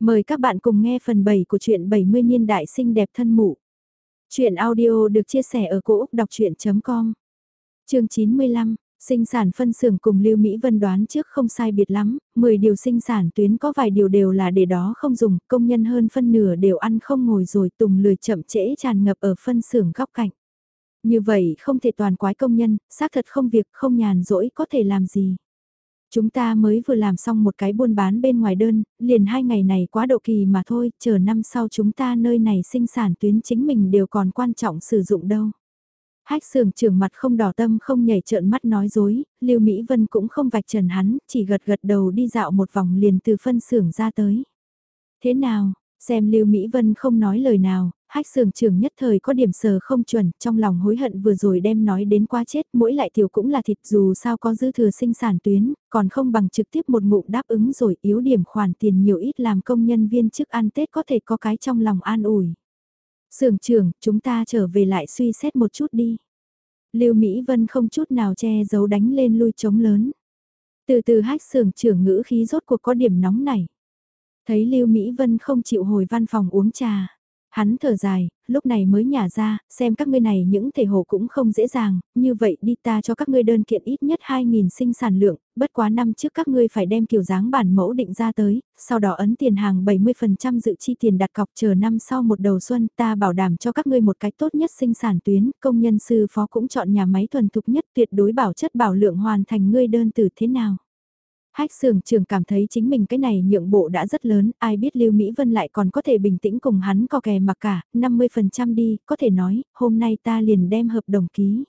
Mời các bạn cùng nghe phần 7 của truyện 70 niên đại sinh đẹp thân mụ. Chuyện audio được chia sẻ ở cỗ đọc chuyện.com Chương 95 Sinh sản phân xưởng cùng Lưu Mỹ Vân đoán trước không sai biệt lắm, 10 điều sinh sản tuyến có vài điều đều là để đó không dùng, công nhân hơn phân nửa đều ăn không ngồi rồi tùng lười chậm trễ tràn ngập ở phân xưởng góc cạnh. Như vậy không thể toàn quái công nhân, xác thật không việc không nhàn rỗi có thể làm gì. Chúng ta mới vừa làm xong một cái buôn bán bên ngoài đơn, liền hai ngày này quá độ kỳ mà thôi, chờ năm sau chúng ta nơi này sinh sản tuyến chính mình đều còn quan trọng sử dụng đâu. Hách sường trưởng mặt không đỏ tâm không nhảy trợn mắt nói dối, Lưu Mỹ Vân cũng không vạch trần hắn, chỉ gật gật đầu đi dạo một vòng liền từ phân xưởng ra tới. Thế nào, xem Lưu Mỹ Vân không nói lời nào, hách sường trưởng nhất thời có điểm sờ không chuẩn, trong lòng hối hận vừa rồi đem nói đến quá chết, mỗi lại tiểu cũng là thịt dù sao có dư thừa sinh sản tuyến, còn không bằng trực tiếp một ngụm đáp ứng rồi yếu điểm khoản tiền nhiều ít làm công nhân viên chức ăn Tết có thể có cái trong lòng an ủi. Sưởng trưởng, chúng ta trở về lại suy xét một chút đi. Lưu Mỹ Vân không chút nào che giấu đánh lên lui chống lớn. Từ từ hách sưởng trưởng ngữ khí rốt cuộc có điểm nóng này. Thấy Lưu Mỹ Vân không chịu hồi văn phòng uống trà. Hắn thở dài, lúc này mới nhả ra, xem các ngươi này những thể hộ cũng không dễ dàng, như vậy đi ta cho các ngươi đơn kiện ít nhất 2.000 sinh sản lượng, bất quá năm trước các ngươi phải đem kiểu dáng bản mẫu định ra tới, sau đó ấn tiền hàng 70% dự chi tiền đặt cọc chờ năm sau một đầu xuân ta bảo đảm cho các ngươi một cái tốt nhất sinh sản tuyến, công nhân sư phó cũng chọn nhà máy thuần thục nhất tuyệt đối bảo chất bảo lượng hoàn thành ngươi đơn từ thế nào. Hách sưởng trường cảm thấy chính mình cái này nhượng bộ đã rất lớn, ai biết Lưu Mỹ Vân lại còn có thể bình tĩnh cùng hắn co kè mặc cả, 50% đi, có thể nói, hôm nay ta liền đem hợp đồng ký.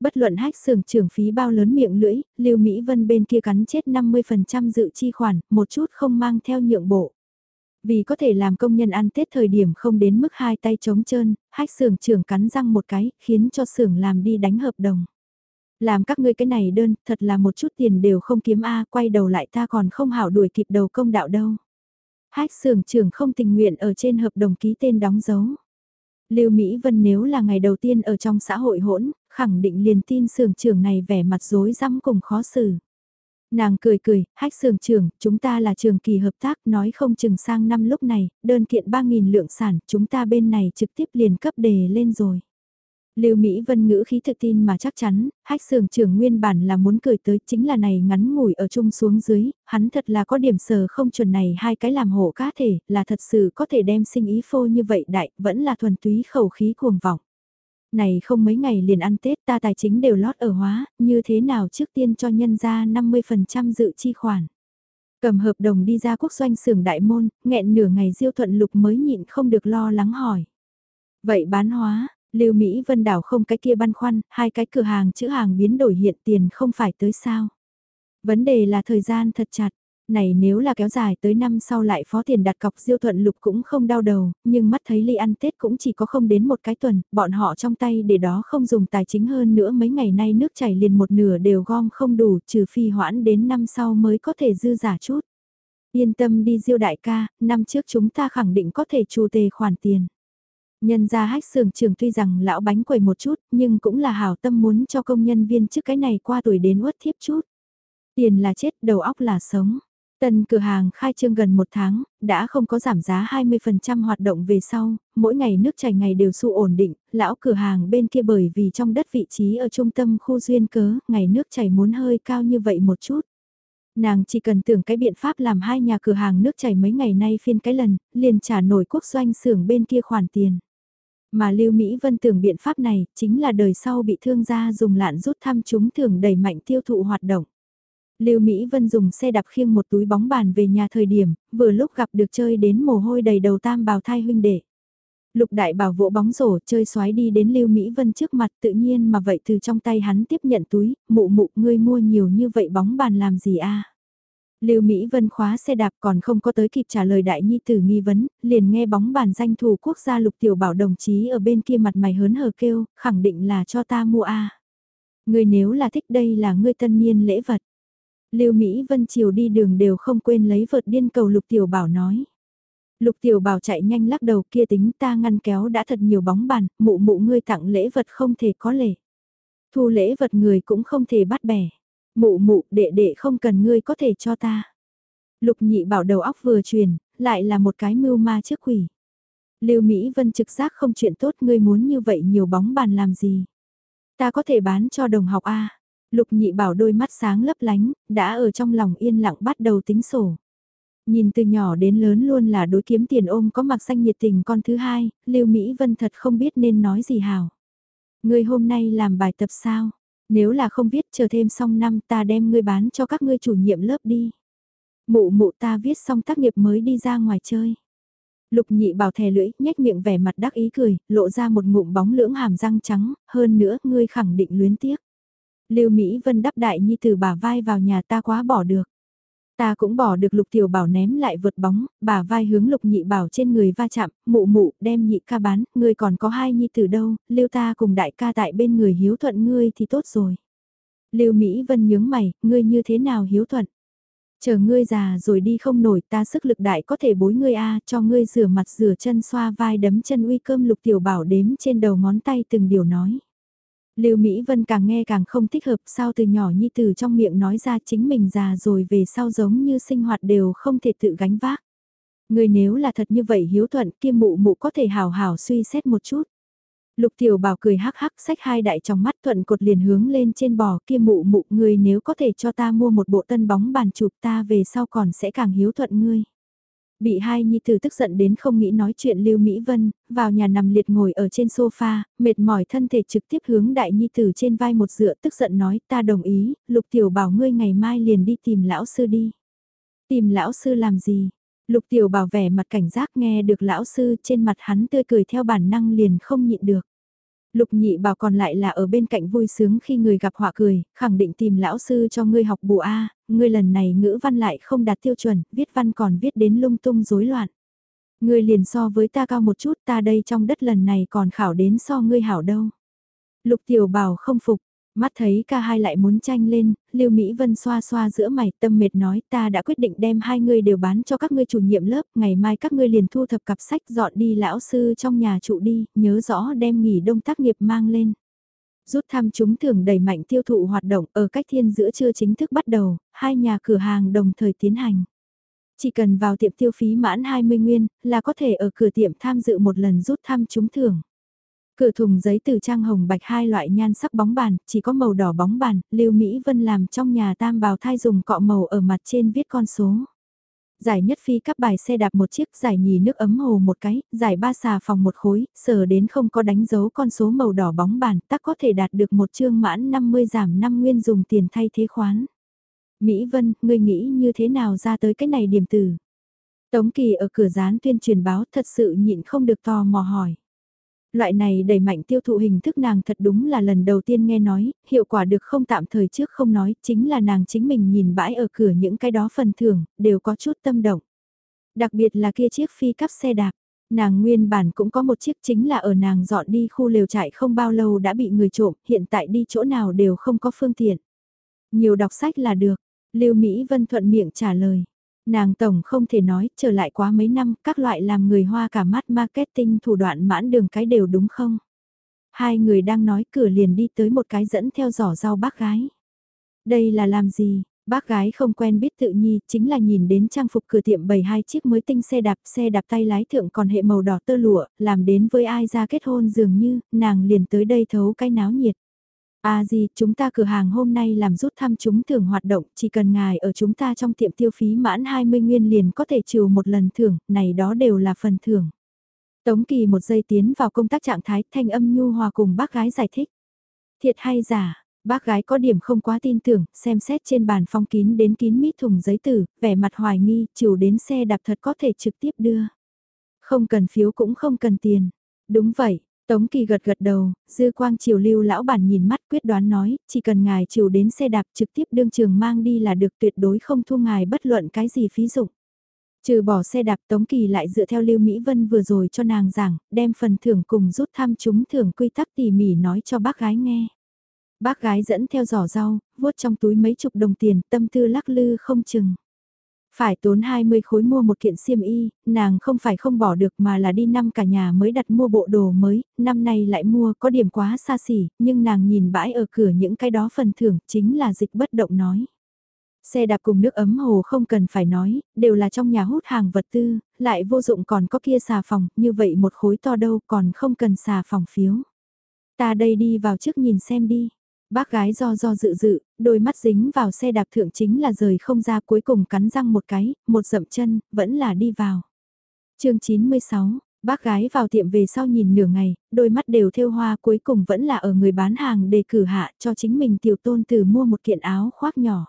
Bất luận hách sưởng trưởng phí bao lớn miệng lưỡi, Lưu Mỹ Vân bên kia cắn chết 50% dự chi khoản, một chút không mang theo nhượng bộ. Vì có thể làm công nhân ăn Tết thời điểm không đến mức hai tay trống trơn, hách sưởng trưởng cắn răng một cái, khiến cho sưởng làm đi đánh hợp đồng. Làm các ngươi cái này đơn, thật là một chút tiền đều không kiếm A, quay đầu lại ta còn không hảo đuổi kịp đầu công đạo đâu. Hách sưởng trưởng không tình nguyện ở trên hợp đồng ký tên đóng dấu. Lưu Mỹ Vân nếu là ngày đầu tiên ở trong xã hội hỗn, khẳng định liền tin sưởng trưởng này vẻ mặt rối rắm cùng khó xử. Nàng cười cười, hách sưởng trưởng, chúng ta là trường kỳ hợp tác, nói không chừng sang năm lúc này, đơn kiện 3.000 lượng sản, chúng ta bên này trực tiếp liền cấp đề lên rồi. Lưu Mỹ Vân ngữ khí tự tin mà chắc chắn, hách sưởng trưởng nguyên bản là muốn cười tới chính là này ngắn ngủi ở chung xuống dưới, hắn thật là có điểm sờ không chuẩn này hai cái làm hộ cá thể, là thật sự có thể đem sinh ý phô như vậy đại, vẫn là thuần túy khẩu khí cuồng vọng. Này không mấy ngày liền ăn Tết ta tài chính đều lót ở hóa, như thế nào trước tiên cho nhân ra 50% dự chi khoản. Cầm hợp đồng đi ra quốc doanh xưởng đại môn, nghẹn nửa ngày diêu thuận lục mới nhịn không được lo lắng hỏi. Vậy bán hóa, Lưu Mỹ Vân đảo không cái kia băn khoăn, hai cái cửa hàng chữ hàng biến đổi hiện tiền không phải tới sao. Vấn đề là thời gian thật chặt, này nếu là kéo dài tới năm sau lại phó tiền đặt cọc diêu thuận lục cũng không đau đầu, nhưng mắt thấy ly ăn Tết cũng chỉ có không đến một cái tuần, bọn họ trong tay để đó không dùng tài chính hơn nữa mấy ngày nay nước chảy liền một nửa đều gom không đủ trừ phi hoãn đến năm sau mới có thể dư giả chút. Yên tâm đi diêu đại ca, năm trước chúng ta khẳng định có thể trù tề khoản tiền. Nhân ra hách sưởng trường tuy rằng lão bánh quẩy một chút, nhưng cũng là hảo tâm muốn cho công nhân viên trước cái này qua tuổi đến uất thiếp chút. Tiền là chết, đầu óc là sống. Tân cửa hàng khai trương gần một tháng, đã không có giảm giá 20% hoạt động về sau, mỗi ngày nước chảy ngày đều su ổn định, lão cửa hàng bên kia bởi vì trong đất vị trí ở trung tâm khu duyên cớ, ngày nước chảy muốn hơi cao như vậy một chút. Nàng chỉ cần tưởng cái biện pháp làm hai nhà cửa hàng nước chảy mấy ngày nay phiên cái lần, liền trả nổi quốc doanh xưởng bên kia khoản tiền. Mà Lưu Mỹ Vân tưởng biện pháp này chính là đời sau bị thương gia dùng lạn rút thăm chúng thường đẩy mạnh tiêu thụ hoạt động. Lưu Mỹ Vân dùng xe đạp khiêng một túi bóng bàn về nhà thời điểm, vừa lúc gặp được chơi đến mồ hôi đầy đầu tam bào thai huynh đệ. Lục đại bảo vỗ bóng rổ chơi xoái đi đến Lưu Mỹ Vân trước mặt tự nhiên mà vậy từ trong tay hắn tiếp nhận túi, mụ mụ ngươi mua nhiều như vậy bóng bàn làm gì a Lưu Mỹ Vân khóa xe đạp còn không có tới kịp trả lời đại nhi tử nghi vấn, liền nghe bóng bàn danh thủ quốc gia lục tiểu bảo đồng chí ở bên kia mặt mày hớn hở kêu, khẳng định là cho ta mua a. À. Ngươi nếu là thích đây là ngươi tân niên lễ vật. Lưu Mỹ Vân chiều đi đường đều không quên lấy vợt điên cầu lục tiểu bảo nói. Lục tiểu bảo chạy nhanh lắc đầu kia tính ta ngăn kéo đã thật nhiều bóng bàn, mụ mụ ngươi tặng lễ vật không thể có lệ. Thu lễ vật người cũng không thể bắt bẻ. Mụ mụ, đệ đệ không cần ngươi có thể cho ta. Lục nhị bảo đầu óc vừa truyền, lại là một cái mưu ma trước quỷ. Lưu Mỹ Vân trực giác không chuyện tốt ngươi muốn như vậy nhiều bóng bàn làm gì. Ta có thể bán cho đồng học A. Lục nhị bảo đôi mắt sáng lấp lánh, đã ở trong lòng yên lặng bắt đầu tính sổ. Nhìn từ nhỏ đến lớn luôn là đối kiếm tiền ôm có mặc xanh nhiệt tình con thứ hai, Lưu Mỹ Vân thật không biết nên nói gì hào. Ngươi hôm nay làm bài tập sao? Nếu là không viết chờ thêm xong năm ta đem ngươi bán cho các ngươi chủ nhiệm lớp đi. Mụ mụ ta viết xong tác nghiệp mới đi ra ngoài chơi. Lục nhị bảo thè lưỡi, nhếch miệng vẻ mặt đắc ý cười, lộ ra một ngụm bóng lưỡng hàm răng trắng, hơn nữa, ngươi khẳng định luyến tiếc. Lưu Mỹ Vân đắp đại nhi từ bà vai vào nhà ta quá bỏ được. Ta cũng bỏ được lục tiểu bảo ném lại vượt bóng, bà vai hướng lục nhị bảo trên người va chạm, mụ mụ, đem nhị ca bán, ngươi còn có hai nhi từ đâu, lưu ta cùng đại ca tại bên người hiếu thuận ngươi thì tốt rồi. lưu Mỹ Vân nhướng mày, ngươi như thế nào hiếu thuận? Chờ ngươi già rồi đi không nổi ta sức lực đại có thể bối ngươi a cho ngươi rửa mặt rửa chân xoa vai đấm chân uy cơm lục tiểu bảo đếm trên đầu ngón tay từng điều nói. Lưu Mỹ Vân càng nghe càng không thích hợp, sao từ nhỏ nhi từ trong miệng nói ra chính mình già rồi về sau giống như sinh hoạt đều không thể tự gánh vác. Người nếu là thật như vậy hiếu thuận kia mụ mụ có thể hào hào suy xét một chút. Lục tiểu bảo cười hắc hắc sách hai đại trong mắt thuận cột liền hướng lên trên bò kia mụ mụ người nếu có thể cho ta mua một bộ tân bóng bàn chụp, ta về sau còn sẽ càng hiếu thuận ngươi. Bị hai nhi tử tức giận đến không nghĩ nói chuyện Lưu Mỹ Vân, vào nhà nằm liệt ngồi ở trên sofa, mệt mỏi thân thể trực tiếp hướng đại nhi tử trên vai một dựa tức giận nói ta đồng ý, lục tiểu bảo ngươi ngày mai liền đi tìm lão sư đi. Tìm lão sư làm gì? Lục tiểu bảo vẻ mặt cảnh giác nghe được lão sư trên mặt hắn tươi cười theo bản năng liền không nhịn được. Lục nhị bảo còn lại là ở bên cạnh vui sướng khi người gặp họa cười, khẳng định tìm lão sư cho ngươi học bù A, ngươi lần này ngữ văn lại không đạt tiêu chuẩn, viết văn còn viết đến lung tung rối loạn. Ngươi liền so với ta cao một chút ta đây trong đất lần này còn khảo đến so ngươi hảo đâu. Lục tiểu bảo không phục, Mắt thấy ca hai lại muốn tranh lên, Lưu Mỹ Vân xoa xoa giữa mày tâm mệt nói ta đã quyết định đem hai người đều bán cho các ngươi chủ nhiệm lớp, ngày mai các ngươi liền thu thập cặp sách dọn đi lão sư trong nhà trụ đi, nhớ rõ đem nghỉ đông tác nghiệp mang lên. Rút thăm chúng thường đẩy mạnh tiêu thụ hoạt động ở cách thiên giữa chưa chính thức bắt đầu, hai nhà cửa hàng đồng thời tiến hành. Chỉ cần vào tiệm tiêu phí mãn 20 nguyên là có thể ở cửa tiệm tham dự một lần rút thăm chúng thưởng. Cửa thùng giấy từ trang hồng bạch hai loại nhan sắc bóng bàn, chỉ có màu đỏ bóng bàn, Lưu Mỹ Vân làm trong nhà tam bào thai dùng cọ màu ở mặt trên viết con số. Giải nhất phi các bài xe đạp một chiếc, giải nhì nước ấm hồ một cái, giải ba xà phòng một khối, sở đến không có đánh dấu con số màu đỏ bóng bàn, tắc có thể đạt được một chương mãn 50 giảm 5 nguyên dùng tiền thay thế khoán. Mỹ Vân, ngươi nghĩ như thế nào ra tới cái này điểm tử? Tống Kỳ ở cửa dán tuyên truyền báo thật sự nhịn không được tò mò hỏi. Loại này đẩy mạnh tiêu thụ hình thức nàng thật đúng là lần đầu tiên nghe nói, hiệu quả được không tạm thời trước không nói, chính là nàng chính mình nhìn bãi ở cửa những cái đó phần thưởng, đều có chút tâm động. Đặc biệt là kia chiếc phi cắp xe đạp, nàng nguyên bản cũng có một chiếc chính là ở nàng dọn đi khu lều trại không bao lâu đã bị người trộm, hiện tại đi chỗ nào đều không có phương tiện. Nhiều đọc sách là được, Lưu Mỹ Vân thuận miệng trả lời. Nàng tổng không thể nói, trở lại quá mấy năm, các loại làm người hoa cả mắt marketing thủ đoạn mãn đường cái đều đúng không? Hai người đang nói cửa liền đi tới một cái dẫn theo giỏ rau bác gái. Đây là làm gì? Bác gái không quen biết tự nhi, chính là nhìn đến trang phục cửa tiệm bày hai chiếc mới tinh xe đạp, xe đạp tay lái thượng còn hệ màu đỏ tơ lụa, làm đến với ai ra kết hôn dường như, nàng liền tới đây thấu cái náo nhiệt. À gì, chúng ta cửa hàng hôm nay làm rút thăm chúng thưởng hoạt động, chỉ cần ngài ở chúng ta trong tiệm tiêu phí mãn 20 nguyên liền có thể trừ một lần thưởng, này đó đều là phần thưởng. Tống Kỳ một giây tiến vào công tác trạng thái thanh âm nhu hòa cùng bác gái giải thích. Thiệt hay giả, bác gái có điểm không quá tin tưởng, xem xét trên bàn phong kín đến kín mít thùng giấy tử, vẻ mặt hoài nghi, chiều đến xe đạp thật có thể trực tiếp đưa. Không cần phiếu cũng không cần tiền. Đúng vậy, Tống Kỳ gật gật đầu, dư quang triều lưu lão bản nhìn mắt quyết đoán nói, chỉ cần ngài chiều đến xe đạp trực tiếp đương trường mang đi là được tuyệt đối không thu ngài bất luận cái gì phí dụng. Trừ bỏ xe đạp Tống Kỳ lại dựa theo Lưu Mỹ Vân vừa rồi cho nàng giảng, đem phần thưởng cùng rút thăm chúng thưởng quy tắc tỉ mỉ nói cho bác gái nghe. Bác gái dẫn theo giỏ rau, vuốt trong túi mấy chục đồng tiền, tâm tư lắc lư không chừng. Phải tốn 20 khối mua một kiện xiêm y, nàng không phải không bỏ được mà là đi năm cả nhà mới đặt mua bộ đồ mới, năm nay lại mua có điểm quá xa xỉ, nhưng nàng nhìn bãi ở cửa những cái đó phần thưởng chính là dịch bất động nói. Xe đạp cùng nước ấm hồ không cần phải nói, đều là trong nhà hút hàng vật tư, lại vô dụng còn có kia xà phòng, như vậy một khối to đâu còn không cần xà phòng phiếu. Ta đây đi vào trước nhìn xem đi. Bác gái do do dự dự, đôi mắt dính vào xe đạp thượng chính là rời không ra cuối cùng cắn răng một cái, một dậm chân, vẫn là đi vào. chương 96, bác gái vào tiệm về sau nhìn nửa ngày, đôi mắt đều theo hoa cuối cùng vẫn là ở người bán hàng đề cử hạ cho chính mình tiểu tôn tử mua một kiện áo khoác nhỏ.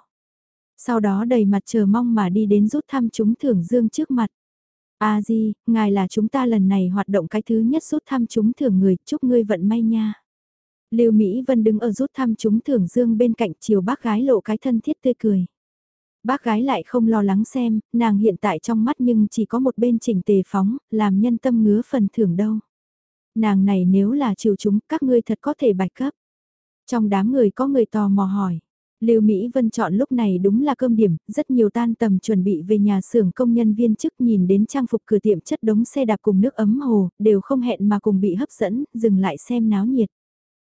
Sau đó đầy mặt chờ mong mà đi đến rút thăm chúng thưởng dương trước mặt. A Di, ngài là chúng ta lần này hoạt động cái thứ nhất rút thăm chúng thưởng người, chúc ngươi vận may nha. Lưu Mỹ Vân đứng ở rút thăm chúng thưởng dương bên cạnh chiều bác gái lộ cái thân thiết tươi cười. Bác gái lại không lo lắng xem, nàng hiện tại trong mắt nhưng chỉ có một bên chỉnh tề phóng, làm nhân tâm ngứa phần thưởng đâu. Nàng này nếu là chiều chúng, các ngươi thật có thể bạch cấp. Trong đám người có người tò mò hỏi. Lưu Mỹ Vân chọn lúc này đúng là cơm điểm, rất nhiều tan tầm chuẩn bị về nhà xưởng công nhân viên chức nhìn đến trang phục cửa tiệm chất đống xe đạp cùng nước ấm hồ, đều không hẹn mà cùng bị hấp dẫn, dừng lại xem náo nhiệt.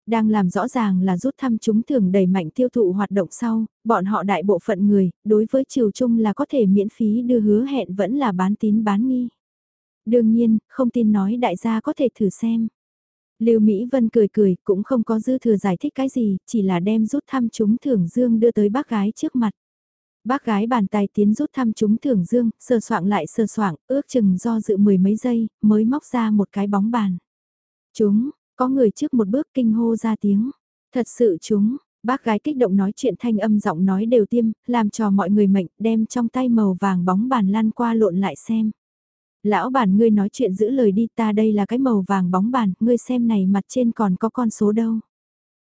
Đang làm rõ ràng là rút thăm chúng thường đẩy mạnh tiêu thụ hoạt động sau, bọn họ đại bộ phận người, đối với triều trung là có thể miễn phí đưa hứa hẹn vẫn là bán tín bán nghi. Đương nhiên, không tin nói đại gia có thể thử xem. Lưu Mỹ Vân cười cười, cũng không có dư thừa giải thích cái gì, chỉ là đem rút thăm chúng thưởng dương đưa tới bác gái trước mặt. Bác gái bàn tay tiến rút thăm chúng thưởng dương, sờ soạng lại sờ soạng, ước chừng do dự mười mấy giây, mới móc ra một cái bóng bàn. Chúng, có người trước một bước kinh hô ra tiếng. Thật sự chúng, bác gái kích động nói chuyện thanh âm giọng nói đều tiêm, làm cho mọi người mệnh đem trong tay màu vàng bóng bàn lăn qua lộn lại xem. Lão bản ngươi nói chuyện giữ lời đi ta đây là cái màu vàng bóng bàn, ngươi xem này mặt trên còn có con số đâu.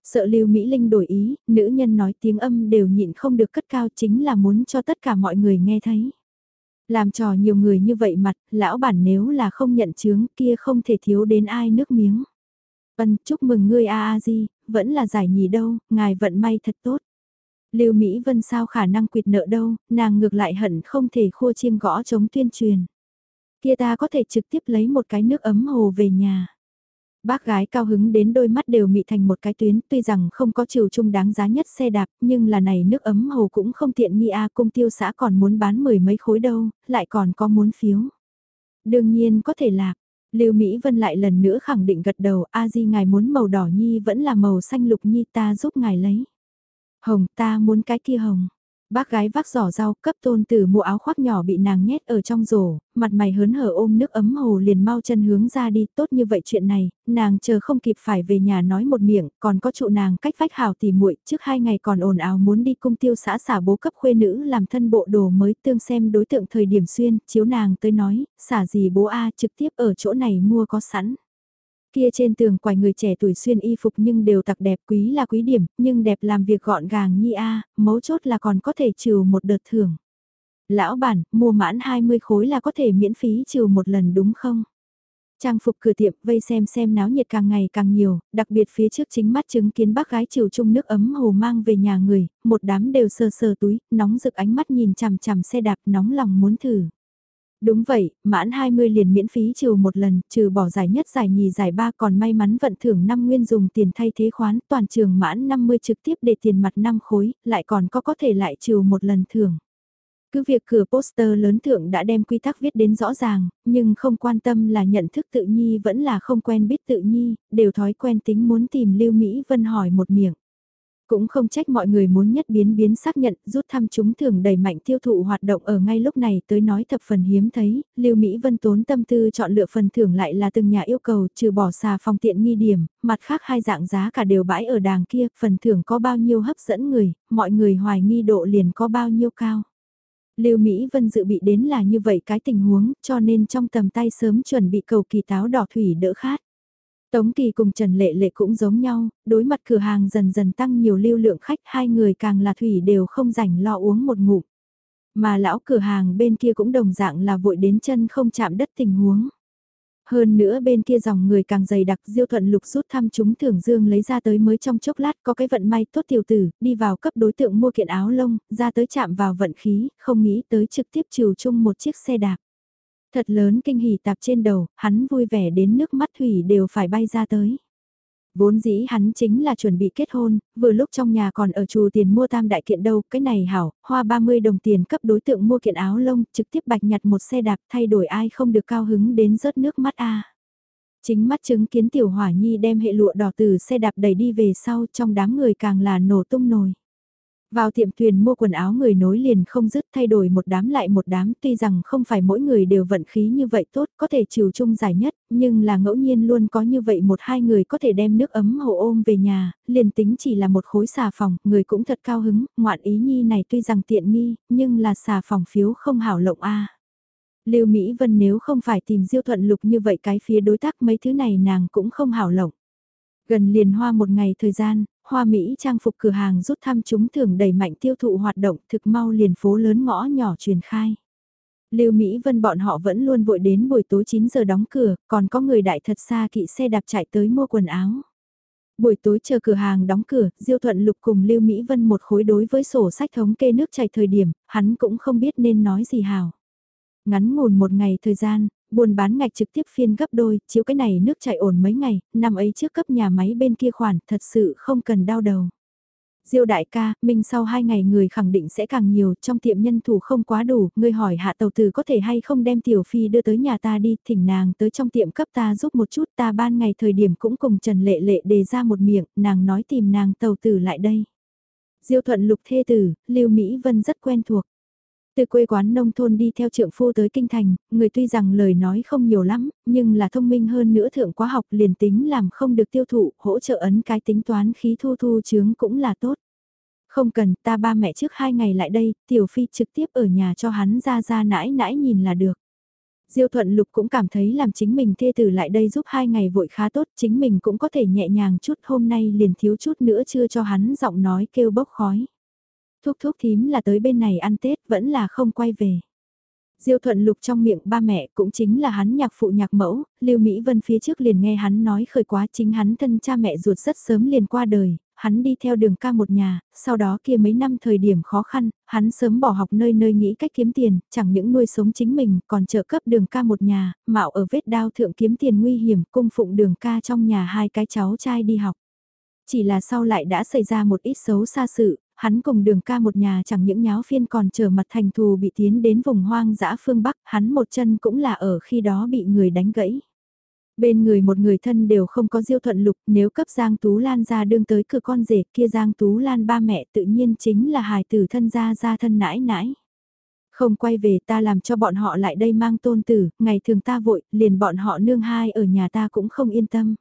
Sợ Lưu Mỹ Linh đổi ý, nữ nhân nói tiếng âm đều nhịn không được cất cao chính là muốn cho tất cả mọi người nghe thấy. Làm trò nhiều người như vậy mặt, lão bản nếu là không nhận chướng kia không thể thiếu đến ai nước miếng. Vân, chúc mừng ngươi a a di, vẫn là giải nhì đâu, ngài vận may thật tốt. Lưu Mỹ Vân sao khả năng quyệt nợ đâu, nàng ngược lại hận không thể khua chiêng gõ chống tuyên truyền. Kia ta có thể trực tiếp lấy một cái nước ấm hồ về nhà. Bác gái cao hứng đến đôi mắt đều mị thành một cái tuyến, tuy rằng không có chiều chung đáng giá nhất xe đạp, nhưng là này nước ấm hồ cũng không tiện nghi a cung tiêu xã còn muốn bán mười mấy khối đâu, lại còn có muốn phiếu. Đương nhiên có thể lạc, Lưu Mỹ Vân lại lần nữa khẳng định gật đầu, a di ngài muốn màu đỏ nhi vẫn là màu xanh lục nhi ta giúp ngài lấy. Hồng ta muốn cái kia hồng. Bác gái vác giỏ rau cấp tôn tử mua áo khoác nhỏ bị nàng nhét ở trong rổ, mặt mày hớn hở ôm nước ấm hồ liền mau chân hướng ra đi, tốt như vậy chuyện này, nàng chờ không kịp phải về nhà nói một miệng, còn có trụ nàng cách vách hào tỉ muội trước hai ngày còn ồn ào muốn đi cung tiêu xã xả bố cấp khuê nữ làm thân bộ đồ mới tương xem đối tượng thời điểm xuyên, chiếu nàng tới nói, xả gì bố A trực tiếp ở chỗ này mua có sẵn. Kia trên tường quài người trẻ tuổi xuyên y phục nhưng đều tặc đẹp quý là quý điểm, nhưng đẹp làm việc gọn gàng nhi A, mấu chốt là còn có thể trừ một đợt thưởng. Lão bản, mua mãn 20 khối là có thể miễn phí trừ một lần đúng không? Trang phục cửa tiệm vây xem xem náo nhiệt càng ngày càng nhiều, đặc biệt phía trước chính mắt chứng kiến bác gái chiều chung nước ấm hồ mang về nhà người, một đám đều sờ sờ túi, nóng rực ánh mắt nhìn chằm chằm xe đạp nóng lòng muốn thử. Đúng vậy, mãn 20 liền miễn phí trừ một lần, trừ bỏ giải nhất giải nhì giải ba còn may mắn vận thưởng 5 nguyên dùng tiền thay thế khoán, toàn trường mãn 50 trực tiếp để tiền mặt 5 khối, lại còn có có thể lại trừ một lần thưởng. Cứ việc cửa poster lớn thượng đã đem quy tắc viết đến rõ ràng, nhưng không quan tâm là nhận thức tự nhi vẫn là không quen biết tự nhi, đều thói quen tính muốn tìm Lưu Mỹ Vân hỏi một miệng. Cũng không trách mọi người muốn nhất biến biến xác nhận rút thăm chúng thường đẩy mạnh tiêu thụ hoạt động ở ngay lúc này tới nói thập phần hiếm thấy, Lưu Mỹ Vân tốn tâm tư chọn lựa phần thưởng lại là từng nhà yêu cầu trừ bỏ xà phòng tiện nghi điểm, mặt khác hai dạng giá cả đều bãi ở đàng kia, phần thưởng có bao nhiêu hấp dẫn người, mọi người hoài nghi độ liền có bao nhiêu cao. Lưu Mỹ Vân dự bị đến là như vậy cái tình huống, cho nên trong tầm tay sớm chuẩn bị cầu kỳ táo đỏ thủy đỡ khát. Tống Kỳ cùng Trần Lệ Lệ cũng giống nhau, đối mặt cửa hàng dần dần tăng nhiều lưu lượng khách, hai người càng là thủy đều không rảnh lo uống một ngụm. Mà lão cửa hàng bên kia cũng đồng dạng là vội đến chân không chạm đất tình huống. Hơn nữa bên kia dòng người càng dày đặc diêu thuận lục rút thăm chúng thưởng dương lấy ra tới mới trong chốc lát có cái vận may tốt tiểu tử, đi vào cấp đối tượng mua kiện áo lông, ra tới chạm vào vận khí, không nghĩ tới trực tiếp chiều chung một chiếc xe đạp. Thật lớn kinh hỉ tạp trên đầu, hắn vui vẻ đến nước mắt thủy đều phải bay ra tới. Vốn dĩ hắn chính là chuẩn bị kết hôn, vừa lúc trong nhà còn ở chùa tiền mua tam đại kiện đâu, cái này hảo, hoa 30 đồng tiền cấp đối tượng mua kiện áo lông, trực tiếp bạch nhặt một xe đạp thay đổi ai không được cao hứng đến rớt nước mắt a. Chính mắt chứng kiến tiểu hỏa nhi đem hệ lụa đỏ từ xe đạp đẩy đi về sau trong đám người càng là nổ tung nồi. Vào tiệm thuyền mua quần áo người nối liền không dứt thay đổi một đám lại một đám tuy rằng không phải mỗi người đều vận khí như vậy tốt có thể chiều chung giải nhất nhưng là ngẫu nhiên luôn có như vậy một hai người có thể đem nước ấm hộ ôm về nhà, liền tính chỉ là một khối xà phòng, người cũng thật cao hứng, ngoạn ý nhi này tuy rằng tiện nghi, nhưng là xà phòng phiếu không hảo lộng a. Lưu Mỹ Vân nếu không phải tìm Diêu Thuận Lục như vậy cái phía đối tác mấy thứ này nàng cũng không hảo lộng. Gần liền hoa một ngày thời gian, hoa Mỹ trang phục cửa hàng rút thăm chúng thường đẩy mạnh tiêu thụ hoạt động thực mau liền phố lớn ngõ nhỏ truyền khai. Lưu Mỹ Vân bọn họ vẫn luôn vội đến buổi tối 9 giờ đóng cửa, còn có người đại thật xa kỵ xe đạp chạy tới mua quần áo. Buổi tối chờ cửa hàng đóng cửa, Diêu Thuận Lục cùng Lưu Mỹ Vân một khối đối với sổ sách thống kê nước chảy thời điểm, hắn cũng không biết nên nói gì hào. Ngắn ngủn một ngày thời gian, buôn bán ngạch trực tiếp phiên gấp đôi, chiếu cái này nước chảy ổn mấy ngày, năm ấy trước cấp nhà máy bên kia khoản, thật sự không cần đau đầu. Diêu đại ca, mình sau hai ngày người khẳng định sẽ càng nhiều, trong tiệm nhân thủ không quá đủ, người hỏi hạ tàu tử có thể hay không đem tiểu phi đưa tới nhà ta đi, thỉnh nàng tới trong tiệm cấp ta giúp một chút, ta ban ngày thời điểm cũng cùng Trần Lệ Lệ đề ra một miệng, nàng nói tìm nàng tàu tử lại đây. Diêu thuận lục thê tử, Lưu Mỹ Vân rất quen thuộc. Từ quê quán nông thôn đi theo trượng phu tới kinh thành, người tuy rằng lời nói không nhiều lắm, nhưng là thông minh hơn nữa thượng quá học liền tính làm không được tiêu thụ, hỗ trợ ấn cái tính toán khí thu thu chướng cũng là tốt. Không cần, ta ba mẹ trước hai ngày lại đây, tiểu phi trực tiếp ở nhà cho hắn ra ra nãi nãi nhìn là được. Diêu thuận lục cũng cảm thấy làm chính mình thê tử lại đây giúp hai ngày vội khá tốt, chính mình cũng có thể nhẹ nhàng chút hôm nay liền thiếu chút nữa chưa cho hắn giọng nói kêu bốc khói thúc thúc thím là tới bên này ăn Tết vẫn là không quay về. Diêu thuận lục trong miệng ba mẹ cũng chính là hắn nhạc phụ nhạc mẫu, Lưu Mỹ Vân phía trước liền nghe hắn nói khởi quá chính hắn thân cha mẹ ruột rất sớm liền qua đời, hắn đi theo đường ca một nhà, sau đó kia mấy năm thời điểm khó khăn, hắn sớm bỏ học nơi nơi nghĩ cách kiếm tiền, chẳng những nuôi sống chính mình còn trợ cấp đường ca một nhà, mạo ở vết đao thượng kiếm tiền nguy hiểm cung phụng đường ca trong nhà hai cái cháu trai đi học. Chỉ là sau lại đã xảy ra một ít xấu xa sự, hắn cùng đường ca một nhà chẳng những nháo phiên còn trở mặt thành thù bị tiến đến vùng hoang dã phương Bắc, hắn một chân cũng là ở khi đó bị người đánh gãy. Bên người một người thân đều không có diêu thuận lục, nếu cấp Giang Tú Lan ra đương tới cửa con rể kia Giang Tú Lan ba mẹ tự nhiên chính là hài tử thân gia gia thân nãi nãi. Không quay về ta làm cho bọn họ lại đây mang tôn tử, ngày thường ta vội, liền bọn họ nương hai ở nhà ta cũng không yên tâm.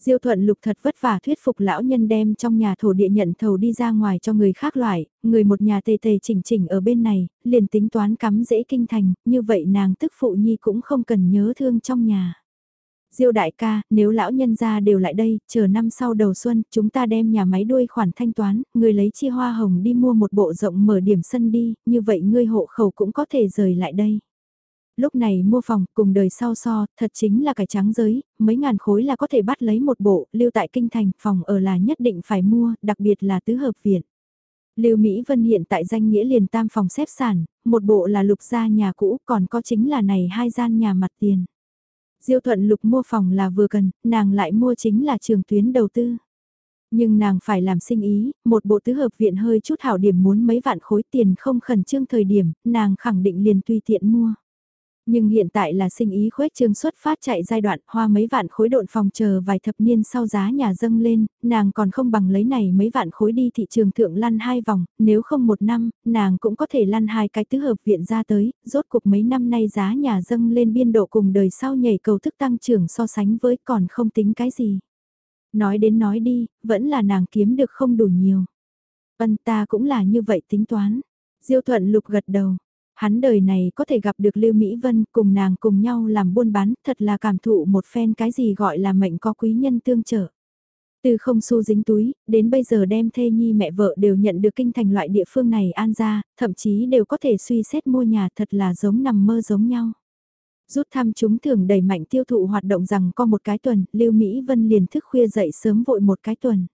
Diêu thuận lục thật vất vả thuyết phục lão nhân đem trong nhà thổ địa nhận thầu đi ra ngoài cho người khác loại, người một nhà tề tề chỉnh chỉnh ở bên này, liền tính toán cắm dễ kinh thành, như vậy nàng tức phụ nhi cũng không cần nhớ thương trong nhà. Diêu đại ca, nếu lão nhân gia đều lại đây, chờ năm sau đầu xuân, chúng ta đem nhà máy đuôi khoản thanh toán, người lấy chi hoa hồng đi mua một bộ rộng mở điểm sân đi, như vậy ngươi hộ khẩu cũng có thể rời lại đây lúc này mua phòng cùng đời sau so, thật chính là cải trắng giới, mấy ngàn khối là có thể bắt lấy một bộ, lưu tại kinh thành, phòng ở là nhất định phải mua, đặc biệt là tứ hợp viện. Lưu Mỹ Vân hiện tại danh nghĩa liền tam phòng xếp sản, một bộ là lục gia nhà cũ, còn có chính là này hai gian nhà mặt tiền. Diêu thuận lục mua phòng là vừa cần, nàng lại mua chính là trường tuyến đầu tư. Nhưng nàng phải làm sinh ý, một bộ tứ hợp viện hơi chút hảo điểm muốn mấy vạn khối tiền không khẩn trương thời điểm, nàng khẳng định liền tùy tiện mua. Nhưng hiện tại là sinh ý khuếch trương xuất phát chạy giai đoạn hoa mấy vạn khối độn phòng chờ vài thập niên sau giá nhà dâng lên, nàng còn không bằng lấy này mấy vạn khối đi thị trường thượng lăn hai vòng, nếu không một năm, nàng cũng có thể lăn hai cái tứ hợp viện ra tới, rốt cuộc mấy năm nay giá nhà dâng lên biên độ cùng đời sau nhảy cầu thức tăng trưởng so sánh với còn không tính cái gì. Nói đến nói đi, vẫn là nàng kiếm được không đủ nhiều. Vân ta cũng là như vậy tính toán. Diêu thuận lục gật đầu Hắn đời này có thể gặp được Lưu Mỹ Vân cùng nàng cùng nhau làm buôn bán thật là cảm thụ một phen cái gì gọi là mệnh có quý nhân tương trợ. Từ không xu dính túi, đến bây giờ đem thê nhi mẹ vợ đều nhận được kinh thành loại địa phương này an ra, thậm chí đều có thể suy xét mua nhà thật là giống nằm mơ giống nhau. Rút thăm chúng thường đẩy mạnh tiêu thụ hoạt động rằng có một cái tuần, Lưu Mỹ Vân liền thức khuya dậy sớm vội một cái tuần.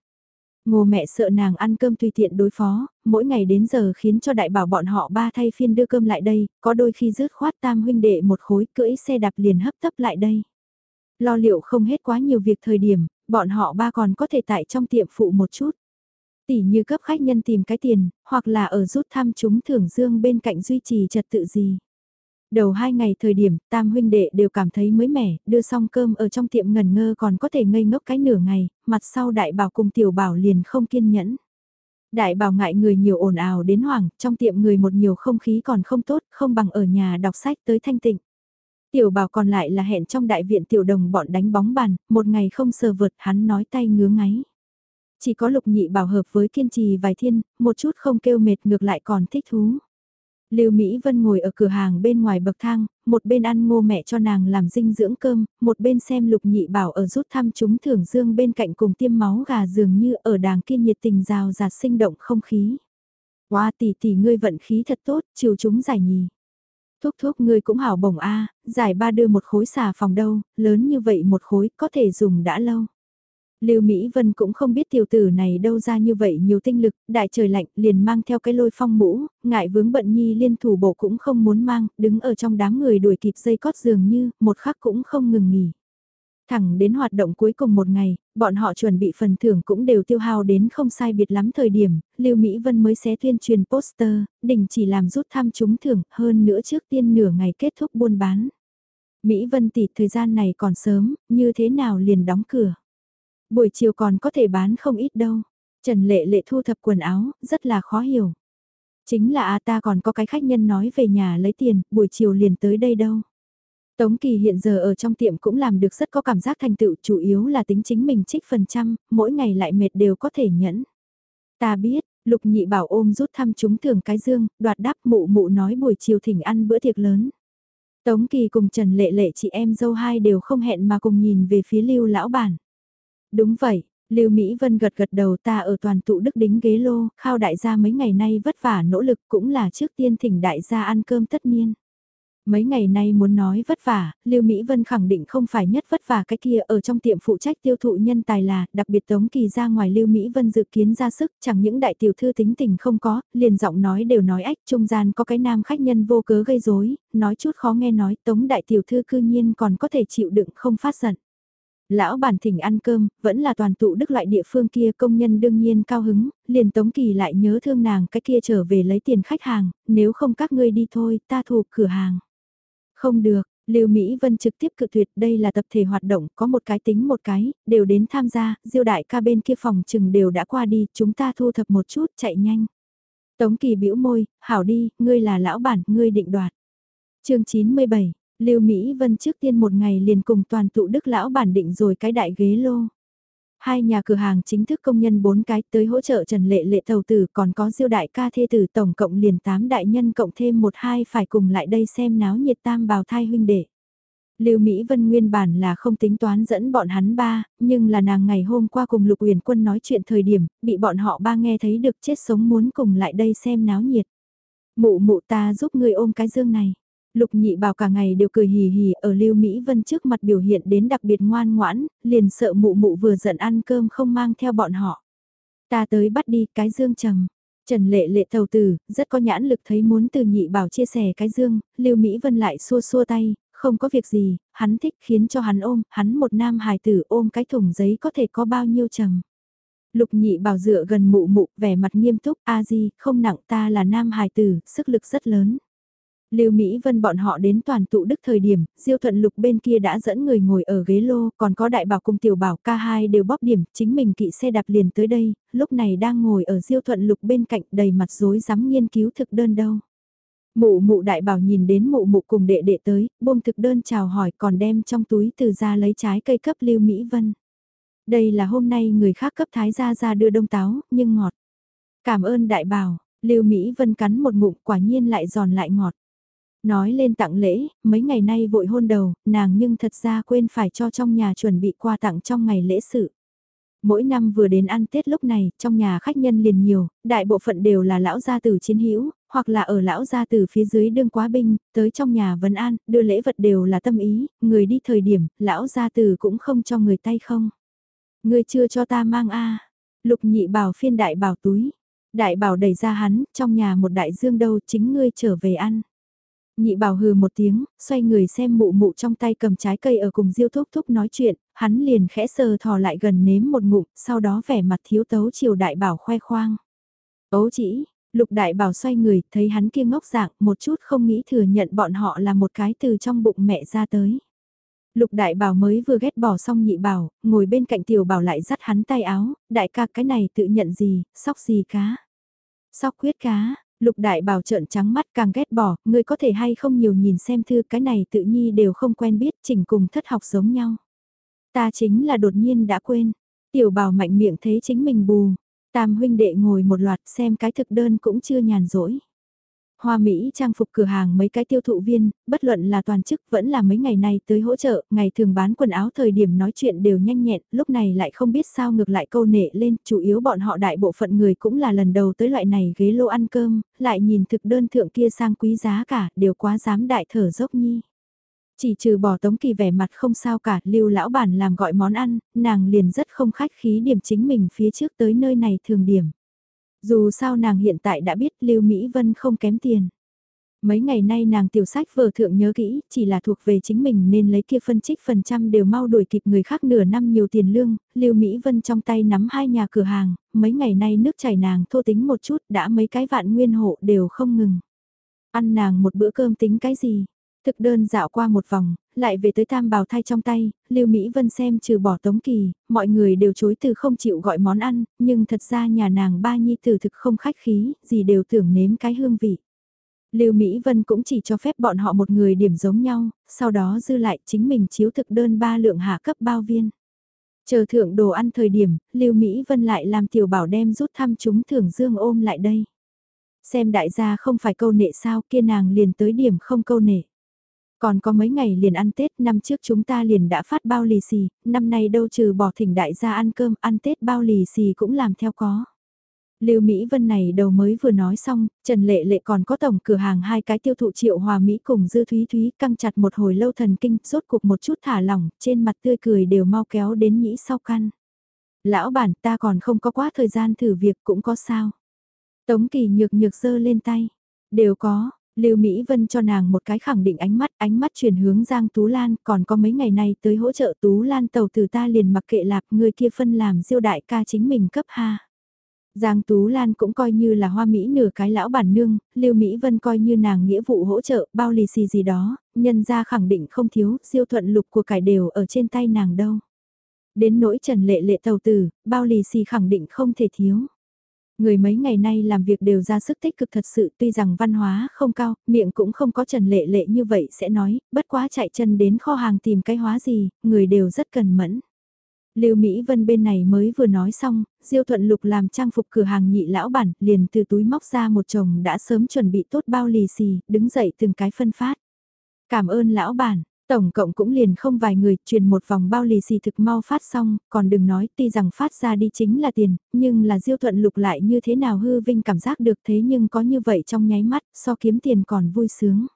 Ngô mẹ sợ nàng ăn cơm tùy tiện đối phó, mỗi ngày đến giờ khiến cho đại bảo bọn họ ba thay phiên đưa cơm lại đây, có đôi khi rớt khoát tam huynh đệ một khối cưỡi xe đạp liền hấp tấp lại đây. Lo liệu không hết quá nhiều việc thời điểm, bọn họ ba còn có thể tại trong tiệm phụ một chút. Tỉ như cấp khách nhân tìm cái tiền, hoặc là ở rút thăm chúng thưởng dương bên cạnh duy trì trật tự gì. Đầu hai ngày thời điểm, tam huynh đệ đều cảm thấy mới mẻ, đưa xong cơm ở trong tiệm ngần ngơ còn có thể ngây ngốc cái nửa ngày, mặt sau đại bảo cùng tiểu bảo liền không kiên nhẫn. Đại bảo ngại người nhiều ồn ào đến hoảng, trong tiệm người một nhiều không khí còn không tốt, không bằng ở nhà đọc sách tới thanh tịnh. Tiểu bảo còn lại là hẹn trong đại viện tiểu đồng bọn đánh bóng bàn, một ngày không sờ vượt hắn nói tay ngứa ngáy. Chỉ có lục nhị bảo hợp với kiên trì vài thiên, một chút không kêu mệt ngược lại còn thích thú. Lưu Mỹ Vân ngồi ở cửa hàng bên ngoài bậc thang, một bên ăn ngô mẹ cho nàng làm dinh dưỡng cơm, một bên xem lục nhị bảo ở rút thăm chúng thưởng dương bên cạnh cùng tiêm máu gà dường như ở đàng kia nhiệt tình rào rạt sinh động không khí. Hoa tỷ tỷ ngươi vận khí thật tốt, chiều chúng giải nhì. Thúc thúc ngươi cũng hảo bổng a giải ba đưa một khối xà phòng đâu, lớn như vậy một khối có thể dùng đã lâu. Lưu Mỹ Vân cũng không biết tiểu tử này đâu ra như vậy nhiều tinh lực, đại trời lạnh liền mang theo cái lôi phong mũ, ngại vướng bận nhi liên thủ bộ cũng không muốn mang, đứng ở trong đám người đuổi kịp dây cót dường như, một khắc cũng không ngừng nghỉ. Thẳng đến hoạt động cuối cùng một ngày, bọn họ chuẩn bị phần thưởng cũng đều tiêu hao đến không sai biệt lắm thời điểm, Lưu Mỹ Vân mới xé tuyên truyền poster, đình chỉ làm rút thăm trúng thưởng hơn nữa trước tiên nửa ngày kết thúc buôn bán. Mỹ Vân tỷ thời gian này còn sớm, như thế nào liền đóng cửa. Buổi chiều còn có thể bán không ít đâu. Trần Lệ Lệ thu thập quần áo, rất là khó hiểu. Chính là a ta còn có cái khách nhân nói về nhà lấy tiền, buổi chiều liền tới đây đâu. Tống Kỳ hiện giờ ở trong tiệm cũng làm được rất có cảm giác thành tựu, chủ yếu là tính chính mình trích phần trăm, mỗi ngày lại mệt đều có thể nhẫn. Ta biết, Lục Nhị bảo ôm rút thăm chúng thường cái dương, đoạt đáp mụ mụ nói buổi chiều thỉnh ăn bữa tiệc lớn. Tống Kỳ cùng Trần Lệ Lệ chị em dâu hai đều không hẹn mà cùng nhìn về phía lưu lão bản. Đúng vậy, Lưu Mỹ Vân gật gật đầu ta ở toàn tụ đức đính ghế lô, khao đại gia mấy ngày nay vất vả nỗ lực cũng là trước tiên thỉnh đại gia ăn cơm tất niên. Mấy ngày nay muốn nói vất vả, Lưu Mỹ Vân khẳng định không phải nhất vất vả cái kia ở trong tiệm phụ trách tiêu thụ nhân tài là, đặc biệt Tống Kỳ ra ngoài Lưu Mỹ Vân dự kiến ra sức, chẳng những đại tiểu thư tính tình không có, liền giọng nói đều nói ách, trung gian có cái nam khách nhân vô cớ gây rối, nói chút khó nghe nói, Tống đại tiểu thư cư nhiên còn có thể chịu đựng không phát giận. Lão bản thỉnh ăn cơm, vẫn là toàn tụ đức loại địa phương kia công nhân đương nhiên cao hứng, liền Tống Kỳ lại nhớ thương nàng cái kia trở về lấy tiền khách hàng, nếu không các ngươi đi thôi, ta thuộc cửa hàng. Không được, Lưu Mỹ Vân trực tiếp cự tuyệt đây là tập thể hoạt động, có một cái tính một cái, đều đến tham gia, diêu đại ca bên kia phòng chừng đều đã qua đi, chúng ta thu thập một chút, chạy nhanh. Tống Kỳ bĩu môi, hảo đi, ngươi là lão bản, ngươi định đoạt. chương 97 Lưu Mỹ Vân trước tiên một ngày liền cùng toàn tụ đức lão bản định rồi cái đại ghế lô. Hai nhà cửa hàng chính thức công nhân bốn cái tới hỗ trợ Trần Lệ Lệ tàu tử còn có diêu đại ca thê tử tổng cộng liền tám đại nhân cộng thêm một hai phải cùng lại đây xem náo nhiệt tam bào thai huynh đệ. Lưu Mỹ Vân nguyên bản là không tính toán dẫn bọn hắn ba, nhưng là nàng ngày hôm qua cùng Lục Uyển Quân nói chuyện thời điểm, bị bọn họ ba nghe thấy được chết sống muốn cùng lại đây xem náo nhiệt. Mụ mụ ta giúp người ôm cái dương này. Lục nhị bảo cả ngày đều cười hì hì ở Lưu Mỹ Vân trước mặt biểu hiện đến đặc biệt ngoan ngoãn, liền sợ mụ mụ vừa giận ăn cơm không mang theo bọn họ. Ta tới bắt đi cái dương trầm. Trần lệ lệ thầu tử, rất có nhãn lực thấy muốn từ nhị bảo chia sẻ cái dương, Lưu Mỹ Vân lại xua xua tay, không có việc gì, hắn thích khiến cho hắn ôm, hắn một nam hài tử ôm cái thùng giấy có thể có bao nhiêu trầm. Lục nhị bảo dựa gần mụ mụ, vẻ mặt nghiêm túc, a di, không nặng ta là nam hài tử, sức lực rất lớn. Lưu Mỹ Vân bọn họ đến toàn tụ đức thời điểm, Diêu Thuận Lục bên kia đã dẫn người ngồi ở ghế lô, còn có đại bảo cùng tiểu bảo ca hai đều bóp điểm, chính mình kỵ xe đạp liền tới đây, lúc này đang ngồi ở Diêu Thuận Lục bên cạnh đầy mặt rối rắm nghiên cứu thực đơn đâu. Mụ mụ đại bảo nhìn đến mụ mụ cùng đệ đệ tới, buông thực đơn chào hỏi còn đem trong túi từ ra lấy trái cây cấp Lưu Mỹ Vân. Đây là hôm nay người khác cấp thái gia ra đưa đông táo, nhưng ngọt. Cảm ơn đại bảo, Lưu Mỹ Vân cắn một ngụm quả nhiên lại giòn lại ngọt. Nói lên tặng lễ, mấy ngày nay vội hôn đầu, nàng nhưng thật ra quên phải cho trong nhà chuẩn bị quà tặng trong ngày lễ sự. Mỗi năm vừa đến ăn Tết lúc này, trong nhà khách nhân liền nhiều, đại bộ phận đều là lão gia tử chiến hữu hoặc là ở lão gia tử phía dưới đương quá binh, tới trong nhà vấn an, đưa lễ vật đều là tâm ý, người đi thời điểm, lão gia tử cũng không cho người tay không. Người chưa cho ta mang a Lục nhị bảo phiên đại bảo túi. Đại bảo đẩy ra hắn, trong nhà một đại dương đâu chính ngươi trở về ăn. Nhị bảo hừ một tiếng, xoay người xem mụ mụ trong tay cầm trái cây ở cùng diêu thúc thúc nói chuyện, hắn liền khẽ sờ thò lại gần nếm một ngụm, sau đó vẻ mặt thiếu tấu chiều đại bảo khoe khoang. Ấu chỉ, lục đại bảo xoay người, thấy hắn kia ngốc dạng, một chút không nghĩ thừa nhận bọn họ là một cái từ trong bụng mẹ ra tới. Lục đại bảo mới vừa ghét bỏ xong nhị bảo, ngồi bên cạnh tiểu bảo lại dắt hắn tay áo, đại ca cái này tự nhận gì, sóc gì cá. Sóc quyết cá, lục đại bảo trợn trắng mắt càng ghét bỏ, ngươi có thể hay không nhiều nhìn xem thư cái này tự nhi đều không quen biết chỉnh cùng thất học giống nhau. Ta chính là đột nhiên đã quên, tiểu bảo mạnh miệng thấy chính mình bù, tam huynh đệ ngồi một loạt xem cái thực đơn cũng chưa nhàn rỗi. Hoa Mỹ trang phục cửa hàng mấy cái tiêu thụ viên, bất luận là toàn chức vẫn là mấy ngày này tới hỗ trợ, ngày thường bán quần áo thời điểm nói chuyện đều nhanh nhẹn, lúc này lại không biết sao ngược lại câu nệ lên, chủ yếu bọn họ đại bộ phận người cũng là lần đầu tới loại này ghế lô ăn cơm, lại nhìn thực đơn thượng kia sang quý giá cả, đều quá dám đại thở dốc nhi. Chỉ trừ bỏ tống kỳ vẻ mặt không sao cả, lưu lão bản làm gọi món ăn, nàng liền rất không khách khí điểm chính mình phía trước tới nơi này thường điểm. Dù sao nàng hiện tại đã biết Lưu Mỹ Vân không kém tiền. Mấy ngày nay nàng tiểu sách vở thượng nhớ kỹ, chỉ là thuộc về chính mình nên lấy kia phân trích phần trăm đều mau đuổi kịp người khác nửa năm nhiều tiền lương, Lưu Mỹ Vân trong tay nắm hai nhà cửa hàng, mấy ngày nay nước chảy nàng thô tính một chút đã mấy cái vạn nguyên hộ đều không ngừng. Ăn nàng một bữa cơm tính cái gì? Thực đơn dạo qua một vòng, lại về tới tam bào thai trong tay, Lưu Mỹ Vân xem trừ bỏ tống kỳ, mọi người đều chối từ không chịu gọi món ăn, nhưng thật ra nhà nàng ba nhi tử thực không khách khí, gì đều tưởng nếm cái hương vị. Lưu Mỹ Vân cũng chỉ cho phép bọn họ một người điểm giống nhau, sau đó dư lại chính mình chiếu thực đơn ba lượng hạ cấp bao viên. Chờ thượng đồ ăn thời điểm, Lưu Mỹ Vân lại làm tiểu bảo đem rút thăm chúng thưởng dương ôm lại đây. Xem đại gia không phải câu nệ sao kia nàng liền tới điểm không câu nệ. Còn có mấy ngày liền ăn Tết, năm trước chúng ta liền đã phát bao lì xì, năm nay đâu trừ bỏ thỉnh đại gia ăn cơm, ăn Tết bao lì xì cũng làm theo có. Lưu Mỹ Vân này đầu mới vừa nói xong, Trần Lệ Lệ còn có tổng cửa hàng hai cái tiêu thụ triệu hòa Mỹ cùng Dư Thúy Thúy căng chặt một hồi lâu thần kinh, rốt cuộc một chút thả lỏng, trên mặt tươi cười đều mau kéo đến nhĩ sau căn. Lão bản ta còn không có quá thời gian thử việc cũng có sao. Tống kỳ nhược nhược dơ lên tay, đều có, Lưu Mỹ Vân cho nàng một cái khẳng định ánh mắt, ánh mắt chuyển hướng Giang Tú Lan, còn có mấy ngày nay tới hỗ trợ Tú Lan tàu từ ta liền mặc kệ lạp người kia phân làm diêu đại ca chính mình cấp ha. Giang Tú Lan cũng coi như là hoa Mỹ nửa cái lão bản nương, Lưu Mỹ Vân coi như nàng nghĩa vụ hỗ trợ, bao lì xì gì đó, nhân ra khẳng định không thiếu, siêu thuận lục của cải đều ở trên tay nàng đâu. Đến nỗi trần lệ lệ tàu tử, bao lì xì khẳng định không thể thiếu. Người mấy ngày nay làm việc đều ra sức tích cực thật sự tuy rằng văn hóa không cao, miệng cũng không có trần lệ lệ như vậy sẽ nói, bất quá chạy chân đến kho hàng tìm cái hóa gì, người đều rất cần mẫn. Lưu Mỹ Vân bên này mới vừa nói xong, Diêu Thuận Lục làm trang phục cửa hàng nhị lão bản, liền từ túi móc ra một chồng đã sớm chuẩn bị tốt bao lì xì, đứng dậy từng cái phân phát. Cảm ơn lão bản, Tổng cộng cũng liền không vài người, truyền một vòng bao lì xì thực mau phát xong, còn đừng nói tuy rằng phát ra đi chính là tiền, nhưng là diêu thuận lục lại như thế nào hư vinh cảm giác được thế nhưng có như vậy trong nháy mắt, so kiếm tiền còn vui sướng.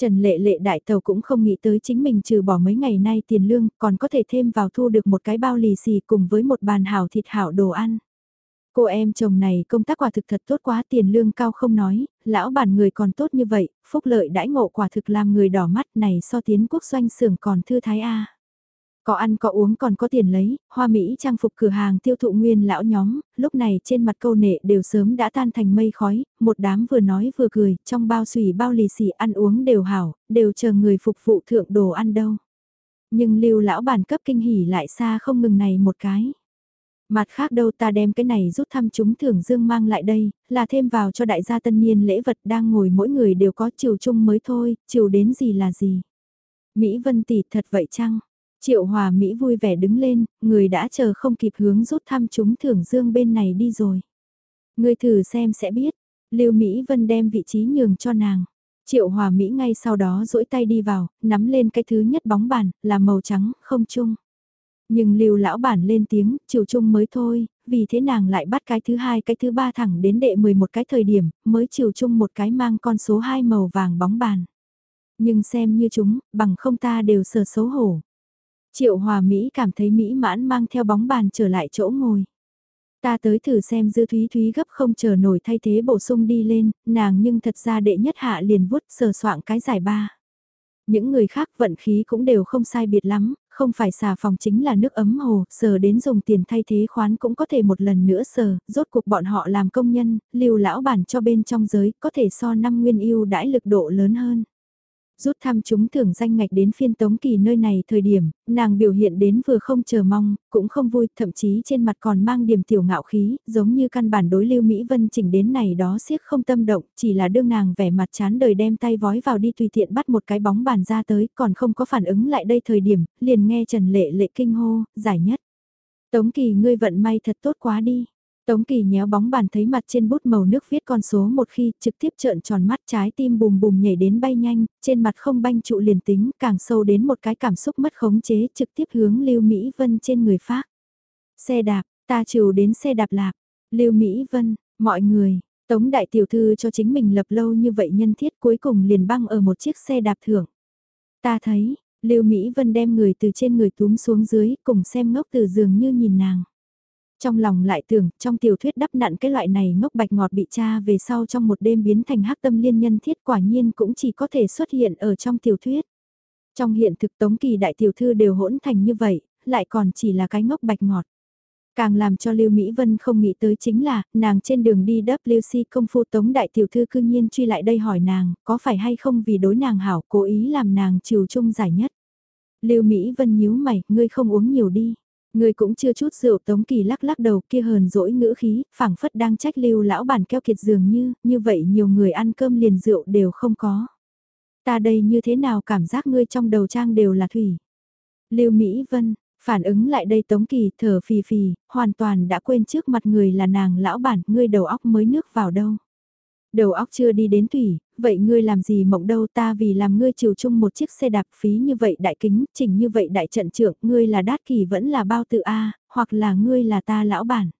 Trần lệ lệ đại tàu cũng không nghĩ tới chính mình trừ bỏ mấy ngày nay tiền lương, còn có thể thêm vào thu được một cái bao lì xì cùng với một bàn hảo thịt hảo đồ ăn. Cô em chồng này công tác quả thực thật tốt quá tiền lương cao không nói, lão bản người còn tốt như vậy, phúc lợi đãi ngộ quả thực làm người đỏ mắt này so tiến quốc doanh xưởng còn thư thái A. Có ăn có uống còn có tiền lấy, hoa Mỹ trang phục cửa hàng tiêu thụ nguyên lão nhóm, lúc này trên mặt câu nệ đều sớm đã tan thành mây khói, một đám vừa nói vừa cười, trong bao xùy bao lì xì ăn uống đều hảo, đều chờ người phục vụ thượng đồ ăn đâu. Nhưng lưu lão bản cấp kinh hỉ lại xa không ngừng này một cái. Mặt khác đâu ta đem cái này rút thăm chúng thưởng dương mang lại đây, là thêm vào cho đại gia tân niên lễ vật đang ngồi mỗi người đều có chiều chung mới thôi, chiều đến gì là gì. Mỹ Vân tỷ thật vậy chăng? Triệu Hòa Mỹ vui vẻ đứng lên, người đã chờ không kịp hướng rút thăm chúng thưởng dương bên này đi rồi. Người thử xem sẽ biết, Lưu Mỹ Vân đem vị trí nhường cho nàng. Triệu Hòa Mỹ ngay sau đó duỗi tay đi vào, nắm lên cái thứ nhất bóng bàn, là màu trắng, không chung. Nhưng lưu lão bản lên tiếng, chiều chung mới thôi, vì thế nàng lại bắt cái thứ hai cái thứ ba thẳng đến đệ 11 cái thời điểm, mới chiều chung một cái mang con số 2 màu vàng bóng bàn. Nhưng xem như chúng, bằng không ta đều sờ xấu hổ. Triệu Hòa Mỹ cảm thấy mỹ mãn mang theo bóng bàn trở lại chỗ ngồi. Ta tới thử xem dư thúy thúy gấp không chờ nổi thay thế bổ sung đi lên, nàng nhưng thật ra đệ nhất hạ liền vuốt sờ soạn cái giải ba. Những người khác vận khí cũng đều không sai biệt lắm, không phải xà phòng chính là nước ấm hồ, sờ đến dùng tiền thay thế khoán cũng có thể một lần nữa sờ, rốt cuộc bọn họ làm công nhân, lưu lão bản cho bên trong giới, có thể so năm nguyên yêu đãi lực độ lớn hơn. Rút thăm chúng thưởng danh ngạch đến phiên Tống Kỳ nơi này thời điểm, nàng biểu hiện đến vừa không chờ mong, cũng không vui, thậm chí trên mặt còn mang điểm tiểu ngạo khí, giống như căn bản đối lưu Mỹ Vân chỉnh đến này đó siết không tâm động, chỉ là đương nàng vẻ mặt chán đời đem tay vói vào đi tùy tiện bắt một cái bóng bàn ra tới, còn không có phản ứng lại đây thời điểm, liền nghe Trần Lệ Lệ kinh hô, giải nhất. Tống Kỳ ngươi vận may thật tốt quá đi. Tống Kỳ nhéo bóng bàn thấy mặt trên bút màu nước viết con số một khi trực tiếp trợn tròn mắt trái tim bùm bùm nhảy đến bay nhanh, trên mặt không banh trụ liền tính, càng sâu đến một cái cảm xúc mất khống chế trực tiếp hướng Lưu Mỹ Vân trên người phát. Xe đạp, ta trừ đến xe đạp lạc, Lưu Mỹ Vân, mọi người, Tống Đại Tiểu Thư cho chính mình lập lâu như vậy nhân thiết cuối cùng liền băng ở một chiếc xe đạp thưởng. Ta thấy, Lưu Mỹ Vân đem người từ trên người túm xuống dưới cùng xem ngốc từ giường như nhìn nàng. Trong lòng lại tưởng, trong tiểu thuyết đắp nặn cái loại này ngốc bạch ngọt bị cha về sau trong một đêm biến thành hắc tâm liên nhân thiết quả nhiên cũng chỉ có thể xuất hiện ở trong tiểu thuyết. Trong hiện thực tống kỳ đại tiểu thư đều hỗn thành như vậy, lại còn chỉ là cái ngốc bạch ngọt. Càng làm cho Lưu Mỹ Vân không nghĩ tới chính là, nàng trên đường đi WC công phu tống đại tiểu thư cư nhiên truy lại đây hỏi nàng, có phải hay không vì đối nàng hảo cố ý làm nàng chiều chung giải nhất. Lưu Mỹ Vân nhíu mày, ngươi không uống nhiều đi. Người cũng chưa chút rượu Tống Kỳ lắc lắc đầu kia hờn dỗi ngữ khí, phảng phất đang trách lưu lão bản keo kiệt dường như, như vậy nhiều người ăn cơm liền rượu đều không có. Ta đây như thế nào cảm giác ngươi trong đầu trang đều là thủy. lưu Mỹ Vân, phản ứng lại đây Tống Kỳ thở phì phì, hoàn toàn đã quên trước mặt người là nàng lão bản, ngươi đầu óc mới nước vào đâu. Đầu óc chưa đi đến thủy, vậy ngươi làm gì mộng đâu ta vì làm ngươi chiều chung một chiếc xe đạp phí như vậy đại kính, chỉnh như vậy đại trận trưởng, ngươi là đát kỳ vẫn là bao tự A, hoặc là ngươi là ta lão bản.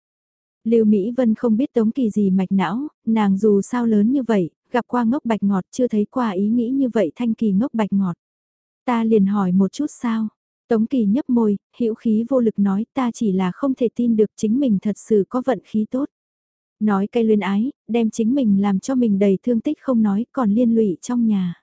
Lưu Mỹ Vân không biết tống kỳ gì mạch não, nàng dù sao lớn như vậy, gặp qua ngốc bạch ngọt chưa thấy qua ý nghĩ như vậy thanh kỳ ngốc bạch ngọt. Ta liền hỏi một chút sao? Tống kỳ nhấp môi, hữu khí vô lực nói ta chỉ là không thể tin được chính mình thật sự có vận khí tốt. Nói cây luyên ái, đem chính mình làm cho mình đầy thương tích không nói còn liên lụy trong nhà.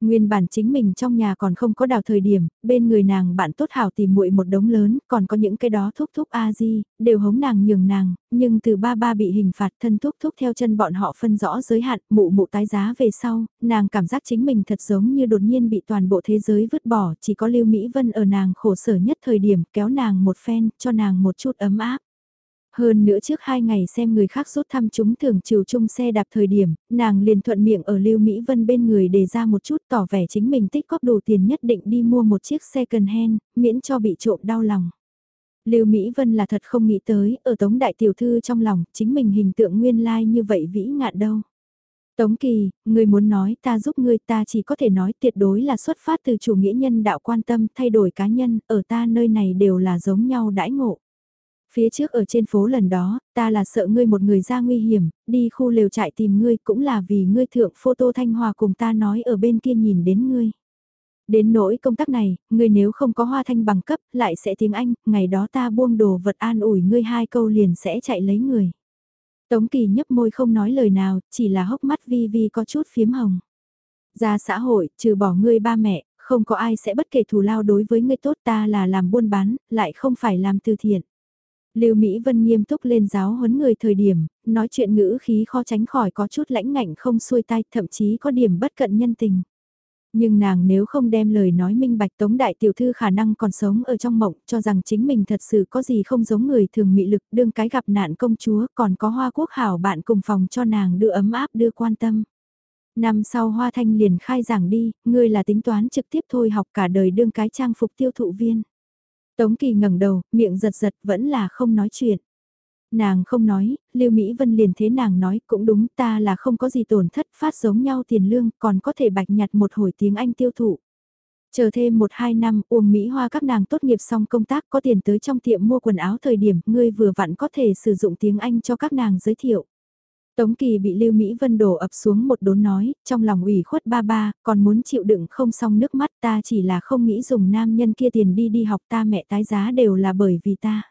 Nguyên bản chính mình trong nhà còn không có đào thời điểm, bên người nàng bạn tốt hảo tìm muội một đống lớn, còn có những cái đó thúc thúc a di, đều hống nàng nhường nàng, nhưng từ ba ba bị hình phạt thân thúc thúc theo chân bọn họ phân rõ giới hạn, mụ mụ tái giá về sau, nàng cảm giác chính mình thật giống như đột nhiên bị toàn bộ thế giới vứt bỏ, chỉ có Lưu Mỹ Vân ở nàng khổ sở nhất thời điểm kéo nàng một phen, cho nàng một chút ấm áp. Hơn nữa trước hai ngày xem người khác rút thăm chúng thường chiều chung xe đạp thời điểm, nàng liền thuận miệng ở Lưu Mỹ Vân bên người đề ra một chút tỏ vẻ chính mình tích góp đủ tiền nhất định đi mua một chiếc xe cần hen, miễn cho bị trộm đau lòng. Lưu Mỹ Vân là thật không nghĩ tới, ở Tống Đại Tiểu Thư trong lòng, chính mình hình tượng nguyên lai like như vậy vĩ ngạn đâu. Tống Kỳ, người muốn nói ta giúp ngươi ta chỉ có thể nói tuyệt đối là xuất phát từ chủ nghĩa nhân đạo quan tâm thay đổi cá nhân, ở ta nơi này đều là giống nhau đãi ngộ. Phía trước ở trên phố lần đó, ta là sợ ngươi một người ra nguy hiểm, đi khu lều trại tìm ngươi cũng là vì ngươi thượng photo thanh hòa cùng ta nói ở bên kia nhìn đến ngươi. Đến nỗi công tác này, ngươi nếu không có hoa thanh bằng cấp, lại sẽ tiếng Anh, ngày đó ta buông đồ vật an ủi ngươi hai câu liền sẽ chạy lấy người. Tống kỳ nhấp môi không nói lời nào, chỉ là hốc mắt vi vi có chút phiếm hồng. Ra xã hội, trừ bỏ ngươi ba mẹ, không có ai sẽ bất kể thù lao đối với ngươi tốt ta là làm buôn bán, lại không phải làm từ thiện. Lưu Mỹ Vân nghiêm túc lên giáo huấn người thời điểm, nói chuyện ngữ khí khó tránh khỏi có chút lãnh ngạnh không xuôi tay, thậm chí có điểm bất cận nhân tình. Nhưng nàng nếu không đem lời nói minh bạch tống đại tiểu thư khả năng còn sống ở trong mộng cho rằng chính mình thật sự có gì không giống người thường mị lực đương cái gặp nạn công chúa còn có hoa quốc hảo bạn cùng phòng cho nàng đưa ấm áp đưa quan tâm. Năm sau hoa thanh liền khai giảng đi, ngươi là tính toán trực tiếp thôi học cả đời đương cái trang phục tiêu thụ viên. Tống Kỳ ngẩng đầu, miệng giật giật vẫn là không nói chuyện. Nàng không nói, Lưu Mỹ Vân liền thế nàng nói cũng đúng ta là không có gì tổn thất phát giống nhau tiền lương còn có thể bạch nhặt một hồi tiếng Anh tiêu thụ. Chờ thêm một hai năm uống Mỹ Hoa các nàng tốt nghiệp xong công tác có tiền tới trong tiệm mua quần áo thời điểm ngươi vừa vặn có thể sử dụng tiếng Anh cho các nàng giới thiệu. Tống Kỳ bị Lưu Mỹ Vân đổ ập xuống một đốn nói, trong lòng ủy khuất ba ba, còn muốn chịu đựng không xong nước mắt ta chỉ là không nghĩ dùng nam nhân kia tiền đi đi học ta mẹ tái giá đều là bởi vì ta.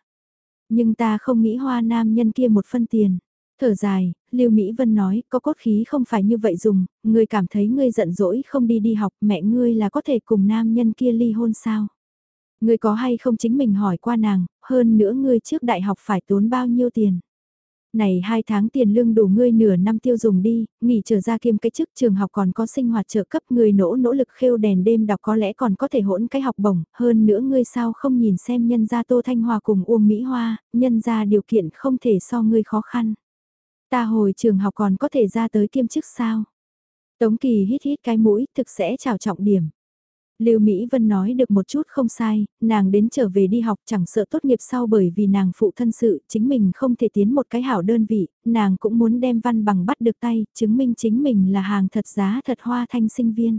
Nhưng ta không nghĩ hoa nam nhân kia một phân tiền. Thở dài, Lưu Mỹ Vân nói, có cốt khí không phải như vậy dùng, ngươi cảm thấy ngươi giận dỗi không đi đi học, mẹ ngươi là có thể cùng nam nhân kia ly hôn sao? Ngươi có hay không chính mình hỏi qua nàng, hơn nữa ngươi trước đại học phải tốn bao nhiêu tiền? Này hai tháng tiền lương đủ ngươi nửa năm tiêu dùng đi, nghỉ trở ra kiêm cái chức trường học còn có sinh hoạt trợ cấp người nỗ nỗ lực khêu đèn đêm đọc có lẽ còn có thể hỗn cái học bổng, hơn nữa ngươi sao không nhìn xem nhân gia Tô Thanh Hòa cùng Uông Mỹ Hoa, nhân gia điều kiện không thể so ngươi khó khăn. Ta hồi trường học còn có thể ra tới kiêm chức sao? Tống Kỳ hít hít cái mũi, thực sẽ trào trọng điểm. Lưu Mỹ Vân nói được một chút không sai, nàng đến trở về đi học chẳng sợ tốt nghiệp sau bởi vì nàng phụ thân sự, chính mình không thể tiến một cái hảo đơn vị, nàng cũng muốn đem văn bằng bắt được tay, chứng minh chính mình là hàng thật giá thật hoa thanh sinh viên.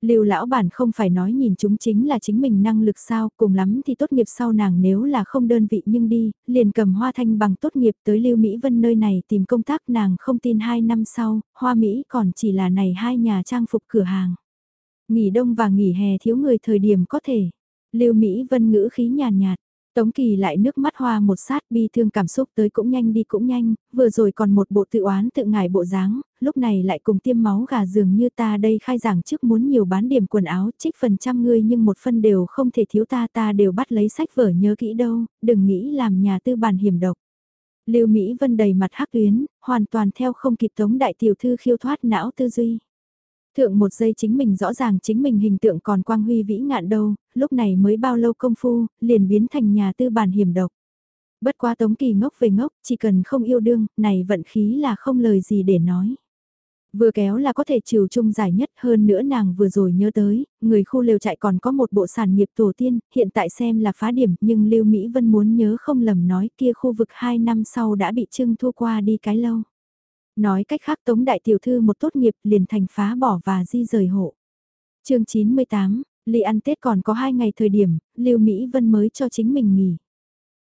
Lưu lão bản không phải nói nhìn chúng chính là chính mình năng lực sao, cùng lắm thì tốt nghiệp sau nàng nếu là không đơn vị nhưng đi, liền cầm hoa thanh bằng tốt nghiệp tới Lưu Mỹ Vân nơi này tìm công tác nàng không tin hai năm sau, hoa Mỹ còn chỉ là này hai nhà trang phục cửa hàng. Nghỉ đông và nghỉ hè thiếu người thời điểm có thể. Lưu Mỹ Vân ngữ khí nhàn nhạt, Tống Kỳ lại nước mắt hoa một sát bi thương cảm xúc tới cũng nhanh đi cũng nhanh, vừa rồi còn một bộ tự oán tự ngải bộ dáng, lúc này lại cùng tiêm máu gà dường như ta đây khai giảng trước muốn nhiều bán điểm quần áo trích phần trăm ngươi nhưng một phân đều không thể thiếu ta ta đều bắt lấy sách vở nhớ kỹ đâu, đừng nghĩ làm nhà tư bản hiểm độc. Lưu Mỹ Vân đầy mặt hắc tuyến, hoàn toàn theo không kịp Tống Đại Tiểu Thư khiêu thoát não tư duy. Thượng một giây chính mình rõ ràng chính mình hình tượng còn quang huy vĩ ngạn đâu, lúc này mới bao lâu công phu, liền biến thành nhà tư bản hiểm độc. Bất quá tống kỳ ngốc về ngốc, chỉ cần không yêu đương, này vận khí là không lời gì để nói. Vừa kéo là có thể chiều chung giải nhất hơn nữa nàng vừa rồi nhớ tới, người khu lều trại còn có một bộ sản nghiệp tổ tiên, hiện tại xem là phá điểm nhưng Lưu Mỹ Vân muốn nhớ không lầm nói kia khu vực 2 năm sau đã bị trưng thua qua đi cái lâu. Nói cách khác Tống Đại Tiểu Thư một tốt nghiệp liền thành phá bỏ và di rời hộ. chương 98, Ly ăn Tết còn có 2 ngày thời điểm, Lưu Mỹ Vân mới cho chính mình nghỉ.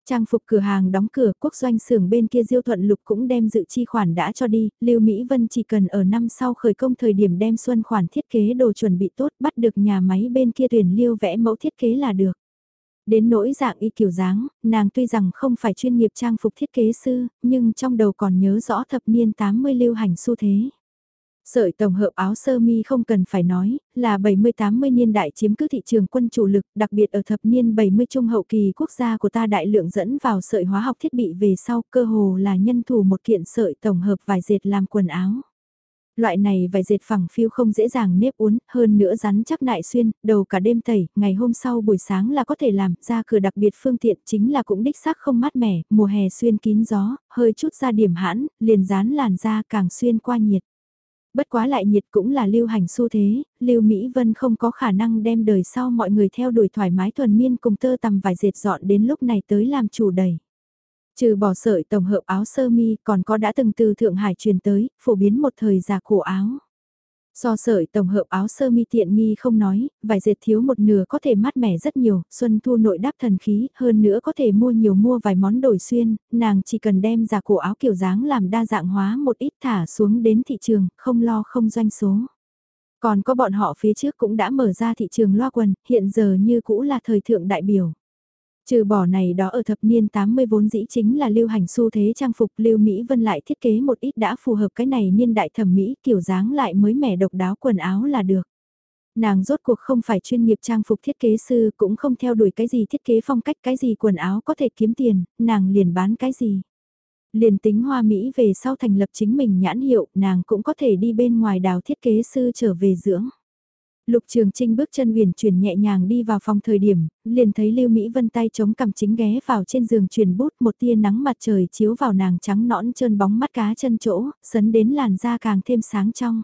Trang phục cửa hàng đóng cửa, quốc doanh xưởng bên kia Diêu Thuận Lục cũng đem dự chi khoản đã cho đi, Lưu Mỹ Vân chỉ cần ở năm sau khởi công thời điểm đem xuân khoản thiết kế đồ chuẩn bị tốt, bắt được nhà máy bên kia tuyển Lưu vẽ mẫu thiết kế là được. Đến nỗi dạng y kiểu dáng, nàng tuy rằng không phải chuyên nghiệp trang phục thiết kế sư, nhưng trong đầu còn nhớ rõ thập niên 80 lưu hành xu thế. Sợi tổng hợp áo sơ mi không cần phải nói, là 70-80 niên đại chiếm cứ thị trường quân chủ lực, đặc biệt ở thập niên 70 trung hậu kỳ quốc gia của ta đại lượng dẫn vào sợi hóa học thiết bị về sau cơ hồ là nhân thủ một kiện sợi tổng hợp vải dệt làm quần áo. Loại này vải dệt phẳng phiêu không dễ dàng nếp uốn, hơn nữa rắn chắc nại xuyên, đầu cả đêm tẩy, ngày hôm sau buổi sáng là có thể làm, ra cửa đặc biệt phương tiện chính là cũng đích xác không mát mẻ, mùa hè xuyên kín gió, hơi chút ra điểm hãn, liền dán làn da càng xuyên qua nhiệt. Bất quá lại nhiệt cũng là lưu hành xu thế, lưu Mỹ Vân không có khả năng đem đời sau mọi người theo đuổi thoải mái thuần miên cùng tơ tằm vải dệt dọn đến lúc này tới làm chủ đầy. Trừ bỏ sợi tổng hợp áo sơ mi còn có đã từng từ Thượng Hải truyền tới, phổ biến một thời giả cổ áo. So sợi tổng hợp áo sơ mi tiện nghi không nói, vải dệt thiếu một nửa có thể mát mẻ rất nhiều, xuân thu nội đáp thần khí, hơn nữa có thể mua nhiều mua vài món đổi xuyên, nàng chỉ cần đem giả cổ áo kiểu dáng làm đa dạng hóa một ít thả xuống đến thị trường, không lo không doanh số. Còn có bọn họ phía trước cũng đã mở ra thị trường loa quần, hiện giờ như cũ là thời thượng đại biểu. Trừ bỏ này đó ở thập niên 80 vốn dĩ chính là lưu hành xu thế trang phục lưu Mỹ Vân lại thiết kế một ít đã phù hợp cái này niên đại thẩm mỹ kiểu dáng lại mới mẻ độc đáo quần áo là được. Nàng rốt cuộc không phải chuyên nghiệp trang phục thiết kế sư cũng không theo đuổi cái gì thiết kế phong cách cái gì quần áo có thể kiếm tiền, nàng liền bán cái gì. Liền tính hoa Mỹ về sau thành lập chính mình nhãn hiệu nàng cũng có thể đi bên ngoài đào thiết kế sư trở về dưỡng. Lục Trường Trinh bước chân uyển chuyển nhẹ nhàng đi vào phòng thời điểm, liền thấy Lưu Mỹ Vân tay chống cằm chính ghé vào trên giường truyền bút một tia nắng mặt trời chiếu vào nàng trắng nõn trơn bóng mắt cá chân chỗ, sấn đến làn da càng thêm sáng trong.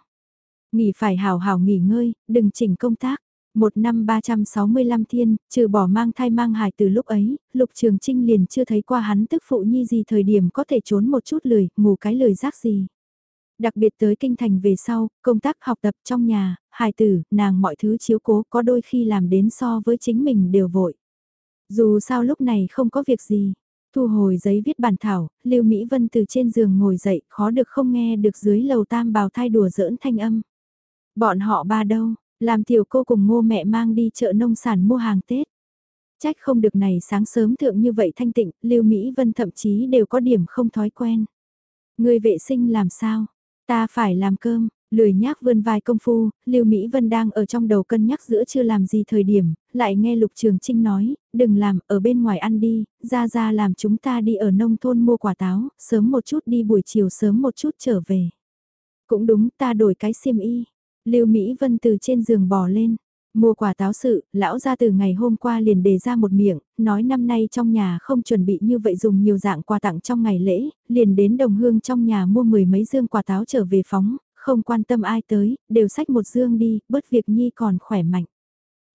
Nghỉ phải hào hào nghỉ ngơi, đừng chỉnh công tác. Một năm 365 thiên, trừ bỏ mang thai mang hài từ lúc ấy, Lục Trường Trinh liền chưa thấy qua hắn tức phụ nhi gì thời điểm có thể trốn một chút lười, ngủ cái lười rác gì. Đặc biệt tới kinh thành về sau, công tác học tập trong nhà, hài tử, nàng mọi thứ chiếu cố có đôi khi làm đến so với chính mình đều vội. Dù sao lúc này không có việc gì, thu hồi giấy viết bản thảo, Lưu Mỹ Vân từ trên giường ngồi dậy, khó được không nghe được dưới lầu tam bào thai đùa giỡn thanh âm. Bọn họ ba đâu, làm tiểu cô cùng ngô mẹ mang đi chợ nông sản mua hàng Tết. Trách không được này sáng sớm thượng như vậy thanh tịnh, Lưu Mỹ Vân thậm chí đều có điểm không thói quen. Người vệ sinh làm sao? Ta phải làm cơm, lười nhác vươn vai công phu, Lưu Mỹ Vân đang ở trong đầu cân nhắc giữa chưa làm gì thời điểm, lại nghe Lục Trường Trinh nói, đừng làm, ở bên ngoài ăn đi, ra ra làm chúng ta đi ở nông thôn mua quả táo, sớm một chút đi buổi chiều sớm một chút trở về. Cũng đúng, ta đổi cái xiêm y. Lưu Mỹ Vân từ trên giường bò lên. Mua quả táo sự, lão ra từ ngày hôm qua liền đề ra một miệng, nói năm nay trong nhà không chuẩn bị như vậy dùng nhiều dạng quà tặng trong ngày lễ, liền đến đồng hương trong nhà mua mười mấy dương quả táo trở về phóng, không quan tâm ai tới, đều xách một dương đi, bớt việc nhi còn khỏe mạnh.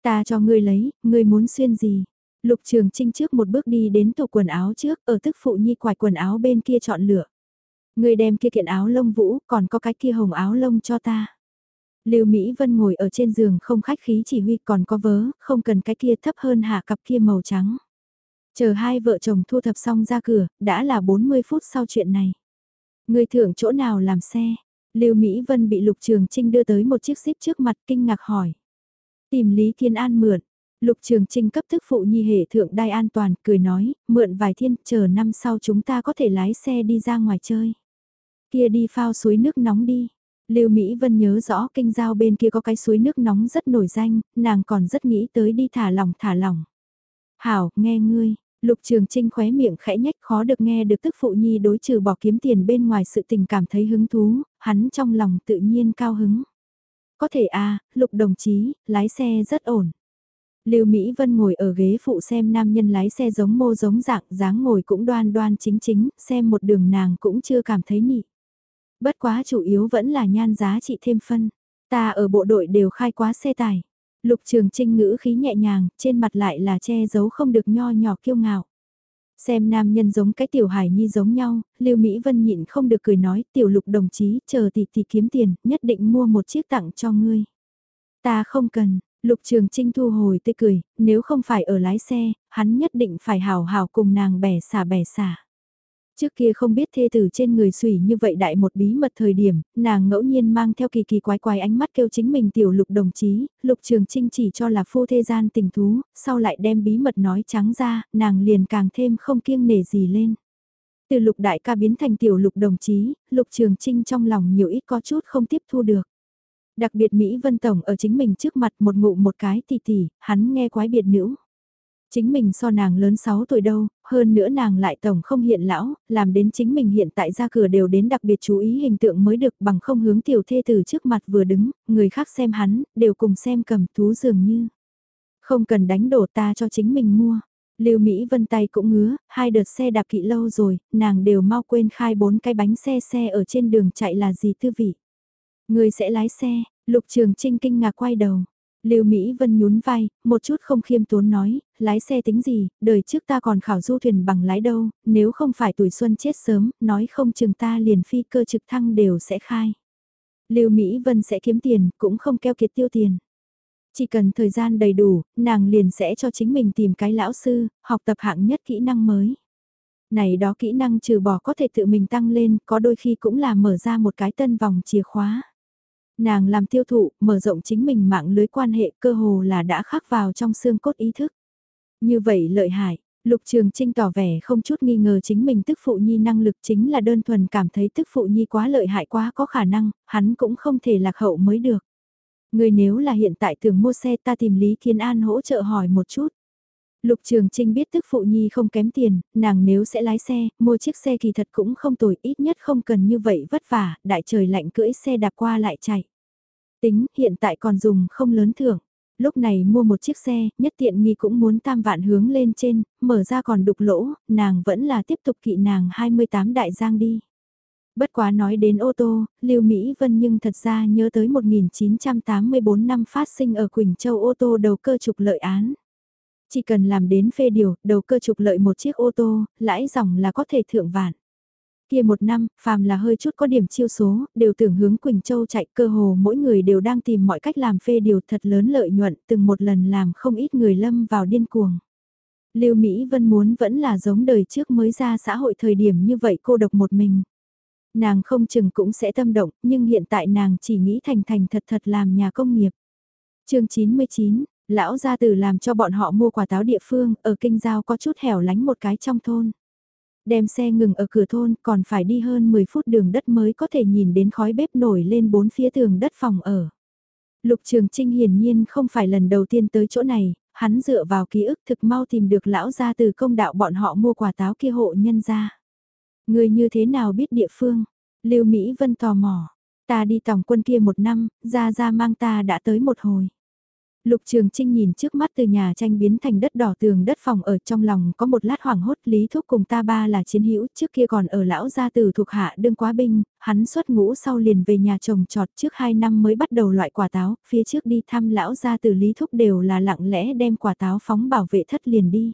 Ta cho ngươi lấy, ngươi muốn xuyên gì? Lục Trường Trinh trước một bước đi đến tủ quần áo trước, ở tức phụ nhi quài quần áo bên kia chọn lựa. Ngươi đem kia kiện áo lông vũ, còn có cái kia hồng áo lông cho ta. Lưu Mỹ Vân ngồi ở trên giường không khách khí chỉ huy còn có vớ, không cần cái kia thấp hơn hạ cặp kia màu trắng. Chờ hai vợ chồng thu thập xong ra cửa, đã là 40 phút sau chuyện này. Người thưởng chỗ nào làm xe? Lưu Mỹ Vân bị Lục Trường Trinh đưa tới một chiếc xíp trước mặt kinh ngạc hỏi. Tìm Lý Thiên An mượn. Lục Trường Trinh cấp thức phụ nhi hệ thượng đai an toàn, cười nói, mượn vài thiên, chờ năm sau chúng ta có thể lái xe đi ra ngoài chơi. Kia đi phao suối nước nóng đi. Lưu Mỹ Vân nhớ rõ kinh giao bên kia có cái suối nước nóng rất nổi danh, nàng còn rất nghĩ tới đi thả lỏng thả lỏng. Hảo, nghe ngươi, Lục Trường Trinh khóe miệng khẽ nhách khó được nghe được tức phụ nhi đối trừ bỏ kiếm tiền bên ngoài sự tình cảm thấy hứng thú, hắn trong lòng tự nhiên cao hứng. Có thể à, Lục đồng chí, lái xe rất ổn. Lưu Mỹ Vân ngồi ở ghế phụ xem nam nhân lái xe giống mô giống dạng, dáng ngồi cũng đoan đoan chính chính, xem một đường nàng cũng chưa cảm thấy nhị. Bất quá chủ yếu vẫn là nhan giá trị thêm phân. Ta ở bộ đội đều khai quá xe tải. Lục Trường Trinh ngữ khí nhẹ nhàng, trên mặt lại là che giấu không được nho nhỏ kiêu ngạo. Xem nam nhân giống cái tiểu hải nhi giống nhau, Lưu Mỹ Vân nhịn không được cười nói, tiểu lục đồng chí, chờ tỷ tỷ kiếm tiền, nhất định mua một chiếc tặng cho ngươi. Ta không cần, Lục Trường Trinh thu hồi tươi cười, nếu không phải ở lái xe, hắn nhất định phải hào hào cùng nàng bẻ xả bẻ xả. Trước kia không biết thê tử trên người sủy như vậy đại một bí mật thời điểm, nàng ngẫu nhiên mang theo kỳ kỳ quái quái ánh mắt kêu chính mình tiểu lục đồng chí, lục trường trinh chỉ cho là phu thê gian tình thú, sau lại đem bí mật nói trắng ra, nàng liền càng thêm không kiêng nể gì lên. Từ lục đại ca biến thành tiểu lục đồng chí, lục trường trinh trong lòng nhiều ít có chút không tiếp thu được. Đặc biệt Mỹ Vân Tổng ở chính mình trước mặt một ngụ một cái tì tì, hắn nghe quái biệt nữ. Chính mình so nàng lớn 6 tuổi đâu, hơn nữa nàng lại tổng không hiện lão, làm đến chính mình hiện tại ra cửa đều đến đặc biệt chú ý hình tượng mới được bằng không hướng tiểu thê từ trước mặt vừa đứng, người khác xem hắn, đều cùng xem cầm thú dường như. Không cần đánh đổ ta cho chính mình mua. Lưu Mỹ Vân tay cũng ngứa, hai đợt xe đạp kỵ lâu rồi, nàng đều mau quên khai bốn cái bánh xe xe ở trên đường chạy là gì tư vị. Người sẽ lái xe, Lục Trường Trinh kinh ngạc quay đầu. Lưu Mỹ Vân nhún vai, một chút không khiêm tốn nói, lái xe tính gì, đời trước ta còn khảo du thuyền bằng lái đâu, nếu không phải tuổi xuân chết sớm, nói không chừng ta liền phi cơ trực thăng đều sẽ khai. Lưu Mỹ Vân sẽ kiếm tiền, cũng không keo kiệt tiêu tiền. Chỉ cần thời gian đầy đủ, nàng liền sẽ cho chính mình tìm cái lão sư, học tập hạng nhất kỹ năng mới. Này đó kỹ năng trừ bỏ có thể tự mình tăng lên, có đôi khi cũng là mở ra một cái tân vòng chìa khóa. Nàng làm tiêu thụ, mở rộng chính mình mạng lưới quan hệ cơ hồ là đã khắc vào trong xương cốt ý thức. Như vậy lợi hại, Lục Trường Trinh tỏ vẻ không chút nghi ngờ chính mình tức phụ nhi năng lực chính là đơn thuần cảm thấy tức phụ nhi quá lợi hại quá có khả năng, hắn cũng không thể lạc hậu mới được. Người nếu là hiện tại tưởng mua xe ta tìm Lý Thiên An hỗ trợ hỏi một chút. Lục Trường Trinh biết tức phụ nhi không kém tiền, nàng nếu sẽ lái xe, mua chiếc xe kỳ thật cũng không tồi, ít nhất không cần như vậy vất vả, đại trời lạnh cưỡi xe đạp qua lại chạy. Tính, hiện tại còn dùng không lớn thưởng. Lúc này mua một chiếc xe, nhất tiện nghi cũng muốn tam vạn hướng lên trên, mở ra còn đục lỗ, nàng vẫn là tiếp tục kỵ nàng 28 đại giang đi. Bất quá nói đến ô tô, Lưu Mỹ Vân nhưng thật ra nhớ tới 1984 năm phát sinh ở Quỳnh Châu ô tô đầu cơ trục lợi án. Chỉ cần làm đến phê điều, đầu cơ trục lợi một chiếc ô tô, lãi dòng là có thể thượng vạn. Kia một năm, phàm là hơi chút có điểm chiêu số, đều tưởng hướng Quỳnh Châu chạy cơ hồ mỗi người đều đang tìm mọi cách làm phê điều thật lớn lợi nhuận từng một lần làm không ít người lâm vào điên cuồng. Lưu Mỹ Vân muốn vẫn là giống đời trước mới ra xã hội thời điểm như vậy cô độc một mình. Nàng không chừng cũng sẽ tâm động, nhưng hiện tại nàng chỉ nghĩ thành thành thật thật làm nhà công nghiệp. chương 99, Lão gia tử làm cho bọn họ mua quả táo địa phương, ở kinh giao có chút hẻo lánh một cái trong thôn. Đem xe ngừng ở cửa thôn còn phải đi hơn 10 phút đường đất mới có thể nhìn đến khói bếp nổi lên bốn phía tường đất phòng ở. Lục Trường Trinh hiển nhiên không phải lần đầu tiên tới chỗ này, hắn dựa vào ký ức thực mau tìm được lão gia từ công đạo bọn họ mua quả táo kia hộ nhân ra. Người như thế nào biết địa phương? Lưu Mỹ Vân tò mò. Ta đi tòng quân kia một năm, ra ra mang ta đã tới một hồi. Lục Trường Trinh nhìn trước mắt từ nhà tranh biến thành đất đỏ tường đất phòng ở trong lòng có một lát hoảng hốt Lý Thúc cùng ta ba là chiến hữu trước kia còn ở lão gia tử thuộc hạ đương quá binh, hắn xuất ngũ sau liền về nhà chồng trọt trước hai năm mới bắt đầu loại quả táo, phía trước đi thăm lão gia tử Lý Thúc đều là lặng lẽ đem quả táo phóng bảo vệ thất liền đi.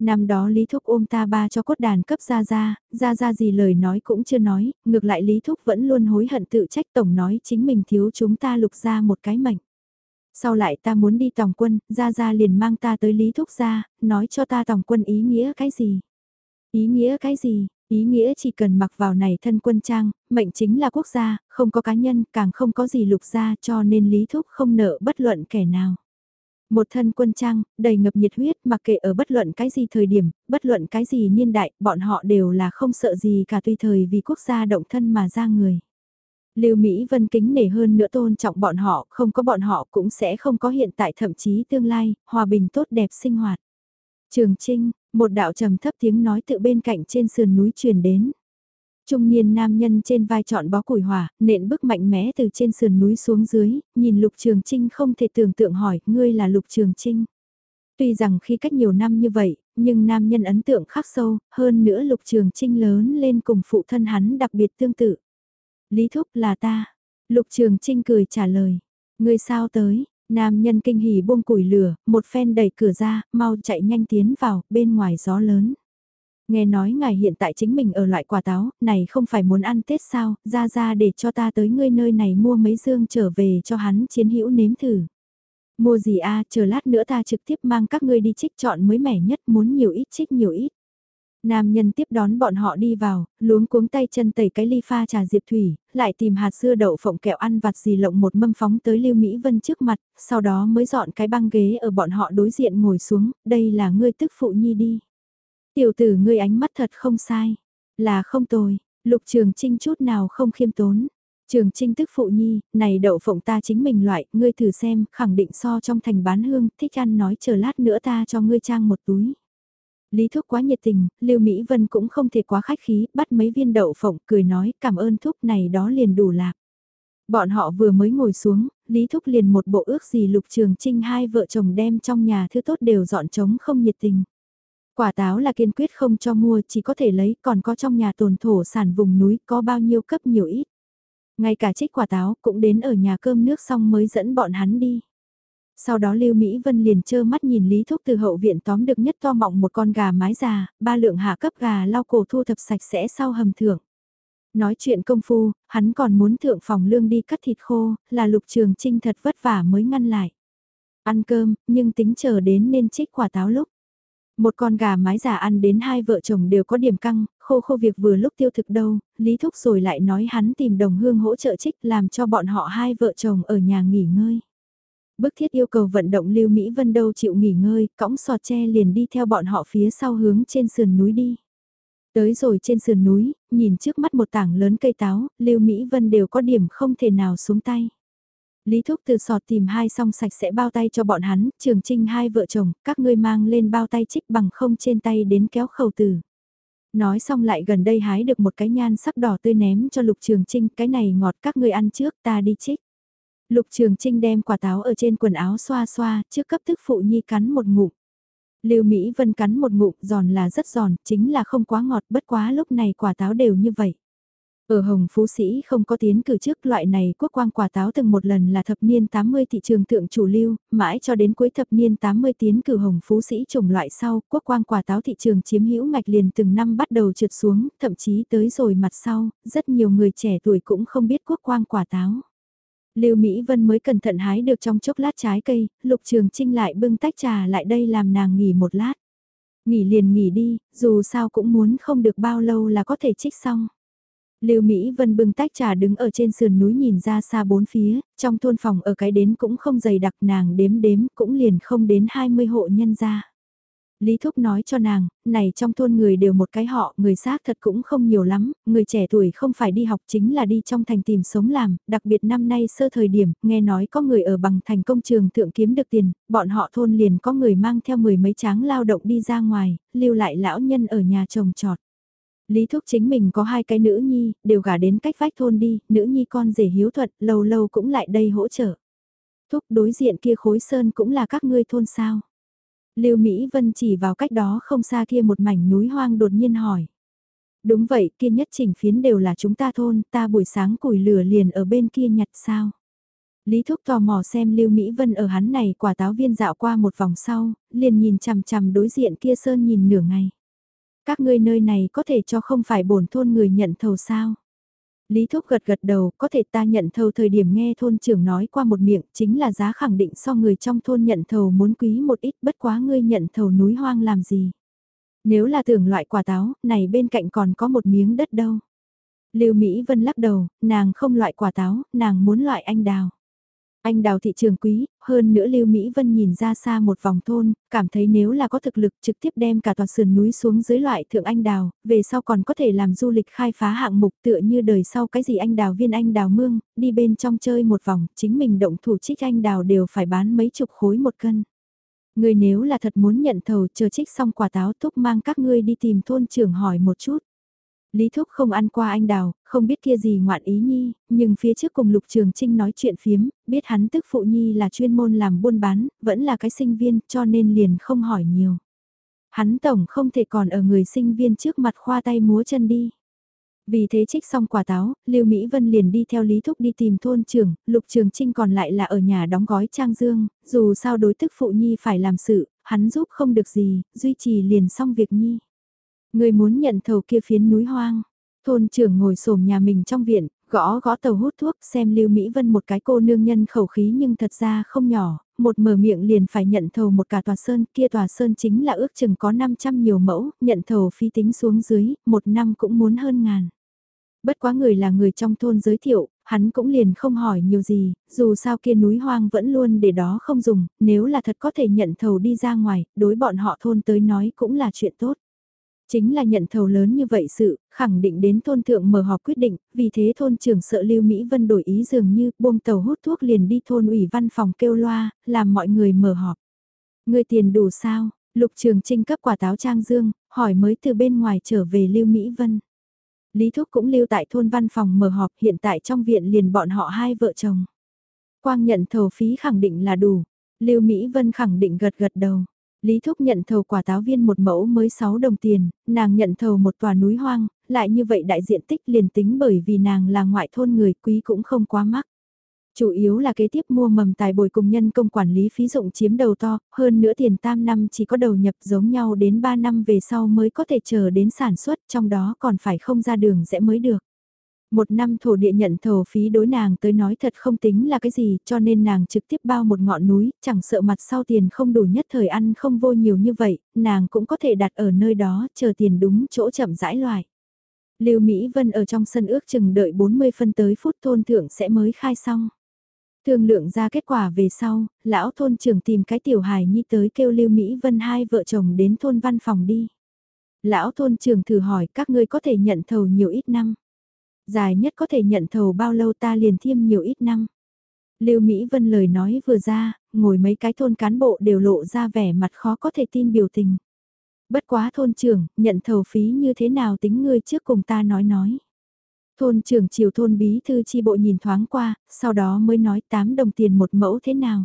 Năm đó Lý Thúc ôm ta ba cho cốt đàn cấp ra ra, ra ra gì lời nói cũng chưa nói, ngược lại Lý Thúc vẫn luôn hối hận tự trách tổng nói chính mình thiếu chúng ta lục ra một cái mệnh. Sau lại ta muốn đi tòng quân, ra ra liền mang ta tới Lý Thúc ra, nói cho ta tòng quân ý nghĩa cái gì. Ý nghĩa cái gì, ý nghĩa chỉ cần mặc vào này thân quân trang, mệnh chính là quốc gia, không có cá nhân, càng không có gì lục gia cho nên Lý Thúc không nợ bất luận kẻ nào. Một thân quân trang, đầy ngập nhiệt huyết mặc kệ ở bất luận cái gì thời điểm, bất luận cái gì niên đại, bọn họ đều là không sợ gì cả tùy thời vì quốc gia động thân mà ra người. Lưu Mỹ Vân kính nể hơn nữa tôn trọng bọn họ, không có bọn họ cũng sẽ không có hiện tại thậm chí tương lai, hòa bình tốt đẹp sinh hoạt. Trường Trinh, một đạo trầm thấp tiếng nói tự bên cạnh trên sườn núi truyền đến. Trung niên nam nhân trên vai trọn bó củi hỏa, nện bước mạnh mẽ từ trên sườn núi xuống dưới, nhìn Lục Trường Trinh không thể tưởng tượng hỏi, ngươi là Lục Trường Trinh. Tuy rằng khi cách nhiều năm như vậy, nhưng nam nhân ấn tượng khắc sâu, hơn nữa Lục Trường Trinh lớn lên cùng phụ thân hắn đặc biệt tương tự. Lý Thúc là ta. Lục Trường Trinh cười trả lời. Ngươi sao tới? Nam nhân kinh hỉ buông củi lửa, một phen đẩy cửa ra, mau chạy nhanh tiến vào, bên ngoài gió lớn. Nghe nói ngài hiện tại chính mình ở loại quả táo, này không phải muốn ăn Tết sao, ra ra để cho ta tới ngươi nơi này mua mấy dương trở về cho hắn chiến hữu nếm thử. Mua gì a chờ lát nữa ta trực tiếp mang các ngươi đi trích chọn mới mẻ nhất muốn nhiều ít trích nhiều ít. Nam nhân tiếp đón bọn họ đi vào, luống cuống tay chân tẩy cái ly pha trà diệp thủy, lại tìm hạt dưa đậu phộng kẹo ăn vặt gì lộng một mâm phóng tới Lưu Mỹ Vân trước mặt, sau đó mới dọn cái băng ghế ở bọn họ đối diện ngồi xuống, đây là ngươi tức phụ nhi đi. Tiểu tử ngươi ánh mắt thật không sai, là không tồi, lục trường trinh chút nào không khiêm tốn. Trường trinh tức phụ nhi, này đậu phộng ta chính mình loại, ngươi thử xem, khẳng định so trong thành bán hương, thích ăn nói chờ lát nữa ta cho ngươi trang một túi. Lý Thúc quá nhiệt tình, Lưu Mỹ Vân cũng không thể quá khách khí, bắt mấy viên đậu phộng, cười nói cảm ơn Thúc này đó liền đủ lạc. Bọn họ vừa mới ngồi xuống, Lý Thúc liền một bộ ước gì Lục Trường Trinh hai vợ chồng đem trong nhà thứ tốt đều dọn trống không nhiệt tình. Quả táo là kiên quyết không cho mua, chỉ có thể lấy, còn có trong nhà tồn thổ sản vùng núi có bao nhiêu cấp nhiều ít. Ngay cả trích quả táo cũng đến ở nhà cơm nước xong mới dẫn bọn hắn đi. Sau đó Lưu Mỹ Vân liền trơ mắt nhìn Lý Thúc từ hậu viện tóm được nhất to mọng một con gà mái già, ba lượng hạ cấp gà lau cổ thu thập sạch sẽ sau hầm thưởng. Nói chuyện công phu, hắn còn muốn thượng phòng lương đi cắt thịt khô, là lục trường trinh thật vất vả mới ngăn lại. Ăn cơm, nhưng tính chờ đến nên trích quả táo lúc. Một con gà mái già ăn đến hai vợ chồng đều có điểm căng, khô khô việc vừa lúc tiêu thực đâu, Lý Thúc rồi lại nói hắn tìm đồng hương hỗ trợ trích làm cho bọn họ hai vợ chồng ở nhà nghỉ ngơi. Bức thiết yêu cầu vận động Lưu Mỹ Vân đâu chịu nghỉ ngơi, cõng sọt tre liền đi theo bọn họ phía sau hướng trên sườn núi đi. Tới rồi trên sườn núi, nhìn trước mắt một tảng lớn cây táo, Lưu Mỹ Vân đều có điểm không thể nào xuống tay. Lý Thúc từ sọt tìm hai song sạch sẽ bao tay cho bọn hắn, trường trinh hai vợ chồng, các ngươi mang lên bao tay trích bằng không trên tay đến kéo khẩu tử. Nói xong lại gần đây hái được một cái nhan sắc đỏ tươi ném cho lục trường trinh, cái này ngọt các ngươi ăn trước ta đi trích. Lục Trường Trinh đem quả táo ở trên quần áo xoa xoa, trước cấp thức phụ nhi cắn một ngụm. Lưu Mỹ Vân cắn một ngụm giòn là rất giòn, chính là không quá ngọt, bất quá lúc này quả táo đều như vậy. Ở Hồng Phú Sĩ không có tiến cử trước loại này quốc quang quả táo từng một lần là thập niên 80 thị trường thượng chủ lưu, mãi cho đến cuối thập niên 80 tiến cử Hồng Phú Sĩ trồng loại sau, quốc quang quả táo thị trường chiếm hữu ngạch liền từng năm bắt đầu trượt xuống, thậm chí tới rồi mặt sau, rất nhiều người trẻ tuổi cũng không biết quốc quang quả táo. Lưu Mỹ Vân mới cẩn thận hái được trong chốc lát trái cây, Lục Trường Trinh lại bưng tách trà lại đây làm nàng nghỉ một lát. Nghỉ liền nghỉ đi, dù sao cũng muốn không được bao lâu là có thể trích xong. Lưu Mỹ Vân bưng tách trà đứng ở trên sườn núi nhìn ra xa bốn phía, trong thôn phòng ở cái đến cũng không dày đặc nàng đếm đếm cũng liền không đến 20 hộ nhân gia. Lý Thúc nói cho nàng, này trong thôn người đều một cái họ, người xác thật cũng không nhiều lắm, người trẻ tuổi không phải đi học chính là đi trong thành tìm sống làm, đặc biệt năm nay sơ thời điểm, nghe nói có người ở bằng thành công trường thượng kiếm được tiền, bọn họ thôn liền có người mang theo mười mấy tráng lao động đi ra ngoài, lưu lại lão nhân ở nhà trồng trọt. Lý Thúc chính mình có hai cái nữ nhi, đều gả đến cách vách thôn đi, nữ nhi con rể hiếu thuận, lâu lâu cũng lại đây hỗ trợ. Thúc đối diện kia khối sơn cũng là các ngươi thôn sao. Lưu Mỹ Vân chỉ vào cách đó không xa kia một mảnh núi hoang đột nhiên hỏi. Đúng vậy, kia nhất chỉnh phiến đều là chúng ta thôn, ta buổi sáng củi lửa liền ở bên kia nhặt sao. Lý Thúc tò mò xem Lưu Mỹ Vân ở hắn này quả táo viên dạo qua một vòng sau, liền nhìn chằm chằm đối diện kia sơn nhìn nửa ngày. Các ngươi nơi này có thể cho không phải bổn thôn người nhận thầu sao? Lý Thúc gật gật đầu, có thể ta nhận thầu thời điểm nghe thôn trưởng nói qua một miệng, chính là giá khẳng định so người trong thôn nhận thầu muốn quý một ít, bất quá ngươi nhận thầu núi hoang làm gì. Nếu là tưởng loại quả táo, này bên cạnh còn có một miếng đất đâu. Lưu Mỹ Vân lắc đầu, nàng không loại quả táo, nàng muốn loại anh đào. Anh đào thị trường quý, hơn nữa Lưu Mỹ Vân nhìn ra xa một vòng thôn, cảm thấy nếu là có thực lực trực tiếp đem cả tòa sườn núi xuống dưới loại thượng anh đào, về sau còn có thể làm du lịch khai phá hạng mục tựa như đời sau cái gì anh đào viên anh đào mương, đi bên trong chơi một vòng, chính mình động thủ trích anh đào đều phải bán mấy chục khối một cân. Người nếu là thật muốn nhận thầu chờ trích xong quả táo thúc mang các ngươi đi tìm thôn trưởng hỏi một chút. Lý Thúc không ăn qua anh đào, không biết kia gì ngoạn ý nhi, nhưng phía trước cùng Lục Trường Trinh nói chuyện phiếm, biết hắn tức phụ nhi là chuyên môn làm buôn bán, vẫn là cái sinh viên cho nên liền không hỏi nhiều. Hắn tổng không thể còn ở người sinh viên trước mặt khoa tay múa chân đi. Vì thế trích xong quả táo, Lưu Mỹ Vân liền đi theo Lý Thúc đi tìm thôn trưởng, Lục Trường Trinh còn lại là ở nhà đóng gói trang dương, dù sao đối tức phụ nhi phải làm sự, hắn giúp không được gì, duy trì liền xong việc nhi. Người muốn nhận thầu kia phiến núi hoang. Thôn trưởng ngồi xổm nhà mình trong viện, gõ gõ tàu hút thuốc xem Lưu Mỹ Vân một cái cô nương nhân khẩu khí nhưng thật ra không nhỏ, một mở miệng liền phải nhận thầu một cả tòa sơn, kia tòa sơn chính là ước chừng có 500 nhiều mẫu, nhận thầu phi tính xuống dưới, một năm cũng muốn hơn ngàn. Bất quá người là người trong thôn giới thiệu, hắn cũng liền không hỏi nhiều gì, dù sao kia núi hoang vẫn luôn để đó không dùng, nếu là thật có thể nhận thầu đi ra ngoài, đối bọn họ thôn tới nói cũng là chuyện tốt. Chính là nhận thầu lớn như vậy sự, khẳng định đến thôn thượng mở họp quyết định, vì thế thôn trưởng sợ Lưu Mỹ Vân đổi ý dường như buông tàu hút thuốc liền đi thôn ủy văn phòng kêu loa, làm mọi người mở họp. Người tiền đủ sao? Lục trường trinh cấp quả táo trang dương, hỏi mới từ bên ngoài trở về Lưu Mỹ Vân. Lý Thúc cũng lưu tại thôn văn phòng mở họp hiện tại trong viện liền bọn họ hai vợ chồng. Quang nhận thầu phí khẳng định là đủ. Lưu Mỹ Vân khẳng định gật gật đầu. Lý Thúc nhận thầu quả táo viên một mẫu mới 6 đồng tiền, nàng nhận thầu một tòa núi hoang, lại như vậy đại diện tích liền tính bởi vì nàng là ngoại thôn người quý cũng không quá mắc. Chủ yếu là kế tiếp mua mầm tài bồi cùng nhân công quản lý phí dụng chiếm đầu to, hơn nữa tiền tam năm chỉ có đầu nhập giống nhau đến 3 năm về sau mới có thể chờ đến sản xuất trong đó còn phải không ra đường sẽ mới được. Một năm thổ địa nhận thầu phí đối nàng tới nói thật không tính là cái gì cho nên nàng trực tiếp bao một ngọn núi, chẳng sợ mặt sau tiền không đủ nhất thời ăn không vô nhiều như vậy, nàng cũng có thể đặt ở nơi đó chờ tiền đúng chỗ chậm rãi loại. Lưu Mỹ Vân ở trong sân ước chừng đợi 40 phân tới phút thôn thượng sẽ mới khai xong. Thương lượng ra kết quả về sau, lão thôn trưởng tìm cái tiểu hài nhi tới kêu Lưu Mỹ Vân hai vợ chồng đến thôn văn phòng đi. Lão thôn trưởng thử hỏi các ngươi có thể nhận thầu nhiều ít năm. Dài nhất có thể nhận thầu bao lâu ta liền thiêm nhiều ít năm. Lưu Mỹ Vân lời nói vừa ra, ngồi mấy cái thôn cán bộ đều lộ ra vẻ mặt khó có thể tin biểu tình. Bất quá thôn trưởng, nhận thầu phí như thế nào tính ngươi trước cùng ta nói nói. Thôn trưởng chiều thôn bí thư chi bộ nhìn thoáng qua, sau đó mới nói 8 đồng tiền một mẫu thế nào.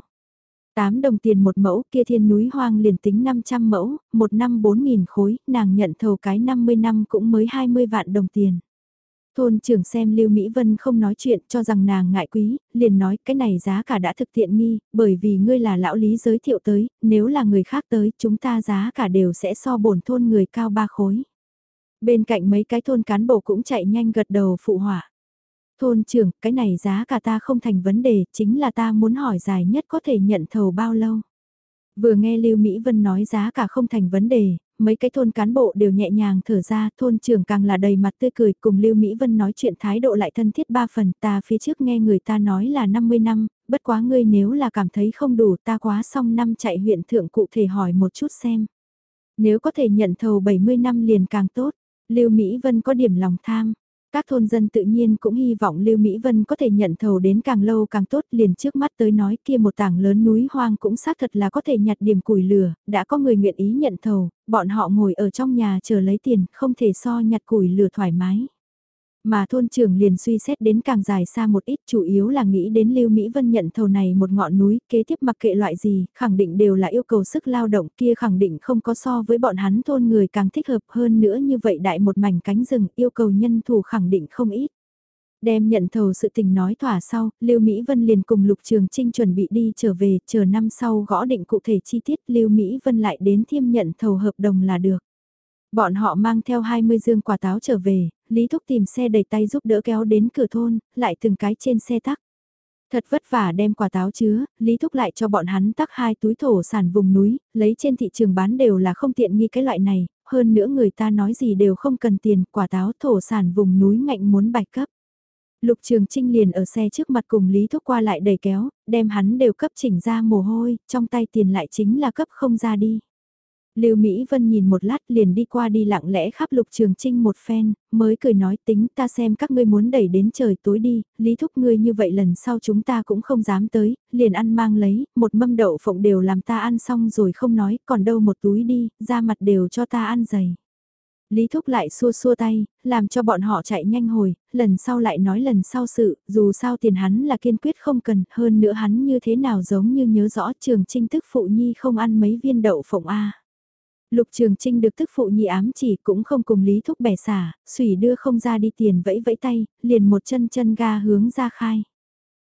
8 đồng tiền một mẫu kia thiên núi hoang liền tính 500 mẫu, một năm 4.000 khối, nàng nhận thầu cái 50 năm cũng mới 20 vạn đồng tiền. Thôn trưởng xem Lưu Mỹ Vân không nói chuyện cho rằng nàng ngại quý, liền nói cái này giá cả đã thực tiện nghi, bởi vì ngươi là lão lý giới thiệu tới, nếu là người khác tới chúng ta giá cả đều sẽ so bổn thôn người cao ba khối. Bên cạnh mấy cái thôn cán bộ cũng chạy nhanh gật đầu phụ họa. Thôn trưởng, cái này giá cả ta không thành vấn đề, chính là ta muốn hỏi dài nhất có thể nhận thầu bao lâu. Vừa nghe Lưu Mỹ Vân nói giá cả không thành vấn đề, mấy cái thôn cán bộ đều nhẹ nhàng thở ra, thôn trưởng càng là đầy mặt tươi cười cùng Lưu Mỹ Vân nói chuyện thái độ lại thân thiết ba phần, ta phía trước nghe người ta nói là 50 năm, bất quá ngươi nếu là cảm thấy không đủ ta quá xong năm chạy huyện thượng cụ thể hỏi một chút xem. Nếu có thể nhận thầu 70 năm liền càng tốt, Lưu Mỹ Vân có điểm lòng tham. Các thôn dân tự nhiên cũng hy vọng Lưu Mỹ Vân có thể nhận thầu đến càng lâu càng tốt liền trước mắt tới nói kia một tảng lớn núi hoang cũng xác thật là có thể nhặt điểm củi lửa, đã có người nguyện ý nhận thầu, bọn họ ngồi ở trong nhà chờ lấy tiền, không thể so nhặt củi lửa thoải mái. Mà thôn trưởng liền suy xét đến càng dài xa một ít chủ yếu là nghĩ đến Lưu Mỹ Vân nhận thầu này một ngọn núi kế tiếp mặc kệ loại gì, khẳng định đều là yêu cầu sức lao động kia khẳng định không có so với bọn hắn thôn người càng thích hợp hơn nữa như vậy đại một mảnh cánh rừng yêu cầu nhân thủ khẳng định không ít. Đem nhận thầu sự tình nói thỏa sau, Lưu Mỹ Vân liền cùng Lục Trường Trinh chuẩn bị đi trở về, chờ năm sau gõ định cụ thể chi tiết Lưu Mỹ Vân lại đến thiêm nhận thầu hợp đồng là được. Bọn họ mang theo 20 dương quả táo trở về, Lý Thúc tìm xe đẩy tay giúp đỡ kéo đến cửa thôn, lại từng cái trên xe tắc. Thật vất vả đem quả táo chứa, Lý Thúc lại cho bọn hắn tắc hai túi thổ sản vùng núi, lấy trên thị trường bán đều là không tiện nghi cái loại này, hơn nữa người ta nói gì đều không cần tiền, quả táo thổ sản vùng núi ngạnh muốn bạch cấp. Lục Trường Trinh liền ở xe trước mặt cùng Lý Thúc qua lại đẩy kéo, đem hắn đều cấp chỉnh ra mồ hôi, trong tay tiền lại chính là cấp không ra đi. Lưu Mỹ Vân nhìn một lát liền đi qua đi lặng lẽ khắp lục trường trinh một phen, mới cười nói tính ta xem các ngươi muốn đẩy đến trời tối đi, lý thúc ngươi như vậy lần sau chúng ta cũng không dám tới, liền ăn mang lấy, một mâm đậu phộng đều làm ta ăn xong rồi không nói, còn đâu một túi đi, ra mặt đều cho ta ăn dày. Lý Thúc lại xua xua tay, làm cho bọn họ chạy nhanh hồi, lần sau lại nói lần sau sự, dù sao tiền hắn là kiên quyết không cần, hơn nữa hắn như thế nào giống như nhớ rõ trường trinh tức phụ nhi không ăn mấy viên đậu phộng A. Lục Trường Trinh được tức phụ nhi ám chỉ cũng không cùng Lý Thúc bẻ xả, sủy đưa không ra đi tiền vẫy vẫy tay, liền một chân chân ga hướng ra khai.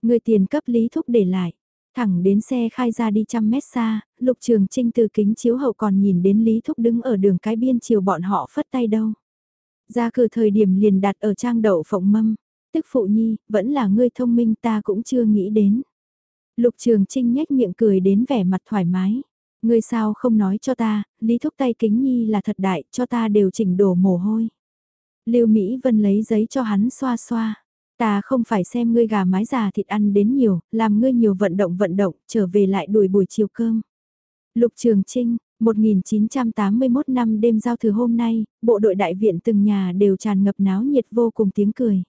Người tiền cấp Lý Thúc để lại, thẳng đến xe khai ra đi trăm mét xa, Lục Trường Trinh từ kính chiếu hậu còn nhìn đến Lý Thúc đứng ở đường cái biên chiều bọn họ phất tay đâu. Ra cửa thời điểm liền đặt ở trang đậu phộng mâm, tức phụ nhi, vẫn là ngươi thông minh ta cũng chưa nghĩ đến. Lục Trường Trinh nhếch miệng cười đến vẻ mặt thoải mái. Ngươi sao không nói cho ta, Lý Thúc tay kính nhi là thật đại, cho ta đều chỉnh đổ mồ hôi. Lưu Mỹ Vân lấy giấy cho hắn xoa xoa. Ta không phải xem ngươi gà mái già thịt ăn đến nhiều, làm ngươi nhiều vận động vận động, trở về lại đuổi buổi chiều cơm. Lục Trường Trinh, 1981 năm đêm giao thừa hôm nay, bộ đội đại viện từng nhà đều tràn ngập náo nhiệt vô cùng tiếng cười.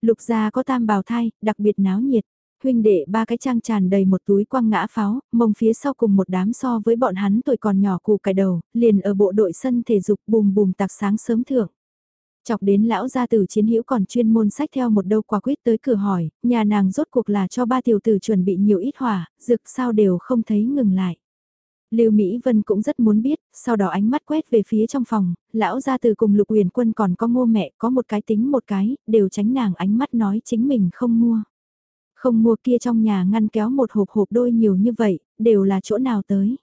Lục gia có tam bào thai, đặc biệt náo nhiệt huynh đệ ba cái trang tràn đầy một túi quăng ngã pháo, mông phía sau cùng một đám so với bọn hắn tuổi còn nhỏ cù cải đầu, liền ở bộ đội sân thể dục bùm bùm tạc sáng sớm thưởng. Chọc đến lão gia tử chiến hữu còn chuyên môn sách theo một đâu quả quyết tới cửa hỏi, nhà nàng rốt cuộc là cho ba tiểu tử chuẩn bị nhiều ít hỏa, dược sao đều không thấy ngừng lại. Lưu Mỹ Vân cũng rất muốn biết, sau đó ánh mắt quét về phía trong phòng, lão gia từ cùng Lục Huyền Quân còn có ngô mẹ, có một cái tính một cái, đều tránh nàng ánh mắt nói chính mình không mua. Không mua kia trong nhà ngăn kéo một hộp hộp đôi nhiều như vậy, đều là chỗ nào tới.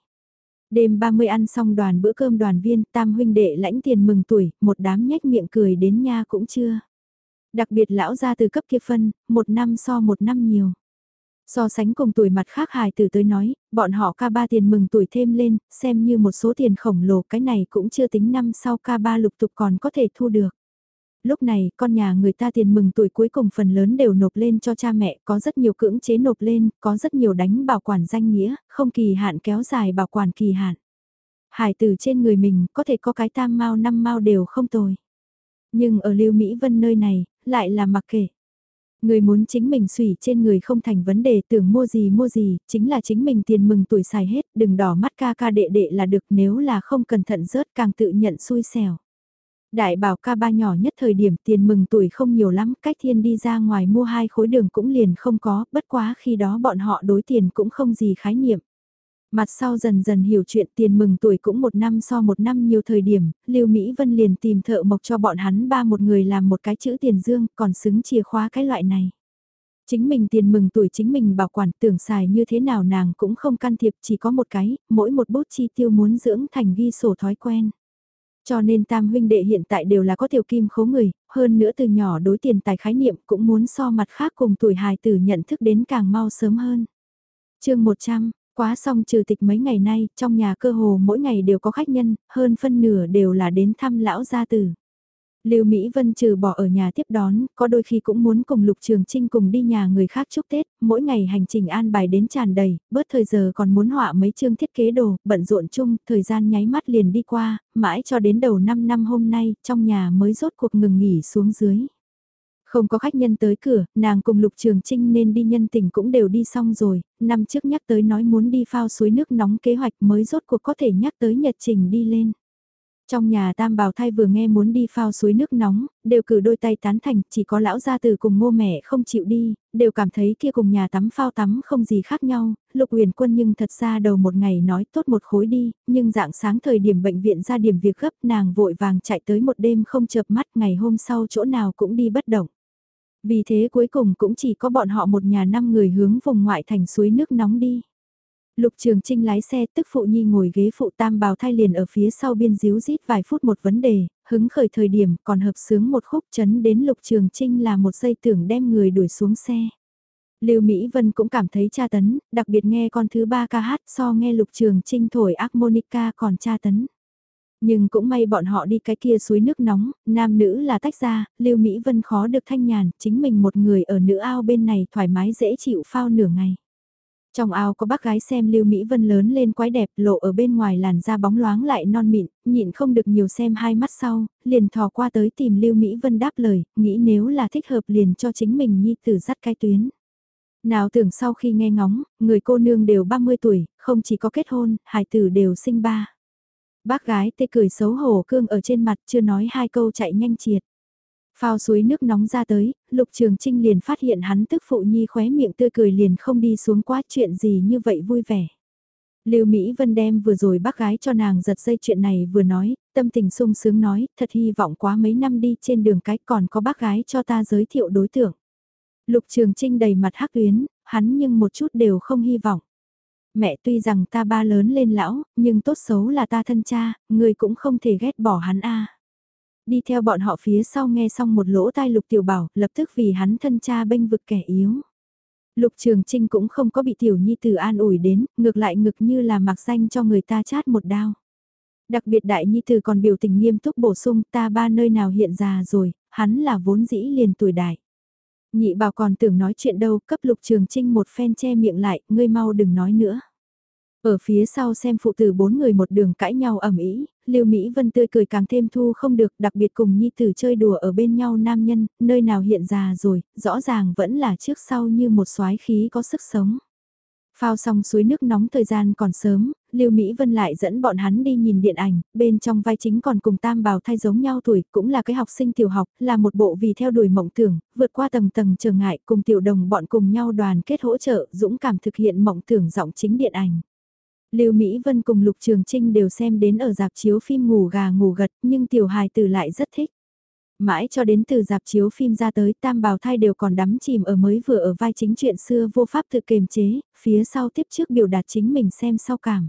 Đêm 30 ăn xong đoàn bữa cơm đoàn viên, tam huynh đệ lãnh tiền mừng tuổi, một đám nhếch miệng cười đến nha cũng chưa. Đặc biệt lão ra từ cấp kia phân, một năm so một năm nhiều. So sánh cùng tuổi mặt khác hài từ tới nói, bọn họ ca ba tiền mừng tuổi thêm lên, xem như một số tiền khổng lồ cái này cũng chưa tính năm sau ca ba lục tục còn có thể thu được lúc này con nhà người ta tiền mừng tuổi cuối cùng phần lớn đều nộp lên cho cha mẹ, có rất nhiều cưỡng chế nộp lên, có rất nhiều đánh bảo quản danh nghĩa, không kỳ hạn kéo dài bảo quản kỳ hạn. Hải tử trên người mình có thể có cái tam mau năm mau đều không tồi. Nhưng ở Lưu Mỹ Vân nơi này, lại là mặc kệ. Người muốn chính mình sủy trên người không thành vấn đề tưởng mua gì mua gì, chính là chính mình tiền mừng tuổi xài hết, đừng đỏ mắt ca ca đệ đệ là được nếu là không cẩn thận rớt càng tự nhận xui xẻo. Đại bảo ca ba nhỏ nhất thời điểm tiền mừng tuổi không nhiều lắm, cách thiên đi ra ngoài mua hai khối đường cũng liền không có, bất quá khi đó bọn họ đối tiền cũng không gì khái niệm. Mặt sau dần dần hiểu chuyện tiền mừng tuổi cũng một năm so một năm nhiều thời điểm, Lưu Mỹ Vân liền tìm thợ mộc cho bọn hắn ba một người làm một cái chữ tiền dương, còn xứng chìa khóa cái loại này. Chính mình tiền mừng tuổi chính mình bảo quản tưởng xài như thế nào nàng cũng không can thiệp chỉ có một cái, mỗi một bút chi tiêu muốn dưỡng thành ghi sổ thói quen. Cho nên tam huynh đệ hiện tại đều là có tiểu kim khố người, hơn nữa từ nhỏ đối tiền tài khái niệm cũng muốn so mặt khác cùng tuổi hài tử nhận thức đến càng mau sớm hơn. chương 100, Quá xong trừ tịch mấy ngày nay, trong nhà cơ hồ mỗi ngày đều có khách nhân, hơn phân nửa đều là đến thăm lão gia tử. Lưu Mỹ Vân trừ bỏ ở nhà tiếp đón, có đôi khi cũng muốn cùng Lục Trường Trinh cùng đi nhà người khác chúc Tết, mỗi ngày hành trình an bài đến tràn đầy, bớt thời giờ còn muốn họa mấy chương thiết kế đồ, bận rộn chung, thời gian nháy mắt liền đi qua, mãi cho đến đầu 5 năm hôm nay, trong nhà mới rốt cuộc ngừng nghỉ xuống dưới. Không có khách nhân tới cửa, nàng cùng Lục Trường Trinh nên đi nhân tình cũng đều đi xong rồi, năm trước nhắc tới nói muốn đi phao suối nước nóng kế hoạch mới rốt cuộc có thể nhắc tới nhật trình đi lên. Trong nhà tam bào thai vừa nghe muốn đi phao suối nước nóng, đều cử đôi tay tán thành, chỉ có lão gia từ cùng ngô mẹ không chịu đi, đều cảm thấy kia cùng nhà tắm phao tắm không gì khác nhau, lục huyền quân nhưng thật ra đầu một ngày nói tốt một khối đi, nhưng dạng sáng thời điểm bệnh viện ra điểm việc gấp nàng vội vàng chạy tới một đêm không chợp mắt ngày hôm sau chỗ nào cũng đi bất động. Vì thế cuối cùng cũng chỉ có bọn họ một nhà năm người hướng vùng ngoại thành suối nước nóng đi. Lục Trường Trinh lái xe tức phụ nhi ngồi ghế phụ tam bào thai liền ở phía sau biên díu rít vài phút một vấn đề, hứng khởi thời điểm còn hợp sướng một khúc chấn đến Lục Trường Trinh là một giây tưởng đem người đuổi xuống xe. Lưu Mỹ Vân cũng cảm thấy tra tấn, đặc biệt nghe con thứ ba ca hát so nghe Lục Trường Trinh thổi harmonica còn tra tấn. Nhưng cũng may bọn họ đi cái kia suối nước nóng, nam nữ là tách ra, Lưu Mỹ Vân khó được thanh nhàn, chính mình một người ở nữ ao bên này thoải mái dễ chịu phao nửa ngày. Trong ao có bác gái xem Lưu Mỹ Vân lớn lên quái đẹp lộ ở bên ngoài làn da bóng loáng lại non mịn, nhịn không được nhiều xem hai mắt sau, liền thò qua tới tìm Lưu Mỹ Vân đáp lời, nghĩ nếu là thích hợp liền cho chính mình nhi tử dắt cái tuyến. Nào tưởng sau khi nghe ngóng, người cô nương đều 30 tuổi, không chỉ có kết hôn, hài tử đều sinh ba. Bác gái tê cười xấu hổ cương ở trên mặt chưa nói hai câu chạy nhanh triệt. Phao suối nước nóng ra tới, Lục Trường Trinh liền phát hiện hắn tức phụ nhi khóe miệng tươi cười liền không đi xuống quá chuyện gì như vậy vui vẻ. Lưu Mỹ Vân đem vừa rồi bác gái cho nàng giật dây chuyện này vừa nói, tâm tình sung sướng nói, thật hy vọng quá mấy năm đi trên đường cái còn có bác gái cho ta giới thiệu đối tượng. Lục Trường Trinh đầy mặt hắc tuyến, hắn nhưng một chút đều không hy vọng. Mẹ tuy rằng ta ba lớn lên lão, nhưng tốt xấu là ta thân cha, người cũng không thể ghét bỏ hắn a. Đi theo bọn họ phía sau nghe xong một lỗ tai lục tiểu bảo, lập tức vì hắn thân cha bênh vực kẻ yếu. Lục Trường Trinh cũng không có bị tiểu nhi tử an ủi đến, ngược lại ngực như là mặc danh cho người ta chát một đao. Đặc biệt đại nhi tử còn biểu tình nghiêm túc bổ sung ta ba nơi nào hiện già rồi, hắn là vốn dĩ liền tuổi đại. Nhị bảo còn tưởng nói chuyện đâu, cấp lục trường trinh một phen che miệng lại, ngươi mau đừng nói nữa. Ở phía sau xem phụ tử bốn người một đường cãi nhau ẩm ý, Lưu Mỹ Vân tươi cười càng thêm thu không được, đặc biệt cùng nhi tử chơi đùa ở bên nhau nam nhân, nơi nào hiện già rồi, rõ ràng vẫn là trước sau như một soái khí có sức sống. Phao xong suối nước nóng thời gian còn sớm, Lưu Mỹ Vân lại dẫn bọn hắn đi nhìn điện ảnh, bên trong vai chính còn cùng tam bào thay giống nhau tuổi, cũng là cái học sinh tiểu học, là một bộ vì theo đuổi mộng tưởng, vượt qua tầng tầng trở ngại, cùng tiểu đồng bọn cùng nhau đoàn kết hỗ trợ, dũng cảm thực hiện mộng tưởng giọng chính điện ảnh. Lưu Mỹ Vân cùng Lục Trường Trinh đều xem đến ở dạp chiếu phim ngủ gà ngủ gật, nhưng tiểu hài tử lại rất thích. Mãi cho đến từ dạp chiếu phim ra tới tam bào thai đều còn đắm chìm ở mới vừa ở vai chính chuyện xưa vô pháp tự kiềm chế, phía sau tiếp trước biểu đạt chính mình xem sau cảm.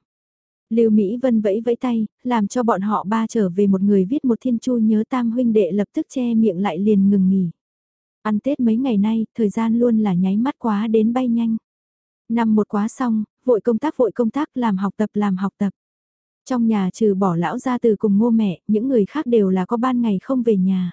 Lưu Mỹ Vân vẫy vẫy tay, làm cho bọn họ ba trở về một người viết một thiên chu nhớ tam huynh đệ lập tức che miệng lại liền ngừng nghỉ. Ăn Tết mấy ngày nay, thời gian luôn là nháy mắt quá đến bay nhanh. Năm một quá xong, vội công tác vội công tác làm học tập làm học tập. Trong nhà trừ bỏ lão ra từ cùng ngô mẹ, những người khác đều là có ban ngày không về nhà.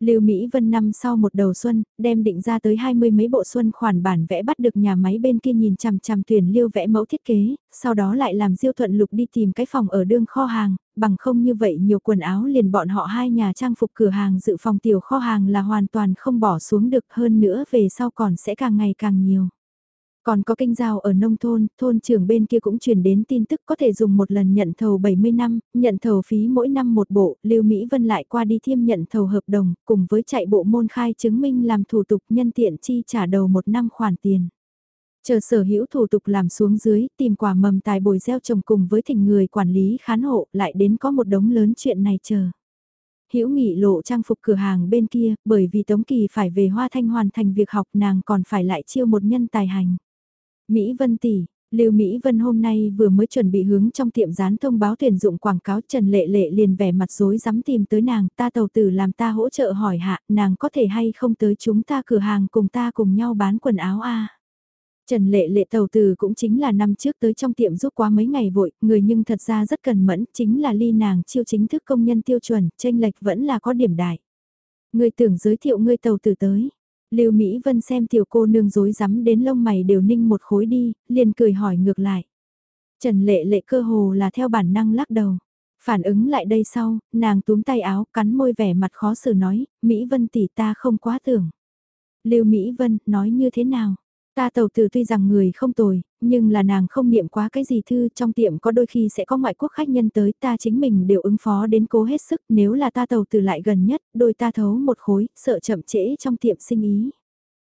Lưu Mỹ Vân năm sau một đầu xuân, đem định ra tới hai mươi mấy bộ xuân khoản bản vẽ bắt được nhà máy bên kia nhìn chằm chằm thuyền lưu vẽ mẫu thiết kế, sau đó lại làm diêu thuận lục đi tìm cái phòng ở đương kho hàng, bằng không như vậy nhiều quần áo liền bọn họ hai nhà trang phục cửa hàng dự phòng tiểu kho hàng là hoàn toàn không bỏ xuống được hơn nữa về sau còn sẽ càng ngày càng nhiều. Còn có kinh giao ở nông thôn, thôn trưởng bên kia cũng truyền đến tin tức có thể dùng một lần nhận thầu 70 năm, nhận thầu phí mỗi năm một bộ, Lưu Mỹ Vân lại qua đi thiêm nhận thầu hợp đồng, cùng với chạy bộ môn khai chứng minh làm thủ tục nhân tiện chi trả đầu một năm khoản tiền. Chờ sở hữu thủ tục làm xuống dưới, tìm quả mầm tài bồi gieo trồng cùng với thỉnh người quản lý khán hộ, lại đến có một đống lớn chuyện này chờ. Hữu nghị lộ trang phục cửa hàng bên kia, bởi vì Tống Kỳ phải về Hoa Thanh hoàn thành việc học nàng còn phải lại chiêu một nhân tài hành. Mỹ Vân tỷ, Lưu Mỹ Vân hôm nay vừa mới chuẩn bị hướng trong tiệm dán thông báo tuyển dụng quảng cáo Trần Lệ Lệ liền vẻ mặt rối rắm tìm tới nàng, ta tàu tử làm ta hỗ trợ hỏi hạ, nàng có thể hay không tới chúng ta cửa hàng cùng ta cùng nhau bán quần áo a. Trần Lệ Lệ tàu từ cũng chính là năm trước tới trong tiệm giúp quá mấy ngày vội, người nhưng thật ra rất cần mẫn, chính là ly nàng chiêu chính thức công nhân tiêu chuẩn, tranh lệch vẫn là có điểm đại. Người tưởng giới thiệu ngươi tàu từ tới. Lưu Mỹ Vân xem tiểu cô nương rối rắm đến lông mày đều ninh một khối đi, liền cười hỏi ngược lại. Trần Lệ Lệ cơ hồ là theo bản năng lắc đầu. Phản ứng lại đây sau, nàng túm tay áo, cắn môi vẻ mặt khó xử nói, Mỹ Vân tỷ ta không quá tưởng. Lưu Mỹ Vân, nói như thế nào? Ta tàu tử tuy rằng người không tồi, nhưng là nàng không niệm quá cái gì thư trong tiệm có đôi khi sẽ có ngoại quốc khách nhân tới ta chính mình đều ứng phó đến cố hết sức nếu là ta tàu tử lại gần nhất đôi ta thấu một khối sợ chậm trễ trong tiệm sinh ý.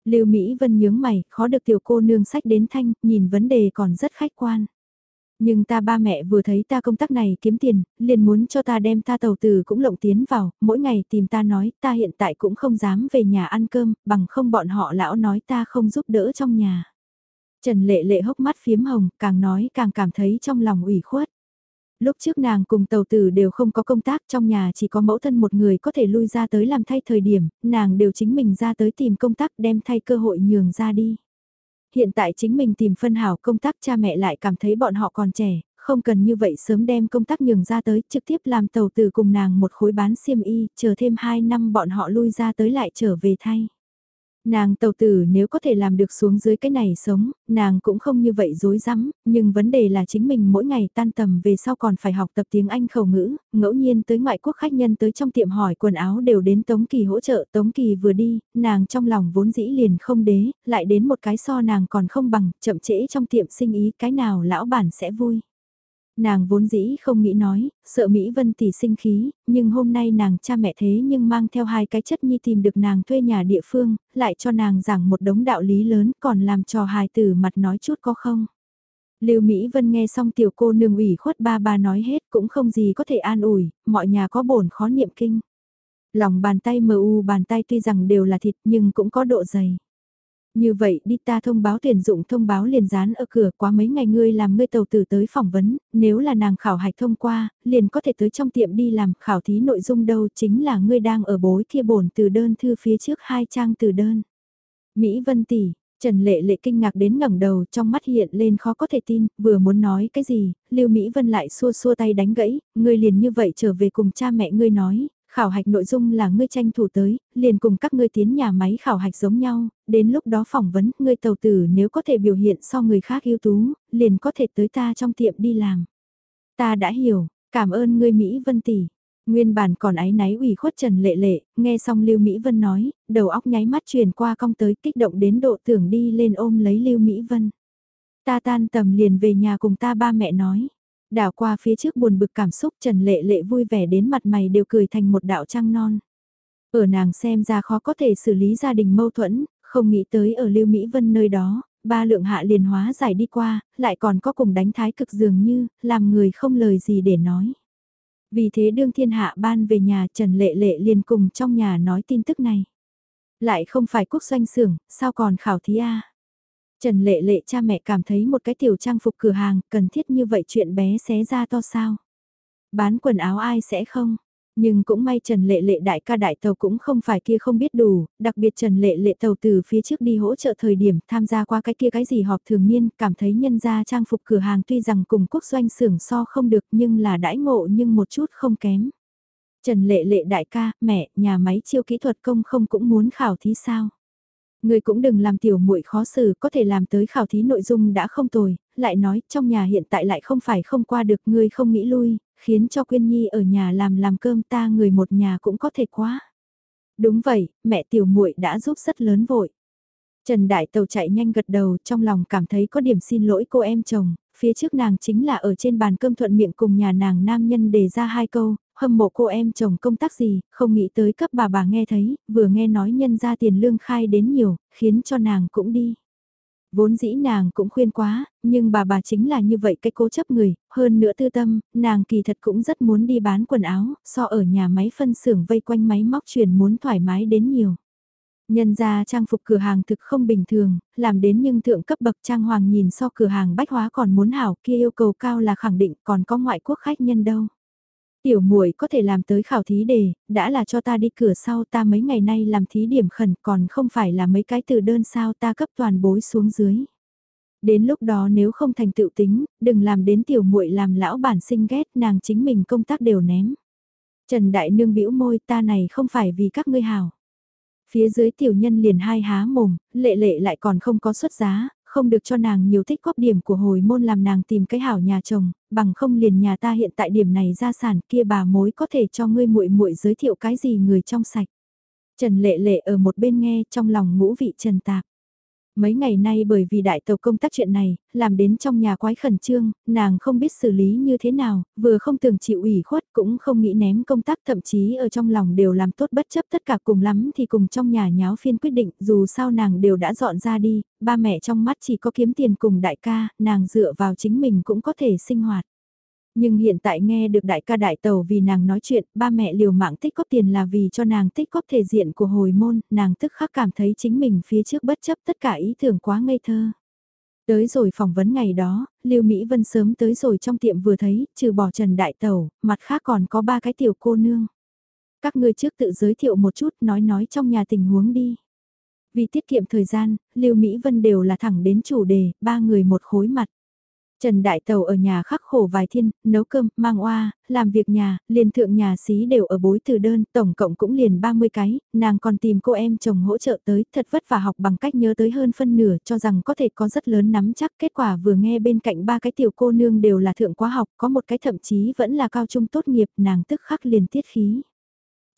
Lưu Mỹ Vân nhướng mày, khó được tiểu cô nương sách đến thanh, nhìn vấn đề còn rất khách quan. Nhưng ta ba mẹ vừa thấy ta công tác này kiếm tiền, liền muốn cho ta đem ta tàu từ cũng lộng tiến vào, mỗi ngày tìm ta nói ta hiện tại cũng không dám về nhà ăn cơm, bằng không bọn họ lão nói ta không giúp đỡ trong nhà. Trần lệ lệ hốc mắt phiếm hồng, càng nói càng cảm thấy trong lòng ủy khuất. Lúc trước nàng cùng tàu tử đều không có công tác trong nhà chỉ có mẫu thân một người có thể lui ra tới làm thay thời điểm, nàng đều chính mình ra tới tìm công tác đem thay cơ hội nhường ra đi. Hiện tại chính mình tìm phân hảo công tác cha mẹ lại cảm thấy bọn họ còn trẻ, không cần như vậy sớm đem công tác nhường ra tới, trực tiếp làm tàu từ cùng nàng một khối bán xiêm y, chờ thêm 2 năm bọn họ lui ra tới lại trở về thay. Nàng tàu tử nếu có thể làm được xuống dưới cái này sống, nàng cũng không như vậy dối rắm nhưng vấn đề là chính mình mỗi ngày tan tầm về sau còn phải học tập tiếng Anh khẩu ngữ, ngẫu nhiên tới ngoại quốc khách nhân tới trong tiệm hỏi quần áo đều đến Tống Kỳ hỗ trợ, Tống Kỳ vừa đi, nàng trong lòng vốn dĩ liền không đế, lại đến một cái so nàng còn không bằng, chậm trễ trong tiệm sinh ý cái nào lão bản sẽ vui. Nàng vốn dĩ không nghĩ nói, sợ Mỹ Vân tỷ sinh khí, nhưng hôm nay nàng cha mẹ thế nhưng mang theo hai cái chất nhi tìm được nàng thuê nhà địa phương, lại cho nàng giảng một đống đạo lý lớn còn làm trò hài tử mặt nói chút có không. Lưu Mỹ Vân nghe xong tiểu cô nương ủy khuất ba ba nói hết cũng không gì có thể an ủi, mọi nhà có bổn khó niệm kinh. Lòng bàn tay mờ u bàn tay tuy rằng đều là thịt nhưng cũng có độ dày. Như vậy đi ta thông báo tuyển dụng thông báo liền dán ở cửa quá mấy ngày ngươi làm ngươi tàu tử tới phỏng vấn, nếu là nàng khảo hạch thông qua, liền có thể tới trong tiệm đi làm khảo thí nội dung đâu chính là ngươi đang ở bối kia bổn từ đơn thư phía trước hai trang từ đơn. Mỹ Vân Tỷ, Trần Lệ Lệ kinh ngạc đến ngẩng đầu trong mắt hiện lên khó có thể tin, vừa muốn nói cái gì, Lưu Mỹ Vân lại xua xua tay đánh gãy, ngươi liền như vậy trở về cùng cha mẹ ngươi nói, khảo hạch nội dung là ngươi tranh thủ tới, liền cùng các ngươi tiến nhà máy khảo hạch giống nhau, đến lúc đó phỏng vấn, ngươi tàu tử nếu có thể biểu hiện so người khác ưu tú, liền có thể tới ta trong tiệm đi làm. Ta đã hiểu, cảm ơn ngươi Mỹ Vân Tỷ. Nguyên bản còn ái náy ủy khuất Trần Lệ Lệ, nghe xong Lưu Mỹ Vân nói, đầu óc nháy mắt truyền qua cong tới kích động đến độ tưởng đi lên ôm lấy Lưu Mỹ Vân. Ta tan tầm liền về nhà cùng ta ba mẹ nói. Đảo qua phía trước buồn bực cảm xúc Trần Lệ Lệ vui vẻ đến mặt mày đều cười thành một đạo trăng non. Ở nàng xem ra khó có thể xử lý gia đình mâu thuẫn, không nghĩ tới ở Lưu Mỹ Vân nơi đó, ba lượng hạ liền hóa giải đi qua, lại còn có cùng đánh thái cực dường như, làm người không lời gì để nói. Vì thế đương thiên hạ ban về nhà Trần Lệ Lệ liền cùng trong nhà nói tin tức này. Lại không phải quốc doanh xưởng, sao còn khảo thí A. Trần Lệ Lệ cha mẹ cảm thấy một cái tiểu trang phục cửa hàng cần thiết như vậy chuyện bé xé ra to sao. Bán quần áo ai sẽ không? Nhưng cũng may Trần Lệ Lệ đại ca đại tàu cũng không phải kia không biết đủ, đặc biệt Trần Lệ Lệ tàu từ phía trước đi hỗ trợ thời điểm tham gia qua cái kia cái gì họp thường niên, cảm thấy nhân gia trang phục cửa hàng tuy rằng cùng quốc doanh xưởng so không được nhưng là đãi ngộ nhưng một chút không kém. Trần Lệ Lệ đại ca, mẹ, nhà máy chiêu kỹ thuật công không cũng muốn khảo thí sao? Người cũng đừng làm tiểu muội khó xử, có thể làm tới khảo thí nội dung đã không tồi, lại nói trong nhà hiện tại lại không phải không qua được ngươi không nghĩ lui, khiến cho Quyên Nhi ở nhà làm làm cơm ta người một nhà cũng có thể quá. Đúng vậy, mẹ tiểu muội đã giúp rất lớn vội. Trần Đại Tàu chạy nhanh gật đầu trong lòng cảm thấy có điểm xin lỗi cô em chồng, phía trước nàng chính là ở trên bàn cơm thuận miệng cùng nhà nàng nam nhân đề ra hai câu, hâm mộ cô em chồng công tác gì, không nghĩ tới cấp bà bà nghe thấy, vừa nghe nói nhân ra tiền lương khai đến nhiều, khiến cho nàng cũng đi. Vốn dĩ nàng cũng khuyên quá, nhưng bà bà chính là như vậy cái cố chấp người, hơn nữa tư tâm, nàng kỳ thật cũng rất muốn đi bán quần áo, so ở nhà máy phân xưởng vây quanh máy móc chuyển muốn thoải mái đến nhiều. Nhân ra trang phục cửa hàng thực không bình thường, làm đến nhưng thượng cấp bậc trang hoàng nhìn so cửa hàng bách hóa còn muốn hảo kia yêu cầu cao là khẳng định còn có ngoại quốc khách nhân đâu. Tiểu muội có thể làm tới khảo thí đề, đã là cho ta đi cửa sau ta mấy ngày nay làm thí điểm khẩn còn không phải là mấy cái từ đơn sao ta cấp toàn bối xuống dưới. Đến lúc đó nếu không thành tựu tính, đừng làm đến tiểu muội làm lão bản sinh ghét nàng chính mình công tác đều ném. Trần Đại Nương bĩu môi ta này không phải vì các ngươi hảo Phía dưới tiểu nhân liền hai há mồm, lệ lệ lại còn không có xuất giá, không được cho nàng nhiều thích góp điểm của hồi môn làm nàng tìm cái hảo nhà chồng, bằng không liền nhà ta hiện tại điểm này ra sản kia bà mối có thể cho ngươi muội muội giới thiệu cái gì người trong sạch. Trần lệ lệ ở một bên nghe trong lòng ngũ vị trần tạp. Mấy ngày nay bởi vì đại tàu công tác chuyện này, làm đến trong nhà quái khẩn trương, nàng không biết xử lý như thế nào, vừa không tưởng chịu ủy khuất cũng không nghĩ ném công tác thậm chí ở trong lòng đều làm tốt bất chấp tất cả cùng lắm thì cùng trong nhà nháo phiên quyết định dù sao nàng đều đã dọn ra đi, ba mẹ trong mắt chỉ có kiếm tiền cùng đại ca, nàng dựa vào chính mình cũng có thể sinh hoạt. Nhưng hiện tại nghe được đại ca đại tàu vì nàng nói chuyện, ba mẹ liều mạng tích góp tiền là vì cho nàng tích góp thể diện của hồi môn, nàng tức khắc cảm thấy chính mình phía trước bất chấp tất cả ý tưởng quá ngây thơ. Tới rồi phỏng vấn ngày đó, Lưu Mỹ Vân sớm tới rồi trong tiệm vừa thấy, trừ bỏ Trần Đại Tẩu, mặt khác còn có ba cái tiểu cô nương. Các ngươi trước tự giới thiệu một chút nói nói trong nhà tình huống đi. Vì tiết kiệm thời gian, Lưu Mỹ Vân đều là thẳng đến chủ đề, ba người một khối mặt. Trần Đại Tàu ở nhà khắc khổ vài thiên, nấu cơm, mang oa, làm việc nhà, liền thượng nhà xí đều ở bối từ đơn, tổng cộng cũng liền 30 cái, nàng còn tìm cô em chồng hỗ trợ tới, thật vất vả học bằng cách nhớ tới hơn phân nửa, cho rằng có thể có rất lớn nắm chắc, kết quả vừa nghe bên cạnh ba cái tiểu cô nương đều là thượng quá học, có một cái thậm chí vẫn là cao trung tốt nghiệp, nàng tức khắc liền tiết khí.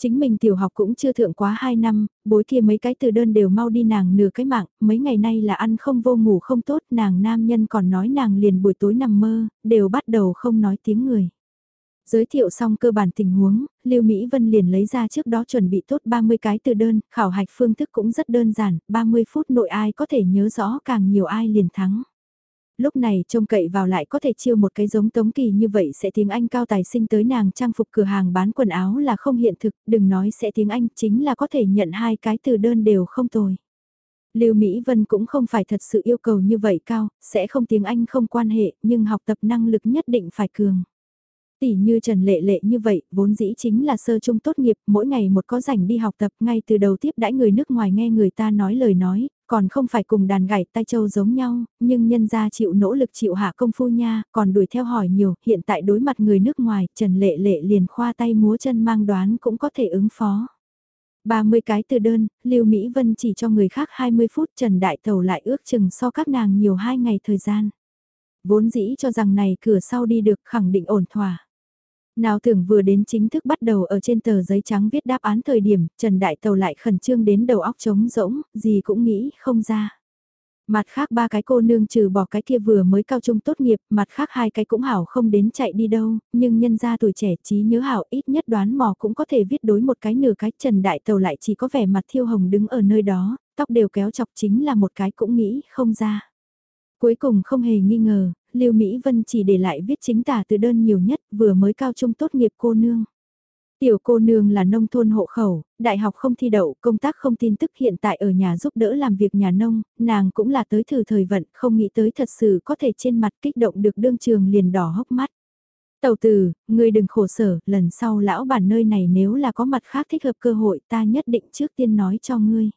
Chính mình tiểu học cũng chưa thượng quá 2 năm, bối kia mấy cái từ đơn đều mau đi nàng nửa cái mạng, mấy ngày nay là ăn không vô ngủ không tốt, nàng nam nhân còn nói nàng liền buổi tối nằm mơ, đều bắt đầu không nói tiếng người. Giới thiệu xong cơ bản tình huống, Lưu Mỹ Vân liền lấy ra trước đó chuẩn bị tốt 30 cái từ đơn, khảo hạch phương thức cũng rất đơn giản, 30 phút nội ai có thể nhớ rõ càng nhiều ai liền thắng lúc này trông cậy vào lại có thể chiêu một cái giống Tống Kỳ như vậy sẽ tiếng Anh cao tài sinh tới nàng trang phục cửa hàng bán quần áo là không hiện thực, đừng nói sẽ tiếng Anh chính là có thể nhận hai cái từ đơn đều không tồi. Lưu Mỹ Vân cũng không phải thật sự yêu cầu như vậy cao, sẽ không tiếng Anh không quan hệ, nhưng học tập năng lực nhất định phải cường. Tỷ như Trần Lệ Lệ như vậy, vốn dĩ chính là sơ trung tốt nghiệp, mỗi ngày một có rảnh đi học tập ngay từ đầu tiếp đãi người nước ngoài nghe người ta nói lời nói, còn không phải cùng đàn gảy tay châu giống nhau, nhưng nhân gia chịu nỗ lực chịu hạ công phu nha, còn đuổi theo hỏi nhiều, hiện tại đối mặt người nước ngoài, Trần Lệ Lệ liền khoa tay múa chân mang đoán cũng có thể ứng phó. 30 cái từ đơn, Lưu Mỹ Vân chỉ cho người khác 20 phút Trần Đại Tẩu lại ước chừng so các nàng nhiều 2 ngày thời gian. Vốn dĩ cho rằng này cửa sau đi được khẳng định ổn thỏa. Nào tưởng vừa đến chính thức bắt đầu ở trên tờ giấy trắng viết đáp án thời điểm, Trần Đại Tàu lại khẩn trương đến đầu óc trống rỗng, gì cũng nghĩ không ra. Mặt khác ba cái cô nương trừ bỏ cái kia vừa mới cao trung tốt nghiệp, mặt khác hai cái cũng hảo không đến chạy đi đâu, nhưng nhân ra tuổi trẻ trí nhớ hảo ít nhất đoán mò cũng có thể viết đối một cái nửa cái Trần Đại Tàu lại chỉ có vẻ mặt thiêu hồng đứng ở nơi đó, tóc đều kéo chọc chính là một cái cũng nghĩ không ra. Cuối cùng không hề nghi ngờ, Lưu Mỹ Vân chỉ để lại viết chính tả từ đơn nhiều nhất, vừa mới cao trung tốt nghiệp cô nương. Tiểu cô nương là nông thôn hộ khẩu, đại học không thi đậu, công tác không tin tức hiện tại ở nhà giúp đỡ làm việc nhà nông, nàng cũng là tới thử thời vận, không nghĩ tới thật sự có thể trên mặt kích động được đương trường liền đỏ hốc mắt. Tầu tử, ngươi đừng khổ sở, lần sau lão bản nơi này nếu là có mặt khác thích hợp cơ hội ta nhất định trước tiên nói cho ngươi.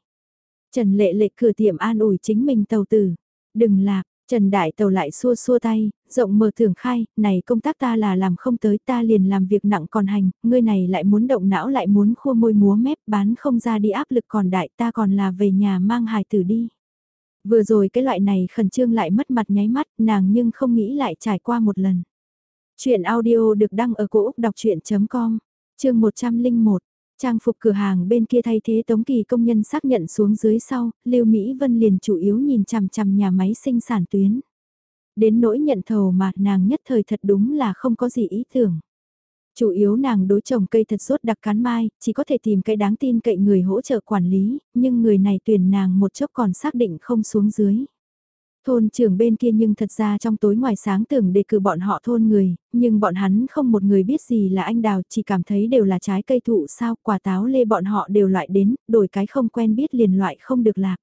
Trần lệ lệ cửa tiệm an ủi chính mình tầu tử, đừng lạc, Trần Đại Tàu lại xua xua tay, rộng mở thưởng khai, này công tác ta là làm không tới ta liền làm việc nặng còn hành, ngươi này lại muốn động não lại muốn khua môi múa mép bán không ra đi áp lực còn đại ta còn là về nhà mang hài tử đi. Vừa rồi cái loại này khẩn trương lại mất mặt nháy mắt nàng nhưng không nghĩ lại trải qua một lần. Chuyện audio được đăng ở cổ Úc đọc chuyện.com, chương 101. Trang phục cửa hàng bên kia thay thế Tống Kỳ công nhân xác nhận xuống dưới sau, Lưu Mỹ Vân liền chủ yếu nhìn chằm chằm nhà máy sinh sản tuyến. Đến nỗi nhận thầu mà nàng nhất thời thật đúng là không có gì ý tưởng. Chủ yếu nàng đối trồng cây thật rốt đặc cán mai, chỉ có thể tìm cái đáng tin cậy người hỗ trợ quản lý, nhưng người này tuyển nàng một chốc còn xác định không xuống dưới. Thôn trưởng bên kia nhưng thật ra trong tối ngoài sáng tưởng đề cử bọn họ thôn người, nhưng bọn hắn không một người biết gì là anh đào, chỉ cảm thấy đều là trái cây thụ sao, quả táo lê bọn họ đều loại đến, đổi cái không quen biết liền loại không được lạc.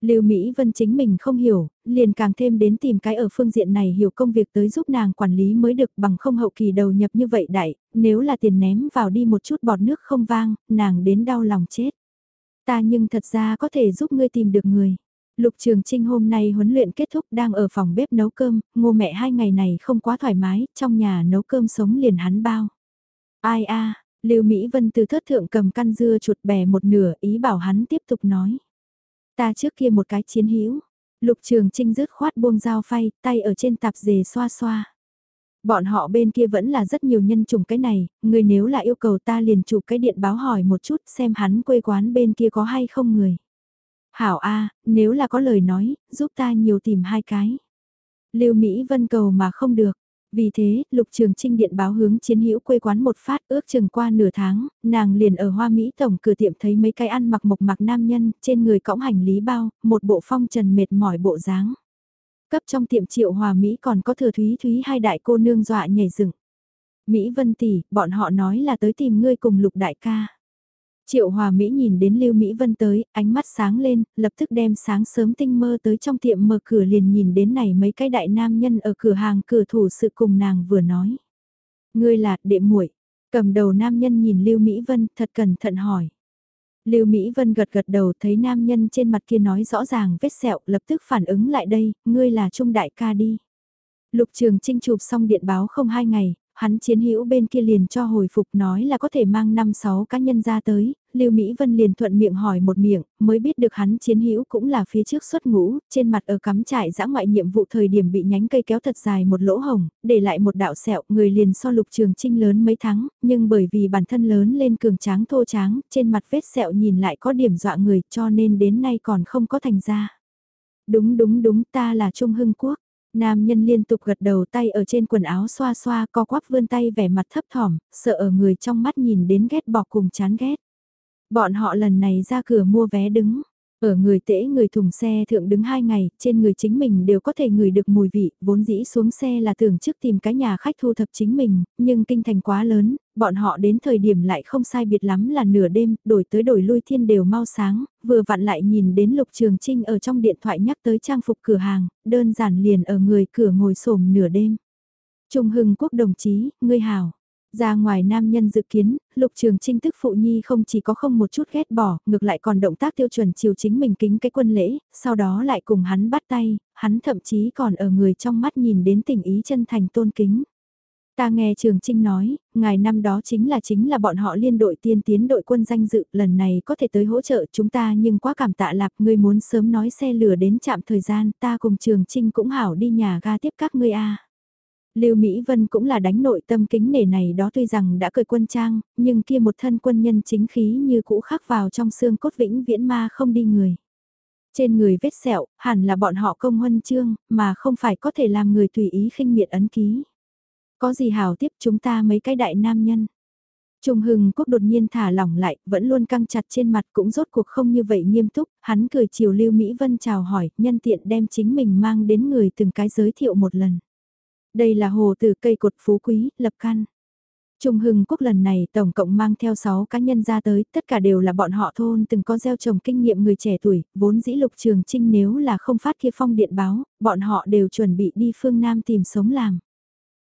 Lưu Mỹ Vân chính mình không hiểu, liền càng thêm đến tìm cái ở phương diện này hiểu công việc tới giúp nàng quản lý mới được bằng không hậu kỳ đầu nhập như vậy đại, nếu là tiền ném vào đi một chút bọt nước không vang, nàng đến đau lòng chết. Ta nhưng thật ra có thể giúp ngươi tìm được người. Lục Trường Trinh hôm nay huấn luyện kết thúc đang ở phòng bếp nấu cơm, ngô mẹ hai ngày này không quá thoải mái, trong nhà nấu cơm sống liền hắn bao. Ai a Lưu Mỹ Vân từ thất thượng cầm căn dưa chuột bè một nửa ý bảo hắn tiếp tục nói. Ta trước kia một cái chiến hữu Lục Trường Trinh rứt khoát buông dao phay, tay ở trên tạp dề xoa xoa. Bọn họ bên kia vẫn là rất nhiều nhân trùng cái này, người nếu là yêu cầu ta liền chụp cái điện báo hỏi một chút xem hắn quê quán bên kia có hay không người. Hảo A, nếu là có lời nói, giúp ta nhiều tìm hai cái. Lưu Mỹ Vân cầu mà không được. Vì thế, Lục Trường Trinh điện báo hướng chiến hữu quê quán một phát ước chừng qua nửa tháng, nàng liền ở Hoa Mỹ Tổng cửa tiệm thấy mấy cái ăn mặc mộc mặc nam nhân, trên người cõng hành lý bao, một bộ phong trần mệt mỏi bộ dáng. Cấp trong tiệm triệu Hòa Mỹ còn có thừa thúy thúy hai đại cô nương dọa nhảy dựng. Mỹ Vân tỷ, bọn họ nói là tới tìm ngươi cùng Lục đại ca. Triệu Hòa Mỹ nhìn đến Lưu Mỹ Vân tới, ánh mắt sáng lên, lập tức đem sáng sớm tinh mơ tới trong tiệm mở cửa liền nhìn đến này mấy cái đại nam nhân ở cửa hàng cửa thủ sự cùng nàng vừa nói. Ngươi là đệ muội cầm đầu nam nhân nhìn Lưu Mỹ Vân thật cẩn thận hỏi. Lưu Mỹ Vân gật gật đầu thấy nam nhân trên mặt kia nói rõ ràng vết sẹo lập tức phản ứng lại đây, ngươi là trung đại ca đi. Lục Trường Trinh chụp xong điện báo không hai ngày, hắn chiến hữu bên kia liền cho hồi phục nói là có thể mang 5-6 cá nhân ra tới, Lưu Mỹ Vân liền thuận miệng hỏi một miệng, mới biết được hắn chiến hữu cũng là phía trước xuất ngũ, trên mặt ở cắm trại dã ngoại nhiệm vụ thời điểm bị nhánh cây kéo thật dài một lỗ hồng, để lại một đạo sẹo, người liền so lục trường trinh lớn mấy tháng, nhưng bởi vì bản thân lớn lên cường tráng thô tráng, trên mặt vết sẹo nhìn lại có điểm dọa người cho nên đến nay còn không có thành ra. Đúng đúng đúng ta là Trung Hưng Quốc. Nam nhân liên tục gật đầu tay ở trên quần áo xoa xoa co quắp vươn tay vẻ mặt thấp thỏm, sợ ở người trong mắt nhìn đến ghét bỏ cùng chán ghét. Bọn họ lần này ra cửa mua vé đứng. Ở người tễ người thùng xe thượng đứng hai ngày, trên người chính mình đều có thể ngửi được mùi vị, vốn dĩ xuống xe là tưởng trước tìm cái nhà khách thu thập chính mình, nhưng kinh thành quá lớn, bọn họ đến thời điểm lại không sai biệt lắm là nửa đêm, đổi tới đổi lui thiên đều mau sáng, vừa vặn lại nhìn đến Lục Trường Trinh ở trong điện thoại nhắc tới trang phục cửa hàng, đơn giản liền ở người cửa ngồi xổm nửa đêm. Trung Hưng Quốc đồng chí, ngươi hào. Ra ngoài nam nhân dự kiến, lục trường trinh tức phụ nhi không chỉ có không một chút ghét bỏ, ngược lại còn động tác tiêu chuẩn chiều chính mình kính cái quân lễ, sau đó lại cùng hắn bắt tay, hắn thậm chí còn ở người trong mắt nhìn đến tình ý chân thành tôn kính. Ta nghe Trường Trinh nói, ngày năm đó chính là chính là bọn họ liên đội tiên tiến đội quân danh dự, lần này có thể tới hỗ trợ chúng ta nhưng quá cảm tạ lạp, ngươi muốn sớm nói xe lửa đến chạm thời gian, ta cùng Trường Trinh cũng hảo đi nhà ga tiếp các ngươi a. Lưu Mỹ Vân cũng là đánh nội tâm kính nể này đó tuy rằng đã cởi quân trang, nhưng kia một thân quân nhân chính khí như cũ khắc vào trong xương cốt vĩnh viễn ma không đi người. Trên người vết sẹo, hẳn là bọn họ công huân chương, mà không phải có thể làm người tùy ý khinh miệt ấn ký. Có gì hào tiếp chúng ta mấy cái đại nam nhân. Trung Hưng Quốc đột nhiên thả lỏng lại, vẫn luôn căng chặt trên mặt cũng rốt cuộc không như vậy nghiêm túc, hắn cười chiều Lưu Mỹ Vân chào hỏi, nhân tiện đem chính mình mang đến người từng cái giới thiệu một lần. Đây là hồ từ cây cột phú quý, lập căn. Trung Hưng Quốc lần này tổng cộng mang theo 6 cá nhân ra tới, tất cả đều là bọn họ thôn từng có gieo trồng kinh nghiệm người trẻ tuổi, vốn dĩ lục trường trinh nếu là không phát kia phong điện báo, bọn họ đều chuẩn bị đi phương Nam tìm sống làm.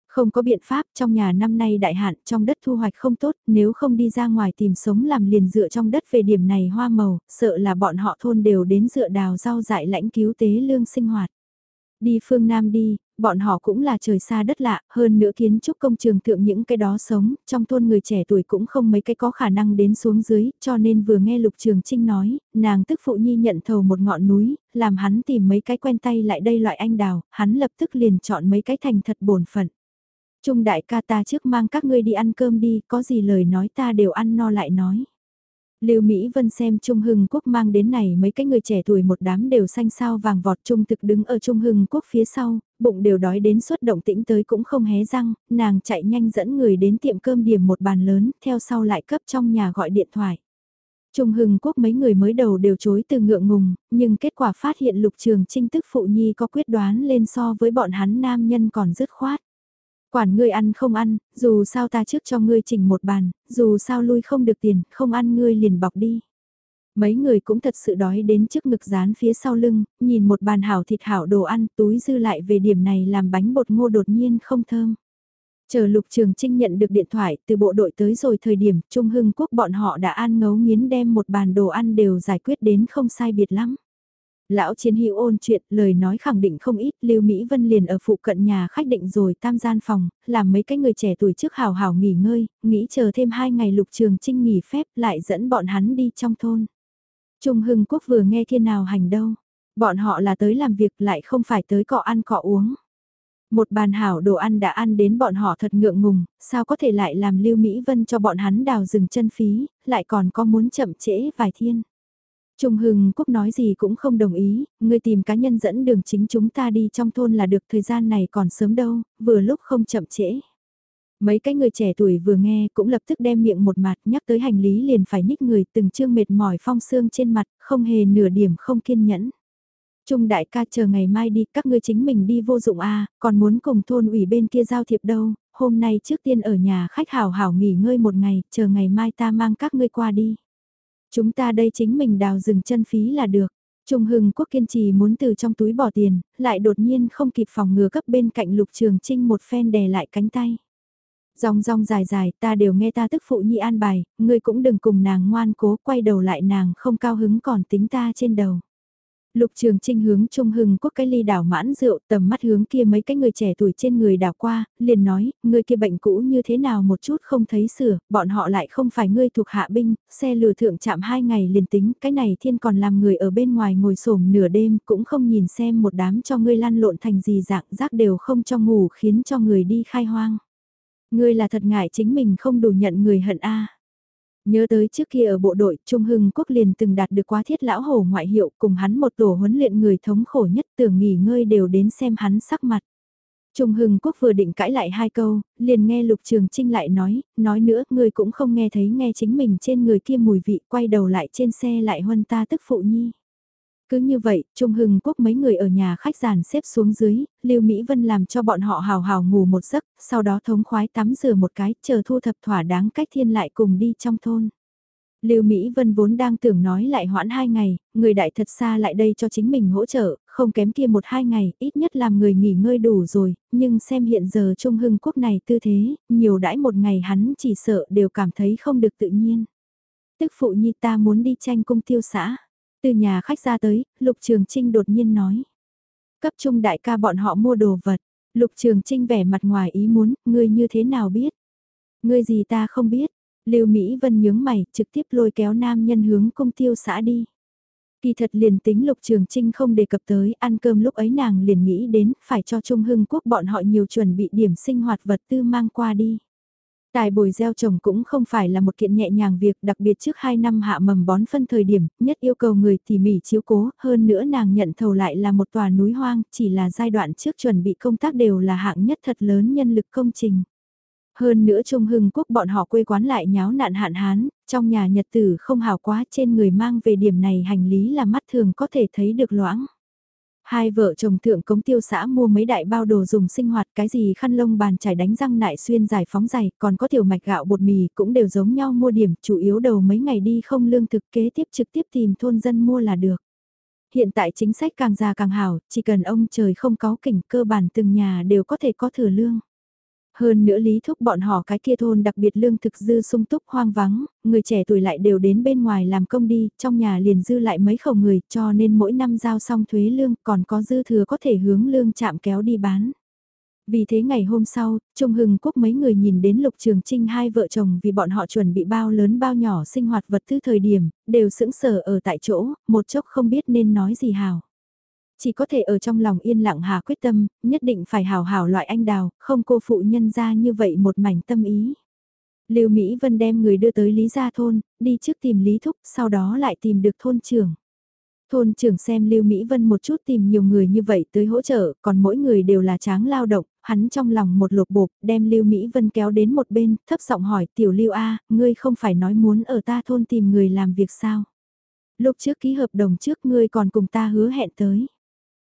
Không có biện pháp trong nhà năm nay đại hạn trong đất thu hoạch không tốt, nếu không đi ra ngoài tìm sống làm liền dựa trong đất về điểm này hoa màu, sợ là bọn họ thôn đều đến dựa đào rau dại lãnh cứu tế lương sinh hoạt. Đi phương Nam đi, bọn họ cũng là trời xa đất lạ, hơn nữa kiến trúc công trường thượng những cái đó sống, trong thôn người trẻ tuổi cũng không mấy cái có khả năng đến xuống dưới, cho nên vừa nghe Lục Trường Trinh nói, nàng tức phụ nhi nhận thầu một ngọn núi, làm hắn tìm mấy cái quen tay lại đây loại anh đào, hắn lập tức liền chọn mấy cái thành thật bổn phận. Trung đại ca ta trước mang các ngươi đi ăn cơm đi, có gì lời nói ta đều ăn no lại nói. Lưu Mỹ Vân xem Trung Hưng Quốc mang đến này mấy cái người trẻ tuổi một đám đều xanh sao vàng vọt Trung thực đứng ở Trung Hưng Quốc phía sau, bụng đều đói đến suốt động tĩnh tới cũng không hé răng, nàng chạy nhanh dẫn người đến tiệm cơm điểm một bàn lớn, theo sau lại cấp trong nhà gọi điện thoại. Trung Hưng Quốc mấy người mới đầu đều chối từ ngượng ngùng, nhưng kết quả phát hiện lục trường trinh tức phụ nhi có quyết đoán lên so với bọn hắn nam nhân còn dứt khoát. Quản ngươi ăn không ăn, dù sao ta trước cho ngươi chỉnh một bàn, dù sao lui không được tiền, không ăn ngươi liền bọc đi. Mấy người cũng thật sự đói đến trước ngực dán phía sau lưng, nhìn một bàn hảo thịt hảo đồ ăn, túi dư lại về điểm này làm bánh bột ngô đột nhiên không thơm. Chờ Lục Trường Trinh nhận được điện thoại từ bộ đội tới rồi thời điểm Trung Hưng Quốc bọn họ đã ăn ngấu nghiến đem một bàn đồ ăn đều giải quyết đến không sai biệt lắm. Lão chiến hữu ôn chuyện, lời nói khẳng định không ít, Lưu Mỹ Vân liền ở phụ cận nhà khách định rồi tam gian phòng, làm mấy cái người trẻ tuổi trước hào hào nghỉ ngơi, nghĩ chờ thêm hai ngày lục trường trinh nghỉ phép lại dẫn bọn hắn đi trong thôn. Trung Hưng Quốc vừa nghe thiên nào hành đâu, bọn họ là tới làm việc lại không phải tới cọ ăn cọ uống. Một bàn hảo đồ ăn đã ăn đến bọn họ thật ngượng ngùng, sao có thể lại làm Lưu Mỹ Vân cho bọn hắn đào rừng chân phí, lại còn có muốn chậm trễ vài thiên. Trung Hưng Quốc nói gì cũng không đồng ý, người tìm cá nhân dẫn đường chính chúng ta đi trong thôn là được thời gian này còn sớm đâu, vừa lúc không chậm trễ. Mấy cái người trẻ tuổi vừa nghe cũng lập tức đem miệng một mặt nhắc tới hành lý liền phải nhích người từng chương mệt mỏi phong xương trên mặt, không hề nửa điểm không kiên nhẫn. Trung đại ca chờ ngày mai đi, các ngươi chính mình đi vô dụng à, còn muốn cùng thôn ủy bên kia giao thiệp đâu, hôm nay trước tiên ở nhà khách hảo hảo nghỉ ngơi một ngày, chờ ngày mai ta mang các ngươi qua đi. Chúng ta đây chính mình đào rừng chân phí là được. Trung Hưng Quốc kiên trì muốn từ trong túi bỏ tiền, lại đột nhiên không kịp phòng ngừa cấp bên cạnh Lục Trường Trinh một phen đè lại cánh tay. Rong rong dài dài ta đều nghe ta tức phụ nhi an bài, ngươi cũng đừng cùng nàng ngoan cố quay đầu lại nàng không cao hứng còn tính ta trên đầu. Lục Trường Trinh hướng Trung Hưng Quốc cái ly đảo mãn rượu tầm mắt hướng kia mấy cái người trẻ tuổi trên người đảo qua, liền nói, người kia bệnh cũ như thế nào một chút không thấy sửa, bọn họ lại không phải ngươi thuộc hạ binh, xe lừa thượng chạm hai ngày liền tính, cái này thiên còn làm người ở bên ngoài ngồi xổm nửa đêm cũng không nhìn xem một đám cho ngươi lăn lộn thành gì dạng rác đều không cho ngủ khiến cho người đi khai hoang. Ngươi là thật ngại chính mình không đủ nhận người hận a. Nhớ tới trước kia ở bộ đội, Trung Hưng Quốc liền từng đạt được quá thiết lão hổ ngoại hiệu cùng hắn một tổ huấn luyện người thống khổ nhất tưởng nghỉ ngơi đều đến xem hắn sắc mặt. Trung Hưng Quốc vừa định cãi lại hai câu, liền nghe Lục Trường Trinh lại nói, nói nữa, người cũng không nghe thấy nghe chính mình trên người kia mùi vị, quay đầu lại trên xe lại huân ta tức phụ nhi. Cứ như vậy, Trung Hưng Quốc mấy người ở nhà khách giàn xếp xuống dưới, Lưu Mỹ Vân làm cho bọn họ hào hào ngủ một giấc, sau đó thống khoái tắm rửa một cái, chờ thu thập thỏa đáng cách thiên lại cùng đi trong thôn. Lưu Mỹ Vân vốn đang tưởng nói lại hoãn hai ngày, người đại thật xa lại đây cho chính mình hỗ trợ, không kém kia một hai ngày, ít nhất làm người nghỉ ngơi đủ rồi, nhưng xem hiện giờ Trung Hưng Quốc này tư thế, nhiều đãi một ngày hắn chỉ sợ đều cảm thấy không được tự nhiên. Tức phụ nhi ta muốn đi tranh cung tiêu xã. Từ nhà khách ra tới, Lục Trường Trinh đột nhiên nói. Cấp trung đại ca bọn họ mua đồ vật. Lục Trường Trinh vẻ mặt ngoài ý muốn, ngươi như thế nào biết? Ngươi gì ta không biết. Lưu Mỹ Vân nhướng mày, trực tiếp lôi kéo nam nhân hướng công tiêu xã đi. Kỳ thật liền tính Lục Trường Trinh không đề cập tới, ăn cơm lúc ấy nàng liền nghĩ đến, phải cho Trung Hưng Quốc bọn họ nhiều chuẩn bị điểm sinh hoạt vật tư mang qua đi. Tài bồi gieo trồng cũng không phải là một kiện nhẹ nhàng việc đặc biệt trước 2 năm hạ mầm bón phân thời điểm, nhất yêu cầu người tỉ mỉ chiếu cố, hơn nữa nàng nhận thầu lại là một tòa núi hoang, chỉ là giai đoạn trước chuẩn bị công tác đều là hạng nhất thật lớn nhân lực công trình. Hơn nữa Trung Hưng Quốc bọn họ quê quán lại nháo nạn hạn hán, trong nhà nhật tử không hào quá trên người mang về điểm này hành lý là mắt thường có thể thấy được loãng. Hai vợ chồng thượng cống tiêu xã mua mấy đại bao đồ dùng sinh hoạt cái gì khăn lông bàn chải đánh răng nại xuyên giải phóng giày, còn có tiểu mạch gạo bột mì cũng đều giống nhau mua điểm, chủ yếu đầu mấy ngày đi không lương thực kế tiếp trực tiếp tìm thôn dân mua là được. Hiện tại chính sách càng già càng hảo, chỉ cần ông trời không có kỉnh cơ bản từng nhà đều có thể có thừa lương. Hơn nữa lý thúc bọn họ cái kia thôn đặc biệt lương thực dư sung túc hoang vắng, người trẻ tuổi lại đều đến bên ngoài làm công đi, trong nhà liền dư lại mấy khẩu người cho nên mỗi năm giao xong thuế lương còn có dư thừa có thể hướng lương chạm kéo đi bán. Vì thế ngày hôm sau, Trung Hưng Quốc mấy người nhìn đến Lục Trường Trinh hai vợ chồng vì bọn họ chuẩn bị bao lớn bao nhỏ sinh hoạt vật tư thời điểm, đều sững sờ ở tại chỗ, một chốc không biết nên nói gì hào. Chỉ có thể ở trong lòng yên lặng hà quyết tâm, nhất định phải hào hào loại anh đào, không cô phụ nhân ra như vậy một mảnh tâm ý. Lưu Mỹ Vân đem người đưa tới Lý Gia Thôn, đi trước tìm Lý Thúc, sau đó lại tìm được thôn trưởng. Thôn trưởng xem Lưu Mỹ Vân một chút tìm nhiều người như vậy tới hỗ trợ, còn mỗi người đều là tráng lao động, hắn trong lòng một lột bột, đem Lưu Mỹ Vân kéo đến một bên, thấp giọng hỏi tiểu Lưu A, ngươi không phải nói muốn ở ta thôn tìm người làm việc sao? Lúc trước ký hợp đồng trước ngươi còn cùng ta hứa hẹn tới.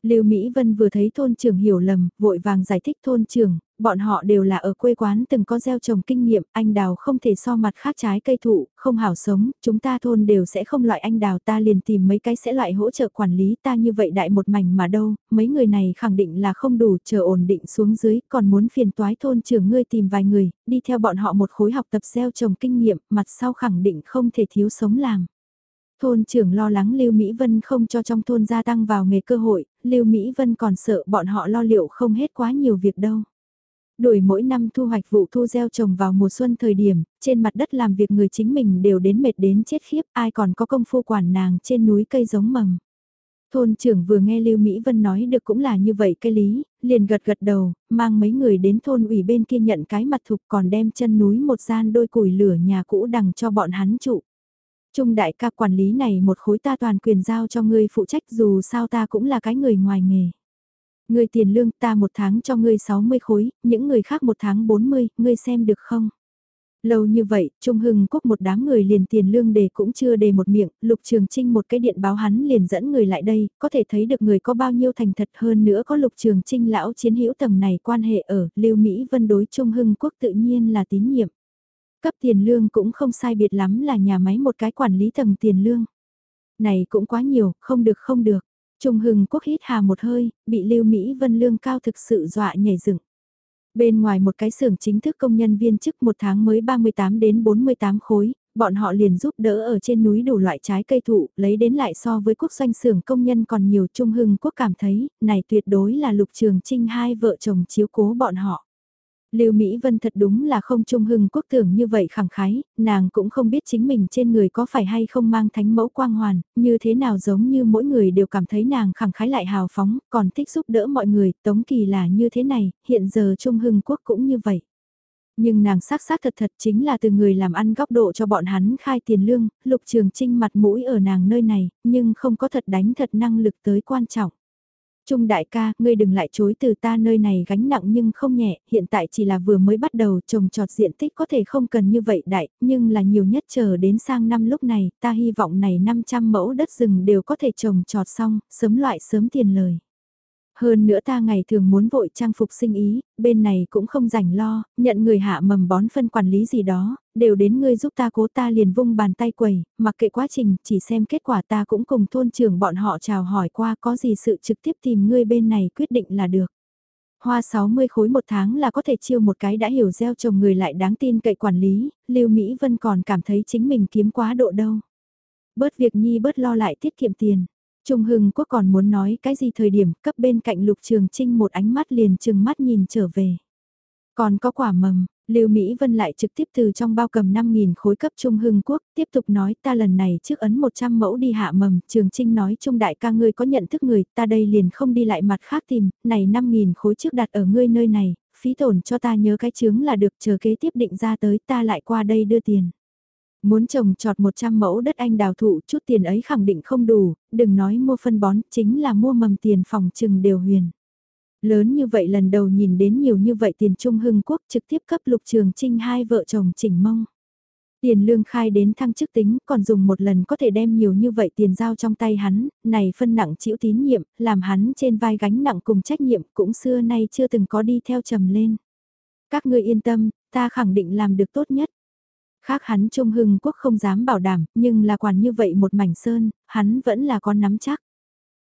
Lưu Mỹ Vân vừa thấy thôn trưởng hiểu lầm, vội vàng giải thích thôn trưởng, bọn họ đều là ở quê quán từng có gieo trồng kinh nghiệm, anh đào không thể so mặt khác trái cây thụ, không hảo sống, chúng ta thôn đều sẽ không loại anh đào ta liền tìm mấy cái sẽ loại hỗ trợ quản lý ta như vậy đại một mảnh mà đâu, mấy người này khẳng định là không đủ chờ ổn định xuống dưới, còn muốn phiền toái thôn trưởng ngươi tìm vài người, đi theo bọn họ một khối học tập gieo trồng kinh nghiệm, mặt sau khẳng định không thể thiếu sống làm. Thôn trưởng lo lắng Lưu Mỹ Vân không cho trong thôn gia tăng vào nghề cơ hội, Lưu Mỹ Vân còn sợ bọn họ lo liệu không hết quá nhiều việc đâu. Đuổi mỗi năm thu hoạch vụ thu gieo trồng vào mùa xuân thời điểm, trên mặt đất làm việc người chính mình đều đến mệt đến chết khiếp, ai còn có công phu quản nàng trên núi cây giống mầm. Thôn trưởng vừa nghe Lưu Mỹ Vân nói được cũng là như vậy cây lý, liền gật gật đầu, mang mấy người đến thôn ủy bên kia nhận cái mặt thục còn đem chân núi một gian đôi củi lửa nhà cũ đằng cho bọn hắn trụ. Trung đại ca quản lý này một khối ta toàn quyền giao cho ngươi phụ trách dù sao ta cũng là cái người ngoài nghề. Ngươi tiền lương ta một tháng cho ngươi 60 khối, những người khác một tháng 40, ngươi xem được không? Lâu như vậy, Trung Hưng Quốc một đám người liền tiền lương đề cũng chưa đề một miệng, Lục Trường Trinh một cái điện báo hắn liền dẫn người lại đây, có thể thấy được người có bao nhiêu thành thật hơn nữa có Lục Trường Trinh lão chiến hữu tầng này quan hệ ở, Lưu Mỹ Vân đối Trung Hưng Quốc tự nhiên là tín nhiệm. Cấp tiền lương cũng không sai biệt lắm là nhà máy một cái quản lý tầng tiền lương. Này cũng quá nhiều, không được không được. Trung Hưng Quốc hít hà một hơi, bị Lưu Mỹ Vân lương cao thực sự dọa nhảy dựng. Bên ngoài một cái xưởng chính thức công nhân viên chức một tháng mới 38 đến 48 khối, bọn họ liền giúp đỡ ở trên núi đủ loại trái cây thụ, lấy đến lại so với quốc doanh xưởng công nhân còn nhiều Trung Hưng Quốc cảm thấy, này tuyệt đối là lục trường trinh hai vợ chồng chiếu cố bọn họ. Lưu Mỹ Vân thật đúng là không trung hưng quốc tưởng như vậy khẳng khái, nàng cũng không biết chính mình trên người có phải hay không mang thánh mẫu quang hoàn, như thế nào giống như mỗi người đều cảm thấy nàng khẳng khái lại hào phóng, còn thích giúp đỡ mọi người, tống kỳ là như thế này, hiện giờ trung hưng quốc cũng như vậy. Nhưng nàng xác xác thật thật chính là từ người làm ăn góc độ cho bọn hắn khai tiền lương, lục trường trinh mặt mũi ở nàng nơi này, nhưng không có thật đánh thật năng lực tới quan trọng. Trung đại ca, ngươi đừng lại chối từ ta nơi này gánh nặng nhưng không nhẹ, hiện tại chỉ là vừa mới bắt đầu trồng trọt diện tích có thể không cần như vậy đại, nhưng là nhiều nhất chờ đến sang năm lúc này, ta hy vọng này 500 mẫu đất rừng đều có thể trồng trọt xong, sớm loại sớm tiền lời. Hơn nữa ta ngày thường muốn vội trang phục sinh ý, bên này cũng không rảnh lo, nhận người hạ mầm bón phân quản lý gì đó, đều đến ngươi giúp ta cố ta liền vung bàn tay quẩy, mặc kệ quá trình, chỉ xem kết quả ta cũng cùng thôn trưởng bọn họ chào hỏi qua có gì sự trực tiếp tìm ngươi bên này quyết định là được. Hoa 60 khối một tháng là có thể chiêu một cái đã hiểu gieo trồng người lại đáng tin cậy quản lý, Lưu Mỹ Vân còn cảm thấy chính mình kiếm quá độ đâu. Bớt việc nhi bớt lo lại tiết kiệm tiền. Trung Hưng Quốc còn muốn nói cái gì thời điểm cấp bên cạnh Lục Trường Trinh một ánh mắt liền trừng mắt nhìn trở về. Còn có quả mầm, Lưu Mỹ Vân lại trực tiếp từ trong bao cầm 5.000 khối cấp Trung Hưng Quốc, tiếp tục nói ta lần này trước ấn 100 mẫu đi hạ mầm, Trường Trinh nói Trung Đại ca ngươi có nhận thức người, ta đây liền không đi lại mặt khác tìm, này 5.000 khối trước đặt ở ngươi nơi này, phí tổn cho ta nhớ cái chướng là được chờ kế tiếp định ra tới ta lại qua đây đưa tiền. Muốn trồng trọt 100 mẫu đất anh đào thụ chút tiền ấy khẳng định không đủ, đừng nói mua phân bón, chính là mua mầm tiền phòng trừng đều huyền. Lớn như vậy lần đầu nhìn đến nhiều như vậy tiền Trung Hưng Quốc trực tiếp cấp lục trường trinh hai vợ chồng chỉnh mông. Tiền lương khai đến thăng chức tính còn dùng một lần có thể đem nhiều như vậy tiền giao trong tay hắn, này phân nặng chịu tín nhiệm, làm hắn trên vai gánh nặng cùng trách nhiệm cũng xưa nay chưa từng có đi theo trầm lên. Các ngươi yên tâm, ta khẳng định làm được tốt nhất. Khác hắn Trung Hưng Quốc không dám bảo đảm, nhưng là quản như vậy một mảnh sơn, hắn vẫn là con nắm chắc.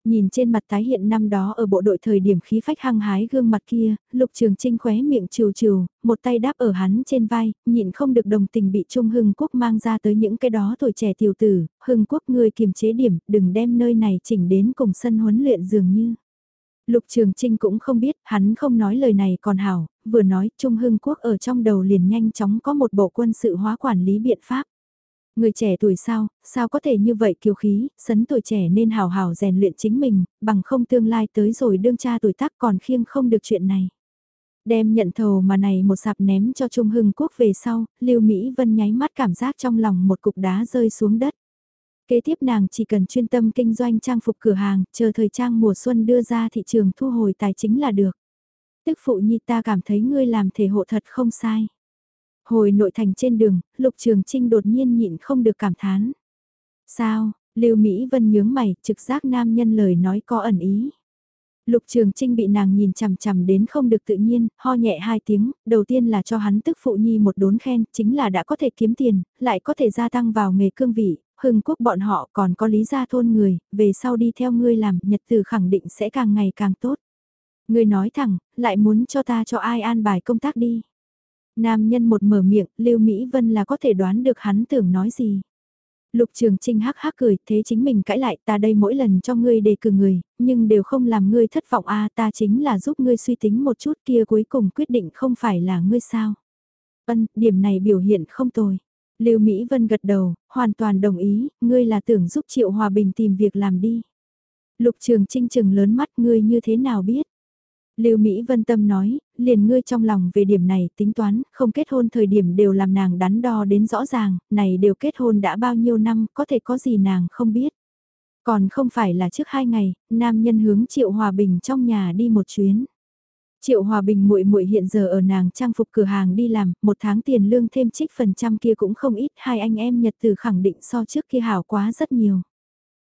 Nhìn trên mặt tái hiện năm đó ở bộ đội thời điểm khí phách hăng hái gương mặt kia, lục trường trinh khóe miệng trừ trừ, một tay đáp ở hắn trên vai, nhịn không được đồng tình bị Trung Hưng Quốc mang ra tới những cái đó tuổi trẻ tiểu tử, Hưng Quốc người kiềm chế điểm, đừng đem nơi này chỉnh đến cùng sân huấn luyện dường như. Lục Trường Trinh cũng không biết, hắn không nói lời này còn hảo, vừa nói Trung Hưng Quốc ở trong đầu liền nhanh chóng có một bộ quân sự hóa quản lý biện pháp. Người trẻ tuổi sao, sao có thể như vậy kiêu khí, sấn tuổi trẻ nên hào hào rèn luyện chính mình, bằng không tương lai tới rồi đương cha tuổi tác còn khiêng không được chuyện này. Đem nhận thầu mà này một sạp ném cho Trung Hưng Quốc về sau, Lưu Mỹ Vân nháy mắt cảm giác trong lòng một cục đá rơi xuống đất. Kế tiếp nàng chỉ cần chuyên tâm kinh doanh trang phục cửa hàng, chờ thời trang mùa xuân đưa ra thị trường thu hồi tài chính là được. Tức phụ nhi ta cảm thấy ngươi làm thể hộ thật không sai. Hồi nội thành trên đường, Lục Trường Trinh đột nhiên nhịn không được cảm thán. Sao, Lưu Mỹ Vân nhướng mày, trực giác nam nhân lời nói có ẩn ý. Lục Trường Trinh bị nàng nhìn chằm chằm đến không được tự nhiên, ho nhẹ hai tiếng, đầu tiên là cho hắn tức phụ nhi một đốn khen, chính là đã có thể kiếm tiền, lại có thể gia tăng vào nghề cương vị, hưng quốc bọn họ còn có lý gia thôn người, về sau đi theo ngươi làm, nhật từ khẳng định sẽ càng ngày càng tốt. Ngươi nói thẳng, lại muốn cho ta cho ai an bài công tác đi. Nam nhân một mở miệng, Lưu Mỹ Vân là có thể đoán được hắn tưởng nói gì. Lục Trường Trinh hắc hắc cười, thế chính mình cãi lại ta đây mỗi lần cho ngươi đề cử người, nhưng đều không làm ngươi thất vọng a ta chính là giúp ngươi suy tính một chút kia cuối cùng quyết định không phải là ngươi sao. Ân, điểm này biểu hiện không tồi. Lưu Mỹ Vân gật đầu, hoàn toàn đồng ý, ngươi là tưởng giúp Triệu Hòa Bình tìm việc làm đi. Lục Trường Trinh chừng lớn mắt ngươi như thế nào biết. Lưu Mỹ Vân Tâm nói, liền ngươi trong lòng về điểm này tính toán, không kết hôn thời điểm đều làm nàng đắn đo đến rõ ràng, này đều kết hôn đã bao nhiêu năm, có thể có gì nàng không biết. Còn không phải là trước hai ngày, nam nhân hướng Triệu Hòa Bình trong nhà đi một chuyến. Triệu Hòa Bình muội muội hiện giờ ở nàng trang phục cửa hàng đi làm, một tháng tiền lương thêm trích phần trăm kia cũng không ít, hai anh em nhật từ khẳng định so trước kia hảo quá rất nhiều.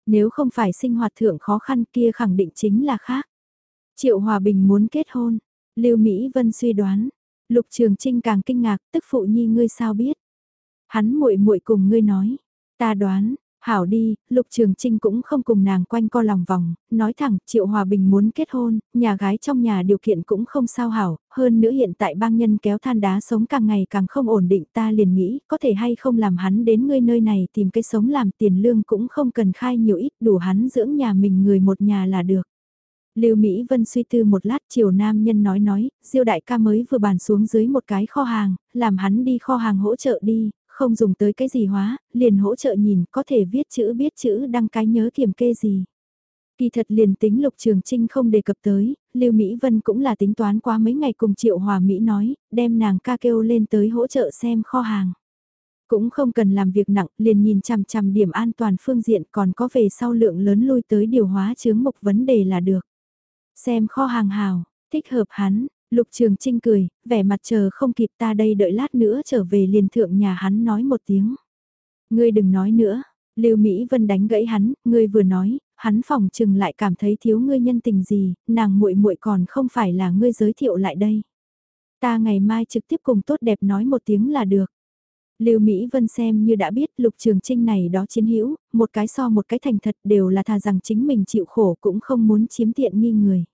Nếu không phải sinh hoạt thượng khó khăn kia khẳng định chính là khác. Triệu Hòa Bình muốn kết hôn, Lưu Mỹ Vân suy đoán, Lục Trường Trinh càng kinh ngạc, tức phụ nhi ngươi sao biết? Hắn muội muội cùng ngươi nói, ta đoán, hảo đi, Lục Trường Trinh cũng không cùng nàng quanh co lòng vòng, nói thẳng, Triệu Hòa Bình muốn kết hôn, nhà gái trong nhà điều kiện cũng không sao hảo, hơn nữa hiện tại bang nhân kéo than đá sống càng ngày càng không ổn định ta liền nghĩ, có thể hay không làm hắn đến ngươi nơi này tìm cái sống làm tiền lương cũng không cần khai nhiều ít đủ hắn dưỡng nhà mình người một nhà là được. Lưu Mỹ Vân suy tư một lát chiều nam nhân nói nói, diêu đại ca mới vừa bàn xuống dưới một cái kho hàng, làm hắn đi kho hàng hỗ trợ đi, không dùng tới cái gì hóa, liền hỗ trợ nhìn, có thể viết chữ biết chữ đăng cái nhớ kiểm kê gì. Kỳ thật liền tính Lục Trường Trinh không đề cập tới, Lưu Mỹ Vân cũng là tính toán qua mấy ngày cùng Triệu Hòa Mỹ nói, đem nàng ca kêu lên tới hỗ trợ xem kho hàng. Cũng không cần làm việc nặng, liền nhìn chằm chằm điểm an toàn phương diện còn có về sau lượng lớn lui tới điều hóa chướng mục vấn đề là được. Xem kho hàng hào, thích hợp hắn, Lục Trường Trinh cười, vẻ mặt chờ không kịp ta đây đợi lát nữa trở về liền thượng nhà hắn nói một tiếng. Ngươi đừng nói nữa, Lưu Mỹ Vân đánh gãy hắn, ngươi vừa nói, hắn phòng trừng lại cảm thấy thiếu ngươi nhân tình gì, nàng muội muội còn không phải là ngươi giới thiệu lại đây. Ta ngày mai trực tiếp cùng tốt đẹp nói một tiếng là được. Lưu Mỹ Vân xem như đã biết Lục Trường Trinh này đó chiến hữu, một cái so một cái thành thật đều là thà rằng chính mình chịu khổ cũng không muốn chiếm tiện nghi người.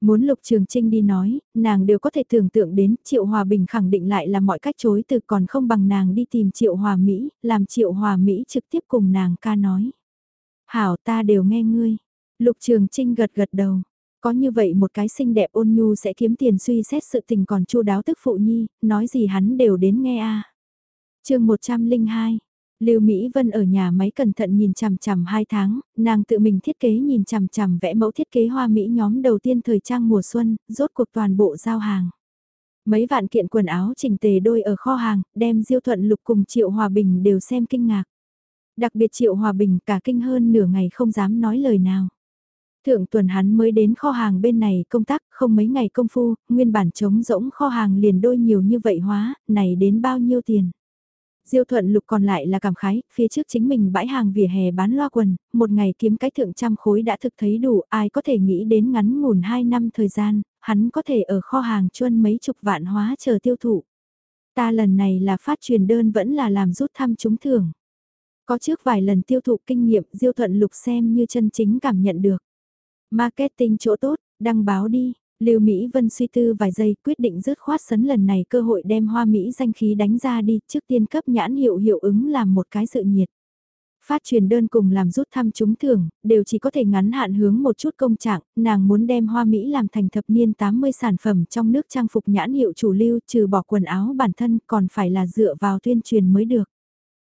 Muốn Lục Trường Trinh đi nói, nàng đều có thể tưởng tượng đến Triệu Hòa Bình khẳng định lại là mọi cách chối từ còn không bằng nàng đi tìm Triệu Hòa Mỹ, làm Triệu Hòa Mỹ trực tiếp cùng nàng ca nói. Hảo ta đều nghe ngươi. Lục Trường Trinh gật gật đầu. Có như vậy một cái xinh đẹp ôn nhu sẽ kiếm tiền suy xét sự tình còn chu đáo tức phụ nhi, nói gì hắn đều đến nghe a chương 102 Lưu Mỹ Vân ở nhà máy cẩn thận nhìn chằm chằm 2 tháng, nàng tự mình thiết kế nhìn chằm chằm vẽ mẫu thiết kế hoa Mỹ nhóm đầu tiên thời trang mùa xuân, rốt cuộc toàn bộ giao hàng. Mấy vạn kiện quần áo chỉnh tề đôi ở kho hàng, đem Diêu Thuận Lục cùng Triệu Hòa Bình đều xem kinh ngạc. Đặc biệt Triệu Hòa Bình cả kinh hơn nửa ngày không dám nói lời nào. Thượng tuần hắn mới đến kho hàng bên này công tác không mấy ngày công phu, nguyên bản trống rỗng kho hàng liền đôi nhiều như vậy hóa, này đến bao nhiêu tiền. Diêu thuận lục còn lại là cảm khái, phía trước chính mình bãi hàng vỉa hè bán loa quần, một ngày kiếm cái thượng trăm khối đã thực thấy đủ, ai có thể nghĩ đến ngắn ngủn hai năm thời gian, hắn có thể ở kho hàng chuân mấy chục vạn hóa chờ tiêu thụ. Ta lần này là phát truyền đơn vẫn là làm rút thăm trúng thưởng. Có trước vài lần tiêu thụ kinh nghiệm Diêu thuận lục xem như chân chính cảm nhận được. Marketing chỗ tốt, đăng báo đi, Lưu Mỹ Vân suy tư vài giây quyết định rớt khoát sấn lần này cơ hội đem hoa Mỹ danh khí đánh ra đi trước tiên cấp nhãn hiệu hiệu ứng làm một cái sự nhiệt. Phát truyền đơn cùng làm rút thăm trúng thưởng, đều chỉ có thể ngắn hạn hướng một chút công trạng, nàng muốn đem hoa Mỹ làm thành thập niên 80 sản phẩm trong nước trang phục nhãn hiệu chủ lưu trừ bỏ quần áo bản thân còn phải là dựa vào tuyên truyền mới được.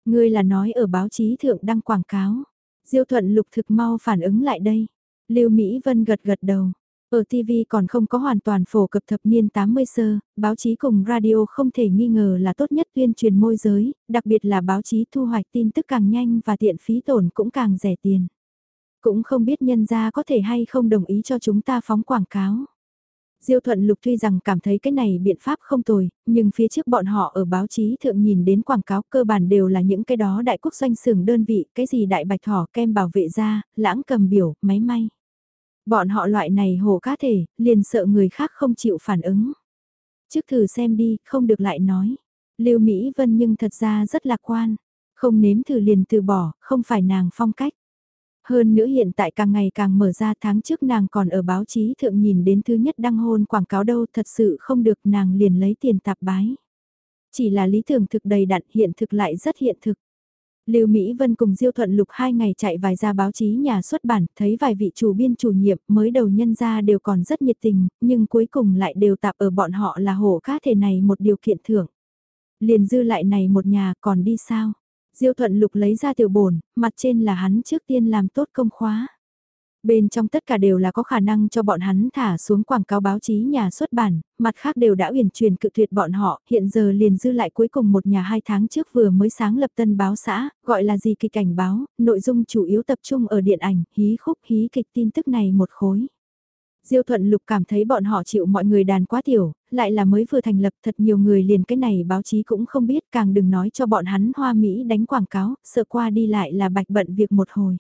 Ngươi là nói ở báo chí thượng đăng quảng cáo. Diêu thuận lục thực mau phản ứng lại đây. Lưu Mỹ Vân gật gật đầu. Ở TV còn không có hoàn toàn phổ cập thập niên 80 sơ, báo chí cùng radio không thể nghi ngờ là tốt nhất tuyên truyền môi giới, đặc biệt là báo chí thu hoạch tin tức càng nhanh và tiện phí tổn cũng càng rẻ tiền. Cũng không biết nhân gia có thể hay không đồng ý cho chúng ta phóng quảng cáo. Diêu Thuận Lục tuy rằng cảm thấy cái này biện pháp không tồi, nhưng phía trước bọn họ ở báo chí thượng nhìn đến quảng cáo cơ bản đều là những cái đó đại quốc doanh xưởng đơn vị, cái gì đại bạch thỏ, kem bảo vệ da, lãng cầm biểu, máy may. Bọn họ loại này hồ cá thể, liền sợ người khác không chịu phản ứng. Trước thử xem đi, không được lại nói. Lưu Mỹ Vân nhưng thật ra rất lạc quan. Không nếm thử liền từ bỏ, không phải nàng phong cách. Hơn nữa hiện tại càng ngày càng mở ra tháng trước nàng còn ở báo chí thượng nhìn đến thứ nhất đăng hôn quảng cáo đâu thật sự không được nàng liền lấy tiền tạp bái. Chỉ là lý tưởng thực đầy đặn hiện thực lại rất hiện thực. Lưu Mỹ Vân cùng Diêu Thuận Lục hai ngày chạy vài ra báo chí nhà xuất bản, thấy vài vị chủ biên chủ nhiệm mới đầu nhân ra đều còn rất nhiệt tình, nhưng cuối cùng lại đều tạp ở bọn họ là hổ cá thể này một điều kiện thưởng. Liền dư lại này một nhà còn đi sao? Diêu Thuận Lục lấy ra tiểu bổn, mặt trên là hắn trước tiên làm tốt công khóa. Bên trong tất cả đều là có khả năng cho bọn hắn thả xuống quảng cáo báo chí nhà xuất bản, mặt khác đều đã uyển truyền cự tuyệt bọn họ, hiện giờ liền dư lại cuối cùng một nhà hai tháng trước vừa mới sáng lập tân báo xã, gọi là gì kỳ cảnh báo, nội dung chủ yếu tập trung ở điện ảnh, hí khúc hí kịch tin tức này một khối. Diêu Thuận Lục cảm thấy bọn họ chịu mọi người đàn quá tiểu, lại là mới vừa thành lập thật nhiều người liền cái này báo chí cũng không biết càng đừng nói cho bọn hắn hoa Mỹ đánh quảng cáo, sợ qua đi lại là bạch bận việc một hồi.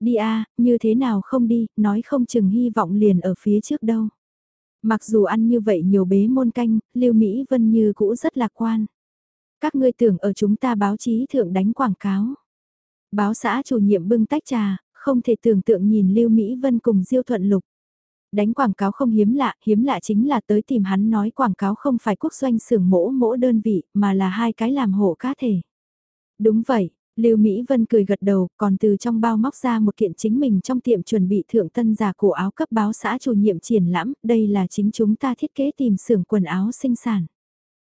Đi a như thế nào không đi, nói không chừng hy vọng liền ở phía trước đâu. Mặc dù ăn như vậy nhiều bế môn canh, Lưu Mỹ Vân như cũ rất lạc quan. Các ngươi tưởng ở chúng ta báo chí thượng đánh quảng cáo. Báo xã chủ nhiệm bưng tách trà, không thể tưởng tượng nhìn Lưu Mỹ Vân cùng Diêu Thuận Lục. Đánh quảng cáo không hiếm lạ, hiếm lạ chính là tới tìm hắn nói quảng cáo không phải quốc doanh xưởng mỗ mỗ đơn vị, mà là hai cái làm hộ cá thể. Đúng vậy, Lưu Mỹ Vân cười gật đầu, còn từ trong bao móc ra một kiện chính mình trong tiệm chuẩn bị thượng tân giả cổ áo cấp báo xã chủ nhiệm triển lãm, đây là chính chúng ta thiết kế tìm xưởng quần áo sinh sản.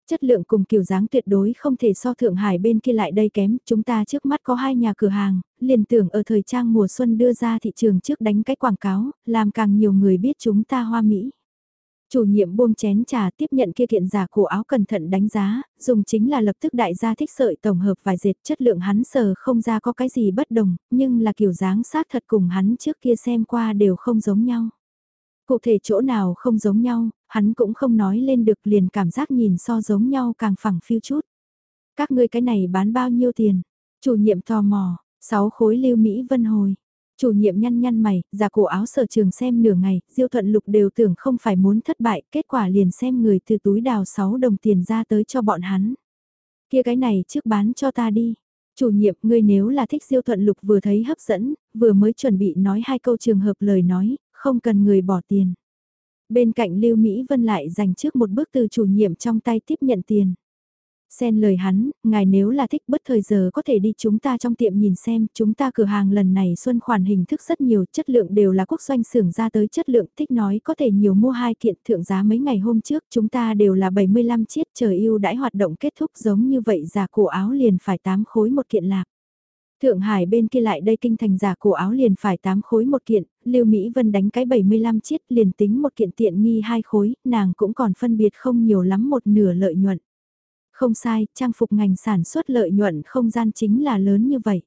Chất lượng cùng kiểu dáng tuyệt đối không thể so Thượng Hải bên kia lại đây kém, chúng ta trước mắt có hai nhà cửa hàng, liền tưởng ở thời trang mùa xuân đưa ra thị trường trước đánh cái quảng cáo, làm càng nhiều người biết chúng ta hoa Mỹ. Chủ nhiệm buông chén trà tiếp nhận kia kiện giả cổ áo cẩn thận đánh giá, dùng chính là lập tức đại gia thích sợi tổng hợp vài dệt chất lượng hắn sờ không ra có cái gì bất đồng, nhưng là kiểu dáng sát thật cùng hắn trước kia xem qua đều không giống nhau. Cụ thể chỗ nào không giống nhau, hắn cũng không nói lên được liền cảm giác nhìn so giống nhau càng phẳng phiêu chút. Các ngươi cái này bán bao nhiêu tiền? Chủ nhiệm tò mò, 6 khối lưu Mỹ Vân hồi. Chủ nhiệm nhăn nhăn mày, giả cổ áo sở trường xem nửa ngày, Diêu Thuận Lục đều tưởng không phải muốn thất bại, kết quả liền xem người từ túi đào 6 đồng tiền ra tới cho bọn hắn. Kia cái này trước bán cho ta đi. Chủ nhiệm, ngươi nếu là thích Diêu Thuận Lục vừa thấy hấp dẫn, vừa mới chuẩn bị nói hai câu trường hợp lời nói, không cần người bỏ tiền. Bên cạnh Lưu Mỹ Vân lại dành trước một bước từ chủ nhiệm trong tay tiếp nhận tiền. Xen lời hắn, ngài nếu là thích bất thời giờ có thể đi chúng ta trong tiệm nhìn xem, chúng ta cửa hàng lần này xuân khoản hình thức rất nhiều, chất lượng đều là quốc doanh xưởng ra tới chất lượng, thích nói có thể nhiều mua hai kiện thượng giá mấy ngày hôm trước, chúng ta đều là 75 chiếc trời yêu đãi hoạt động kết thúc giống như vậy giả cổ áo liền phải 8 khối một kiện lạc. Thượng Hải bên kia lại đây kinh thành giả cổ áo liền phải 8 khối một kiện, Lưu Mỹ Vân đánh cái 75 chiếc liền tính một kiện tiện nghi hai khối, nàng cũng còn phân biệt không nhiều lắm một nửa lợi nhuận. Không sai, trang phục ngành sản xuất lợi nhuận không gian chính là lớn như vậy.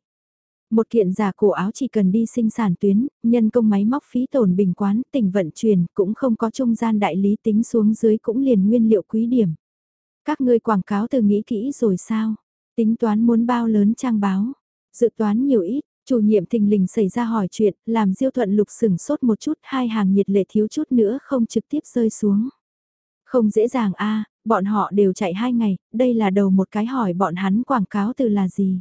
Một kiện giả cổ áo chỉ cần đi sinh sản tuyến, nhân công máy móc phí tổn bình quán, tỉnh vận chuyển, cũng không có trung gian đại lý tính xuống dưới cũng liền nguyên liệu quý điểm. Các ngươi quảng cáo từ nghĩ kỹ rồi sao? Tính toán muốn bao lớn trang báo? Dự toán nhiều ít, chủ nhiệm thình lình xảy ra hỏi chuyện, làm diêu thuận lục sừng sốt một chút, hai hàng nhiệt lệ thiếu chút nữa không trực tiếp rơi xuống. Không dễ dàng a bọn họ đều chạy hai ngày, đây là đầu một cái hỏi bọn hắn quảng cáo từ là gì.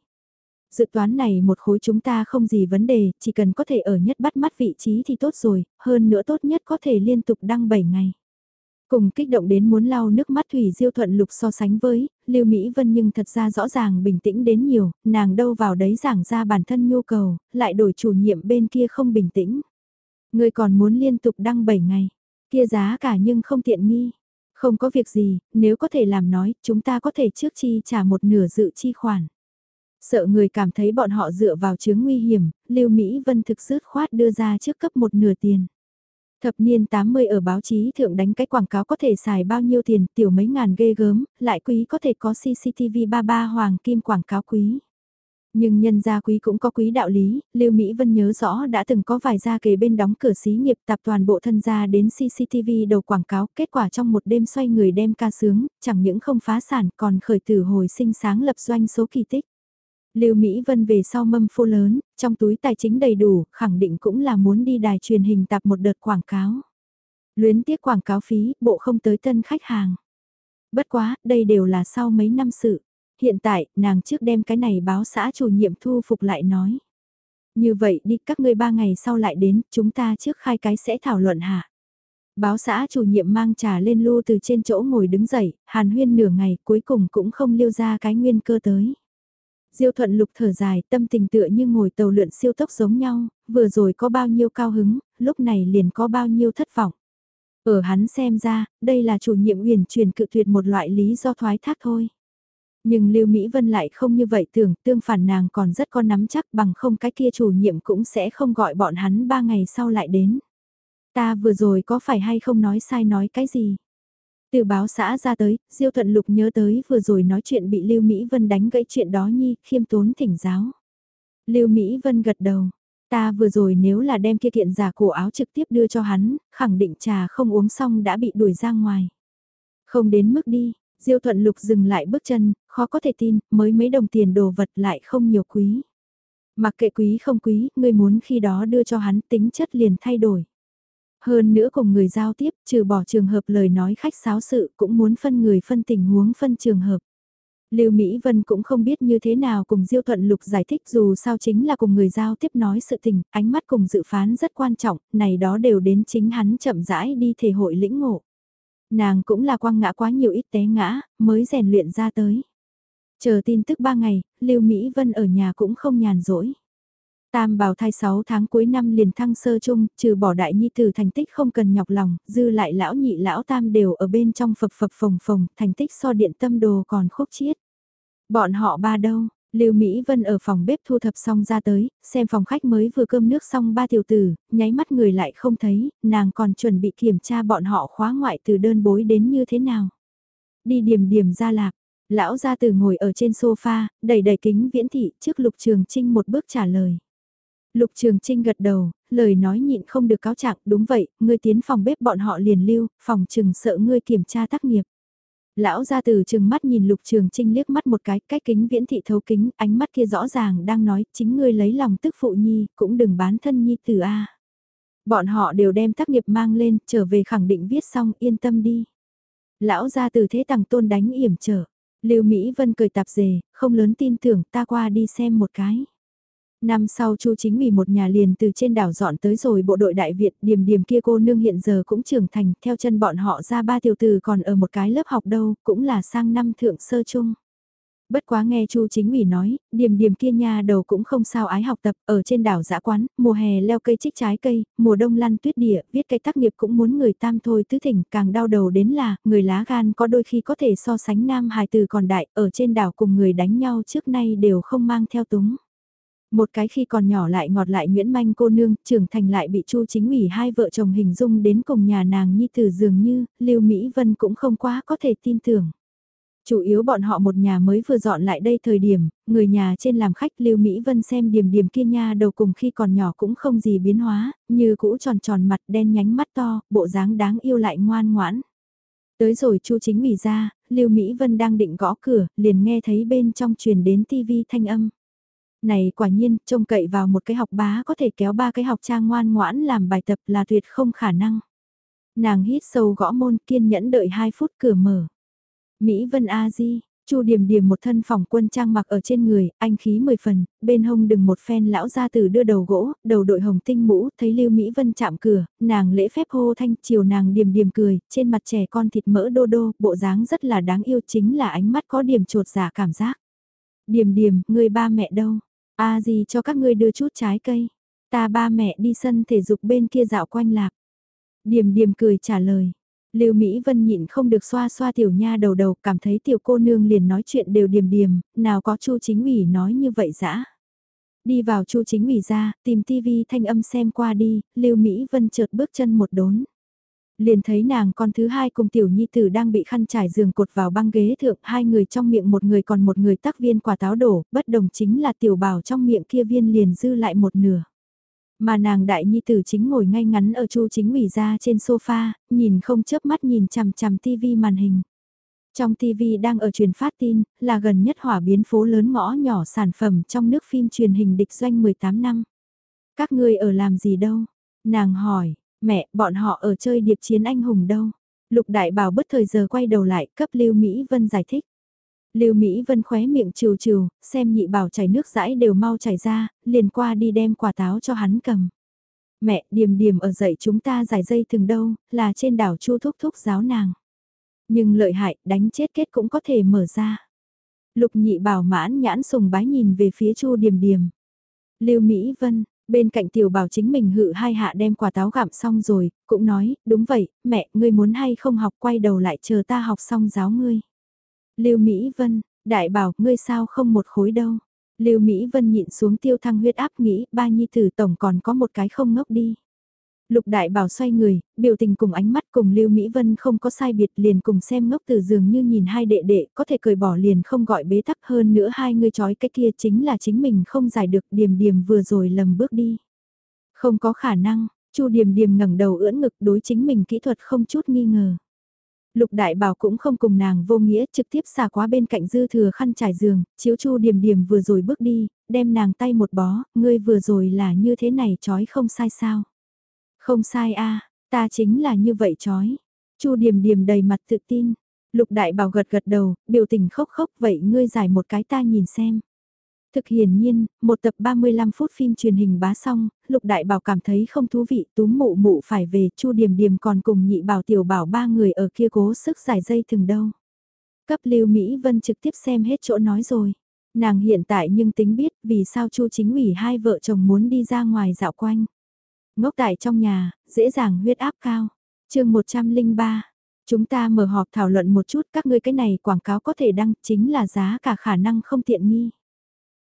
Dự toán này một khối chúng ta không gì vấn đề, chỉ cần có thể ở nhất bắt mắt vị trí thì tốt rồi, hơn nữa tốt nhất có thể liên tục đăng 7 ngày. Cùng kích động đến muốn lau nước mắt Thủy Diêu Thuận Lục so sánh với, Lưu Mỹ Vân nhưng thật ra rõ ràng bình tĩnh đến nhiều, nàng đâu vào đấy giảng ra bản thân nhu cầu, lại đổi chủ nhiệm bên kia không bình tĩnh. Người còn muốn liên tục đăng 7 ngày, kia giá cả nhưng không tiện nghi. Không có việc gì, nếu có thể làm nói, chúng ta có thể trước chi trả một nửa dự chi khoản. Sợ người cảm thấy bọn họ dựa vào chướng nguy hiểm, Lưu Mỹ Vân thực dứt khoát đưa ra trước cấp một nửa tiền. Thập niên 80 ở báo chí thượng đánh cái quảng cáo có thể xài bao nhiêu tiền, tiểu mấy ngàn ghê gớm, lại quý có thể có CCTV 33 hoàng kim quảng cáo quý. Nhưng nhân gia quý cũng có quý đạo lý, Lưu Mỹ Vân nhớ rõ đã từng có vài gia kề bên đóng cửa xí nghiệp tập toàn bộ thân gia đến CCTV đầu quảng cáo, kết quả trong một đêm xoay người đem ca sướng, chẳng những không phá sản còn khởi tử hồi sinh sáng lập doanh số kỳ tích. Lưu Mỹ Vân về sau mâm phô lớn, trong túi tài chính đầy đủ, khẳng định cũng là muốn đi đài truyền hình tập một đợt quảng cáo. Luyến tiếc quảng cáo phí, bộ không tới tân khách hàng. Bất quá, đây đều là sau mấy năm sự hiện tại, nàng trước đem cái này báo xã chủ nhiệm thu phục lại nói. Như vậy đi các ngươi ba ngày sau lại đến, chúng ta trước khai cái sẽ thảo luận hạ. Báo xã chủ nhiệm mang trà lên lu từ trên chỗ ngồi đứng dậy, hàn huyên nửa ngày cuối cùng cũng không liêu ra cái nguyên cơ tới. Diêu thuận lục thở dài, tâm tình tựa như ngồi tàu lượn siêu tốc giống nhau, vừa rồi có bao nhiêu cao hứng, lúc này liền có bao nhiêu thất vọng. Ở hắn xem ra, đây là chủ nhiệm uyển truyền cự tuyệt một loại lý do thoái thác thôi. Nhưng Lưu Mỹ Vân lại không như vậy tưởng, tương phản nàng còn rất có nắm chắc bằng không cái kia chủ nhiệm cũng sẽ không gọi bọn hắn ba ngày sau lại đến. Ta vừa rồi có phải hay không nói sai nói cái gì? Từ báo xã ra tới, Diêu Thuận Lục nhớ tới vừa rồi nói chuyện bị Lưu Mỹ Vân đánh gãy chuyện đó nhi, khiêm tốn thỉnh giáo. Lưu Mỹ Vân gật đầu, ta vừa rồi nếu là đem kia kiện giả cổ áo trực tiếp đưa cho hắn, khẳng định trà không uống xong đã bị đuổi ra ngoài. Không đến mức đi, Diêu Thuận Lục dừng lại bước chân, khó có thể tin, mới mấy đồng tiền đồ vật lại không nhiều quý. Mặc kệ quý không quý, ngươi muốn khi đó đưa cho hắn tính chất liền thay đổi. Hơn nữa cùng người giao tiếp, trừ bỏ trường hợp lời nói khách sáo sự cũng muốn phân người phân tình huống phân trường hợp. Lưu Mỹ Vân cũng không biết như thế nào cùng Diêu Thuận Lục giải thích dù sao chính là cùng người giao tiếp nói sự tình, ánh mắt cùng dự phán rất quan trọng, này đó đều đến chính hắn chậm rãi đi thể hội lĩnh ngộ. Nàng cũng là quăng ngã quá nhiều ít té ngã, mới rèn luyện ra tới. Chờ tin tức ba ngày, Lưu Mỹ Vân ở nhà cũng không nhàn rỗi. Tam bảo thai 6 tháng cuối năm liền thăng sơ chung, trừ bỏ đại nhi tử thành tích không cần nhọc lòng, dư lại lão nhị lão tam đều ở bên trong phập phập phồng phồng, thành tích so điện tâm đồ còn khúc chiết. Bọn họ ba đâu, Lưu Mỹ Vân ở phòng bếp thu thập xong ra tới, xem phòng khách mới vừa cơm nước xong ba tiểu tử, nháy mắt người lại không thấy, nàng còn chuẩn bị kiểm tra bọn họ khóa ngoại từ đơn bối đến như thế nào. Đi điểm điểm ra lạc, lão gia từ ngồi ở trên sofa, đẩy đẩy kính viễn thị trước lục trường trinh một bước trả lời. Lục Trường Trinh gật đầu, lời nói nhịn không được cáo trạng, đúng vậy, ngươi tiến phòng bếp bọn họ liền lưu, phòng trừng sợ ngươi kiểm tra tác nghiệp. Lão gia từ trừng mắt nhìn Lục Trường Trinh liếc mắt một cái, cách kính viễn thị thấu kính, ánh mắt kia rõ ràng đang nói, chính ngươi lấy lòng tức phụ nhi, cũng đừng bán thân nhi từ A. Bọn họ đều đem tác nghiệp mang lên, trở về khẳng định viết xong, yên tâm đi. Lão gia từ thế tàng tôn đánh yểm trở. Lưu Mỹ Vân cười tạp dề, không lớn tin tưởng ta qua đi xem một cái. Năm sau Chu Chính ủy một nhà liền từ trên đảo dọn tới rồi bộ đội Đại Việt, điểm điểm kia cô nương hiện giờ cũng trưởng thành, theo chân bọn họ ra ba tiểu từ còn ở một cái lớp học đâu, cũng là sang năm thượng sơ chung. Bất quá nghe Chu Chính ủy nói, điểm điểm kia nha đầu cũng không sao ái học tập, ở trên đảo dã quán, mùa hè leo cây trích trái cây, mùa đông lăn tuyết địa, viết cây tác nghiệp cũng muốn người tam thôi tứ thỉnh, càng đau đầu đến là, người lá gan có đôi khi có thể so sánh nam hài từ còn đại, ở trên đảo cùng người đánh nhau trước nay đều không mang theo túng. Một cái khi còn nhỏ lại ngọt lại Nguyễn Manh cô nương, trưởng thành lại bị Chu chính ủy hai vợ chồng hình dung đến cùng nhà nàng nhi tử dường như, Lưu Mỹ Vân cũng không quá có thể tin tưởng. Chủ yếu bọn họ một nhà mới vừa dọn lại đây thời điểm, người nhà trên làm khách Lưu Mỹ Vân xem điểm điểm kia nha đầu cùng khi còn nhỏ cũng không gì biến hóa, như cũ tròn tròn mặt đen nhánh mắt to, bộ dáng đáng yêu lại ngoan ngoãn. Tới rồi Chu chính ủy ra, Lưu Mỹ Vân đang định gõ cửa, liền nghe thấy bên trong truyền đến tivi thanh âm này quả nhiên, trông cậy vào một cái học bá có thể kéo ba cái học trang ngoan ngoãn làm bài tập là tuyệt không khả năng. Nàng hít sâu gõ môn kiên nhẫn đợi 2 phút cửa mở. Mỹ Vân A Di, Chu Điềm Điềm một thân phòng quân trang mặc ở trên người, anh khí mười phần, bên hông đừng một phen lão gia tử đưa đầu gỗ, đầu đội hồng tinh mũ, thấy Lưu Mỹ Vân chạm cửa, nàng lễ phép hô thanh, chiều nàng Điềm Điềm cười, trên mặt trẻ con thịt mỡ đô đô, bộ dáng rất là đáng yêu chính là ánh mắt có điểm trột giả cảm giác. Điềm Điềm, người ba mẹ đâu? A gì cho các ngươi đưa chút trái cây. Ta ba mẹ đi sân thể dục bên kia dạo quanh lạc. Điềm điềm cười trả lời. Lưu Mỹ Vân nhịn không được xoa xoa tiểu nha đầu đầu, cảm thấy tiểu cô nương liền nói chuyện đều điềm điềm, nào có Chu Chính ủy nói như vậy dã. Đi vào Chu Chính ủy ra, tìm tivi thanh âm xem qua đi, Lưu Mỹ Vân chợt bước chân một đốn. Liền thấy nàng con thứ hai cùng tiểu nhi tử đang bị khăn trải giường cột vào băng ghế thượng, hai người trong miệng một người còn một người tắc viên quả táo đổ, bất đồng chính là tiểu bảo trong miệng kia viên liền dư lại một nửa. Mà nàng đại nhi tử chính ngồi ngay ngắn ở chu chính ủy ra trên sofa, nhìn không chớp mắt nhìn chằm chằm tivi màn hình. Trong TV đang ở truyền phát tin, là gần nhất hỏa biến phố lớn ngõ nhỏ sản phẩm trong nước phim truyền hình địch doanh 18 năm. Các ngươi ở làm gì đâu? Nàng hỏi, Mẹ, bọn họ ở chơi điệp chiến anh hùng đâu? Lục đại bảo bất thời giờ quay đầu lại cấp Lưu Mỹ Vân giải thích. Lưu Mỹ Vân khóe miệng trừ trừ, xem nhị bảo chảy nước dãi đều mau chảy ra, liền qua đi đem quả táo cho hắn cầm. Mẹ, điềm điềm ở dậy chúng ta giải dây thường đâu, là trên đảo chu thúc thúc giáo nàng. Nhưng lợi hại, đánh chết kết cũng có thể mở ra. Lục nhị bảo mãn nhãn sùng bái nhìn về phía Chu Điềm Điềm. Lưu Mỹ Vân, bên cạnh tiểu bảo chính mình hự hai hạ đem quả táo gặm xong rồi, cũng nói, đúng vậy, mẹ, ngươi muốn hay không học quay đầu lại chờ ta học xong giáo ngươi. Lưu Mỹ Vân, đại bảo, ngươi sao không một khối đâu. Lưu Mỹ Vân nhịn xuống tiêu thăng huyết áp nghĩ, ba nhi tử tổng còn có một cái không ngốc đi. Lục Đại Bảo xoay người, biểu tình cùng ánh mắt cùng Lưu Mỹ Vân không có sai biệt liền cùng xem ngốc từ giường như nhìn hai đệ đệ có thể cười bỏ liền không gọi bế tắc hơn nữa hai người chói cái kia chính là chính mình không giải được điềm điềm vừa rồi lầm bước đi. Không có khả năng, Chu điềm điềm ngẩng đầu ưỡn ngực đối chính mình kỹ thuật không chút nghi ngờ. Lục Đại Bảo cũng không cùng nàng vô nghĩa trực tiếp xả quá bên cạnh dư thừa khăn trải giường, chiếu Chu điểm điểm vừa rồi bước đi, đem nàng tay một bó, ngươi vừa rồi là như thế này chói không sai sao. Không sai a, ta chính là như vậy chói. Chu điểm điểm đầy mặt tự tin. Lục Đại Bảo gật gật đầu, biểu tình khóc khóc vậy ngươi giải một cái ta nhìn xem. Thực hiển nhiên, một tập 35 phút phim truyền hình bá xong, Lục Đại Bảo cảm thấy không thú vị, túm mụ mụ phải về, Chu Điềm Điềm còn cùng nhị bảo tiểu bảo ba người ở kia cố sức giải dây thừng đâu. Cấp Lưu Mỹ Vân trực tiếp xem hết chỗ nói rồi. Nàng hiện tại nhưng tính biết vì sao Chu chính ủy hai vợ chồng muốn đi ra ngoài dạo quanh. Ngốc tại trong nhà, dễ dàng huyết áp cao. chương 103, chúng ta mở họp thảo luận một chút các ngươi cái này quảng cáo có thể đăng chính là giá cả khả năng không tiện nghi.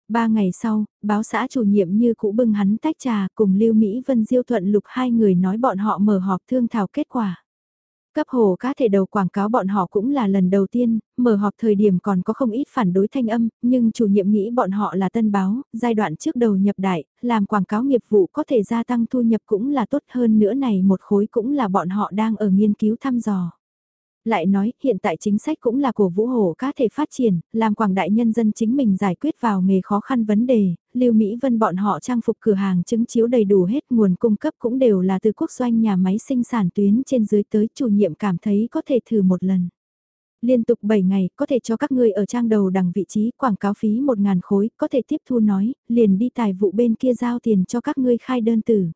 Ba ngày sau, báo xã chủ nhiệm như cũ bưng hắn tách trà cùng Lưu Mỹ Vân Diêu Thuận Lục hai người nói bọn họ mở họp thương thảo kết quả. Cấp hồ cá thể đầu quảng cáo bọn họ cũng là lần đầu tiên, mở họp thời điểm còn có không ít phản đối thanh âm, nhưng chủ nhiệm nghĩ bọn họ là tân báo, giai đoạn trước đầu nhập đại, làm quảng cáo nghiệp vụ có thể gia tăng thu nhập cũng là tốt hơn nữa này một khối cũng là bọn họ đang ở nghiên cứu thăm dò. Lại nói, hiện tại chính sách cũng là của vũ hổ cá thể phát triển, làm quảng đại nhân dân chính mình giải quyết vào nghề khó khăn vấn đề, Lưu Mỹ Vân bọn họ trang phục cửa hàng chứng chiếu đầy đủ hết nguồn cung cấp cũng đều là từ quốc doanh nhà máy sinh sản tuyến trên dưới tới chủ nhiệm cảm thấy có thể thử một lần. Liên tục 7 ngày, có thể cho các ngươi ở trang đầu đằng vị trí quảng cáo phí 1.000 khối, có thể tiếp thu nói, liền đi tài vụ bên kia giao tiền cho các ngươi khai đơn tử.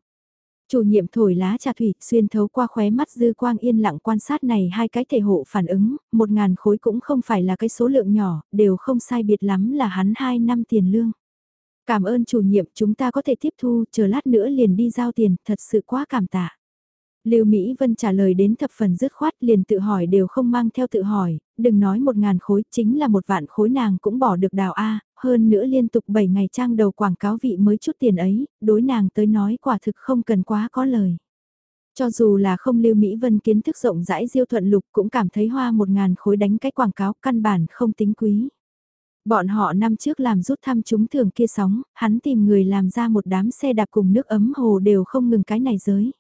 Chủ nhiệm thổi lá trà thủy, xuyên thấu qua khóe mắt dư quang yên lặng quan sát này hai cái thể hộ phản ứng, một ngàn khối cũng không phải là cái số lượng nhỏ, đều không sai biệt lắm là hắn hai năm tiền lương. Cảm ơn chủ nhiệm chúng ta có thể tiếp thu, chờ lát nữa liền đi giao tiền, thật sự quá cảm tạ. Lưu Mỹ Vân trả lời đến thập phần dứt khoát liền tự hỏi đều không mang theo tự hỏi, đừng nói một ngàn khối chính là một vạn khối nàng cũng bỏ được đào A, hơn nữa liên tục 7 ngày trang đầu quảng cáo vị mới chút tiền ấy, đối nàng tới nói quả thực không cần quá có lời. Cho dù là không lưu Mỹ Vân kiến thức rộng rãi diêu thuận lục cũng cảm thấy hoa một ngàn khối đánh cái quảng cáo căn bản không tính quý. Bọn họ năm trước làm rút thăm chúng thường kia sóng, hắn tìm người làm ra một đám xe đạp cùng nước ấm hồ đều không ngừng cái này giới.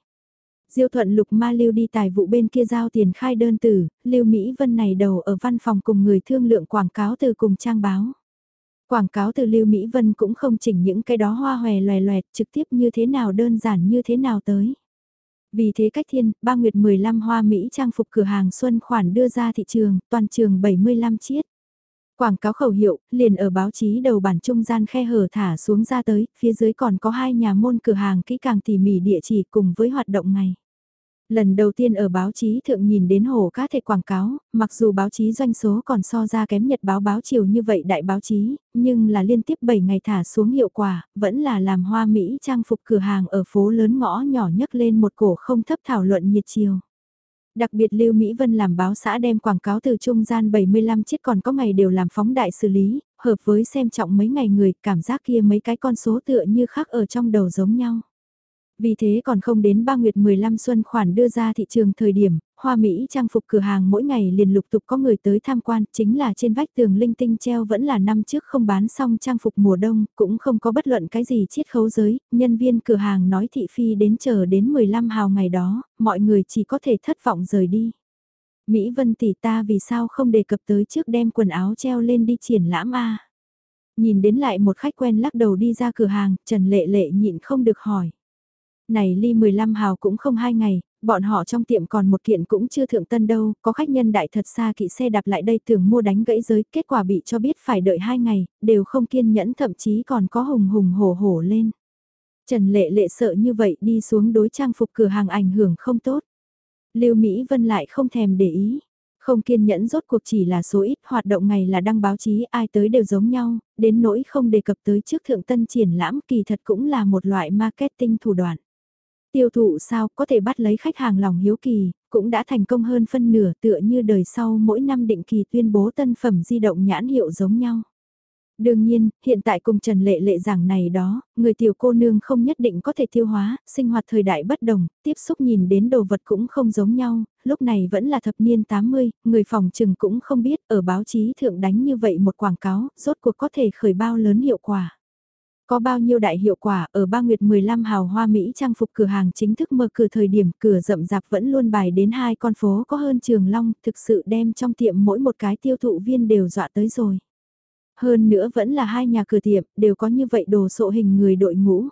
Diêu thuận lục ma lưu đi tài vụ bên kia giao tiền khai đơn tử, lưu Mỹ Vân này đầu ở văn phòng cùng người thương lượng quảng cáo từ cùng trang báo. Quảng cáo từ Lưu Mỹ Vân cũng không chỉnh những cái đó hoa hòe loè loẹt trực tiếp như thế nào đơn giản như thế nào tới. Vì thế cách thiên, ba nguyệt 15 hoa Mỹ trang phục cửa hàng Xuân khoản đưa ra thị trường, toàn trường 75 chiếc Quảng cáo khẩu hiệu, liền ở báo chí đầu bản trung gian khe hở thả xuống ra tới, phía dưới còn có hai nhà môn cửa hàng kỹ càng tỉ mỉ địa chỉ cùng với hoạt động ngày. Lần đầu tiên ở báo chí thượng nhìn đến hồ cá thể quảng cáo, mặc dù báo chí doanh số còn so ra kém nhật báo báo chiều như vậy đại báo chí, nhưng là liên tiếp 7 ngày thả xuống hiệu quả, vẫn là làm hoa Mỹ trang phục cửa hàng ở phố lớn ngõ nhỏ nhất lên một cổ không thấp thảo luận nhiệt chiều. Đặc biệt Lưu Mỹ Vân làm báo xã đem quảng cáo từ trung gian 75 chiếc còn có ngày đều làm phóng đại xử lý, hợp với xem trọng mấy ngày người, cảm giác kia mấy cái con số tựa như khác ở trong đầu giống nhau. Vì thế còn không đến 3 nguyệt 15 xuân khoản đưa ra thị trường thời điểm, hoa Mỹ trang phục cửa hàng mỗi ngày liền lục tục có người tới tham quan, chính là trên vách tường linh tinh treo vẫn là năm trước không bán xong trang phục mùa đông, cũng không có bất luận cái gì chiết khấu giới, nhân viên cửa hàng nói thị phi đến chờ đến 15 hào ngày đó, mọi người chỉ có thể thất vọng rời đi. Mỹ Vân tỷ ta vì sao không đề cập tới trước đem quần áo treo lên đi triển lãm a Nhìn đến lại một khách quen lắc đầu đi ra cửa hàng, Trần Lệ Lệ nhịn không được hỏi này ly 15 hào cũng không hai ngày, bọn họ trong tiệm còn một kiện cũng chưa thượng tân đâu, có khách nhân đại thật xa kỵ xe đạp lại đây tưởng mua đánh gãy giới, kết quả bị cho biết phải đợi hai ngày, đều không kiên nhẫn thậm chí còn có hùng hùng hổ hổ lên. Trần Lệ Lệ sợ như vậy đi xuống đối trang phục cửa hàng ảnh hưởng không tốt. Lưu Mỹ Vân lại không thèm để ý, Không kiên nhẫn rốt cuộc chỉ là số ít hoạt động ngày là đăng báo chí ai tới đều giống nhau, đến nỗi không đề cập tới trước thượng tân triển lãm kỳ thật cũng là một loại marketing thủ đoạn. Tiêu thụ sao có thể bắt lấy khách hàng lòng hiếu kỳ, cũng đã thành công hơn phân nửa tựa như đời sau mỗi năm định kỳ tuyên bố tân phẩm di động nhãn hiệu giống nhau. Đương nhiên, hiện tại cùng Trần Lệ Lệ giảng này đó, người tiểu cô nương không nhất định có thể tiêu hóa, sinh hoạt thời đại bất đồng, tiếp xúc nhìn đến đồ vật cũng không giống nhau, lúc này vẫn là thập niên 80, người phòng trừng cũng không biết ở báo chí thượng đánh như vậy một quảng cáo, rốt cuộc có thể khởi bao lớn hiệu quả. Có bao nhiêu đại hiệu quả ở ba nguyệt 15 hào hoa Mỹ trang phục cửa hàng chính thức mở cửa thời điểm cửa rậm rạp vẫn luôn bài đến hai con phố có hơn trường long thực sự đem trong tiệm mỗi một cái tiêu thụ viên đều dọa tới rồi. Hơn nữa vẫn là hai nhà cửa tiệm đều có như vậy đồ sộ hình người đội ngũ.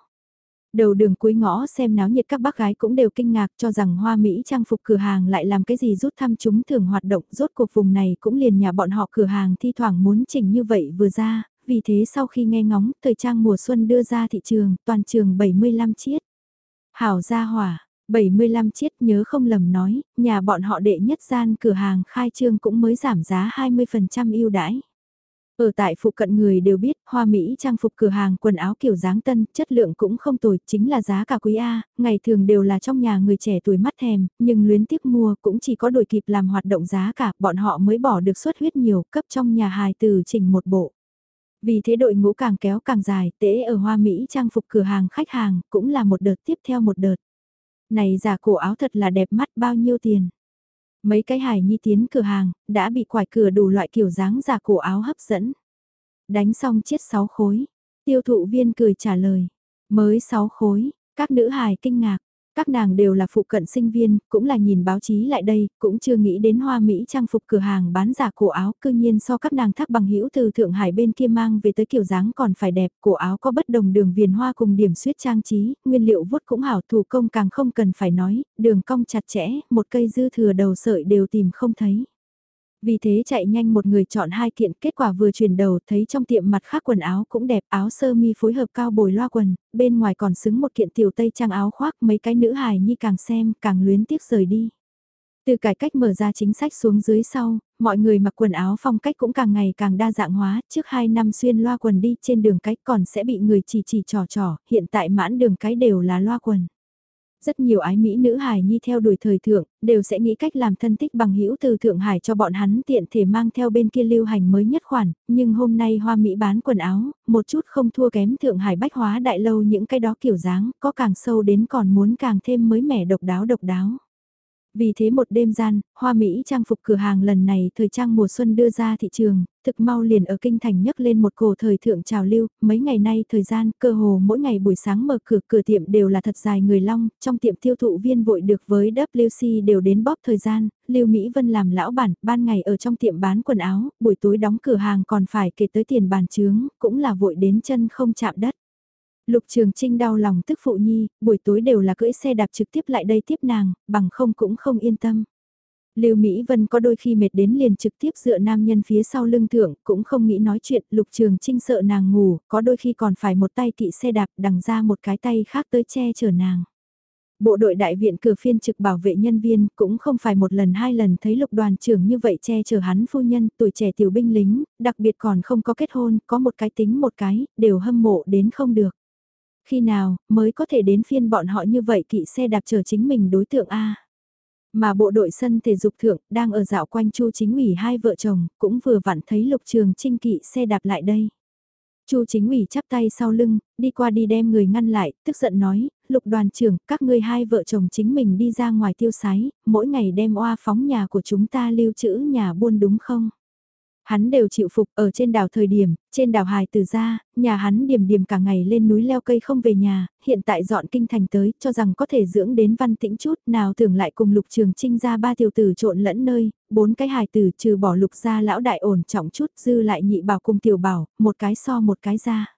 Đầu đường cuối ngõ xem náo nhiệt các bác gái cũng đều kinh ngạc cho rằng hoa Mỹ trang phục cửa hàng lại làm cái gì rút thăm chúng thường hoạt động rốt cuộc vùng này cũng liền nhà bọn họ cửa hàng thi thoảng muốn chỉnh như vậy vừa ra, vì thế sau khi nghe ngóng, thời trang mùa xuân đưa ra thị trường, toàn trường 75 chiếc Hảo gia hỏa, 75 chiếc nhớ không lầm nói, nhà bọn họ đệ nhất gian cửa hàng khai trương cũng mới giảm giá 20% ưu đãi. Ở tại phụ cận người đều biết, hoa Mỹ trang phục cửa hàng quần áo kiểu dáng tân, chất lượng cũng không tồi, chính là giá cả quý A, ngày thường đều là trong nhà người trẻ tuổi mắt thèm, nhưng luyến tiếc mua cũng chỉ có đổi kịp làm hoạt động giá cả, bọn họ mới bỏ được suất huyết nhiều, cấp trong nhà hài từ chỉnh một bộ. Vì thế đội ngũ càng kéo càng dài, Tế ở hoa Mỹ trang phục cửa hàng khách hàng, cũng là một đợt tiếp theo một đợt. Này giả cổ áo thật là đẹp mắt bao nhiêu tiền. Mấy cái hài nhi tiến cửa hàng, đã bị quải cửa đủ loại kiểu dáng giả cổ áo hấp dẫn. Đánh xong chiết 6 khối, tiêu thụ viên cười trả lời, mới 6 khối, các nữ hài kinh ngạc, các nàng đều là phụ cận sinh viên, cũng là nhìn báo chí lại đây, cũng chưa nghĩ đến hoa Mỹ trang phục cửa hàng bán giả cổ áo, cư nhiên so các nàng thác bằng hữu từ Thượng Hải bên kia mang về tới kiểu dáng còn phải đẹp, cổ áo có bất đồng đường viền hoa cùng điểm suyết trang trí, nguyên liệu vuốt cũng hảo thủ công càng không cần phải nói, đường cong chặt chẽ, một cây dư thừa đầu sợi đều tìm không thấy. Vì thế chạy nhanh một người chọn hai kiện, kết quả vừa chuyển đầu thấy trong tiệm mặt khác quần áo cũng đẹp, áo sơ mi phối hợp cao bồi loa quần, bên ngoài còn xứng một kiện tiểu tây trang áo khoác mấy cái nữ hài nhi càng xem càng luyến tiếc rời đi. Từ cải cách mở ra chính sách xuống dưới sau, mọi người mặc quần áo phong cách cũng càng ngày càng đa dạng hóa, trước hai năm xuyên loa quần đi trên đường cách còn sẽ bị người chỉ chỉ trò trò, hiện tại mãn đường cái đều là loa quần. Rất nhiều ái mỹ nữ hài nhi theo đuổi thời thượng, đều sẽ nghĩ cách làm thân thích bằng hữu từ Thượng Hải cho bọn hắn tiện thể mang theo bên kia lưu hành mới nhất khoản, nhưng hôm nay hoa mỹ bán quần áo, một chút không thua kém Thượng Hải bách hóa đại lâu những cái đó kiểu dáng, có càng sâu đến còn muốn càng thêm mới mẻ độc đáo độc đáo. Vì thế một đêm gian, hoa Mỹ trang phục cửa hàng lần này thời trang mùa xuân đưa ra thị trường, thực mau liền ở kinh thành nhấc lên một cổ thời thượng trào lưu, mấy ngày nay thời gian cơ hồ mỗi ngày buổi sáng mở cửa cửa tiệm đều là thật dài người long, trong tiệm tiêu thụ viên vội được với WC đều đến bóp thời gian, Lưu Mỹ Vân làm lão bản, ban ngày ở trong tiệm bán quần áo, buổi tối đóng cửa hàng còn phải kể tới tiền bàn chướng, cũng là vội đến chân không chạm đất. Lục Trường Trinh đau lòng tức phụ nhi, buổi tối đều là cưỡi xe đạp trực tiếp lại đây tiếp nàng, bằng không cũng không yên tâm. Lưu Mỹ Vân có đôi khi mệt đến liền trực tiếp dựa nam nhân phía sau lưng thượng, cũng không nghĩ nói chuyện, Lục Trường Trinh sợ nàng ngủ, có đôi khi còn phải một tay kỵ xe đạp đằng ra một cái tay khác tới che chở nàng. Bộ đội đại viện cửa phiên trực bảo vệ nhân viên cũng không phải một lần hai lần thấy lục đoàn trưởng như vậy che chở hắn phu nhân tuổi trẻ tiểu binh lính, đặc biệt còn không có kết hôn, có một cái tính một cái, đều hâm mộ đến không được. Khi nào mới có thể đến phiên bọn họ như vậy kỵ xe đạp chờ chính mình đối tượng A. Mà bộ đội sân thể dục thượng đang ở dạo quanh chu chính ủy hai vợ chồng cũng vừa vặn thấy lục trường trinh kỵ xe đạp lại đây. Chu chính ủy chắp tay sau lưng, đi qua đi đem người ngăn lại, tức giận nói, lục đoàn trưởng, các ngươi hai vợ chồng chính mình đi ra ngoài tiêu sái, mỗi ngày đem oa phóng nhà của chúng ta lưu trữ nhà buôn đúng không? Hắn đều chịu phục ở trên đảo thời điểm, trên đảo hài từ ra, nhà hắn điểm điểm cả ngày lên núi leo cây không về nhà, hiện tại dọn kinh thành tới, cho rằng có thể dưỡng đến văn tĩnh chút, nào tưởng lại cùng lục trường trinh ra ba tiểu tử trộn lẫn nơi, bốn cái hài tử trừ bỏ lục ra lão đại ổn trọng chút, dư lại nhị bảo cùng tiểu bảo, một cái so một cái ra.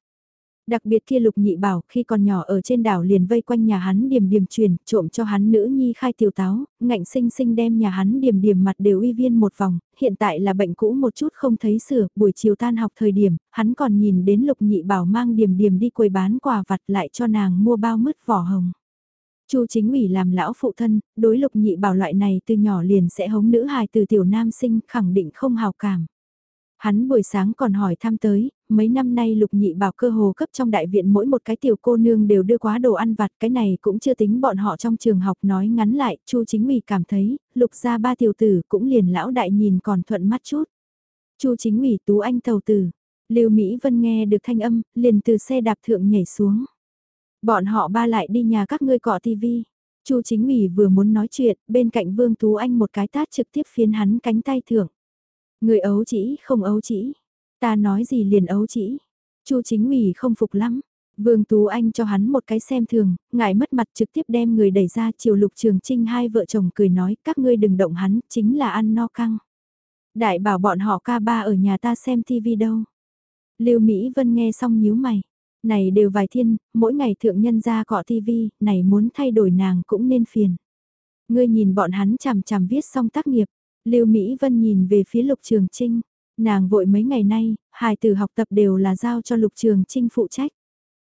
Đặc biệt kia lục nhị bảo khi còn nhỏ ở trên đảo liền vây quanh nhà hắn điểm điểm truyền, trộm cho hắn nữ nhi khai tiểu táo, ngạnh sinh sinh đem nhà hắn điểm điểm mặt đều uy viên một vòng, hiện tại là bệnh cũ một chút không thấy sửa, buổi chiều tan học thời điểm, hắn còn nhìn đến lục nhị bảo mang điểm điểm đi quầy bán quà vặt lại cho nàng mua bao mứt vỏ hồng. Chu chính ủy làm lão phụ thân, đối lục nhị bảo loại này từ nhỏ liền sẽ hống nữ hài từ tiểu nam sinh khẳng định không hào cảm. Hắn buổi sáng còn hỏi thăm tới, mấy năm nay lục nhị bảo cơ hồ cấp trong đại viện mỗi một cái tiểu cô nương đều đưa quá đồ ăn vặt, cái này cũng chưa tính bọn họ trong trường học nói ngắn lại, chu chính ủy cảm thấy, lục ra ba tiểu tử cũng liền lão đại nhìn còn thuận mắt chút. chu chính ủy tú anh tàu tử, lưu Mỹ Vân nghe được thanh âm, liền từ xe đạp thượng nhảy xuống. Bọn họ ba lại đi nhà các ngươi cọ tivi. Chu chính ủy vừa muốn nói chuyện, bên cạnh Vương Tú Anh một cái tát trực tiếp phiến hắn cánh tay thưởng. Người ấu chỉ không ấu chỉ. Ta nói gì liền ấu chỉ. Chu chính ủy không phục lắm. Vương Tú Anh cho hắn một cái xem thường, ngại mất mặt trực tiếp đem người đẩy ra chiều lục trường trinh hai vợ chồng cười nói các ngươi đừng động hắn, chính là ăn no căng. Đại bảo bọn họ ca ba ở nhà ta xem tivi đâu. Lưu Mỹ Vân nghe xong nhíu mày. Này đều vài thiên, mỗi ngày thượng nhân ra cọ tivi, này muốn thay đổi nàng cũng nên phiền. Ngươi nhìn bọn hắn chằm chằm viết xong tác nghiệp, Lưu Mỹ Vân nhìn về phía Lục Trường Trinh, nàng vội mấy ngày nay, hài từ học tập đều là giao cho Lục Trường Trinh phụ trách.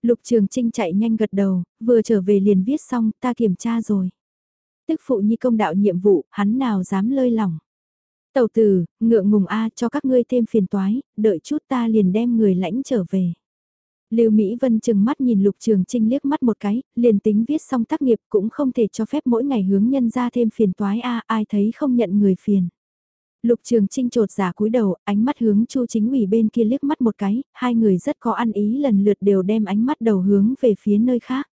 Lục Trường Trinh chạy nhanh gật đầu, vừa trở về liền viết xong, ta kiểm tra rồi. Tức phụ nhi công đạo nhiệm vụ, hắn nào dám lơi lỏng. Tàu tử, ngượng ngùng A cho các ngươi thêm phiền toái, đợi chút ta liền đem người lãnh trở về. Lưu Mỹ Vân chừng mắt nhìn Lục Trường Trinh liếc mắt một cái, liền tính viết xong tác nghiệp cũng không thể cho phép mỗi ngày hướng nhân ra thêm phiền toái a, ai thấy không nhận người phiền. Lục Trường Trinh trột giả cúi đầu, ánh mắt hướng Chu Chính ủy bên kia liếc mắt một cái, hai người rất có ăn ý lần lượt đều đem ánh mắt đầu hướng về phía nơi khác.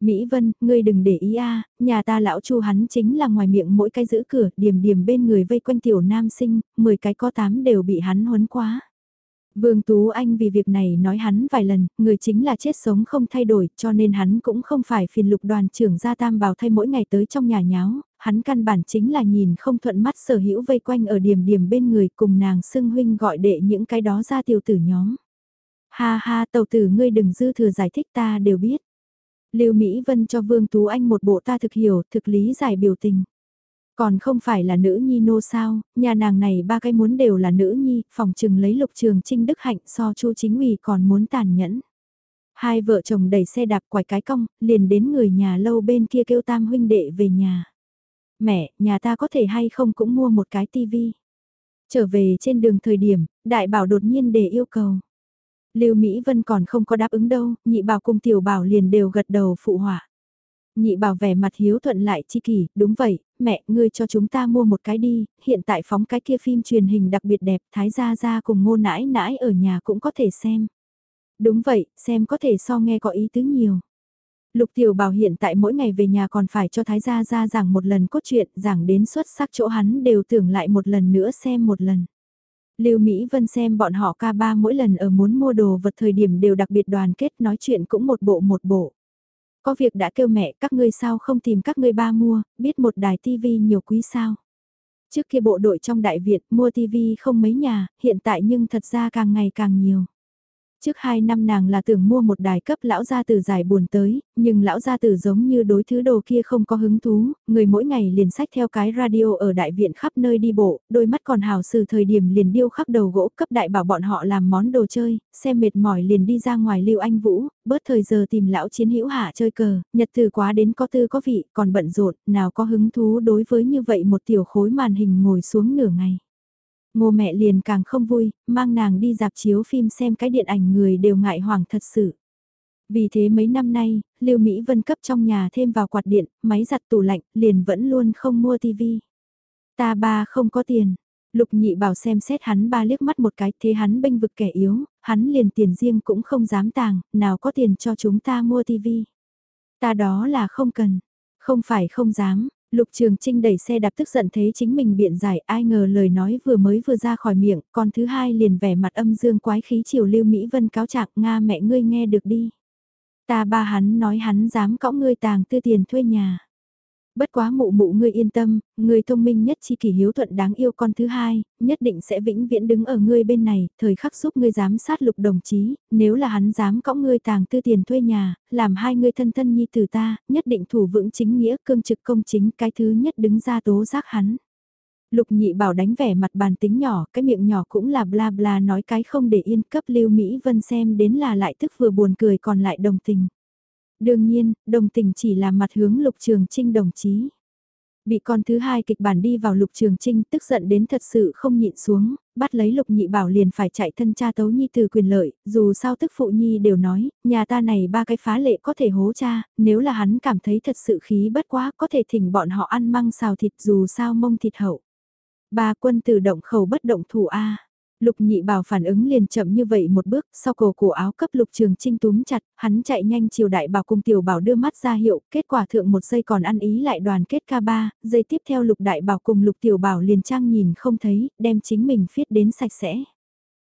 Mỹ Vân, ngươi đừng để ý a, nhà ta lão Chu hắn chính là ngoài miệng mỗi cái giữ cửa, điểm điểm bên người vây quanh tiểu nam sinh, 10 cái có 8 đều bị hắn huấn quá. Vương Tú Anh vì việc này nói hắn vài lần, người chính là chết sống không thay đổi, cho nên hắn cũng không phải phiền lục đoàn trưởng gia tam bào thay mỗi ngày tới trong nhà nháo, hắn căn bản chính là nhìn không thuận mắt sở hữu vây quanh ở điểm điểm bên người cùng nàng xưng huynh gọi đệ những cái đó ra tiểu tử nhóm. Ha ha tàu tử ngươi đừng dư thừa giải thích ta đều biết. Lưu Mỹ Vân cho Vương Tú Anh một bộ ta thực hiểu, thực lý giải biểu tình. Còn không phải là nữ nhi nô sao, nhà nàng này ba cái muốn đều là nữ nhi, phòng trừng lấy lục trường trinh đức hạnh so chu chính ủy còn muốn tàn nhẫn. Hai vợ chồng đẩy xe đạp quải cái cong, liền đến người nhà lâu bên kia kêu tam huynh đệ về nhà. Mẹ, nhà ta có thể hay không cũng mua một cái tivi. Trở về trên đường thời điểm, đại bảo đột nhiên để yêu cầu. Lưu Mỹ Vân còn không có đáp ứng đâu, nhị bảo cùng tiểu bảo liền đều gật đầu phụ họa. Nhị bảo vẻ mặt hiếu thuận lại chi kỷ, đúng vậy, mẹ, ngươi cho chúng ta mua một cái đi, hiện tại phóng cái kia phim truyền hình đặc biệt đẹp, thái gia gia cùng ngô nãi nãi ở nhà cũng có thể xem. Đúng vậy, xem có thể so nghe có ý tứ nhiều. Lục tiểu bảo hiện tại mỗi ngày về nhà còn phải cho thái gia gia giảng một lần cốt truyện, giảng đến xuất sắc chỗ hắn đều tưởng lại một lần nữa xem một lần. Lưu Mỹ Vân xem bọn họ ca ba mỗi lần ở muốn mua đồ vật thời điểm đều đặc biệt đoàn kết nói chuyện cũng một bộ một bộ. Có việc đã kêu mẹ các ngươi sao không tìm các ngươi ba mua, biết một đài tivi nhiều quý sao. Trước kia bộ đội trong đại Việt mua tivi không mấy nhà, hiện tại nhưng thật ra càng ngày càng nhiều. Trước 2 năm nàng là tưởng mua một đài cấp lão gia tử giải buồn tới, nhưng lão gia tử giống như đối thứ đồ kia không có hứng thú, người mỗi ngày liền sách theo cái radio ở đại viện khắp nơi đi bộ, đôi mắt còn hào sử thời điểm liền điêu khắc đầu gỗ cấp đại bảo bọn họ làm món đồ chơi, xem mệt mỏi liền đi ra ngoài lưu anh vũ, bớt thời giờ tìm lão chiến hữu hạ chơi cờ, nhật từ quá đến có tư có vị, còn bận rộn, nào có hứng thú đối với như vậy một tiểu khối màn hình ngồi xuống nửa ngày. Ngô mẹ liền càng không vui, mang nàng đi dạp chiếu phim xem cái điện ảnh người đều ngại hoảng thật sự. Vì thế mấy năm nay, Lưu Mỹ Vân cấp trong nhà thêm vào quạt điện, máy giặt tủ lạnh, liền vẫn luôn không mua tivi. Ta ba không có tiền. Lục nhị bảo xem xét hắn ba liếc mắt một cái, thế hắn bênh vực kẻ yếu, hắn liền tiền riêng cũng không dám tàng, nào có tiền cho chúng ta mua tivi. Ta đó là không cần, không phải không dám, Lục Trường Trinh đẩy xe đạp tức giận thấy chính mình biện giải ai ngờ lời nói vừa mới vừa ra khỏi miệng, con thứ hai liền vẻ mặt âm dương quái khí chiều Lưu Mỹ Vân cáo trạng Nga mẹ ngươi nghe được đi. Ta ba hắn nói hắn dám cõng ngươi tàng tư tiền thuê nhà. Bất quá mụ mụ ngươi yên tâm, ngươi thông minh nhất chi kỷ hiếu thuận đáng yêu con thứ hai, nhất định sẽ vĩnh viễn đứng ở ngươi bên này, thời khắc giúp ngươi giám sát lục đồng chí, nếu là hắn dám cõng ngươi tàng tư tiền thuê nhà, làm hai ngươi thân thân nhi từ ta, nhất định thủ vững chính nghĩa cương trực công chính cái thứ nhất đứng ra tố giác hắn. Lục nhị bảo đánh vẻ mặt bàn tính nhỏ, cái miệng nhỏ cũng là bla bla nói cái không để yên cấp lưu Mỹ Vân xem đến là lại tức vừa buồn cười còn lại đồng tình. Đương nhiên, đồng tình chỉ là mặt hướng Lục Trường Trinh đồng chí. Bị con thứ hai kịch bản đi vào Lục Trường Trinh tức giận đến thật sự không nhịn xuống, bắt lấy Lục Nhị Bảo liền phải chạy thân cha Tấu Nhi từ quyền lợi, dù sao tức phụ Nhi đều nói, nhà ta này ba cái phá lệ có thể hố cha, nếu là hắn cảm thấy thật sự khí bất quá có thể thỉnh bọn họ ăn măng xào thịt dù sao mông thịt hậu. Ba quân tử động khẩu bất động thủ A. Lục nhị bảo phản ứng liền chậm như vậy một bước, sau cổ cổ áo cấp lục trường trinh túm chặt, hắn chạy nhanh chiều đại bảo cùng tiểu bảo đưa mắt ra hiệu, kết quả thượng một giây còn ăn ý lại đoàn kết ca ba, giây tiếp theo lục đại bảo cùng lục tiểu bảo liền trang nhìn không thấy, đem chính mình phiết đến sạch sẽ.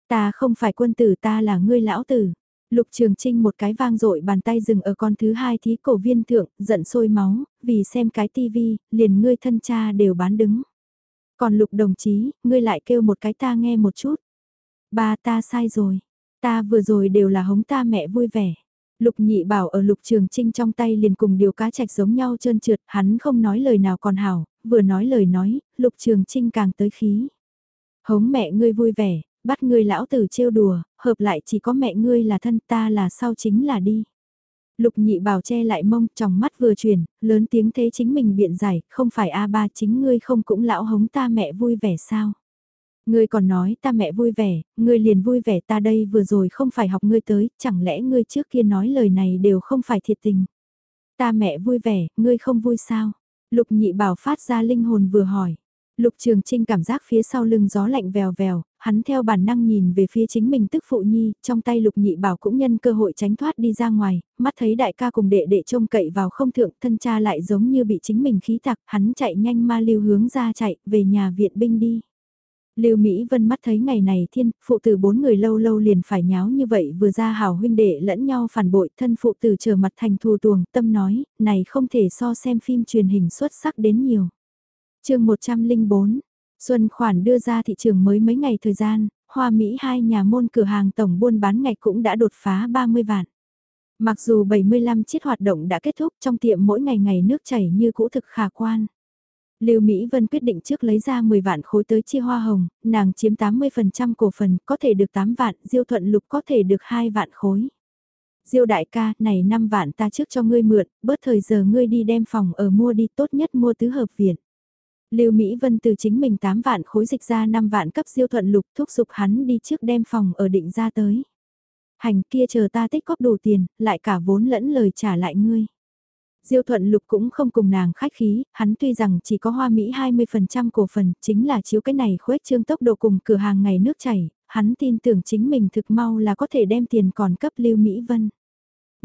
Ta không phải quân tử ta là ngươi lão tử. Lục Trường Trinh một cái vang dội bàn tay dừng ở con thứ hai thí cổ viên thượng, giận sôi máu, vì xem cái tivi, liền ngươi thân cha đều bán đứng. Còn lục đồng chí, ngươi lại kêu một cái ta nghe một chút. Ba ta sai rồi. Ta vừa rồi đều là hống ta mẹ vui vẻ. Lục nhị bảo ở lục trường trinh trong tay liền cùng điều cá chạch giống nhau trơn trượt, hắn không nói lời nào còn hảo, vừa nói lời nói, lục trường trinh càng tới khí. Hống mẹ ngươi vui vẻ, bắt ngươi lão tử trêu đùa, hợp lại chỉ có mẹ ngươi là thân ta là sau chính là đi. Lục nhị bảo che lại mông, trong mắt vừa chuyển, lớn tiếng thế chính mình biện giải, không phải a ba chính ngươi không cũng lão hống ta mẹ vui vẻ sao. Ngươi còn nói ta mẹ vui vẻ, ngươi liền vui vẻ ta đây vừa rồi không phải học ngươi tới, chẳng lẽ ngươi trước kia nói lời này đều không phải thiệt tình. Ta mẹ vui vẻ, ngươi không vui sao? Lục nhị bảo phát ra linh hồn vừa hỏi. Lục Trường Trinh cảm giác phía sau lưng gió lạnh vèo vèo, hắn theo bản năng nhìn về phía chính mình tức phụ nhi, trong tay Lục Nhị Bảo cũng nhân cơ hội tránh thoát đi ra ngoài, mắt thấy đại ca cùng đệ đệ trông cậy vào không thượng, thân cha lại giống như bị chính mình khí tặc, hắn chạy nhanh ma lưu hướng ra chạy, về nhà viện binh đi. Lưu Mỹ Vân mắt thấy ngày này thiên, phụ tử bốn người lâu lâu liền phải nháo như vậy vừa ra hào huynh đệ lẫn nhau phản bội thân phụ tử trở mặt thành thù tuồng tâm nói, này không thể so xem phim truyền hình xuất sắc đến nhiều chương 104, Xuân khoản đưa ra thị trường mới mấy ngày thời gian, Hoa Mỹ hai nhà môn cửa hàng tổng buôn bán ngạch cũng đã đột phá 30 vạn. Mặc dù 75 chiếc hoạt động đã kết thúc trong tiệm mỗi ngày ngày nước chảy như cũ thực khả quan. Lưu Mỹ Vân quyết định trước lấy ra 10 vạn khối tới chia hoa hồng, nàng chiếm 80% cổ phần có thể được 8 vạn, Diêu Thuận Lục có thể được 2 vạn khối. Diêu đại ca, này 5 vạn ta trước cho ngươi mượn, bớt thời giờ ngươi đi đem phòng ở mua đi tốt nhất mua tứ hợp viện. Lưu Mỹ Vân từ chính mình 8 vạn khối dịch ra 5 vạn cấp siêu thuận lục thúc giục hắn đi trước đem phòng ở định ra tới. Hành kia chờ ta tích góp đủ tiền, lại cả vốn lẫn lời trả lại ngươi. Diêu thuận lục cũng không cùng nàng khách khí, hắn tuy rằng chỉ có hoa Mỹ 20% cổ phần, chính là chiếu cái này khuếch trương tốc độ cùng cửa hàng ngày nước chảy, hắn tin tưởng chính mình thực mau là có thể đem tiền còn cấp Lưu Mỹ Vân.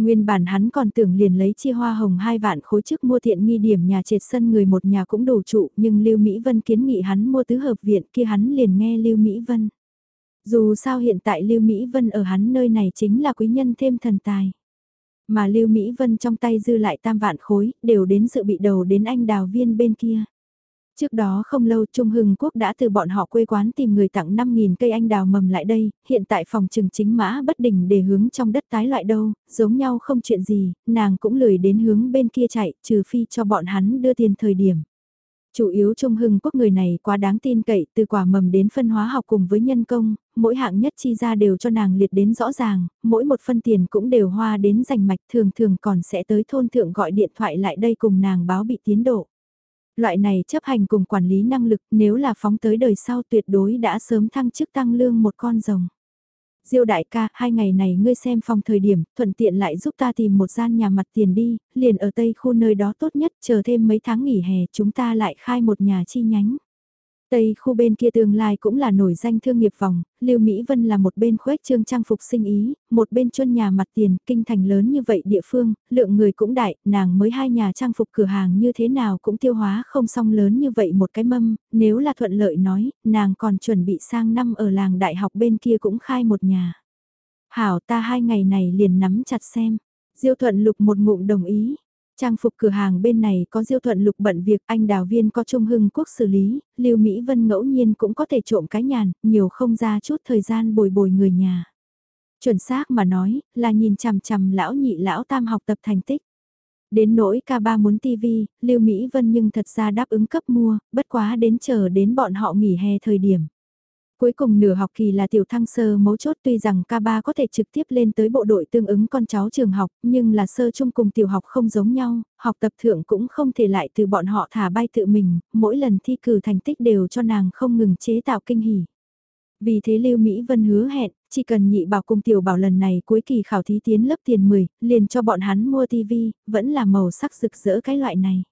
Nguyên bản hắn còn tưởng liền lấy chi hoa hồng hai vạn khối trước mua thiện nghi điểm nhà trệt sân người một nhà cũng đủ trụ, nhưng Lưu Mỹ Vân kiến nghị hắn mua tứ hợp viện kia hắn liền nghe Lưu Mỹ Vân. Dù sao hiện tại Lưu Mỹ Vân ở hắn nơi này chính là quý nhân thêm thần tài. Mà Lưu Mỹ Vân trong tay dư lại tam vạn khối, đều đến sự bị đầu đến anh đào viên bên kia. Trước đó không lâu Trung Hưng Quốc đã từ bọn họ quê quán tìm người tặng 5.000 cây anh đào mầm lại đây, hiện tại phòng trừng chính mã bất đình để hướng trong đất tái loại đâu, giống nhau không chuyện gì, nàng cũng lười đến hướng bên kia chạy, trừ phi cho bọn hắn đưa tiền thời điểm. Chủ yếu Trung Hưng Quốc người này quá đáng tin cậy, từ quả mầm đến phân hóa học cùng với nhân công, mỗi hạng nhất chi ra đều cho nàng liệt đến rõ ràng, mỗi một phân tiền cũng đều hoa đến rành mạch thường thường còn sẽ tới thôn thượng gọi điện thoại lại đây cùng nàng báo bị tiến độ. Loại này chấp hành cùng quản lý năng lực nếu là phóng tới đời sau tuyệt đối đã sớm thăng chức tăng lương một con rồng. Diêu đại ca, hai ngày này ngươi xem phòng thời điểm, thuận tiện lại giúp ta tìm một gian nhà mặt tiền đi, liền ở tây khu nơi đó tốt nhất, chờ thêm mấy tháng nghỉ hè chúng ta lại khai một nhà chi nhánh. Tây khu bên kia tương lai cũng là nổi danh thương nghiệp vòng, Lưu Mỹ Vân là một bên khuếch trương trang phục sinh ý, một bên chuân nhà mặt tiền, kinh thành lớn như vậy địa phương, lượng người cũng đại, nàng mới hai nhà trang phục cửa hàng như thế nào cũng tiêu hóa không xong lớn như vậy một cái mâm, nếu là thuận lợi nói, nàng còn chuẩn bị sang năm ở làng đại học bên kia cũng khai một nhà. Hảo ta hai ngày này liền nắm chặt xem, Diêu thuận lục một ngụm đồng ý, Trang phục cửa hàng bên này có diêu thuận lục bận việc anh đào viên có trung hưng quốc xử lý, Lưu Mỹ Vân ngẫu nhiên cũng có thể trộm cái nhàn, nhiều không ra chút thời gian bồi bồi người nhà. Chuẩn xác mà nói, là nhìn chằm chằm lão nhị lão tam học tập thành tích. Đến nỗi ca ba muốn tivi, Lưu Mỹ Vân nhưng thật ra đáp ứng cấp mua, bất quá đến chờ đến bọn họ nghỉ hè thời điểm. Cuối cùng nửa học kỳ là tiểu thăng sơ mấu chốt tuy rằng K3 có thể trực tiếp lên tới bộ đội tương ứng con cháu trường học, nhưng là sơ chung cùng tiểu học không giống nhau, học tập thượng cũng không thể lại từ bọn họ thả bay tự mình, mỗi lần thi cử thành tích đều cho nàng không ngừng chế tạo kinh hỉ. Vì thế Lưu Mỹ Vân hứa hẹn, chỉ cần nhị bảo cùng tiểu bảo lần này cuối kỳ khảo thí tiến lớp tiền 10, liền cho bọn hắn mua tivi, vẫn là màu sắc rực rỡ cái loại này.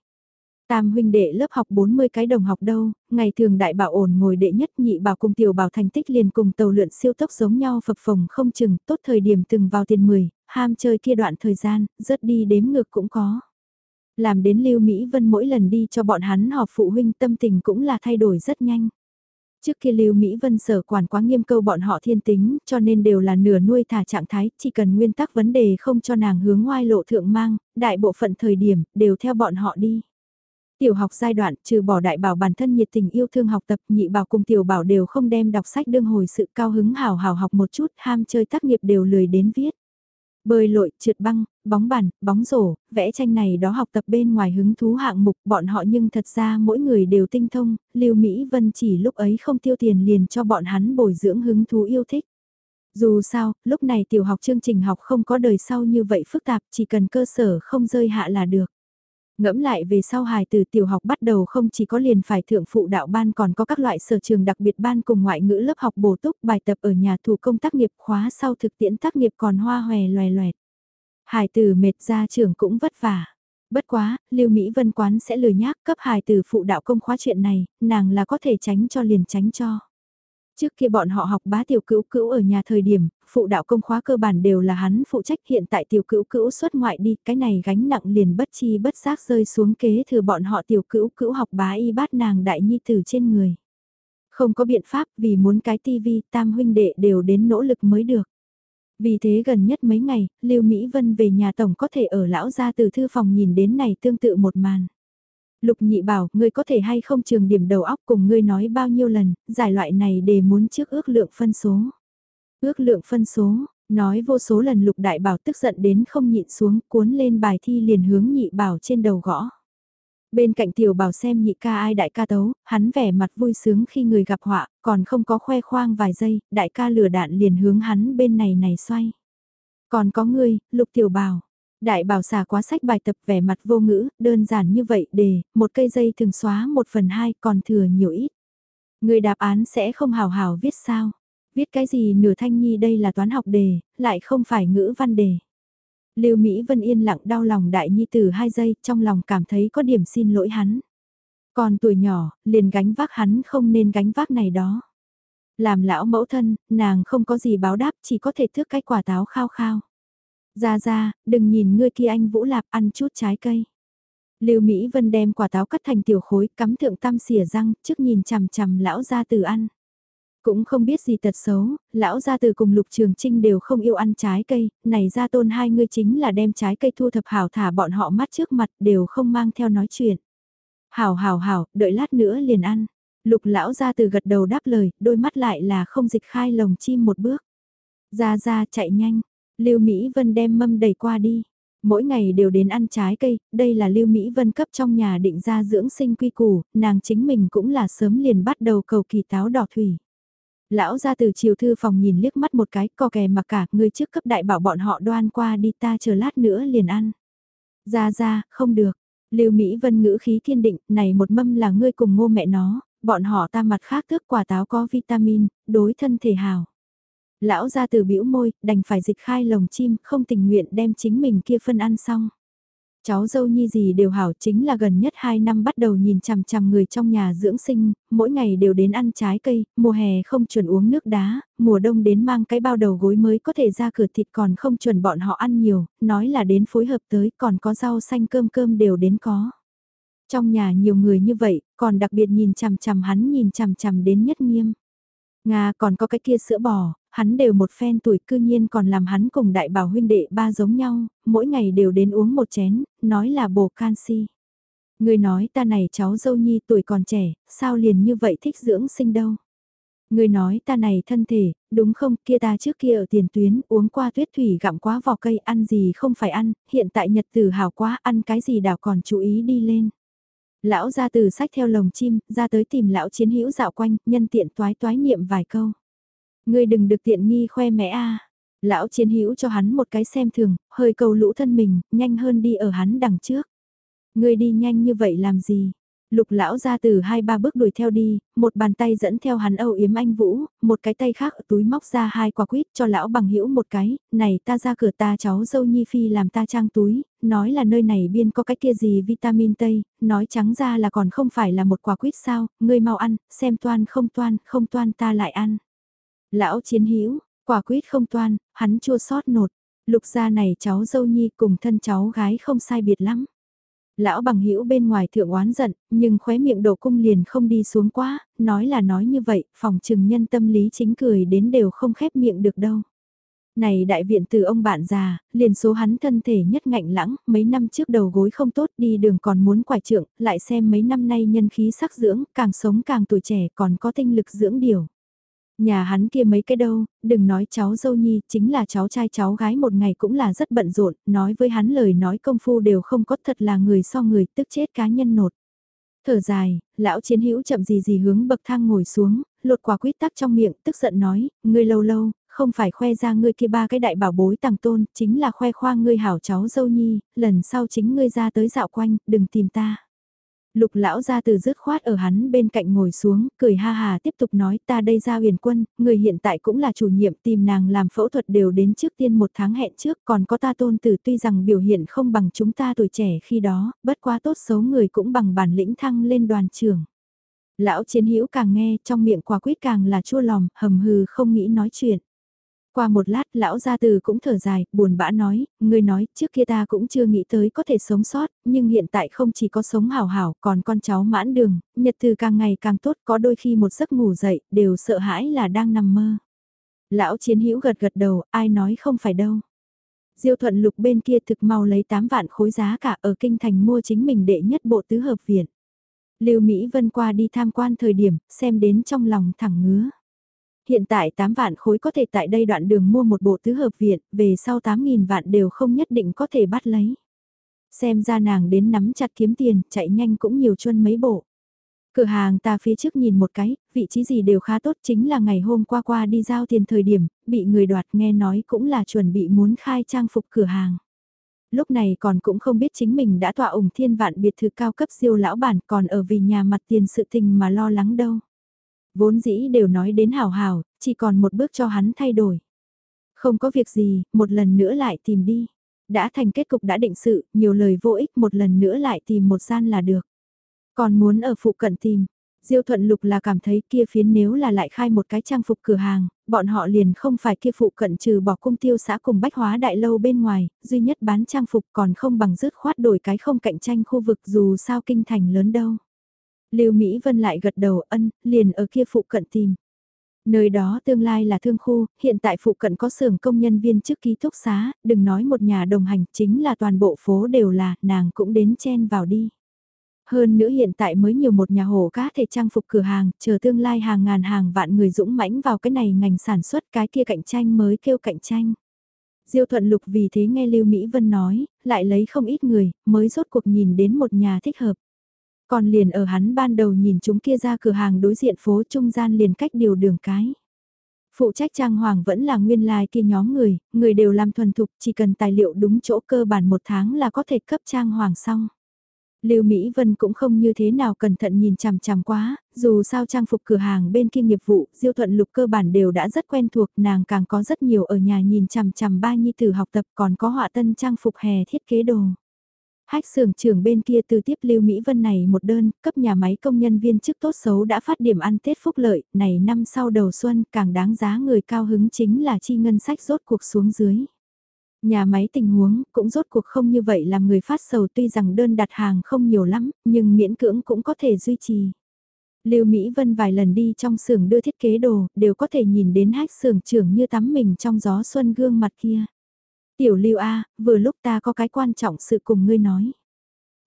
Tam huynh đệ lớp học 40 cái đồng học đâu, ngày thường đại bảo ổn ngồi đệ nhất nhị bảo cùng tiểu bảo thành tích liền cùng tàu lượn siêu tốc giống nhau phập phồng không chừng, tốt thời điểm từng vào tiền 10, ham chơi kia đoạn thời gian, rớt đi đếm ngược cũng có. Làm đến Lưu Mỹ Vân mỗi lần đi cho bọn hắn họp phụ huynh tâm tình cũng là thay đổi rất nhanh. Trước kia Lưu Mỹ Vân sở quản quá nghiêm câu bọn họ thiên tính, cho nên đều là nửa nuôi thả trạng thái, chỉ cần nguyên tắc vấn đề không cho nàng hướng ngoài lộ thượng mang, đại bộ phận thời điểm, đều theo bọn họ đi. Tiểu học giai đoạn, trừ bỏ đại bảo bản thân nhiệt tình yêu thương học tập, nhị bảo cùng tiểu bảo đều không đem đọc sách đương hồi sự cao hứng hào hào học một chút, ham chơi tác nghiệp đều lười đến viết. Bơi lội, trượt băng, bóng bàn, bóng rổ, vẽ tranh này đó học tập bên ngoài hứng thú hạng mục bọn họ nhưng thật ra mỗi người đều tinh thông, Lưu Mỹ Vân chỉ lúc ấy không tiêu tiền liền cho bọn hắn bồi dưỡng hứng thú yêu thích. Dù sao, lúc này tiểu học chương trình học không có đời sau như vậy phức tạp, chỉ cần cơ sở không rơi hạ là được. Ngẫm lại về sau hài từ tiểu học bắt đầu không chỉ có liền phải thượng phụ đạo ban còn có các loại sở trường đặc biệt ban cùng ngoại ngữ lớp học bổ túc bài tập ở nhà thủ công tác nghiệp khóa sau thực tiễn tác nghiệp còn hoa hòe loè loẹt. Hài từ mệt ra trường cũng vất vả. Bất quá, Lưu Mỹ Vân Quán sẽ lười nhác cấp hài từ phụ đạo công khóa chuyện này, nàng là có thể tránh cho liền tránh cho. Trước kia bọn họ học bá tiểu cữu cữu ở nhà thời điểm, phụ đạo công khóa cơ bản đều là hắn phụ trách hiện tại tiểu cữu cữu xuất ngoại đi, cái này gánh nặng liền bất chi bất giác rơi xuống kế thừa bọn họ tiểu cữu cữu học bá y bát nàng đại nhi tử trên người. Không có biện pháp vì muốn cái tivi tam huynh đệ đều đến nỗ lực mới được. Vì thế gần nhất mấy ngày, Lưu Mỹ Vân về nhà tổng có thể ở lão gia từ thư phòng nhìn đến này tương tự một màn. Lục nhị bảo, ngươi có thể hay không trường điểm đầu óc cùng ngươi nói bao nhiêu lần, giải loại này để muốn trước ước lượng phân số. Ước lượng phân số, nói vô số lần lục đại bảo tức giận đến không nhịn xuống cuốn lên bài thi liền hướng nhị bảo trên đầu gõ. Bên cạnh tiểu bảo xem nhị ca ai đại ca tấu, hắn vẻ mặt vui sướng khi người gặp họa, còn không có khoe khoang vài giây, đại ca lửa đạn liền hướng hắn bên này này xoay. Còn có ngươi, lục tiểu bảo, Đại bảo xà quá sách bài tập vẻ mặt vô ngữ, đơn giản như vậy để, một cây dây thường xóa một phần hai còn thừa nhiều ít. Người đáp án sẽ không hào hào viết sao? Viết cái gì nửa thanh nhi đây là toán học đề, lại không phải ngữ văn đề. Lưu Mỹ Vân yên lặng đau lòng đại nhi từ hai giây, trong lòng cảm thấy có điểm xin lỗi hắn. Còn tuổi nhỏ, liền gánh vác hắn không nên gánh vác này đó. Làm lão mẫu thân, nàng không có gì báo đáp, chỉ có thể thước cái quả táo khao khao. Ra ra, đừng nhìn ngươi kia anh Vũ Lạp ăn chút trái cây. Lưu Mỹ Vân đem quả táo cắt thành tiểu khối, cắm thượng tam xỉa răng, trước nhìn chằm chằm lão gia từ ăn. Cũng không biết gì tật xấu, lão gia từ cùng lục trường trinh đều không yêu ăn trái cây, này ra tôn hai ngươi chính là đem trái cây thu thập hảo thả bọn họ mắt trước mặt đều không mang theo nói chuyện. Hảo hảo hảo, đợi lát nữa liền ăn. Lục lão gia từ gật đầu đáp lời, đôi mắt lại là không dịch khai lồng chim một bước. Ra ra chạy nhanh, Lưu Mỹ Vân đem mâm đẩy qua đi. Mỗi ngày đều đến ăn trái cây, đây là Lưu Mỹ Vân cấp trong nhà định ra dưỡng sinh quy củ, nàng chính mình cũng là sớm liền bắt đầu cầu kỳ táo đỏ thủy. Lão ra từ chiều thư phòng nhìn liếc mắt một cái, co kè mặc cả, người trước cấp đại bảo bọn họ đoan qua đi ta chờ lát nữa liền ăn. Ra ra, không được. Lưu Mỹ Vân ngữ khí kiên định, này một mâm là ngươi cùng ngô mẹ nó, bọn họ ta mặt khác tước quả táo có vitamin, đối thân thể hào. Lão ra từ bĩu môi, đành phải dịch khai lồng chim, không tình nguyện đem chính mình kia phân ăn xong. Cháu dâu nhi gì đều hảo chính là gần nhất 2 năm bắt đầu nhìn chằm chằm người trong nhà dưỡng sinh, mỗi ngày đều đến ăn trái cây, mùa hè không chuẩn uống nước đá, mùa đông đến mang cái bao đầu gối mới có thể ra cửa thịt còn không chuẩn bọn họ ăn nhiều, nói là đến phối hợp tới còn có rau xanh cơm cơm đều đến có. Trong nhà nhiều người như vậy, còn đặc biệt nhìn chằm chằm hắn nhìn chằm chằm đến nhất nghiêm. Nga còn có cái kia sữa bò, hắn đều một phen tuổi cư nhiên còn làm hắn cùng đại bảo huynh đệ ba giống nhau, mỗi ngày đều đến uống một chén, nói là bổ canxi. Người nói ta này cháu dâu nhi tuổi còn trẻ, sao liền như vậy thích dưỡng sinh đâu. Người nói ta này thân thể, đúng không, kia ta trước kia ở tiền tuyến, uống qua tuyết thủy gặm quá vỏ cây, ăn gì không phải ăn, hiện tại nhật tử hào quá, ăn cái gì đảo còn chú ý đi lên. Lão ra từ sách theo lồng chim, ra tới tìm lão chiến hữu dạo quanh, nhân tiện toái toái niệm vài câu. Ngươi đừng được tiện nghi khoe mẽ a. Lão chiến hữu cho hắn một cái xem thường, hơi cầu lũ thân mình, nhanh hơn đi ở hắn đằng trước. Ngươi đi nhanh như vậy làm gì? Lục lão ra từ hai ba bước đuổi theo đi, một bàn tay dẫn theo hắn âu yếm anh Vũ, một cái tay khác ở túi móc ra hai quả quýt cho lão bằng hữu một cái, này ta ra cửa ta cháu dâu nhi phi làm ta trang túi, nói là nơi này biên có cái kia gì vitamin tây, nói trắng ra là còn không phải là một quả quýt sao, ngươi mau ăn, xem toan không toan, không toan ta lại ăn. Lão chiến hữu quả quyết không toan, hắn chua sót nột, lục gia này cháu dâu nhi cùng thân cháu gái không sai biệt lắm lão bằng hữu bên ngoài thượng oán giận, nhưng khóe miệng đổ cung liền không đi xuống quá, nói là nói như vậy, phòng trừng nhân tâm lý chính cười đến đều không khép miệng được đâu. Này đại viện từ ông bạn già, liền số hắn thân thể nhất ngạnh lãng, mấy năm trước đầu gối không tốt đi đường còn muốn quải trượng, lại xem mấy năm nay nhân khí sắc dưỡng, càng sống càng tuổi trẻ còn có tinh lực dưỡng điều. Nhà hắn kia mấy cái đâu, đừng nói cháu dâu nhi, chính là cháu trai cháu gái một ngày cũng là rất bận rộn, nói với hắn lời nói công phu đều không có thật là người so người tức chết cá nhân nột. Thở dài, lão chiến hữu chậm gì gì hướng bậc thang ngồi xuống, lột quả quýt tắc trong miệng, tức giận nói, ngươi lâu lâu, không phải khoe ra ngươi kia ba cái đại bảo bối tàng tôn, chính là khoe khoang ngươi hảo cháu dâu nhi, lần sau chính ngươi ra tới dạo quanh, đừng tìm ta. Lục lão ra từ dứt khoát ở hắn bên cạnh ngồi xuống, cười ha hà tiếp tục nói ta đây ra huyền quân, người hiện tại cũng là chủ nhiệm tìm nàng làm phẫu thuật đều đến trước tiên một tháng hẹn trước, còn có ta tôn tử tuy rằng biểu hiện không bằng chúng ta tuổi trẻ khi đó, bất quá tốt xấu người cũng bằng bản lĩnh thăng lên đoàn trưởng. Lão chiến hữu càng nghe trong miệng quả quyết càng là chua lòng, hầm hừ không nghĩ nói chuyện. Qua một lát, lão gia từ cũng thở dài, buồn bã nói, người nói, trước kia ta cũng chưa nghĩ tới có thể sống sót, nhưng hiện tại không chỉ có sống hào hảo, còn con cháu mãn đường, nhật từ càng ngày càng tốt, có đôi khi một giấc ngủ dậy, đều sợ hãi là đang nằm mơ. Lão chiến hữu gật gật đầu, ai nói không phải đâu. Diêu thuận lục bên kia thực mau lấy 8 vạn khối giá cả ở kinh thành mua chính mình đệ nhất bộ tứ hợp viện. Lưu Mỹ Vân qua đi tham quan thời điểm, xem đến trong lòng thẳng ngứa. Hiện tại 8 vạn khối có thể tại đây đoạn đường mua một bộ tứ hợp viện, về sau 8.000 vạn đều không nhất định có thể bắt lấy. Xem ra nàng đến nắm chặt kiếm tiền, chạy nhanh cũng nhiều chuân mấy bộ. Cửa hàng ta phía trước nhìn một cái, vị trí gì đều khá tốt chính là ngày hôm qua qua đi giao tiền thời điểm, bị người đoạt nghe nói cũng là chuẩn bị muốn khai trang phục cửa hàng. Lúc này còn cũng không biết chính mình đã tọa ủng thiên vạn biệt thự cao cấp siêu lão bản còn ở vì nhà mặt tiền sự tình mà lo lắng đâu. Vốn dĩ đều nói đến hảo hảo, chỉ còn một bước cho hắn thay đổi. Không có việc gì, một lần nữa lại tìm đi. Đã thành kết cục đã định sự, nhiều lời vô ích một lần nữa lại tìm một gian là được. Còn muốn ở phụ cận tìm, Diêu Thuận Lục là cảm thấy kia phiến nếu là lại khai một cái trang phục cửa hàng, bọn họ liền không phải kia phụ cận trừ bỏ cung tiêu xã cùng bách hóa đại lâu bên ngoài, duy nhất bán trang phục còn không bằng dứt khoát đổi cái không cạnh tranh khu vực dù sao kinh thành lớn đâu. Lưu Mỹ Vân lại gật đầu ân, liền ở kia phụ cận tìm. Nơi đó tương lai là thương khu, hiện tại phụ cận có xưởng công nhân viên chức ký túc xá, đừng nói một nhà đồng hành, chính là toàn bộ phố đều là, nàng cũng đến chen vào đi. Hơn nữa hiện tại mới nhiều một nhà hồ cá thể trang phục cửa hàng, chờ tương lai hàng ngàn hàng vạn người dũng mãnh vào cái này ngành sản xuất cái kia cạnh tranh mới kêu cạnh tranh. Diêu thuận lục vì thế nghe Lưu Mỹ Vân nói, lại lấy không ít người, mới rốt cuộc nhìn đến một nhà thích hợp. Còn liền ở hắn ban đầu nhìn chúng kia ra cửa hàng đối diện phố trung gian liền cách điều đường cái. Phụ trách trang hoàng vẫn là nguyên lai like kia nhóm người, người đều làm thuần thục, chỉ cần tài liệu đúng chỗ cơ bản một tháng là có thể cấp trang hoàng xong. Lưu Mỹ Vân cũng không như thế nào cẩn thận nhìn chằm chằm quá, dù sao trang phục cửa hàng bên kia nghiệp vụ, Diêu Thuận Lục cơ bản đều đã rất quen thuộc, nàng càng có rất nhiều ở nhà nhìn chằm chằm ba nhi tử học tập còn có họa tân trang phục hè thiết kế đồ. Hách xưởng trưởng bên kia từ tiếp Lưu Mỹ Vân này một đơn, cấp nhà máy công nhân viên chức tốt xấu đã phát điểm ăn Tết phúc lợi, này năm sau đầu xuân càng đáng giá người cao hứng chính là chi ngân sách rốt cuộc xuống dưới. Nhà máy tình huống cũng rốt cuộc không như vậy làm người phát sầu tuy rằng đơn đặt hàng không nhiều lắm, nhưng miễn cưỡng cũng có thể duy trì. Lưu Mỹ Vân vài lần đi trong xưởng đưa thiết kế đồ, đều có thể nhìn đến hách xưởng trưởng như tắm mình trong gió xuân gương mặt kia. Tiểu lưu A, vừa lúc ta có cái quan trọng sự cùng ngươi nói.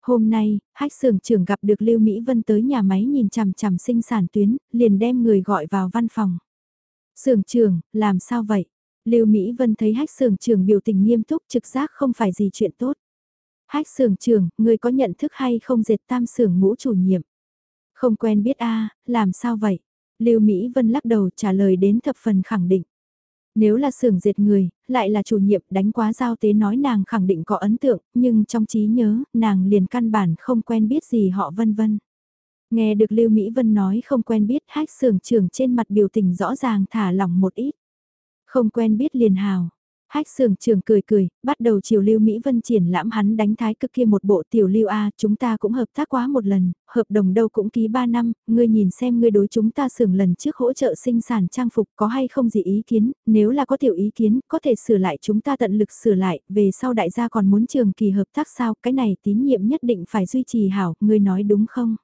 Hôm nay, hách xưởng trưởng gặp được Lưu Mỹ Vân tới nhà máy nhìn chằm chằm sinh sản tuyến, liền đem người gọi vào văn phòng. Xưởng trưởng, làm sao vậy? Lưu Mỹ Vân thấy hách xưởng trưởng biểu tình nghiêm túc trực giác không phải gì chuyện tốt. Hách sưởng trưởng, người có nhận thức hay không dệt tam sưởng ngũ chủ nhiệm? Không quen biết a làm sao vậy? Lưu Mỹ Vân lắc đầu trả lời đến thập phần khẳng định. Nếu là xưởng diệt người, lại là chủ nhiệm đánh quá giao tế nói nàng khẳng định có ấn tượng, nhưng trong trí nhớ, nàng liền căn bản không quen biết gì họ vân vân. Nghe được Lưu Mỹ Vân nói không quen biết hách xưởng trưởng trên mặt biểu tình rõ ràng thả lỏng một ít. Không quen biết liền hào, Hách sưởng trường cười cười, bắt đầu chiều Lưu Mỹ Vân triển lãm hắn đánh thái cực kia một bộ tiểu Lưu A, chúng ta cũng hợp tác quá một lần, hợp đồng đâu cũng ký 3 năm, ngươi nhìn xem ngươi đối chúng ta sưởng lần trước hỗ trợ sinh sản trang phục có hay không gì ý kiến, nếu là có tiểu ý kiến, có thể sửa lại chúng ta tận lực sửa lại, về sau đại gia còn muốn trường kỳ hợp tác sao, cái này tín nhiệm nhất định phải duy trì hảo, ngươi nói đúng không?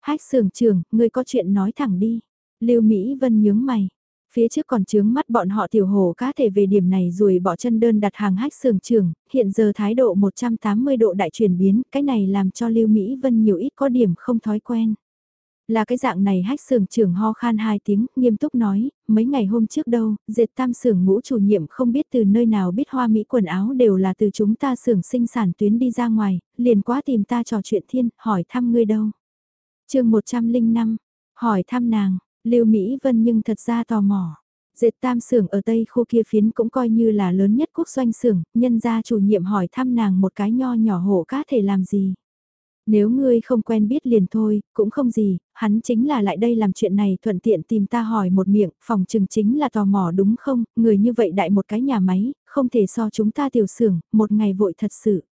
Hách sưởng trường, ngươi có chuyện nói thẳng đi. Lưu Mỹ Vân nhướng mày, Phía trước còn chướng mắt bọn họ tiểu hồ cá thể về điểm này rồi bỏ chân đơn đặt hàng hách sưởng trường, hiện giờ thái độ 180 độ đại chuyển biến, cái này làm cho Lưu Mỹ Vân nhiều ít có điểm không thói quen. Là cái dạng này hách sưởng trưởng ho khan hai tiếng, nghiêm túc nói, mấy ngày hôm trước đâu, dệt tam sưởng ngũ chủ nhiệm không biết từ nơi nào biết hoa mỹ quần áo đều là từ chúng ta sưởng sinh sản tuyến đi ra ngoài, liền quá tìm ta trò chuyện thiên, hỏi thăm ngươi đâu. chương 105, hỏi thăm nàng, Lưu Mỹ Vân nhưng thật ra tò mò. Dệt tam xưởng ở Tây khu kia phiến cũng coi như là lớn nhất quốc doanh xưởng, nhân gia chủ nhiệm hỏi thăm nàng một cái nho nhỏ hộ cá thể làm gì. Nếu ngươi không quen biết liền thôi, cũng không gì, hắn chính là lại đây làm chuyện này thuận tiện tìm ta hỏi một miệng, phòng trừng chính là tò mò đúng không, người như vậy đại một cái nhà máy, không thể so chúng ta tiểu xưởng, một ngày vội thật sự.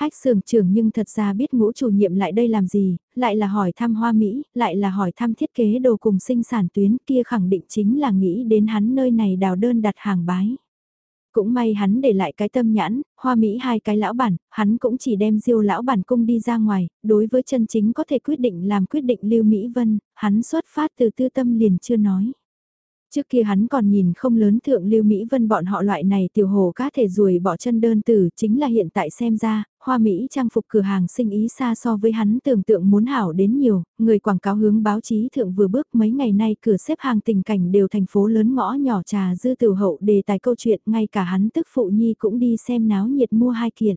Hách sưởng trưởng nhưng thật ra biết ngũ chủ nhiệm lại đây làm gì, lại là hỏi thăm hoa Mỹ, lại là hỏi thăm thiết kế đồ cùng sinh sản tuyến kia khẳng định chính là nghĩ đến hắn nơi này đào đơn đặt hàng bái. Cũng may hắn để lại cái tâm nhãn, hoa Mỹ hai cái lão bản, hắn cũng chỉ đem diêu lão bản cung đi ra ngoài, đối với chân chính có thể quyết định làm quyết định lưu Mỹ Vân, hắn xuất phát từ tư tâm liền chưa nói. Trước kia hắn còn nhìn không lớn thượng lưu Mỹ Vân bọn họ loại này tiểu hồ cá thể ruồi bỏ chân đơn tử chính là hiện tại xem ra, hoa Mỹ trang phục cửa hàng sinh ý xa so với hắn tưởng tượng muốn hảo đến nhiều, người quảng cáo hướng báo chí thượng vừa bước mấy ngày nay cửa xếp hàng tình cảnh đều thành phố lớn ngõ nhỏ trà dư tiểu hậu đề tài câu chuyện ngay cả hắn tức phụ nhi cũng đi xem náo nhiệt mua hai kiện.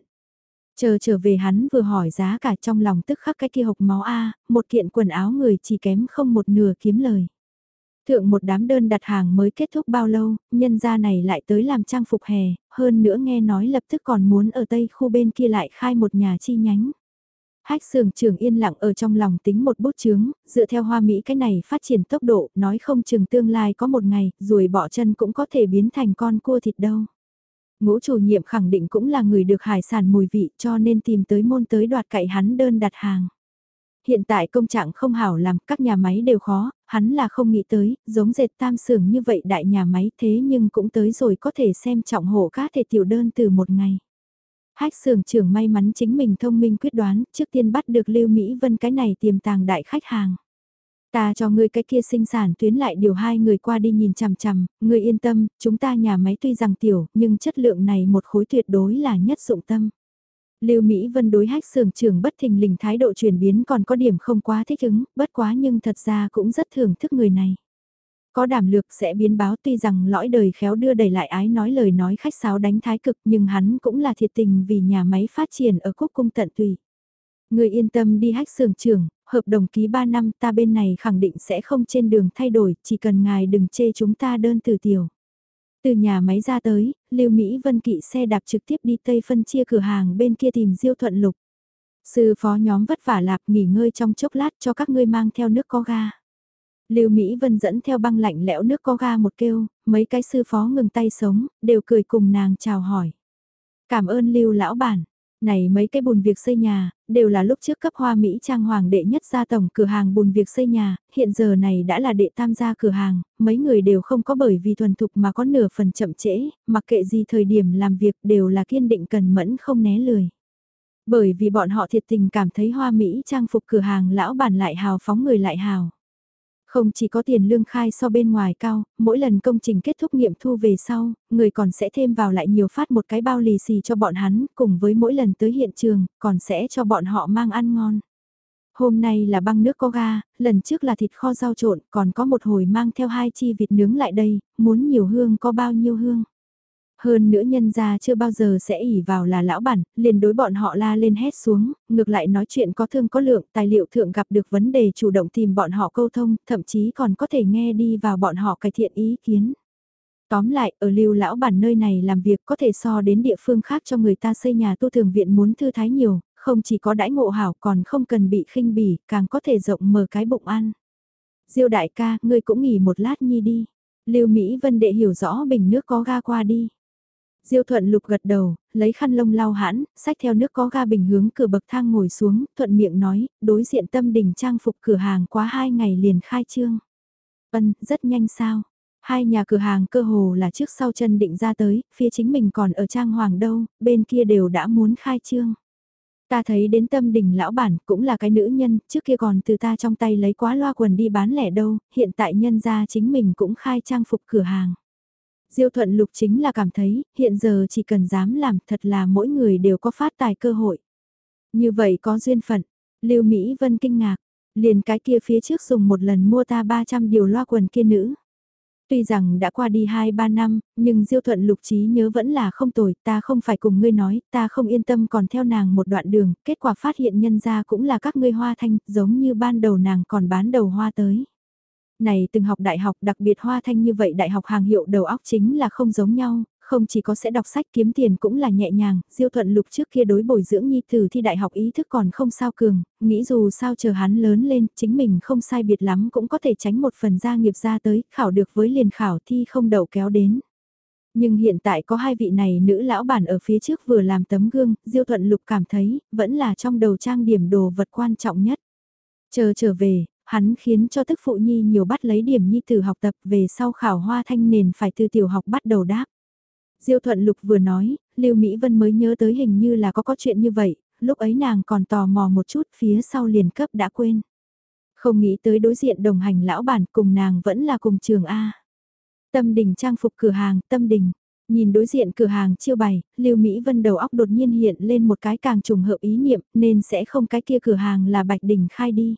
Chờ trở về hắn vừa hỏi giá cả trong lòng tức khắc cái kia hộc máu A, một kiện quần áo người chỉ kém không một nửa kiếm lời. Thượng một đám đơn đặt hàng mới kết thúc bao lâu, nhân gia này lại tới làm trang phục hè, hơn nữa nghe nói lập tức còn muốn ở tây khu bên kia lại khai một nhà chi nhánh. Hách sường trường yên lặng ở trong lòng tính một bút chướng, dựa theo hoa Mỹ cái này phát triển tốc độ, nói không chừng tương lai có một ngày, rồi bỏ chân cũng có thể biến thành con cua thịt đâu. Ngũ chủ nhiệm khẳng định cũng là người được hải sản mùi vị cho nên tìm tới môn tới đoạt cậy hắn đơn đặt hàng. Hiện tại công trạng không hảo làm, các nhà máy đều khó, hắn là không nghĩ tới, giống dệt tam xưởng như vậy đại nhà máy thế nhưng cũng tới rồi có thể xem trọng hộ cá thể tiểu đơn từ một ngày. Hách xưởng trưởng may mắn chính mình thông minh quyết đoán, trước tiên bắt được Lưu Mỹ Vân cái này tiềm tàng đại khách hàng. Ta cho ngươi cái kia sinh sản tuyến lại điều hai người qua đi nhìn chằm chằm, ngươi yên tâm, chúng ta nhà máy tuy rằng tiểu, nhưng chất lượng này một khối tuyệt đối là nhất dụng tâm. Lưu Mỹ Vân đối hách sưởng trưởng bất thình lình thái độ chuyển biến còn có điểm không quá thích ứng, bất quá nhưng thật ra cũng rất thưởng thức người này. Có đảm lược sẽ biến báo tuy rằng lõi đời khéo đưa đẩy lại ái nói lời nói khách sáo đánh thái cực nhưng hắn cũng là thiệt tình vì nhà máy phát triển ở quốc cung tận tùy. Người yên tâm đi hách sưởng trưởng, hợp đồng ký 3 năm ta bên này khẳng định sẽ không trên đường thay đổi, chỉ cần ngài đừng chê chúng ta đơn từ tiểu. Từ nhà máy ra tới, Lưu Mỹ Vân kỵ xe đạp trực tiếp đi Tây phân chia cửa hàng bên kia tìm Diêu Thuận Lục. Sư phó nhóm vất vả lạp nghỉ ngơi trong chốc lát cho các ngươi mang theo nước có ga. Lưu Mỹ Vân dẫn theo băng lạnh lẽo nước có ga một kêu, mấy cái sư phó ngừng tay sống, đều cười cùng nàng chào hỏi. Cảm ơn Lưu lão bản, này mấy cái bùn việc xây nhà, đều là lúc trước cấp hoa Mỹ trang hoàng đệ nhất gia tổng cửa hàng bùn việc xây nhà, hiện giờ này đã là đệ tam gia cửa hàng, mấy người đều không có bởi vì thuần thục mà có nửa phần chậm trễ, mặc kệ gì thời điểm làm việc đều là kiên định cần mẫn không né lười. Bởi vì bọn họ thiệt tình cảm thấy hoa Mỹ trang phục cửa hàng lão bản lại hào phóng người lại hào. Không chỉ có tiền lương khai so bên ngoài cao, mỗi lần công trình kết thúc nghiệm thu về sau, người còn sẽ thêm vào lại nhiều phát một cái bao lì xì cho bọn hắn, cùng với mỗi lần tới hiện trường, còn sẽ cho bọn họ mang ăn ngon. Hôm nay là băng nước có ga, lần trước là thịt kho rau trộn, còn có một hồi mang theo hai chi vịt nướng lại đây, muốn nhiều hương có bao nhiêu hương. Hơn nữa nhân gia chưa bao giờ sẽ ỉ vào là lão bản, liền đối bọn họ la lên hét xuống, ngược lại nói chuyện có thương có lượng, tài liệu thượng gặp được vấn đề chủ động tìm bọn họ câu thông, thậm chí còn có thể nghe đi vào bọn họ cải thiện ý kiến. Tóm lại, ở lưu lão bản nơi này làm việc có thể so đến địa phương khác cho người ta xây nhà tu thường viện muốn thư thái nhiều, không chỉ có đãi ngộ hảo còn không cần bị khinh bỉ, càng có thể rộng mở cái bụng ăn. Diêu đại ca, ngươi cũng nghỉ một lát nhi đi. Lưu Mỹ Vân đệ hiểu rõ bình nước có ga qua đi. Diêu thuận lục gật đầu, lấy khăn lông lau hãn, xách theo nước có ga bình hướng cửa bậc thang ngồi xuống, thuận miệng nói, đối diện tâm đỉnh trang phục cửa hàng quá hai ngày liền khai trương. Vân, rất nhanh sao. Hai nhà cửa hàng cơ hồ là trước sau chân định ra tới, phía chính mình còn ở trang hoàng đâu, bên kia đều đã muốn khai trương. Ta thấy đến tâm đỉnh lão bản cũng là cái nữ nhân, trước kia còn từ ta trong tay lấy quá loa quần đi bán lẻ đâu, hiện tại nhân ra chính mình cũng khai trang phục cửa hàng. Diêu thuận lục chính là cảm thấy, hiện giờ chỉ cần dám làm thật là mỗi người đều có phát tài cơ hội. Như vậy có duyên phận, Lưu Mỹ Vân kinh ngạc, liền cái kia phía trước dùng một lần mua ta 300 điều loa quần kia nữ. Tuy rằng đã qua đi 2-3 năm, nhưng Diêu Thuận lục trí nhớ vẫn là không tồi, ta không phải cùng ngươi nói, ta không yên tâm còn theo nàng một đoạn đường, kết quả phát hiện nhân ra cũng là các ngươi hoa thanh, giống như ban đầu nàng còn bán đầu hoa tới. Này từng học đại học đặc biệt hoa thanh như vậy đại học hàng hiệu đầu óc chính là không giống nhau, không chỉ có sẽ đọc sách kiếm tiền cũng là nhẹ nhàng, Diêu Thuận Lục trước kia đối bồi dưỡng nhi tử thi đại học ý thức còn không sao cường, nghĩ dù sao chờ hắn lớn lên, chính mình không sai biệt lắm cũng có thể tránh một phần gia nghiệp ra tới, khảo được với liền khảo thi không đậu kéo đến. Nhưng hiện tại có hai vị này nữ lão bản ở phía trước vừa làm tấm gương, Diêu Thuận Lục cảm thấy, vẫn là trong đầu trang điểm đồ vật quan trọng nhất. Chờ trở về, hắn khiến cho tức phụ nhi nhiều bắt lấy điểm nhi từ học tập về sau khảo hoa thanh nền phải từ tiểu học bắt đầu đáp. Diêu Thuận Lục vừa nói, Lưu Mỹ Vân mới nhớ tới hình như là có có chuyện như vậy, lúc ấy nàng còn tò mò một chút phía sau liền cấp đã quên. Không nghĩ tới đối diện đồng hành lão bản cùng nàng vẫn là cùng trường A. Tâm đình trang phục cửa hàng, tâm đình. Nhìn đối diện cửa hàng chiêu bày, Lưu Mỹ Vân đầu óc đột nhiên hiện lên một cái càng trùng hợp ý niệm nên sẽ không cái kia cửa hàng là Bạch Đình khai đi.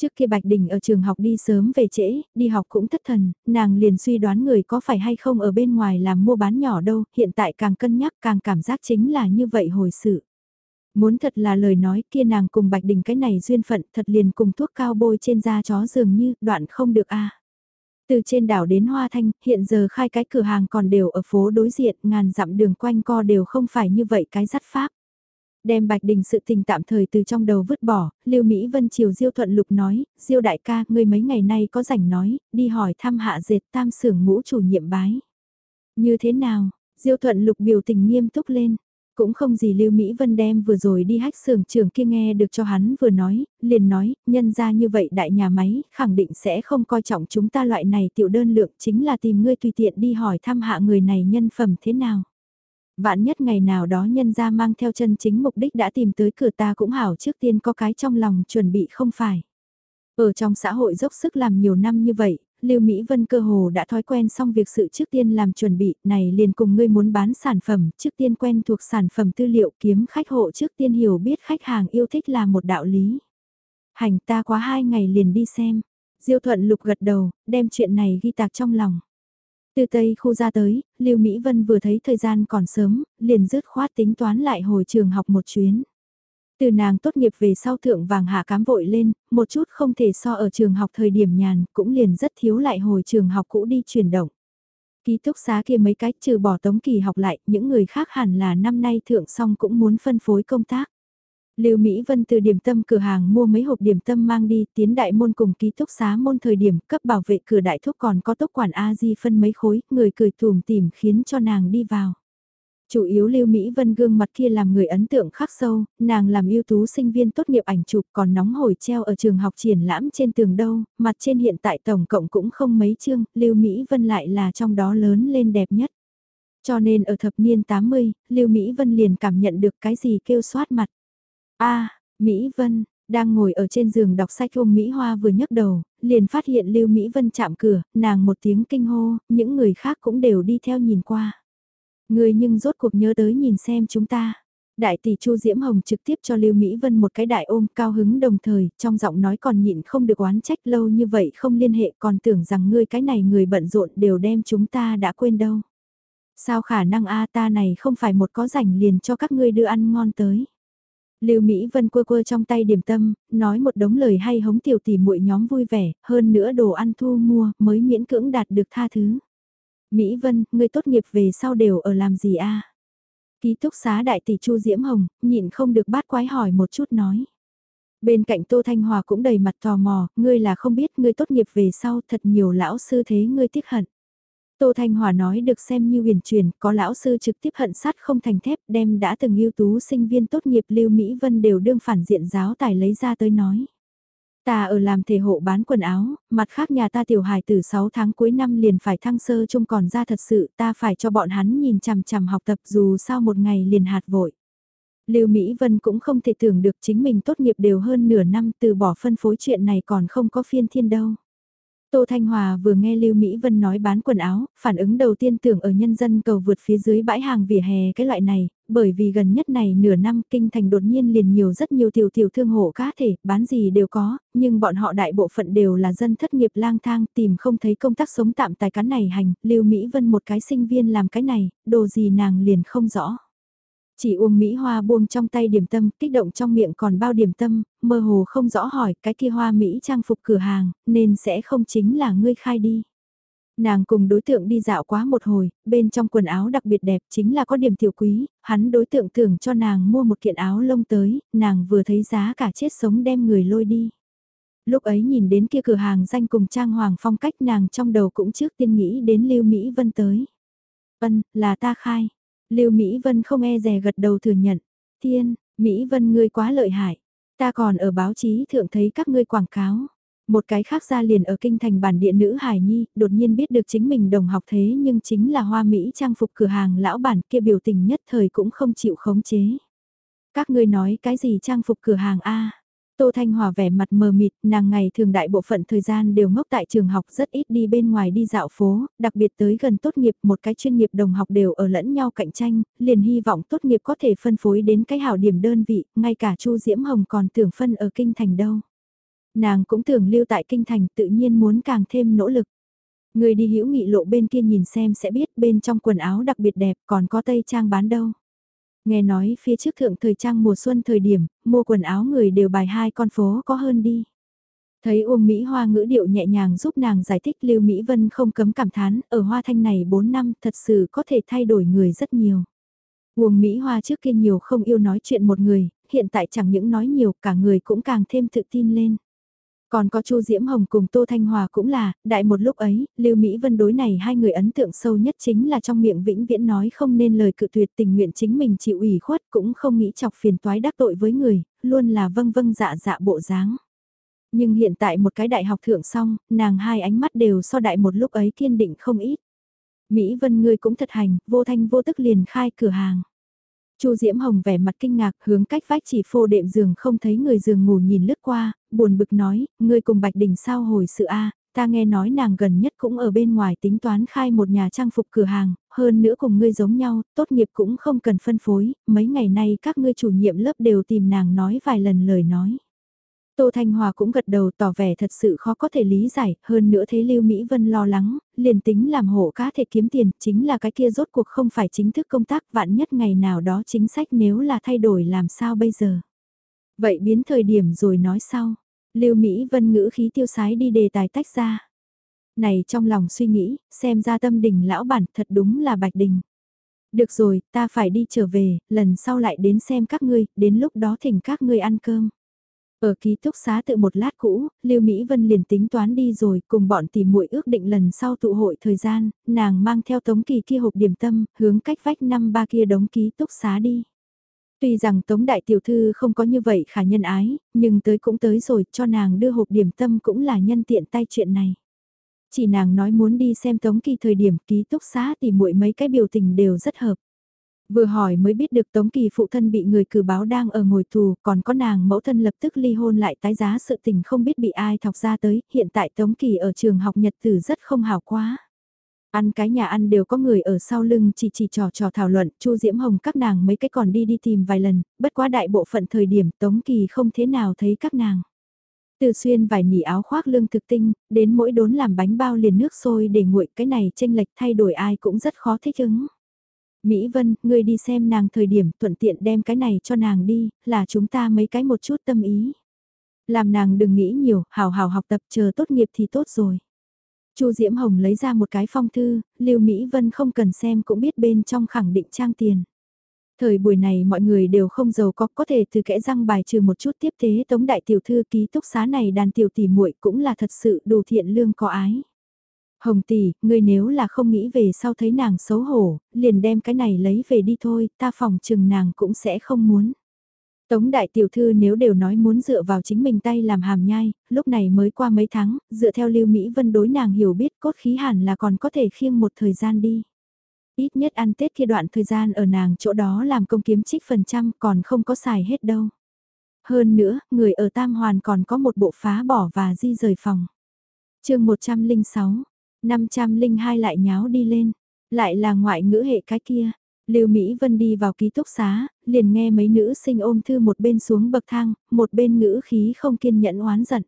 Trước kia Bạch Đình ở trường học đi sớm về trễ, đi học cũng thất thần, nàng liền suy đoán người có phải hay không ở bên ngoài làm mua bán nhỏ đâu, hiện tại càng cân nhắc càng cảm giác chính là như vậy hồi sự. Muốn thật là lời nói kia nàng cùng Bạch Đình cái này duyên phận thật liền cùng thuốc cao bôi trên da chó dường như đoạn không được a à. Từ trên đảo đến Hoa Thanh, hiện giờ khai cái cửa hàng còn đều ở phố đối diện, ngàn dặm đường quanh co đều không phải như vậy cái dắt pháp. Đem Bạch Đình sự tình tạm thời từ trong đầu vứt bỏ, Lưu Mỹ Vân chiều Diêu Thuận Lục nói, Diêu đại ca, ngươi mấy ngày nay có rảnh nói, đi hỏi thăm hạ dệt tam xưởng ngũ chủ nhiệm bái. Như thế nào? Diêu Thuận Lục biểu tình nghiêm túc lên. Cũng không gì Lưu Mỹ Vân đem vừa rồi đi hách xưởng trưởng kia nghe được cho hắn vừa nói, liền nói, nhân ra như vậy đại nhà máy, khẳng định sẽ không coi trọng chúng ta loại này tiểu đơn lượng chính là tìm ngươi tùy tiện đi hỏi thăm hạ người này nhân phẩm thế nào. Vạn nhất ngày nào đó nhân ra mang theo chân chính mục đích đã tìm tới cửa ta cũng hảo trước tiên có cái trong lòng chuẩn bị không phải. Ở trong xã hội dốc sức làm nhiều năm như vậy, Lưu Mỹ Vân cơ hồ đã thói quen xong việc sự trước tiên làm chuẩn bị, này liền cùng ngươi muốn bán sản phẩm, trước tiên quen thuộc sản phẩm tư liệu kiếm khách hộ trước tiên hiểu biết khách hàng yêu thích là một đạo lý. Hành ta quá hai ngày liền đi xem. Diêu Thuận Lục gật đầu, đem chuyện này ghi tạc trong lòng. Từ Tây khu ra tới, Lưu Mỹ Vân vừa thấy thời gian còn sớm, liền dứt khoát tính toán lại hồi trường học một chuyến. Từ nàng tốt nghiệp về sau thượng vàng hạ cám vội lên, một chút không thể so ở trường học thời điểm nhàn, cũng liền rất thiếu lại hồi trường học cũ đi chuyển động. Ký túc xá kia mấy cách trừ bỏ tống kỳ học lại, những người khác hẳn là năm nay thượng xong cũng muốn phân phối công tác. Lưu Mỹ Vân từ điểm tâm cửa hàng mua mấy hộp điểm tâm mang đi tiến đại môn cùng ký túc xá môn thời điểm cấp bảo vệ cửa đại thúc còn có tốc quản A-di phân mấy khối, người cười tùm tìm khiến cho nàng đi vào. Chủ yếu Lưu Mỹ Vân gương mặt kia làm người ấn tượng khắc sâu, nàng làm ưu tú sinh viên tốt nghiệp ảnh chụp còn nóng hổi treo ở trường học triển lãm trên tường đâu, mặt trên hiện tại tổng cộng cũng không mấy chương, Lưu Mỹ Vân lại là trong đó lớn lên đẹp nhất. Cho nên ở thập niên 80, Lưu Mỹ Vân liền cảm nhận được cái gì kêu soát mặt a Mỹ Vân, đang ngồi ở trên giường đọc sách ôm Mỹ Hoa vừa nhấc đầu, liền phát hiện Lưu Mỹ Vân chạm cửa, nàng một tiếng kinh hô, những người khác cũng đều đi theo nhìn qua. Người nhưng rốt cuộc nhớ tới nhìn xem chúng ta. Đại tỷ Chu Diễm Hồng trực tiếp cho Lưu Mỹ Vân một cái đại ôm cao hứng đồng thời, trong giọng nói còn nhịn không được oán trách lâu như vậy không liên hệ còn tưởng rằng ngươi cái này người bận rộn đều đem chúng ta đã quên đâu. Sao khả năng a ta này không phải một có rảnh liền cho các ngươi đưa ăn ngon tới. Lưu Mỹ Vân quơ quơ trong tay điểm tâm, nói một đống lời hay hống tiểu tỷ muội nhóm vui vẻ, hơn nữa đồ ăn thu mua mới miễn cưỡng đạt được tha thứ. Mỹ Vân, ngươi tốt nghiệp về sau đều ở làm gì a? Ký túc xá đại tỷ Chu Diễm Hồng, nhịn không được bát quái hỏi một chút nói. Bên cạnh Tô Thanh Hòa cũng đầy mặt tò mò, ngươi là không biết ngươi tốt nghiệp về sau thật nhiều lão sư thế ngươi tiếc hận. Tô Thanh Hòa nói được xem như huyền truyền, có lão sư trực tiếp hận sát không thành thép đem đã từng ưu tú sinh viên tốt nghiệp Lưu Mỹ Vân đều đương phản diện giáo tài lấy ra tới nói. Ta ở làm thể hộ bán quần áo, mặt khác nhà ta tiểu hài từ 6 tháng cuối năm liền phải thăng sơ trông còn ra thật sự ta phải cho bọn hắn nhìn chằm chằm học tập dù sao một ngày liền hạt vội. Lưu Mỹ Vân cũng không thể tưởng được chính mình tốt nghiệp đều hơn nửa năm từ bỏ phân phối chuyện này còn không có phiên thiên đâu. Tô Thanh Hòa vừa nghe Lưu Mỹ Vân nói bán quần áo, phản ứng đầu tiên tưởng ở nhân dân cầu vượt phía dưới bãi hàng vỉa hè cái loại này, bởi vì gần nhất này nửa năm kinh thành đột nhiên liền nhiều rất nhiều tiểu tiểu thương hộ cá thể, bán gì đều có, nhưng bọn họ đại bộ phận đều là dân thất nghiệp lang thang tìm không thấy công tác sống tạm tài cán này hành, Lưu Mỹ Vân một cái sinh viên làm cái này, đồ gì nàng liền không rõ. Chỉ uông Mỹ Hoa buông trong tay điểm tâm, kích động trong miệng còn bao điểm tâm, mơ hồ không rõ hỏi cái kia hoa Mỹ trang phục cửa hàng, nên sẽ không chính là ngươi khai đi. Nàng cùng đối tượng đi dạo quá một hồi, bên trong quần áo đặc biệt đẹp chính là có điểm tiểu quý, hắn đối tượng tưởng cho nàng mua một kiện áo lông tới, nàng vừa thấy giá cả chết sống đem người lôi đi. Lúc ấy nhìn đến kia cửa hàng danh cùng trang hoàng phong cách nàng trong đầu cũng trước tiên nghĩ đến Lưu Mỹ Vân tới. Vân, là ta khai. Lưu Mỹ Vân không e dè gật đầu thừa nhận. Thiên, Mỹ Vân ngươi quá lợi hại. Ta còn ở báo chí thượng thấy các ngươi quảng cáo. Một cái khác ra liền ở kinh thành bản địa nữ Hải Nhi, đột nhiên biết được chính mình đồng học thế nhưng chính là hoa Mỹ trang phục cửa hàng lão bản kia biểu tình nhất thời cũng không chịu khống chế. Các ngươi nói cái gì trang phục cửa hàng A? Tô Thanh Hòa vẻ mặt mờ mịt, nàng ngày thường đại bộ phận thời gian đều ngốc tại trường học rất ít đi bên ngoài đi dạo phố, đặc biệt tới gần tốt nghiệp một cái chuyên nghiệp đồng học đều ở lẫn nhau cạnh tranh, liền hy vọng tốt nghiệp có thể phân phối đến cái hảo điểm đơn vị, ngay cả Chu Diễm Hồng còn tưởng phân ở kinh thành đâu. Nàng cũng tưởng lưu tại kinh thành tự nhiên muốn càng thêm nỗ lực. Người đi hữu nghị lộ bên kia nhìn xem sẽ biết bên trong quần áo đặc biệt đẹp còn có tây trang bán đâu. Nghe nói phía trước thượng thời trang mùa xuân thời điểm, mua quần áo người đều bài hai con phố có hơn đi. Thấy Uông Mỹ Hoa ngữ điệu nhẹ nhàng giúp nàng giải thích Lưu Mỹ Vân không cấm cảm thán, ở Hoa Thanh này 4 năm thật sự có thể thay đổi người rất nhiều. Uông Mỹ Hoa trước kia nhiều không yêu nói chuyện một người, hiện tại chẳng những nói nhiều cả người cũng càng thêm tự tin lên. Còn có Chu Diễm Hồng cùng Tô Thanh Hòa cũng là, đại một lúc ấy, Lưu Mỹ Vân đối này hai người ấn tượng sâu nhất chính là trong miệng vĩnh viễn nói không nên lời cự tuyệt tình nguyện chính mình chịu ủy khuất cũng không nghĩ chọc phiền toái đắc tội với người, luôn là vâng vâng dạ dạ bộ dáng. Nhưng hiện tại một cái đại học thượng xong, nàng hai ánh mắt đều so đại một lúc ấy kiên định không ít. Mỹ Vân ngươi cũng thật hành, vô thanh vô tức liền khai cửa hàng. Chu Diễm Hồng vẻ mặt kinh ngạc hướng cách vách chỉ phô đệm giường không thấy người giường ngủ nhìn lướt qua, buồn bực nói, ngươi cùng Bạch Đình sao hồi sự a ta nghe nói nàng gần nhất cũng ở bên ngoài tính toán khai một nhà trang phục cửa hàng, hơn nữa cùng ngươi giống nhau, tốt nghiệp cũng không cần phân phối, mấy ngày nay các ngươi chủ nhiệm lớp đều tìm nàng nói vài lần lời nói. Tô Thanh Hòa cũng gật đầu tỏ vẻ thật sự khó có thể lý giải, hơn nữa thế Lưu Mỹ Vân lo lắng, liền tính làm hộ cá thể kiếm tiền, chính là cái kia rốt cuộc không phải chính thức công tác vạn nhất ngày nào đó chính sách nếu là thay đổi làm sao bây giờ. Vậy biến thời điểm rồi nói sau, Lưu Mỹ Vân ngữ khí tiêu sái đi đề tài tách ra. Này trong lòng suy nghĩ, xem ra tâm đình lão bản thật đúng là bạch đình. Được rồi, ta phải đi trở về, lần sau lại đến xem các ngươi, đến lúc đó thỉnh các ngươi ăn cơm. Ở ký túc xá tự một lát cũ, Lưu Mỹ Vân liền tính toán đi rồi, cùng bọn tìm muội ước định lần sau tụ hội thời gian, nàng mang theo tống kỳ kia hộp điểm tâm, hướng cách vách năm ba kia đống ký túc xá đi. Tuy rằng tống đại tiểu thư không có như vậy khả nhân ái, nhưng tới cũng tới rồi, cho nàng đưa hộp điểm tâm cũng là nhân tiện tay chuyện này. Chỉ nàng nói muốn đi xem tống kỳ thời điểm ký túc xá thì muội mấy cái biểu tình đều rất hợp. Vừa hỏi mới biết được Tống Kỳ phụ thân bị người cử báo đang ở ngồi tù, còn có nàng mẫu thân lập tức ly hôn lại tái giá sự tình không biết bị ai thọc ra tới, hiện tại Tống Kỳ ở trường học nhật tử rất không hào quá. Ăn cái nhà ăn đều có người ở sau lưng chỉ chỉ trò trò thảo luận, Chu Diễm Hồng các nàng mấy cái còn đi đi tìm vài lần, bất quá đại bộ phận thời điểm Tống Kỳ không thế nào thấy các nàng. Từ xuyên vài nỉ áo khoác lương thực tinh, đến mỗi đốn làm bánh bao liền nước sôi để nguội cái này tranh lệch thay đổi ai cũng rất khó thích ứng. Mỹ Vân, ngươi đi xem nàng thời điểm thuận tiện đem cái này cho nàng đi, là chúng ta mấy cái một chút tâm ý. Làm nàng đừng nghĩ nhiều, hào hào học tập chờ tốt nghiệp thì tốt rồi. Chu Diễm Hồng lấy ra một cái phong thư, Lưu Mỹ Vân không cần xem cũng biết bên trong khẳng định trang tiền. Thời buổi này mọi người đều không giàu có, có thể từ kẽ răng bài trừ một chút tiếp tế tống đại tiểu thư ký túc xá này đàn tiểu tỷ muội cũng là thật sự đồ thiện lương có ái. Hồng tỷ, ngươi nếu là không nghĩ về sau thấy nàng xấu hổ, liền đem cái này lấy về đi thôi, ta phòng chừng nàng cũng sẽ không muốn. Tống đại tiểu thư nếu đều nói muốn dựa vào chính mình tay làm hàm nhai, lúc này mới qua mấy tháng, dựa theo Lưu Mỹ Vân đối nàng hiểu biết cốt khí hẳn là còn có thể khiêng một thời gian đi. Ít nhất ăn Tết kia đoạn thời gian ở nàng chỗ đó làm công kiếm trích phần trăm còn không có xài hết đâu. Hơn nữa, người ở Tam Hoàn còn có một bộ phá bỏ và di rời phòng. chương 106, 502 lại nháo đi lên, lại là ngoại ngữ hệ cái kia. Lưu Mỹ Vân đi vào ký túc xá, liền nghe mấy nữ sinh ôm thư một bên xuống bậc thang, một bên ngữ khí không kiên nhẫn oán giận.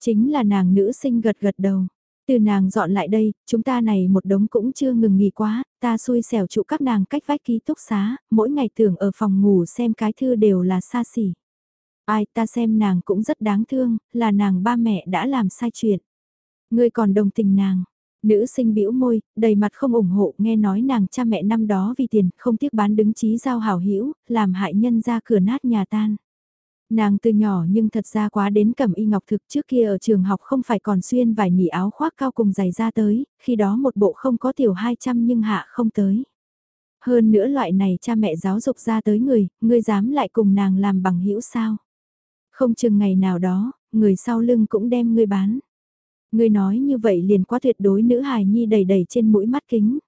Chính là nàng nữ sinh gật gật đầu. Từ nàng dọn lại đây, chúng ta này một đống cũng chưa ngừng nghỉ quá, ta xui xẻo trụ các nàng cách vách ký túc xá, mỗi ngày tưởng ở phòng ngủ xem cái thư đều là xa xỉ. Ai ta xem nàng cũng rất đáng thương, là nàng ba mẹ đã làm sai chuyện. Ngươi còn đồng tình nàng, Nữ sinh bĩu môi, đầy mặt không ủng hộ, nghe nói nàng cha mẹ năm đó vì tiền, không tiếc bán đứng trí giao hảo hữu làm hại nhân ra cửa nát nhà tan. Nàng từ nhỏ nhưng thật ra quá đến cầm y ngọc thực trước kia ở trường học không phải còn xuyên vài nỉ áo khoác cao cùng giày ra tới, khi đó một bộ không có tiểu 200 nhưng hạ không tới. Hơn nữa loại này cha mẹ giáo dục ra tới người, ngươi dám lại cùng nàng làm bằng hữu sao? Không chừng ngày nào đó, người sau lưng cũng đem ngươi bán. Ngươi nói như vậy liền quá tuyệt đối nữ hài nhi đầy đầy trên mũi mắt kính.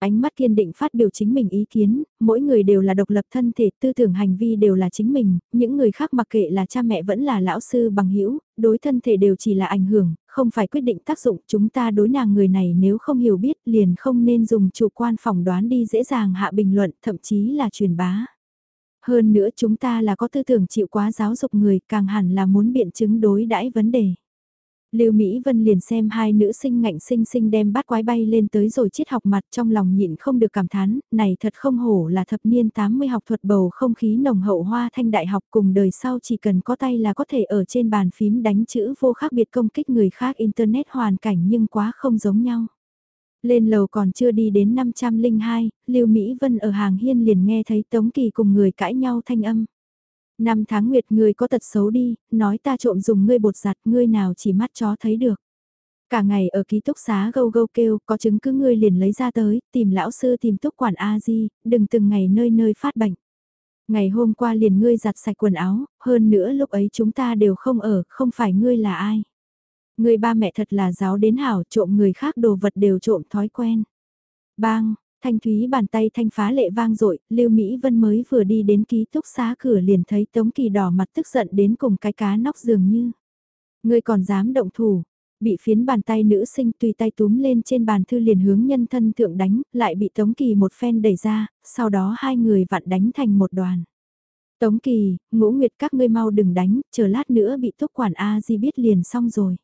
Ánh mắt kiên định phát biểu chính mình ý kiến, mỗi người đều là độc lập thân thể, tư tưởng hành vi đều là chính mình, những người khác mặc kệ là cha mẹ vẫn là lão sư bằng hữu đối thân thể đều chỉ là ảnh hưởng, không phải quyết định tác dụng. Chúng ta đối nàng người này nếu không hiểu biết liền không nên dùng chủ quan phỏng đoán đi dễ dàng hạ bình luận, thậm chí là truyền bá. Hơn nữa chúng ta là có tư tưởng chịu quá giáo dục người càng hẳn là muốn biện chứng đối đãi vấn đề. Lưu Mỹ Vân liền xem hai nữ sinh ngạnh sinh sinh đem bát quái bay lên tới rồi chết học mặt trong lòng nhịn không được cảm thán, này thật không hổ là thập niên 80 học thuật bầu không khí nồng hậu hoa thanh đại học cùng đời sau chỉ cần có tay là có thể ở trên bàn phím đánh chữ vô khác biệt công kích người khác internet hoàn cảnh nhưng quá không giống nhau. Lên lầu còn chưa đi đến 502, Lưu Mỹ Vân ở hàng hiên liền nghe thấy Tống Kỳ cùng người cãi nhau thanh âm. Năm tháng nguyệt ngươi có tật xấu đi, nói ta trộm dùng ngươi bột giặt ngươi nào chỉ mắt chó thấy được. Cả ngày ở ký túc xá gâu gâu kêu, có chứng cứ ngươi liền lấy ra tới, tìm lão sư tìm túc quản A-di, đừng từng ngày nơi nơi phát bệnh. Ngày hôm qua liền ngươi giặt sạch quần áo, hơn nữa lúc ấy chúng ta đều không ở, không phải ngươi là ai. Ngươi ba mẹ thật là giáo đến hảo, trộm người khác đồ vật đều trộm thói quen. Bang, Thanh Thúy bàn tay thanh phá lệ vang dội Lưu Mỹ Vân mới vừa đi đến ký túc xá cửa liền thấy Tống Kỳ đỏ mặt tức giận đến cùng cái cá nóc dường như. Ngươi còn dám động thủ, bị phiến bàn tay nữ sinh tùy tay túm lên trên bàn thư liền hướng nhân thân thượng đánh, lại bị Tống Kỳ một phen đẩy ra, sau đó hai người vặn đánh thành một đoàn. Tống Kỳ, ngũ nguyệt các ngươi mau đừng đánh, chờ lát nữa bị túc quản A Di biết liền xong rồi.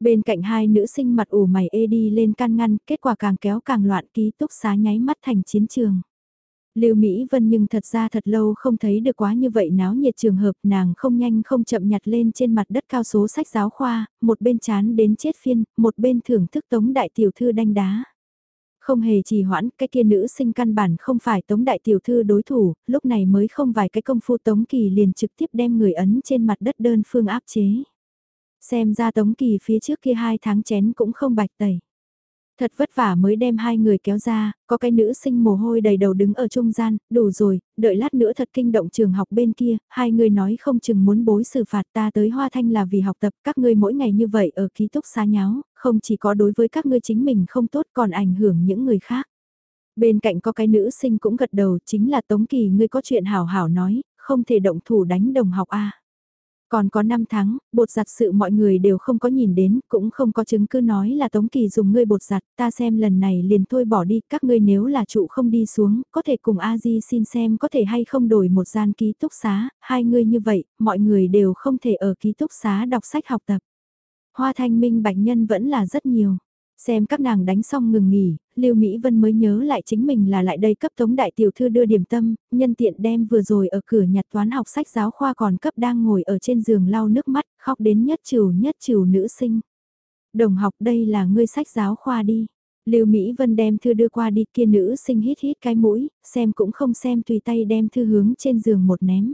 Bên cạnh hai nữ sinh mặt ủ mày ê đi lên can ngăn, kết quả càng kéo càng loạn ký túc xá nháy mắt thành chiến trường. Lưu Mỹ Vân nhưng thật ra thật lâu không thấy được quá như vậy náo nhiệt trường hợp nàng không nhanh không chậm nhặt lên trên mặt đất cao số sách giáo khoa, một bên chán đến chết phiên, một bên thưởng thức tống đại tiểu thư đanh đá. Không hề trì hoãn, cái kia nữ sinh căn bản không phải tống đại tiểu thư đối thủ, lúc này mới không vài cái công phu tống kỳ liền trực tiếp đem người ấn trên mặt đất đơn phương áp chế. Xem ra Tống Kỳ phía trước kia hai tháng chén cũng không bạch tẩy. Thật vất vả mới đem hai người kéo ra, có cái nữ sinh mồ hôi đầy đầu đứng ở trung gian, đủ rồi, đợi lát nữa thật kinh động trường học bên kia, hai người nói không chừng muốn bối xử phạt ta tới Hoa Thanh là vì học tập các ngươi mỗi ngày như vậy ở ký túc xá nháo, không chỉ có đối với các ngươi chính mình không tốt còn ảnh hưởng những người khác. Bên cạnh có cái nữ sinh cũng gật đầu chính là Tống Kỳ ngươi có chuyện hảo hảo nói, không thể động thủ đánh đồng học a còn có 5 tháng, bột giặt sự mọi người đều không có nhìn đến, cũng không có chứng cứ nói là Tống Kỳ dùng ngươi bột giặt, ta xem lần này liền thôi bỏ đi, các ngươi nếu là trụ không đi xuống, có thể cùng a di xin xem có thể hay không đổi một gian ký túc xá, hai ngươi như vậy, mọi người đều không thể ở ký túc xá đọc sách học tập. Hoa thanh minh bạch nhân vẫn là rất nhiều. Xem các nàng đánh xong ngừng nghỉ, Lưu Mỹ Vân mới nhớ lại chính mình là lại đây cấp tống đại tiểu thư đưa điểm tâm, nhân tiện đem vừa rồi ở cửa nhặt toán học sách giáo khoa còn cấp đang ngồi ở trên giường lau nước mắt, khóc đến nhất trừ nhất trừ nữ sinh. Đồng học đây là ngươi sách giáo khoa đi. Lưu Mỹ Vân đem thư đưa qua đi kia nữ sinh hít hít cái mũi, xem cũng không xem tùy tay đem thư hướng trên giường một ném.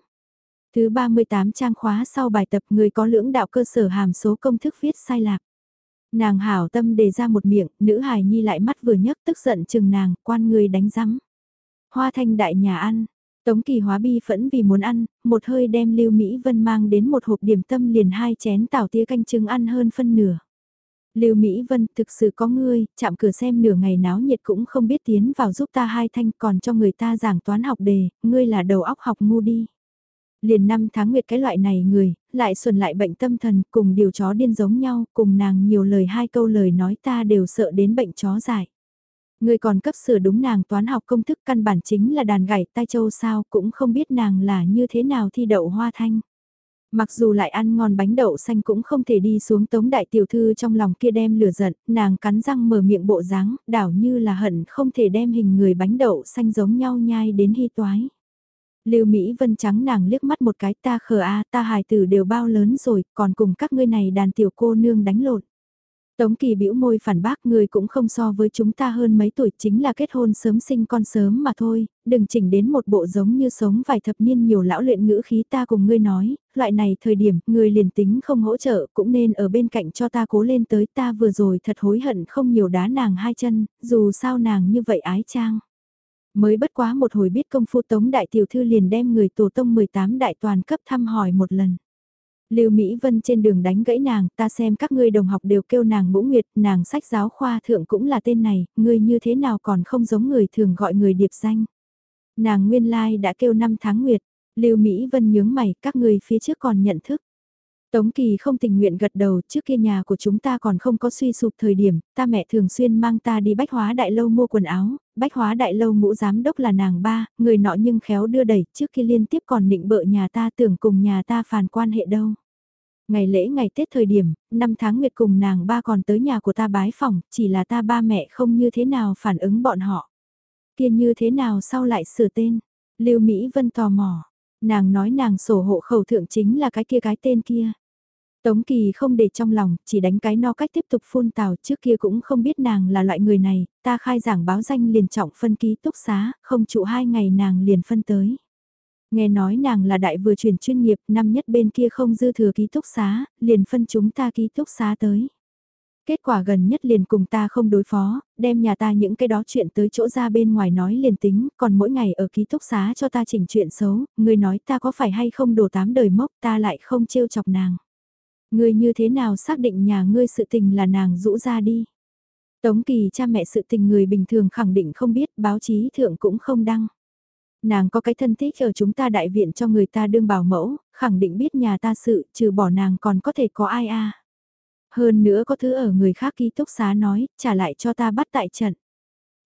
Thứ 38 trang khóa sau bài tập người có lưỡng đạo cơ sở hàm số công thức viết sai lạc. Nàng hảo tâm đề ra một miệng, nữ hài nhi lại mắt vừa nhấc tức giận chừng nàng, quan người đánh rắm. Hoa thanh đại nhà ăn, Tống kỳ hóa bi phẫn vì muốn ăn, một hơi đem Lưu Mỹ Vân mang đến một hộp điểm tâm liền hai chén tảo tía canh trứng ăn hơn phân nửa. Lưu Mỹ Vân thực sự có ngươi, chạm cửa xem nửa ngày náo nhiệt cũng không biết tiến vào giúp ta hai thanh còn cho người ta giảng toán học đề, ngươi là đầu óc học ngu đi. Liền năm tháng nguyệt cái loại này người, lại xuân lại bệnh tâm thần, cùng điều chó điên giống nhau, cùng nàng nhiều lời hai câu lời nói ta đều sợ đến bệnh chó dại. Người còn cấp sửa đúng nàng toán học công thức căn bản chính là đàn gảy tai châu sao cũng không biết nàng là như thế nào thi đậu hoa thanh. Mặc dù lại ăn ngon bánh đậu xanh cũng không thể đi xuống tống đại tiểu thư trong lòng kia đem lửa giận, nàng cắn răng mở miệng bộ dáng, đảo như là hận không thể đem hình người bánh đậu xanh giống nhau nhai đến hy toái. Lưu Mỹ Vân trắng nàng liếc mắt một cái ta khờ a ta hài tử đều bao lớn rồi, còn cùng các ngươi này đàn tiểu cô nương đánh lộn. Tống Kỳ bĩu môi phản bác người cũng không so với chúng ta hơn mấy tuổi chính là kết hôn sớm sinh con sớm mà thôi, đừng chỉnh đến một bộ giống như sống vài thập niên nhiều lão luyện ngữ khí ta cùng ngươi nói, loại này thời điểm người liền tính không hỗ trợ cũng nên ở bên cạnh cho ta cố lên tới ta vừa rồi thật hối hận không nhiều đá nàng hai chân, dù sao nàng như vậy ái trang. Mới bất quá một hồi biết công phu tống đại tiểu thư liền đem người tổ tông 18 đại toàn cấp thăm hỏi một lần. Lưu Mỹ Vân trên đường đánh gãy nàng, ta xem các ngươi đồng học đều kêu nàng ngũ nguyệt, nàng sách giáo khoa thượng cũng là tên này, ngươi như thế nào còn không giống người thường gọi người điệp danh. Nàng nguyên lai đã kêu năm tháng nguyệt, Lưu Mỹ Vân nhướng mày, các ngươi phía trước còn nhận thức. Tống Kỳ không tình nguyện gật đầu, trước kia nhà của chúng ta còn không có suy sụp thời điểm, ta mẹ thường xuyên mang ta đi bách hóa đại lâu mua quần áo, bách hóa đại lâu ngũ giám đốc là nàng ba, người nọ nhưng khéo đưa đẩy, trước kia liên tiếp còn định bợ nhà ta tưởng cùng nhà ta phàn quan hệ đâu. Ngày lễ ngày Tết thời điểm, năm tháng nguyệt cùng nàng ba còn tới nhà của ta bái phòng, chỉ là ta ba mẹ không như thế nào phản ứng bọn họ. Kia như thế nào sau lại sửa tên? Lưu Mỹ Vân tò mò. Nàng nói nàng sổ hộ khẩu thượng chính là cái kia cái tên kia. Tống Kỳ không để trong lòng, chỉ đánh cái no cách tiếp tục phun tào trước kia cũng không biết nàng là loại người này, ta khai giảng báo danh liền trọng phân ký túc xá, không trụ hai ngày nàng liền phân tới. Nghe nói nàng là đại vừa chuyển chuyên nghiệp, năm nhất bên kia không dư thừa ký túc xá, liền phân chúng ta ký túc xá tới. Kết quả gần nhất liền cùng ta không đối phó, đem nhà ta những cái đó chuyện tới chỗ ra bên ngoài nói liền tính, còn mỗi ngày ở ký túc xá cho ta chỉnh chuyện xấu, người nói ta có phải hay không đổ tám đời mốc ta lại không trêu chọc nàng. Ngươi như thế nào xác định nhà ngươi sự tình là nàng rũ ra đi. Tống kỳ cha mẹ sự tình người bình thường khẳng định không biết, báo chí thượng cũng không đăng. Nàng có cái thân thích ở chúng ta đại viện cho người ta đương bảo mẫu, khẳng định biết nhà ta sự, trừ bỏ nàng còn có thể có ai a Hơn nữa có thứ ở người khác ký túc xá nói, trả lại cho ta bắt tại trận.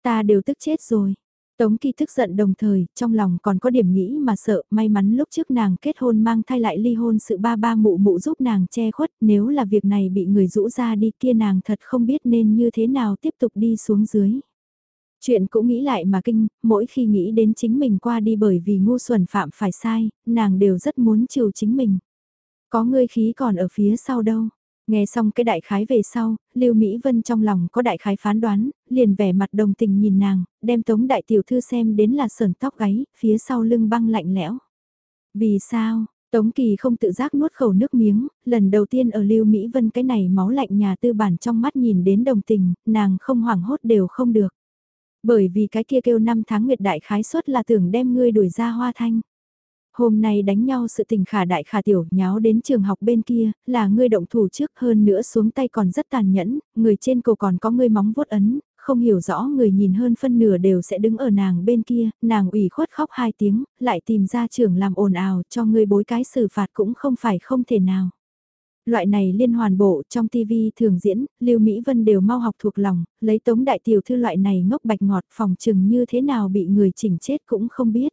Ta đều tức chết rồi. Tống Kỳ tức giận đồng thời, trong lòng còn có điểm nghĩ mà sợ, may mắn lúc trước nàng kết hôn mang thai lại ly hôn sự ba ba mụ mụ giúp nàng che khuất, nếu là việc này bị người rũ ra đi kia nàng thật không biết nên như thế nào tiếp tục đi xuống dưới. Chuyện cũng nghĩ lại mà kinh, mỗi khi nghĩ đến chính mình qua đi bởi vì ngu xuẩn phạm phải sai, nàng đều rất muốn chiều chính mình. Có ngươi khí còn ở phía sau đâu. Nghe xong cái đại khái về sau, Lưu Mỹ Vân trong lòng có đại khái phán đoán, liền vẻ mặt đồng tình nhìn nàng, đem tống đại tiểu thư xem đến là sờn tóc gáy, phía sau lưng băng lạnh lẽo. Vì sao, Tống Kỳ không tự giác nuốt khẩu nước miếng, lần đầu tiên ở Lưu Mỹ Vân cái này máu lạnh nhà tư bản trong mắt nhìn đến đồng tình, nàng không hoảng hốt đều không được. Bởi vì cái kia kêu năm tháng nguyệt đại khái suất là tưởng đem ngươi đuổi ra hoa thanh. Hôm nay đánh nhau sự tình khả đại khả tiểu nháo đến trường học bên kia, là ngươi động thủ trước hơn nữa xuống tay còn rất tàn nhẫn, người trên cầu còn có ngươi móng vuốt ấn, không hiểu rõ người nhìn hơn phân nửa đều sẽ đứng ở nàng bên kia, nàng ủy khuất khóc hai tiếng, lại tìm ra trường làm ồn ào cho ngươi bối cái xử phạt cũng không phải không thể nào. Loại này liên hoàn bộ trong TV thường diễn, Lưu Mỹ Vân đều mau học thuộc lòng, lấy tống đại tiểu thư loại này ngốc bạch ngọt phòng chừng như thế nào bị người chỉnh chết cũng không biết.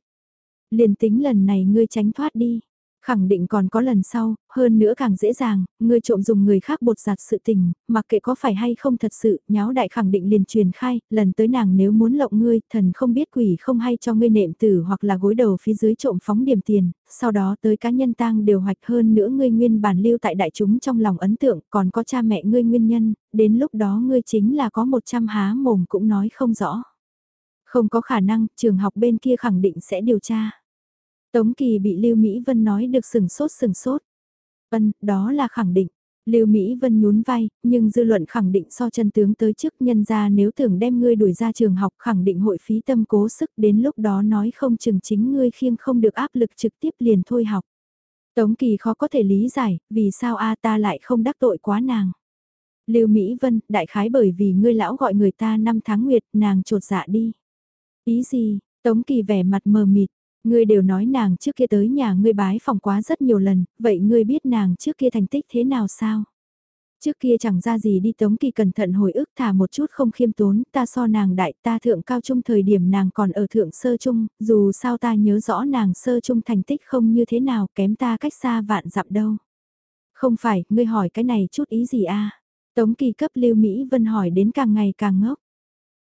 Liền tính lần này ngươi tránh thoát đi. Khẳng định còn có lần sau, hơn nữa càng dễ dàng, ngươi trộm dùng người khác bột giặt sự tình, mặc kệ có phải hay không thật sự, nháo đại khẳng định liền truyền khai, lần tới nàng nếu muốn lộng ngươi, thần không biết quỷ không hay cho ngươi nệm tử hoặc là gối đầu phía dưới trộm phóng điểm tiền, sau đó tới cá nhân tang đều hoạch hơn nữa ngươi nguyên bản lưu tại đại chúng trong lòng ấn tượng, còn có cha mẹ ngươi nguyên nhân, đến lúc đó ngươi chính là có một trăm há mồm cũng nói không rõ. Không có khả năng, trường học bên kia khẳng định sẽ điều tra. Tống Kỳ bị Lưu Mỹ Vân nói được sừng sốt sừng sốt. Vân, đó là khẳng định. Lưu Mỹ Vân nhún vai, nhưng dư luận khẳng định so chân tướng tới trước nhân ra nếu tưởng đem ngươi đuổi ra trường học khẳng định hội phí tâm cố sức đến lúc đó nói không chừng chính ngươi khiêng không được áp lực trực tiếp liền thôi học. Tống Kỳ khó có thể lý giải, vì sao a ta lại không đắc tội quá nàng. Lưu Mỹ Vân, đại khái bởi vì ngươi lão gọi người ta năm tháng nguyệt, nàng trột dạ đi. Ý gì, Tống Kỳ vẻ mặt mờ mịt, Ngươi đều nói nàng trước kia tới nhà ngươi bái phòng quá rất nhiều lần, vậy ngươi biết nàng trước kia thành tích thế nào sao? Trước kia chẳng ra gì đi Tống Kỳ cẩn thận hồi ức thả một chút không khiêm tốn, ta so nàng đại ta thượng cao trung thời điểm nàng còn ở thượng sơ trung, dù sao ta nhớ rõ nàng sơ trung thành tích không như thế nào kém ta cách xa vạn dặm đâu. Không phải, ngươi hỏi cái này chút ý gì a Tống Kỳ cấp Lưu Mỹ Vân hỏi đến càng ngày càng ngốc.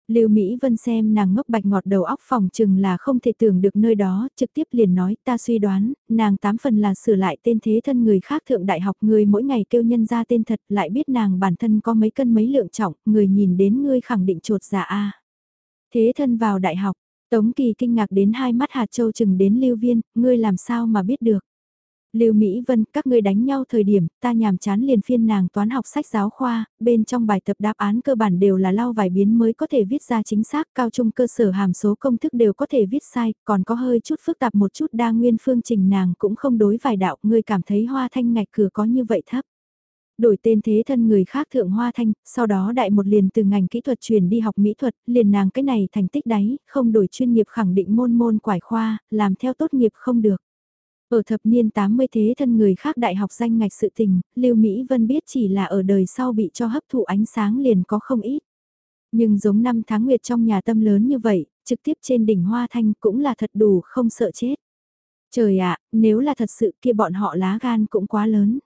Lưu Mỹ Vân xem nàng ngốc bạch ngọt đầu óc phòng chừng là không thể tưởng được nơi đó, trực tiếp liền nói ta suy đoán, nàng tám phần là sửa lại tên thế thân người khác thượng đại học người mỗi ngày kêu nhân ra tên thật lại biết nàng bản thân có mấy cân mấy lượng trọng, người nhìn đến ngươi khẳng định trột dạ a Thế thân vào đại học, Tống Kỳ kinh ngạc đến hai mắt hạt châu chừng đến Lưu Viên, ngươi làm sao mà biết được. Lưu Mỹ Vân, các ngươi đánh nhau thời điểm, ta nhàm chán liền phiên nàng toán học sách giáo khoa, bên trong bài tập đáp án cơ bản đều là lau vài biến mới có thể viết ra chính xác, cao trung cơ sở hàm số công thức đều có thể viết sai, còn có hơi chút phức tạp một chút đa nguyên phương trình nàng cũng không đối vài đạo, ngươi cảm thấy hoa thanh ngạch cửa có như vậy thấp. Đổi tên thế thân người khác thượng hoa thanh, sau đó đại một liền từ ngành kỹ thuật chuyển đi học mỹ thuật, liền nàng cái này thành tích đáy, không đổi chuyên nghiệp khẳng định môn môn quải khoa, làm theo tốt nghiệp không được. Ở thập niên 80 thế thân người khác đại học danh ngạch sự tình, Lưu Mỹ Vân biết chỉ là ở đời sau bị cho hấp thụ ánh sáng liền có không ít. Nhưng giống năm tháng nguyệt trong nhà tâm lớn như vậy, trực tiếp trên đỉnh Hoa Thanh cũng là thật đủ không sợ chết. Trời ạ, nếu là thật sự kia bọn họ lá gan cũng quá lớn.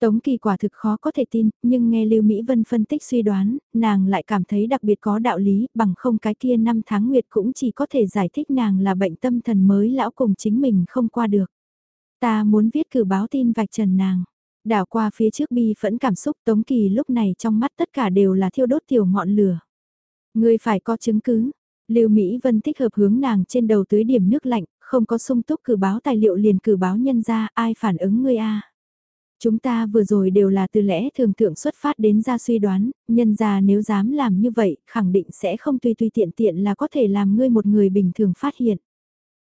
Tống kỳ quả thực khó có thể tin, nhưng nghe Lưu Mỹ Vân phân tích suy đoán, nàng lại cảm thấy đặc biệt có đạo lý, bằng không cái kia năm tháng nguyệt cũng chỉ có thể giải thích nàng là bệnh tâm thần mới lão cùng chính mình không qua được. Ta muốn viết cử báo tin vạch trần nàng. Đảo qua phía trước bi phẫn cảm xúc Tống Kỳ lúc này trong mắt tất cả đều là thiêu đốt tiểu ngọn lửa. Ngươi phải có chứng cứ. Lưu Mỹ Vân thích hợp hướng nàng trên đầu tưới điểm nước lạnh, không có sung túc cử báo tài liệu liền cử báo nhân ra, ai phản ứng ngươi a? Chúng ta vừa rồi đều là từ lẽ thường thượng xuất phát đến ra suy đoán, nhân ra nếu dám làm như vậy, khẳng định sẽ không tùy tùy tiện tiện là có thể làm ngươi một người bình thường phát hiện.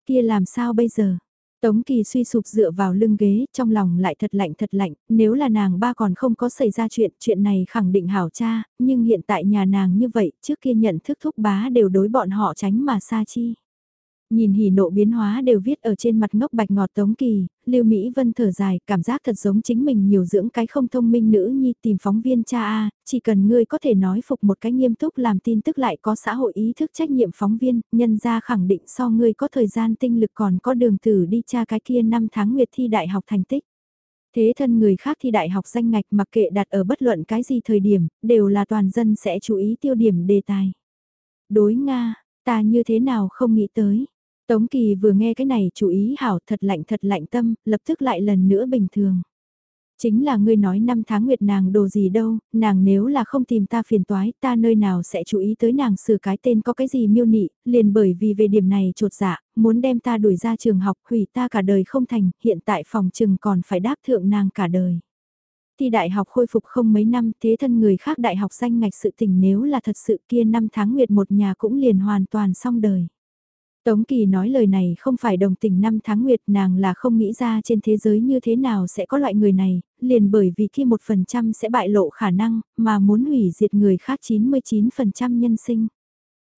Kia làm sao bây giờ? Tống Kỳ suy sụp dựa vào lưng ghế, trong lòng lại thật lạnh thật lạnh, nếu là nàng ba còn không có xảy ra chuyện, chuyện này khẳng định hảo cha, nhưng hiện tại nhà nàng như vậy, trước kia nhận thức thúc bá đều đối bọn họ tránh mà xa chi. Nhìn hỉ nộ biến hóa đều viết ở trên mặt ngốc bạch ngọt Tống Kỳ, Lưu Mỹ Vân thở dài, cảm giác thật giống chính mình nhiều dưỡng cái không thông minh nữ nhi tìm phóng viên cha A, chỉ cần ngươi có thể nói phục một cái nghiêm túc làm tin tức lại có xã hội ý thức trách nhiệm phóng viên, nhân ra khẳng định so ngươi có thời gian tinh lực còn có đường tử đi cha cái kia năm tháng nguyệt thi đại học thành tích. Thế thân người khác thi đại học danh ngạch mặc kệ đặt ở bất luận cái gì thời điểm, đều là toàn dân sẽ chú ý tiêu điểm đề tài. Đối Nga, ta như thế nào không nghĩ tới Tống Kỳ vừa nghe cái này chú ý hảo thật lạnh thật lạnh tâm, lập tức lại lần nữa bình thường. Chính là ngươi nói năm tháng nguyệt nàng đồ gì đâu, nàng nếu là không tìm ta phiền toái, ta nơi nào sẽ chú ý tới nàng sửa cái tên có cái gì miêu nị, liền bởi vì về điểm này trột dạ, muốn đem ta đuổi ra trường học hủy ta cả đời không thành, hiện tại phòng trừng còn phải đáp thượng nàng cả đời. Thì đại học khôi phục không mấy năm thế thân người khác đại học danh ngạch sự tình nếu là thật sự kia năm tháng nguyệt một nhà cũng liền hoàn toàn xong đời. Tống Kỳ nói lời này không phải đồng tình năm tháng nguyệt nàng là không nghĩ ra trên thế giới như thế nào sẽ có loại người này, liền bởi vì khi một phần trăm sẽ bại lộ khả năng, mà muốn hủy diệt người khác 99% nhân sinh.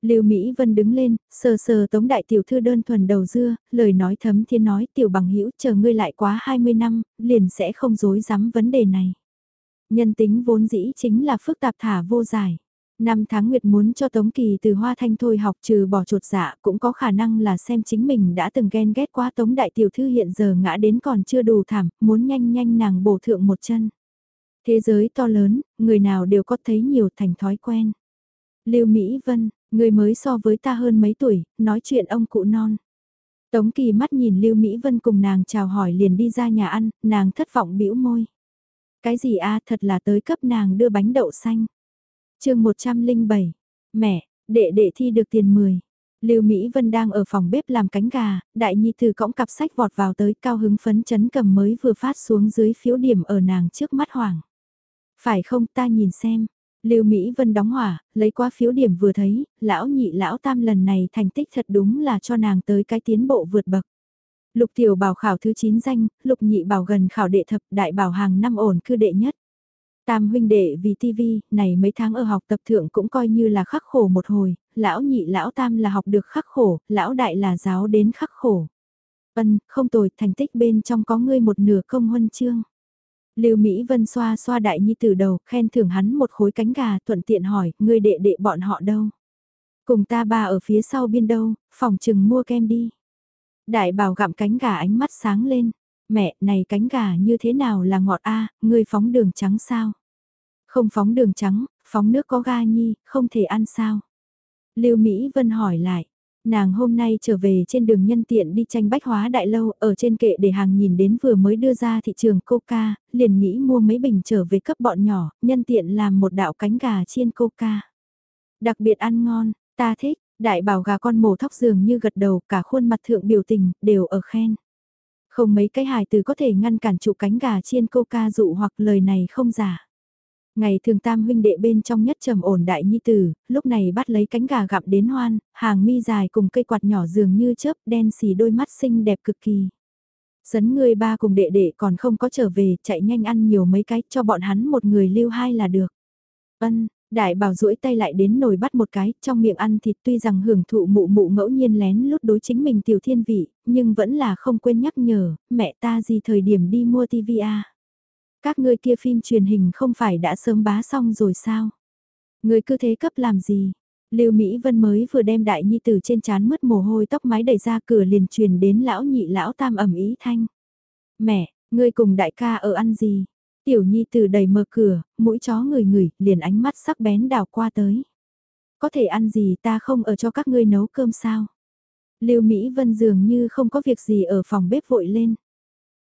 Lưu Mỹ Vân đứng lên, sờ sờ tống đại tiểu thư đơn thuần đầu dưa, lời nói thấm thiên nói tiểu bằng hữu chờ ngươi lại quá 20 năm, liền sẽ không dối dám vấn đề này. Nhân tính vốn dĩ chính là phức tạp thả vô giải. Năm tháng Nguyệt muốn cho Tống Kỳ từ Hoa Thanh thôi học trừ bỏ chuột dạ cũng có khả năng là xem chính mình đã từng ghen ghét quá Tống Đại Tiểu Thư hiện giờ ngã đến còn chưa đủ thảm, muốn nhanh nhanh nàng bổ thượng một chân. Thế giới to lớn, người nào đều có thấy nhiều thành thói quen. Lưu Mỹ Vân, người mới so với ta hơn mấy tuổi, nói chuyện ông cụ non. Tống Kỳ mắt nhìn Lưu Mỹ Vân cùng nàng chào hỏi liền đi ra nhà ăn, nàng thất vọng bĩu môi. Cái gì a thật là tới cấp nàng đưa bánh đậu xanh chương 107, mẹ, đệ đệ thi được tiền 10. Lưu Mỹ Vân đang ở phòng bếp làm cánh gà, đại nhi từ cõng cặp sách vọt vào tới cao hứng phấn chấn cầm mới vừa phát xuống dưới phiếu điểm ở nàng trước mắt hoàng. Phải không ta nhìn xem. Lưu Mỹ Vân đóng hỏa, lấy qua phiếu điểm vừa thấy, lão nhị lão tam lần này thành tích thật đúng là cho nàng tới cái tiến bộ vượt bậc. Lục tiểu bảo khảo thứ 9 danh, lục nhị bảo gần khảo đệ thập, đại bảo hàng năm ổn cư đệ nhất. Tam huynh đệ vì TV, này mấy tháng ở học tập thượng cũng coi như là khắc khổ một hồi, lão nhị lão tam là học được khắc khổ, lão đại là giáo đến khắc khổ. vân không tồi, thành tích bên trong có ngươi một nửa công huân chương. Lưu Mỹ Vân xoa xoa đại nhi từ đầu, khen thưởng hắn một khối cánh gà, thuận tiện hỏi, ngươi đệ đệ bọn họ đâu? Cùng ta ba ở phía sau biên đâu, phòng chừng mua kem đi. Đại bảo gặm cánh gà ánh mắt sáng lên, mẹ, này cánh gà như thế nào là ngọt a ngươi phóng đường trắng sao? Không phóng đường trắng, phóng nước có ga nhi, không thể ăn sao? Lưu Mỹ Vân hỏi lại, Nàng hôm nay trở về trên đường nhân tiện đi tranh bách hóa đại lâu, ở trên kệ để hàng nhìn đến vừa mới đưa ra thị trường coca, liền nghĩ mua mấy bình trở về cấp bọn nhỏ, nhân tiện làm một đạo cánh gà chiên coca. Đặc biệt ăn ngon, ta thích, đại bảo gà con mổ thóc dường như gật đầu cả khuôn mặt thượng biểu tình, đều ở khen. Không mấy cái hài từ có thể ngăn cản trụ cánh gà chiên coca dụ hoặc lời này không giả. Ngày thường tam huynh đệ bên trong nhất trầm ổn đại nhi tử, lúc này bắt lấy cánh gà gặm đến hoan, hàng mi dài cùng cây quạt nhỏ dường như chớp đen xì đôi mắt xinh đẹp cực kỳ. Sấn người ba cùng đệ đệ còn không có trở về, chạy nhanh ăn nhiều mấy cái cho bọn hắn một người lưu hai là được. Ân, đại bảo duỗi tay lại đến nồi bắt một cái, trong miệng ăn thịt tuy rằng hưởng thụ mụ mụ ngẫu nhiên lén lút đối chính mình tiểu thiên vị, nhưng vẫn là không quên nhắc nhở, mẹ ta gì thời điểm đi mua tivi à. Các ngươi kia phim truyền hình không phải đã sớm bá xong rồi sao? Người cứ thế cấp làm gì? Lưu Mỹ Vân mới vừa đem đại nhi tử trên chán mất mồ hôi tóc mái đẩy ra cửa liền truyền đến lão nhị lão tam ẩm ý thanh. Mẹ, ngươi cùng đại ca ở ăn gì? Tiểu nhi từ đầy mở cửa, mũi chó người ngửi, liền ánh mắt sắc bén đào qua tới. Có thể ăn gì ta không ở cho các ngươi nấu cơm sao? Lưu Mỹ Vân dường như không có việc gì ở phòng bếp vội lên.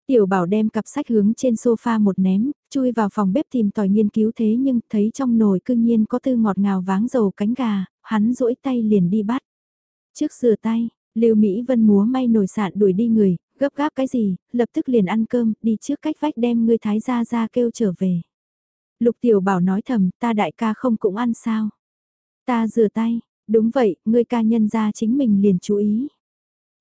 Tiểu bảo đem cặp sách hướng trên sofa một ném, chui vào phòng bếp tìm tòi nghiên cứu thế nhưng thấy trong nồi cương nhiên có tư ngọt ngào váng dầu cánh gà, hắn duỗi tay liền đi bắt. Trước rửa tay, Lưu Mỹ Vân múa may nồi sạn đuổi đi người, gấp gáp cái gì, lập tức liền ăn cơm, đi trước cách vách đem ngươi thái gia ra kêu trở về. Lục tiểu bảo nói thầm, ta đại ca không cũng ăn sao. Ta rửa tay, đúng vậy, ngươi ca nhân ra chính mình liền chú ý.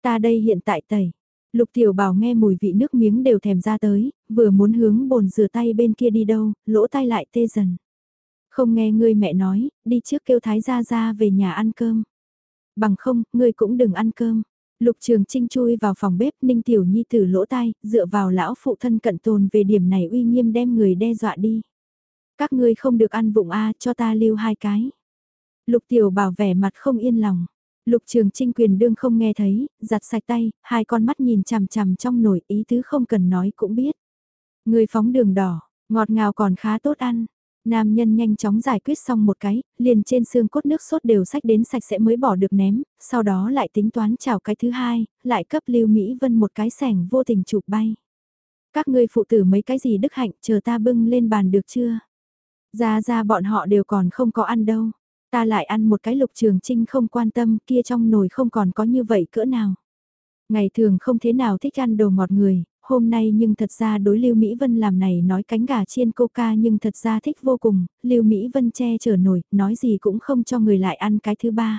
Ta đây hiện tại tẩy, Lục tiểu bảo nghe mùi vị nước miếng đều thèm ra tới, vừa muốn hướng bồn rửa tay bên kia đi đâu, lỗ tay lại tê dần. Không nghe ngươi mẹ nói, đi trước kêu thái gia ra về nhà ăn cơm. Bằng không, ngươi cũng đừng ăn cơm. Lục trường trinh chui vào phòng bếp ninh tiểu nhi từ lỗ tai, dựa vào lão phụ thân cận tồn về điểm này uy nghiêm đem người đe dọa đi. Các ngươi không được ăn vụng A cho ta lưu hai cái. Lục tiểu bảo vẻ mặt không yên lòng. Lục trường trinh quyền đương không nghe thấy, giặt sạch tay, hai con mắt nhìn chằm chằm trong nổi ý tứ không cần nói cũng biết. Người phóng đường đỏ, ngọt ngào còn khá tốt ăn. Nam nhân nhanh chóng giải quyết xong một cái, liền trên xương cốt nước sốt đều sách đến sạch sẽ mới bỏ được ném, sau đó lại tính toán chào cái thứ hai, lại cấp lưu Mỹ Vân một cái sẻng vô tình chụp bay. Các ngươi phụ tử mấy cái gì đức hạnh chờ ta bưng lên bàn được chưa? Ra ra bọn họ đều còn không có ăn đâu. Ta lại ăn một cái lục trường trinh không quan tâm kia trong nồi không còn có như vậy cỡ nào. Ngày thường không thế nào thích ăn đồ ngọt người, hôm nay nhưng thật ra đối Lưu Mỹ Vân làm này nói cánh gà chiên coca nhưng thật ra thích vô cùng, Lưu Mỹ Vân che chở nổi, nói gì cũng không cho người lại ăn cái thứ ba.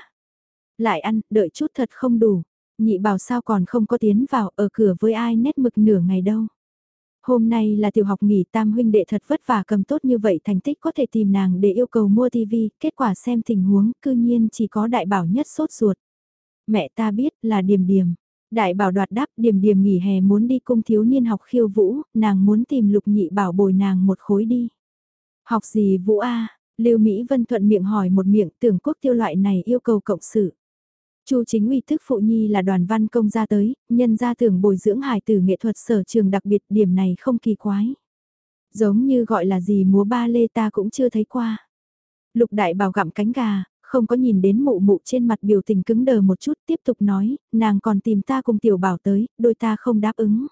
Lại ăn, đợi chút thật không đủ, nhị bảo sao còn không có tiến vào ở cửa với ai nét mực nửa ngày đâu. Hôm nay là tiểu học nghỉ tam huynh đệ thật vất vả cầm tốt như vậy thành tích có thể tìm nàng để yêu cầu mua tivi, kết quả xem tình huống cư nhiên chỉ có đại bảo nhất sốt ruột. Mẹ ta biết là điềm điềm. Đại bảo đoạt đáp điểm điểm nghỉ hè muốn đi cung thiếu niên học khiêu vũ, nàng muốn tìm lục nhị bảo bồi nàng một khối đi. Học gì vũ A, Lưu Mỹ Vân thuận miệng hỏi một miệng tưởng quốc tiêu loại này yêu cầu cộng sự. Chu chính uy thức phụ nhi là đoàn văn công ra tới, nhân ra tưởng bồi dưỡng hài tử nghệ thuật sở trường đặc biệt điểm này không kỳ quái. Giống như gọi là gì múa ba lê ta cũng chưa thấy qua. Lục đại bảo gặm cánh gà, không có nhìn đến mụ mụ trên mặt biểu tình cứng đờ một chút tiếp tục nói, nàng còn tìm ta cùng tiểu bảo tới, đôi ta không đáp ứng.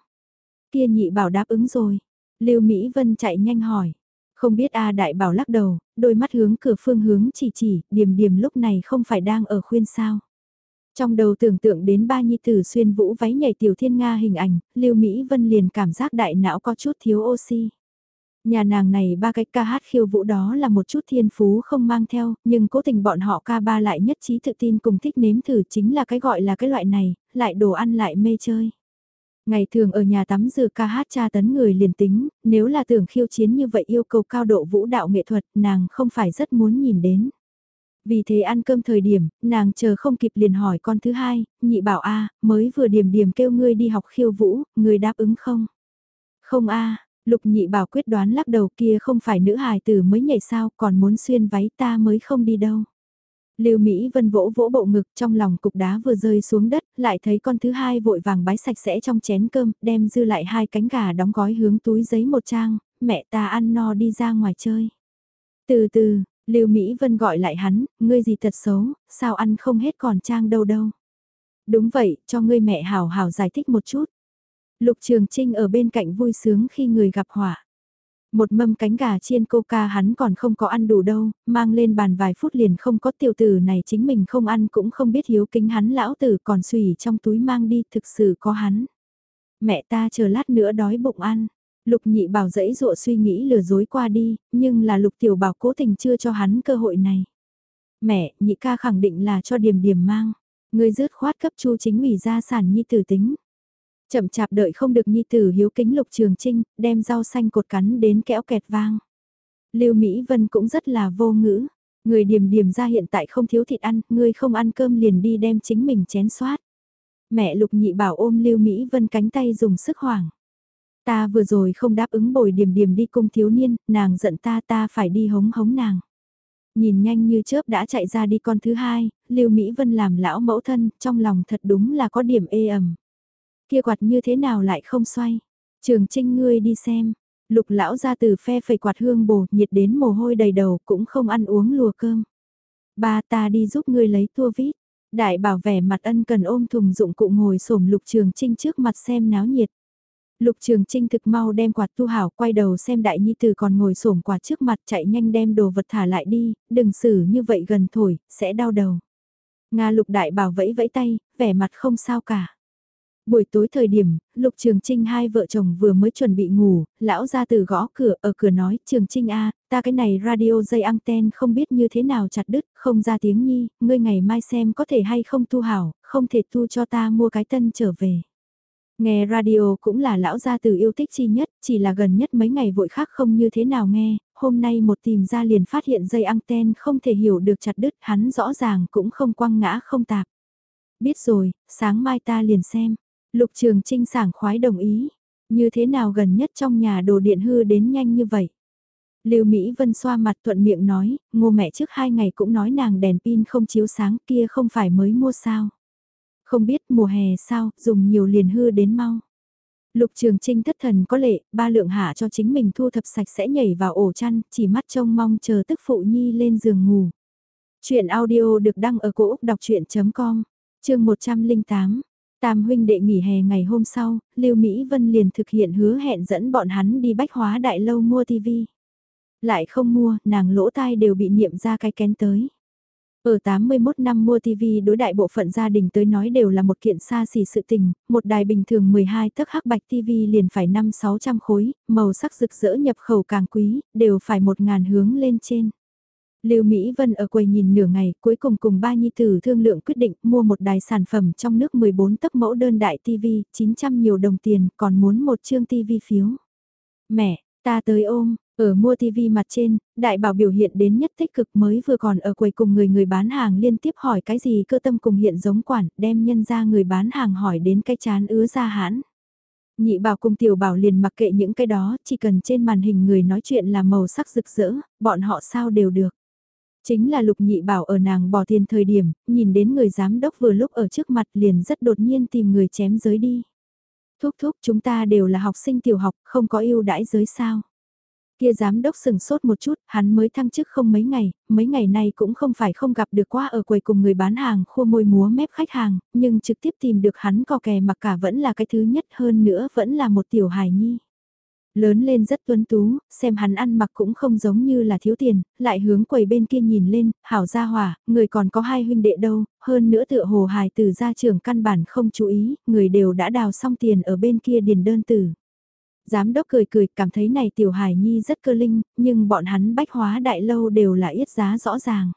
Kia nhị bảo đáp ứng rồi. Lưu Mỹ Vân chạy nhanh hỏi. Không biết A Đại Bảo lắc đầu, đôi mắt hướng cửa phương hướng chỉ chỉ, điểm điểm lúc này không phải đang ở khuyên sao. Trong đầu tưởng tượng đến ba nhi tử xuyên vũ váy nhảy tiểu thiên Nga hình ảnh, Lưu Mỹ Vân liền cảm giác đại não có chút thiếu oxy. Nhà nàng này ba cái ca hát khiêu vũ đó là một chút thiên phú không mang theo, nhưng cố tình bọn họ ca ba lại nhất trí tự tin cùng thích nếm thử chính là cái gọi là cái loại này, lại đồ ăn lại mê chơi. Ngày thường ở nhà tắm dừa ca hát tra tấn người liền tính, nếu là tưởng khiêu chiến như vậy yêu cầu cao độ vũ đạo nghệ thuật nàng không phải rất muốn nhìn đến. Vì thế ăn cơm thời điểm, nàng chờ không kịp liền hỏi con thứ hai, nhị bảo a mới vừa điểm điểm kêu ngươi đi học khiêu vũ, ngươi đáp ứng không? Không a lục nhị bảo quyết đoán lắc đầu kia không phải nữ hài tử mới nhảy sao còn muốn xuyên váy ta mới không đi đâu. Lưu Mỹ Vân vỗ vỗ bộ ngực trong lòng cục đá vừa rơi xuống đất, lại thấy con thứ hai vội vàng bái sạch sẽ trong chén cơm, đem dư lại hai cánh gà đóng gói hướng túi giấy một trang, mẹ ta ăn no đi ra ngoài chơi. Từ từ, Lưu Mỹ Vân gọi lại hắn, ngươi gì thật xấu, sao ăn không hết còn trang đâu đâu. Đúng vậy, cho ngươi mẹ hào hào giải thích một chút. Lục Trường Trinh ở bên cạnh vui sướng khi người gặp họa. Một mâm cánh gà chiên coca hắn còn không có ăn đủ đâu, mang lên bàn vài phút liền không có tiểu tử này chính mình không ăn cũng không biết hiếu kính hắn lão tử còn xùy trong túi mang đi thực sự có hắn. Mẹ ta chờ lát nữa đói bụng ăn. Lục nhị bảo dẫy dụa suy nghĩ lừa dối qua đi, nhưng là lục tiểu bảo cố tình chưa cho hắn cơ hội này. Mẹ, nhị ca khẳng định là cho điểm điểm mang. Người rớt khoát cấp chu chính ủy gia sản nhi tử tính. Chậm chạp đợi không được nhi tử hiếu kính lục trường trinh, đem rau xanh cột cắn đến kẽo kẹt vang. Lưu Mỹ Vân cũng rất là vô ngữ. Người điểm điểm ra hiện tại không thiếu thịt ăn, người không ăn cơm liền đi đem chính mình chén xoát. Mẹ lục nhị bảo ôm Lưu Mỹ Vân cánh tay dùng sức hoảng. Ta vừa rồi không đáp ứng bồi điểm điểm đi cung thiếu niên, nàng giận ta ta phải đi hống hống nàng. Nhìn nhanh như chớp đã chạy ra đi con thứ hai, Lưu Mỹ Vân làm lão mẫu thân, trong lòng thật đúng là có điểm ê ẩm. Kia quạt như thế nào lại không xoay? Trường Trinh ngươi đi xem. Lục lão ra từ phe phẩy quạt hương bổ nhiệt đến mồ hôi đầy đầu, cũng không ăn uống lùa cơm. Ba ta đi giúp ngươi lấy tua vít. Đại bảo vẻ mặt ân cần ôm thùng dụng cụ ngồi xổm lục trường trinh trước mặt xem náo nhiệt. Lục Trường Trinh thực mau đem quạt tu hảo quay đầu xem đại nhi tử còn ngồi xổm quạt trước mặt chạy nhanh đem đồ vật thả lại đi, đừng xử như vậy gần thổi, sẽ đau đầu. Nga lục đại bảo vẫy vẫy tay, vẻ mặt không sao cả. Buổi tối thời điểm, Lục Trường Trinh hai vợ chồng vừa mới chuẩn bị ngủ, lão ra từ gõ cửa ở cửa nói, Trường Trinh a ta cái này radio dây anten không biết như thế nào chặt đứt, không ra tiếng nhi, ngươi ngày mai xem có thể hay không tu hảo, không thể tu cho ta mua cái tân trở về. Nghe radio cũng là lão gia từ yêu thích chi nhất, chỉ là gần nhất mấy ngày vội khác không như thế nào nghe, hôm nay một tìm ra liền phát hiện dây anten không thể hiểu được chặt đứt, hắn rõ ràng cũng không quăng ngã không tạp. Biết rồi, sáng mai ta liền xem. Lục Trường Trinh sảng khoái đồng ý. Như thế nào gần nhất trong nhà đồ điện hư đến nhanh như vậy? Lưu Mỹ Vân xoa mặt thuận miệng nói, ngô mẹ trước hai ngày cũng nói nàng đèn pin không chiếu sáng kia không phải mới mua sao. Không biết mùa hè sao, dùng nhiều liền hư đến mau. Lục Trường Trinh thất thần có lệ, ba lượng hạ cho chính mình thu thập sạch sẽ nhảy vào ổ chăn, chỉ mắt trông mong chờ tức phụ nhi lên giường ngủ. Chuyện audio được đăng ở cổ Úc đọc chuyện.com, chương 108. Tam huynh đệ nghỉ hè ngày hôm sau, Lưu Mỹ Vân liền thực hiện hứa hẹn dẫn bọn hắn đi bách hóa đại lâu mua tivi. Lại không mua, nàng lỗ tai đều bị niệm ra cái kén tới. Ở 81 năm mua TV đối đại bộ phận gia đình tới nói đều là một kiện xa xỉ sự tình, một đài bình thường 12 tấc hắc bạch TV liền phải 5-600 khối, màu sắc rực rỡ nhập khẩu càng quý, đều phải một ngàn hướng lên trên. Lưu Mỹ Vân ở quầy nhìn nửa ngày, cuối cùng cùng ba nhi tử thương lượng quyết định mua một đài sản phẩm trong nước 14 tấc mẫu đơn đại TV, 900 nhiều đồng tiền, còn muốn một chương TV phiếu. Mẹ, ta tới ôm, ở mua TV mặt trên, đại bảo biểu hiện đến nhất tích cực mới vừa còn ở quầy cùng người người bán hàng liên tiếp hỏi cái gì cơ tâm cùng hiện giống quản, đem nhân ra người bán hàng hỏi đến cái chán ứa ra hãn. Nhị bảo cùng tiểu bảo liền mặc kệ những cái đó, chỉ cần trên màn hình người nói chuyện là màu sắc rực rỡ, bọn họ sao đều được. Chính là lục nhị bảo ở nàng bỏ tiền thời điểm, nhìn đến người giám đốc vừa lúc ở trước mặt liền rất đột nhiên tìm người chém giới đi. Thúc thúc chúng ta đều là học sinh tiểu học, không có yêu đãi giới sao. Kia giám đốc sừng sốt một chút, hắn mới thăng chức không mấy ngày, mấy ngày nay cũng không phải không gặp được qua ở quầy cùng người bán hàng khua môi múa mép khách hàng, nhưng trực tiếp tìm được hắn cò kè mặc cả vẫn là cái thứ nhất hơn nữa vẫn là một tiểu hài nhi. Lớn lên rất tuấn tú, xem hắn ăn mặc cũng không giống như là thiếu tiền, lại hướng quầy bên kia nhìn lên, hảo gia hỏa, người còn có hai huynh đệ đâu, hơn nữa tựa hồ hài từ gia trưởng căn bản không chú ý, người đều đã đào xong tiền ở bên kia điền đơn tử. Giám đốc cười cười cảm thấy này tiểu hài nhi rất cơ linh, nhưng bọn hắn bách hóa đại lâu đều là yết giá rõ ràng.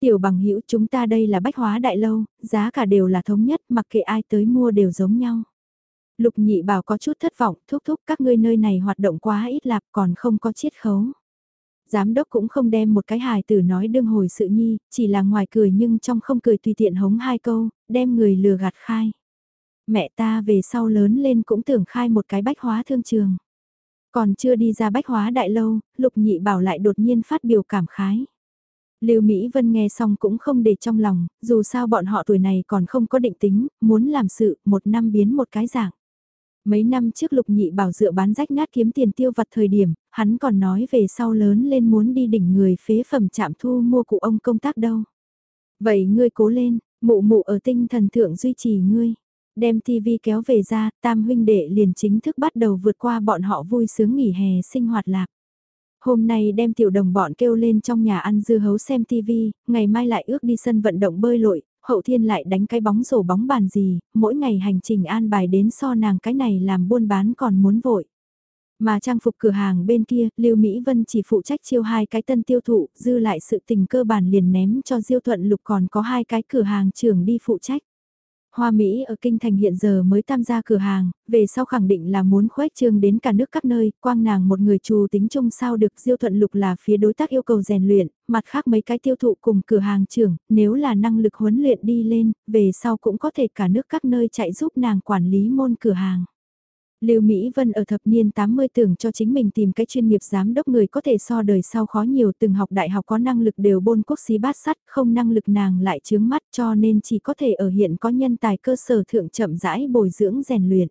Tiểu bằng hữu chúng ta đây là bách hóa đại lâu, giá cả đều là thống nhất mặc kệ ai tới mua đều giống nhau. Lục nhị bảo có chút thất vọng, thúc thúc các ngươi nơi này hoạt động quá ít lạp còn không có chiết khấu. Giám đốc cũng không đem một cái hài tử nói đương hồi sự nhi, chỉ là ngoài cười nhưng trong không cười tùy tiện hống hai câu, đem người lừa gạt khai. Mẹ ta về sau lớn lên cũng tưởng khai một cái bách hóa thương trường. Còn chưa đi ra bách hóa đại lâu, lục nhị bảo lại đột nhiên phát biểu cảm khái. Lưu Mỹ Vân nghe xong cũng không để trong lòng, dù sao bọn họ tuổi này còn không có định tính, muốn làm sự, một năm biến một cái dạng. Mấy năm trước lục nhị bảo dựa bán rách nát kiếm tiền tiêu vặt thời điểm, hắn còn nói về sau lớn lên muốn đi đỉnh người phế phẩm chạm thu mua cụ ông công tác đâu. Vậy ngươi cố lên, mụ mụ ở tinh thần thượng duy trì ngươi. Đem TV kéo về ra, tam huynh đệ liền chính thức bắt đầu vượt qua bọn họ vui sướng nghỉ hè sinh hoạt lạc. Hôm nay đem tiểu đồng bọn kêu lên trong nhà ăn dưa hấu xem TV, ngày mai lại ước đi sân vận động bơi lội, hậu thiên lại đánh cái bóng rổ bóng bàn gì, mỗi ngày hành trình an bài đến so nàng cái này làm buôn bán còn muốn vội. Mà trang phục cửa hàng bên kia, Lưu Mỹ Vân chỉ phụ trách chiêu hai cái tân tiêu thụ, dư lại sự tình cơ bản liền ném cho Diêu Thuận Lục còn có hai cái cửa hàng trưởng đi phụ trách. Hoa Mỹ ở Kinh Thành hiện giờ mới tham gia cửa hàng, về sau khẳng định là muốn khuếch trương đến cả nước các nơi, quang nàng một người trù tính chung sao được diêu thuận lục là phía đối tác yêu cầu rèn luyện, mặt khác mấy cái tiêu thụ cùng cửa hàng trưởng, nếu là năng lực huấn luyện đi lên, về sau cũng có thể cả nước các nơi chạy giúp nàng quản lý môn cửa hàng. Lưu Mỹ Vân ở thập niên 80 tưởng cho chính mình tìm cái chuyên nghiệp giám đốc người có thể so đời sau khó nhiều từng học đại học có năng lực đều bôn quốc xí bát sắt, không năng lực nàng lại chướng mắt cho nên chỉ có thể ở hiện có nhân tài cơ sở thượng chậm rãi bồi dưỡng rèn luyện.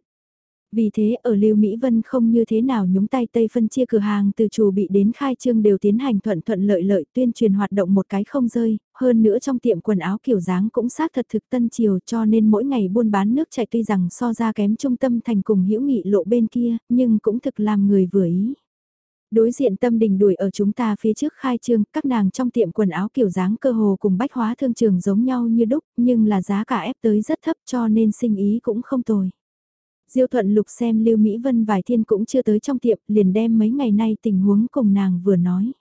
Vì thế ở Lưu Mỹ Vân không như thế nào nhúng tay Tây phân chia cửa hàng từ chủ bị đến khai trương đều tiến hành thuận thuận lợi lợi tuyên truyền hoạt động một cái không rơi, hơn nữa trong tiệm quần áo kiểu dáng cũng xác thật thực tân chiều cho nên mỗi ngày buôn bán nước chạy tuy rằng so ra kém trung tâm thành cùng hữu nghị lộ bên kia, nhưng cũng thực làm người vừa ý. Đối diện tâm đình đuổi ở chúng ta phía trước khai trương, các nàng trong tiệm quần áo kiểu dáng cơ hồ cùng bách hóa thương trường giống nhau như đúc, nhưng là giá cả ép tới rất thấp cho nên sinh ý cũng không tồi. Diêu thuận lục xem Lưu Mỹ Vân vài thiên cũng chưa tới trong tiệm, liền đem mấy ngày nay tình huống cùng nàng vừa nói.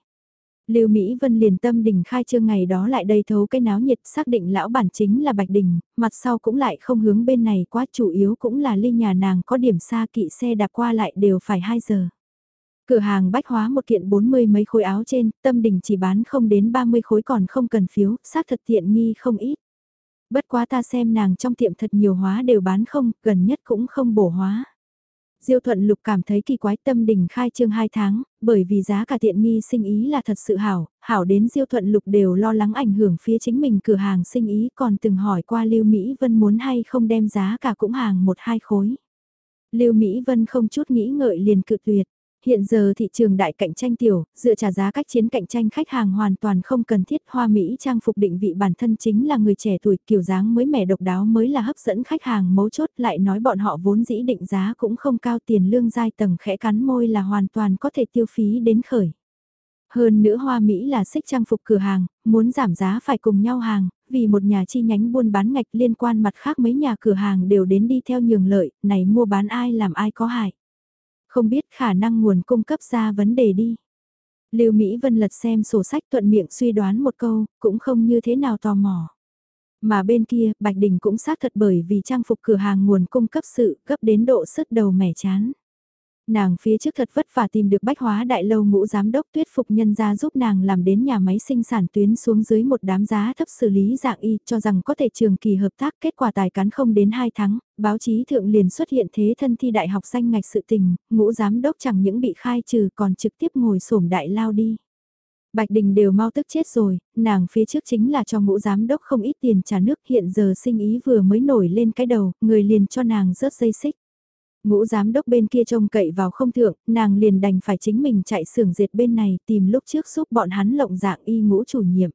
Lưu Mỹ Vân liền tâm đỉnh khai trương ngày đó lại đây thấu cái náo nhiệt xác định lão bản chính là Bạch Đình, mặt sau cũng lại không hướng bên này quá chủ yếu cũng là ly nhà nàng có điểm xa kỵ xe đạp qua lại đều phải 2 giờ. Cửa hàng bách hóa một kiện 40 mấy khối áo trên, tâm Đình chỉ bán không đến 30 khối còn không cần phiếu, xác thật tiện nghi không ít. Bất quá ta xem nàng trong tiệm thật nhiều hóa đều bán không, gần nhất cũng không bổ hóa. Diêu thuận lục cảm thấy kỳ quái tâm đình khai trương 2 tháng, bởi vì giá cả tiện nghi sinh ý là thật sự hảo, hảo đến diêu thuận lục đều lo lắng ảnh hưởng phía chính mình cửa hàng sinh ý còn từng hỏi qua Lưu Mỹ Vân muốn hay không đem giá cả cũng hàng một hai khối. Lưu Mỹ Vân không chút nghĩ ngợi liền cự tuyệt. Hiện giờ thị trường đại cạnh tranh tiểu, dựa trả giá cách chiến cạnh tranh khách hàng hoàn toàn không cần thiết hoa Mỹ trang phục định vị bản thân chính là người trẻ tuổi kiểu dáng mới mẻ độc đáo mới là hấp dẫn khách hàng mấu chốt lại nói bọn họ vốn dĩ định giá cũng không cao tiền lương giai tầng khẽ cắn môi là hoàn toàn có thể tiêu phí đến khởi. Hơn nữa hoa Mỹ là xích trang phục cửa hàng, muốn giảm giá phải cùng nhau hàng, vì một nhà chi nhánh buôn bán ngạch liên quan mặt khác mấy nhà cửa hàng đều đến đi theo nhường lợi, này mua bán ai làm ai có hại. Không biết khả năng nguồn cung cấp ra vấn đề đi. Lưu Mỹ Vân lật xem sổ sách thuận miệng suy đoán một câu, cũng không như thế nào tò mò. Mà bên kia, Bạch Đình cũng xác thật bởi vì trang phục cửa hàng nguồn cung cấp sự gấp đến độ sứt đầu mẻ chán. Nàng phía trước thật vất vả tìm được bách hóa đại lâu ngũ giám đốc tuyết phục nhân ra giúp nàng làm đến nhà máy sinh sản tuyến xuống dưới một đám giá thấp xử lý dạng y cho rằng có thể trường kỳ hợp tác kết quả tài cán không đến 2 tháng, báo chí thượng liền xuất hiện thế thân thi đại học danh ngạch sự tình, ngũ giám đốc chẳng những bị khai trừ còn trực tiếp ngồi sổm đại lao đi. Bạch Đình đều mau tức chết rồi, nàng phía trước chính là cho ngũ giám đốc không ít tiền trả nước hiện giờ sinh ý vừa mới nổi lên cái đầu, người liền cho nàng rớt dây xích. Ngũ giám đốc bên kia trông cậy vào không thượng, nàng liền đành phải chính mình chạy xưởng dệt bên này tìm lúc trước giúp bọn hắn lộng dạng y ngũ chủ nhiệm.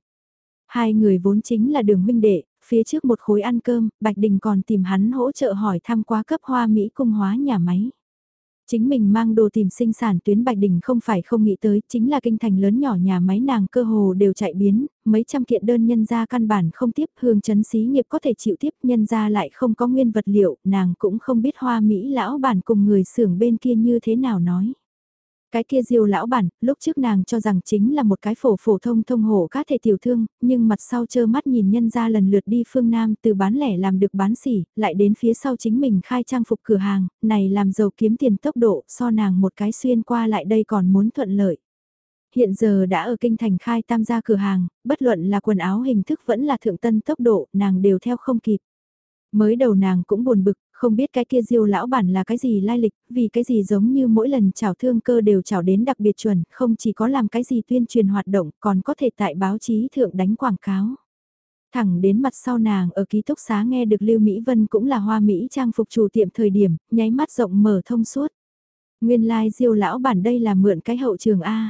Hai người vốn chính là đường huynh đệ, phía trước một khối ăn cơm, Bạch Đình còn tìm hắn hỗ trợ hỏi thăm quá cấp hoa Mỹ cung hóa nhà máy. Chính mình mang đồ tìm sinh sản tuyến Bạch Đình không phải không nghĩ tới, chính là kinh thành lớn nhỏ nhà máy nàng cơ hồ đều chạy biến, mấy trăm kiện đơn nhân ra căn bản không tiếp, hương chấn xí nghiệp có thể chịu tiếp, nhân ra lại không có nguyên vật liệu, nàng cũng không biết hoa Mỹ lão bản cùng người xưởng bên kia như thế nào nói. Cái kia diêu lão bản, lúc trước nàng cho rằng chính là một cái phổ phổ thông thông hổ cá thể tiểu thương, nhưng mặt sau chơ mắt nhìn nhân ra lần lượt đi phương Nam từ bán lẻ làm được bán xỉ lại đến phía sau chính mình khai trang phục cửa hàng, này làm giàu kiếm tiền tốc độ so nàng một cái xuyên qua lại đây còn muốn thuận lợi. Hiện giờ đã ở kinh thành khai tam gia cửa hàng, bất luận là quần áo hình thức vẫn là thượng tân tốc độ, nàng đều theo không kịp. Mới đầu nàng cũng buồn bực, không biết cái kia diêu lão bản là cái gì lai lịch, vì cái gì giống như mỗi lần chào thương cơ đều chào đến đặc biệt chuẩn, không chỉ có làm cái gì tuyên truyền hoạt động, còn có thể tại báo chí thượng đánh quảng cáo. Thẳng đến mặt sau nàng ở ký túc xá nghe được Lưu Mỹ Vân cũng là hoa Mỹ trang phục chủ tiệm thời điểm, nháy mắt rộng mở thông suốt. Nguyên lai like diêu lão bản đây là mượn cái hậu trường A.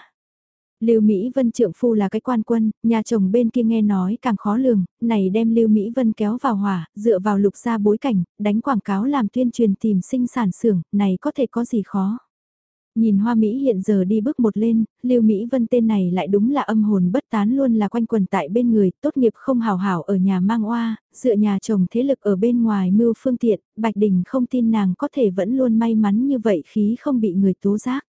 Lưu Mỹ Vân trượng phu là cái quan quân, nhà chồng bên kia nghe nói càng khó lường, này đem Lưu Mỹ Vân kéo vào hỏa, dựa vào lục ra bối cảnh, đánh quảng cáo làm tuyên truyền tìm sinh sản xưởng, này có thể có gì khó. Nhìn Hoa Mỹ hiện giờ đi bước một lên, Lưu Mỹ Vân tên này lại đúng là âm hồn bất tán luôn là quanh quần tại bên người, tốt nghiệp không hào hảo ở nhà mang oa, dựa nhà chồng thế lực ở bên ngoài mưu phương tiện, Bạch Đình không tin nàng có thể vẫn luôn may mắn như vậy khí không bị người tố giác.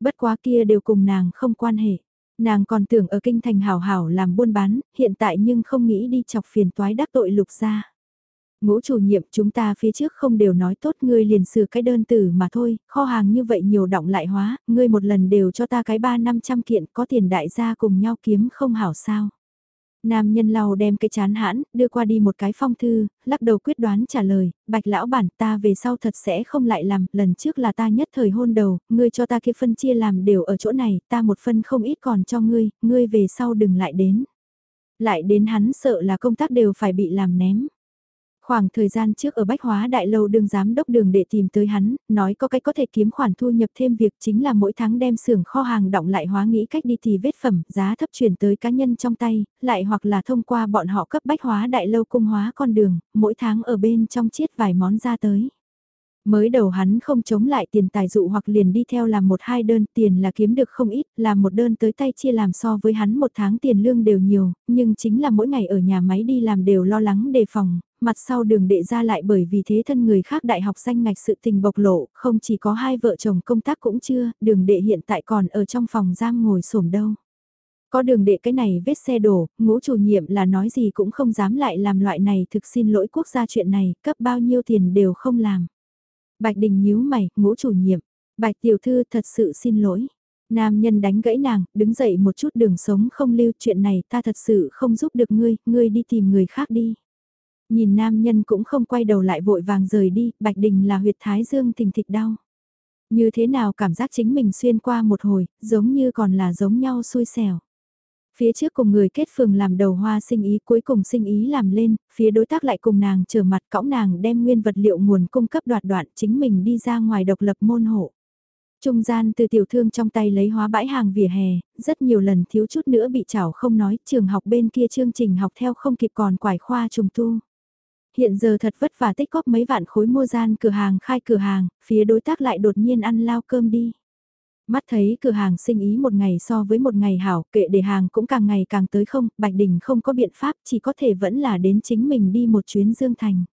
Bất quá kia đều cùng nàng không quan hệ. Nàng còn tưởng ở kinh thành hảo hảo làm buôn bán, hiện tại nhưng không nghĩ đi chọc phiền toái đắc tội lục ra. Ngũ chủ nhiệm chúng ta phía trước không đều nói tốt ngươi liền sửa cái đơn tử mà thôi, kho hàng như vậy nhiều động lại hóa, ngươi một lần đều cho ta cái ba năm trăm kiện có tiền đại gia cùng nhau kiếm không hảo sao. Nam nhân lau đem cái chán hãn, đưa qua đi một cái phong thư, lắc đầu quyết đoán trả lời, bạch lão bản ta về sau thật sẽ không lại làm, lần trước là ta nhất thời hôn đầu, ngươi cho ta kia phân chia làm đều ở chỗ này, ta một phân không ít còn cho ngươi, ngươi về sau đừng lại đến. Lại đến hắn sợ là công tác đều phải bị làm ném. Khoảng thời gian trước ở Bách Hóa Đại Lâu đương giám đốc đường để tìm tới hắn, nói có cách có thể kiếm khoản thu nhập thêm việc chính là mỗi tháng đem xưởng kho hàng động lại hóa nghĩ cách đi thì vết phẩm giá thấp chuyển tới cá nhân trong tay, lại hoặc là thông qua bọn họ cấp Bách Hóa Đại Lâu cung hóa con đường, mỗi tháng ở bên trong chiết vài món ra tới. Mới đầu hắn không chống lại tiền tài dụ hoặc liền đi theo làm một hai đơn tiền là kiếm được không ít, làm một đơn tới tay chia làm so với hắn một tháng tiền lương đều nhiều, nhưng chính là mỗi ngày ở nhà máy đi làm đều lo lắng đề phòng, mặt sau đường đệ ra lại bởi vì thế thân người khác đại học danh ngạch sự tình bộc lộ, không chỉ có hai vợ chồng công tác cũng chưa, đường đệ hiện tại còn ở trong phòng giam ngồi sổm đâu. Có đường đệ cái này vết xe đổ, ngũ chủ nhiệm là nói gì cũng không dám lại làm loại này thực xin lỗi quốc gia chuyện này, cấp bao nhiêu tiền đều không làm. Bạch Đình nhíu mày, ngũ chủ nhiệm. Bạch tiểu thư thật sự xin lỗi. Nam nhân đánh gãy nàng, đứng dậy một chút đường sống không lưu chuyện này ta thật sự không giúp được ngươi, ngươi đi tìm người khác đi. Nhìn nam nhân cũng không quay đầu lại vội vàng rời đi, Bạch Đình là huyệt thái dương thình thịch đau. Như thế nào cảm giác chính mình xuyên qua một hồi, giống như còn là giống nhau xui xẻo. Phía trước cùng người kết phường làm đầu hoa sinh ý cuối cùng sinh ý làm lên, phía đối tác lại cùng nàng trở mặt cõng nàng đem nguyên vật liệu nguồn cung cấp đoạt đoạn chính mình đi ra ngoài độc lập môn hộ. Trung gian từ tiểu thương trong tay lấy hóa bãi hàng vỉa hè, rất nhiều lần thiếu chút nữa bị chảo không nói, trường học bên kia chương trình học theo không kịp còn quải khoa trùng tu. Hiện giờ thật vất vả tích góp mấy vạn khối mua gian cửa hàng khai cửa hàng, phía đối tác lại đột nhiên ăn lao cơm đi. Mắt thấy cửa hàng sinh ý một ngày so với một ngày hảo, kệ để hàng cũng càng ngày càng tới không, Bạch Đình không có biện pháp chỉ có thể vẫn là đến chính mình đi một chuyến Dương Thành.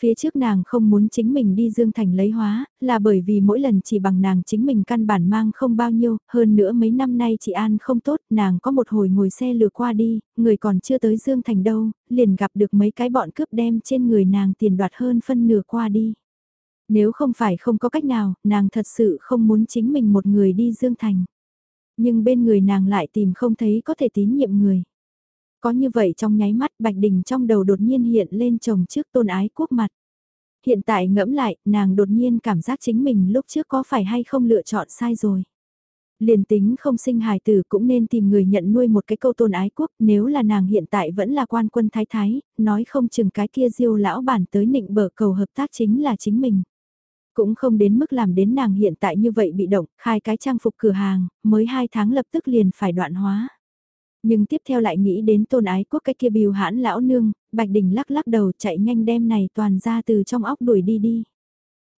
Phía trước nàng không muốn chính mình đi Dương Thành lấy hóa, là bởi vì mỗi lần chỉ bằng nàng chính mình căn bản mang không bao nhiêu, hơn nữa mấy năm nay chị An không tốt, nàng có một hồi ngồi xe lừa qua đi, người còn chưa tới Dương Thành đâu, liền gặp được mấy cái bọn cướp đem trên người nàng tiền đoạt hơn phân nửa qua đi. Nếu không phải không có cách nào, nàng thật sự không muốn chính mình một người đi Dương Thành. Nhưng bên người nàng lại tìm không thấy có thể tín nhiệm người. Có như vậy trong nháy mắt Bạch Đình trong đầu đột nhiên hiện lên chồng trước tôn ái quốc mặt. Hiện tại ngẫm lại, nàng đột nhiên cảm giác chính mình lúc trước có phải hay không lựa chọn sai rồi. Liền tính không sinh hài tử cũng nên tìm người nhận nuôi một cái câu tôn ái quốc nếu là nàng hiện tại vẫn là quan quân thái thái, nói không chừng cái kia diêu lão bản tới nịnh bở cầu hợp tác chính là chính mình. Cũng không đến mức làm đến nàng hiện tại như vậy bị động, khai cái trang phục cửa hàng, mới hai tháng lập tức liền phải đoạn hóa. Nhưng tiếp theo lại nghĩ đến tôn ái quốc cái kia biêu hãn lão nương, Bạch Đình lắc lắc đầu chạy nhanh đem này toàn ra từ trong óc đuổi đi đi.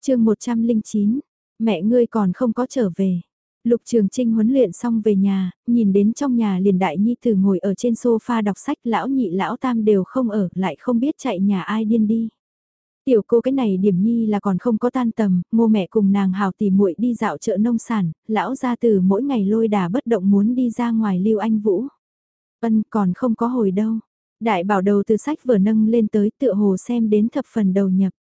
chương 109, mẹ ngươi còn không có trở về. Lục Trường Trinh huấn luyện xong về nhà, nhìn đến trong nhà liền đại nhi tử ngồi ở trên sofa đọc sách lão nhị lão tam đều không ở, lại không biết chạy nhà ai điên đi. Tiểu cô cái này điểm nhi là còn không có tan tầm, ngô mẹ cùng nàng hào tỉ muội đi dạo chợ nông sản, lão gia từ mỗi ngày lôi đà bất động muốn đi ra ngoài lưu anh vũ. Ân còn không có hồi đâu. Đại bảo đầu từ sách vừa nâng lên tới tựa hồ xem đến thập phần đầu nhập.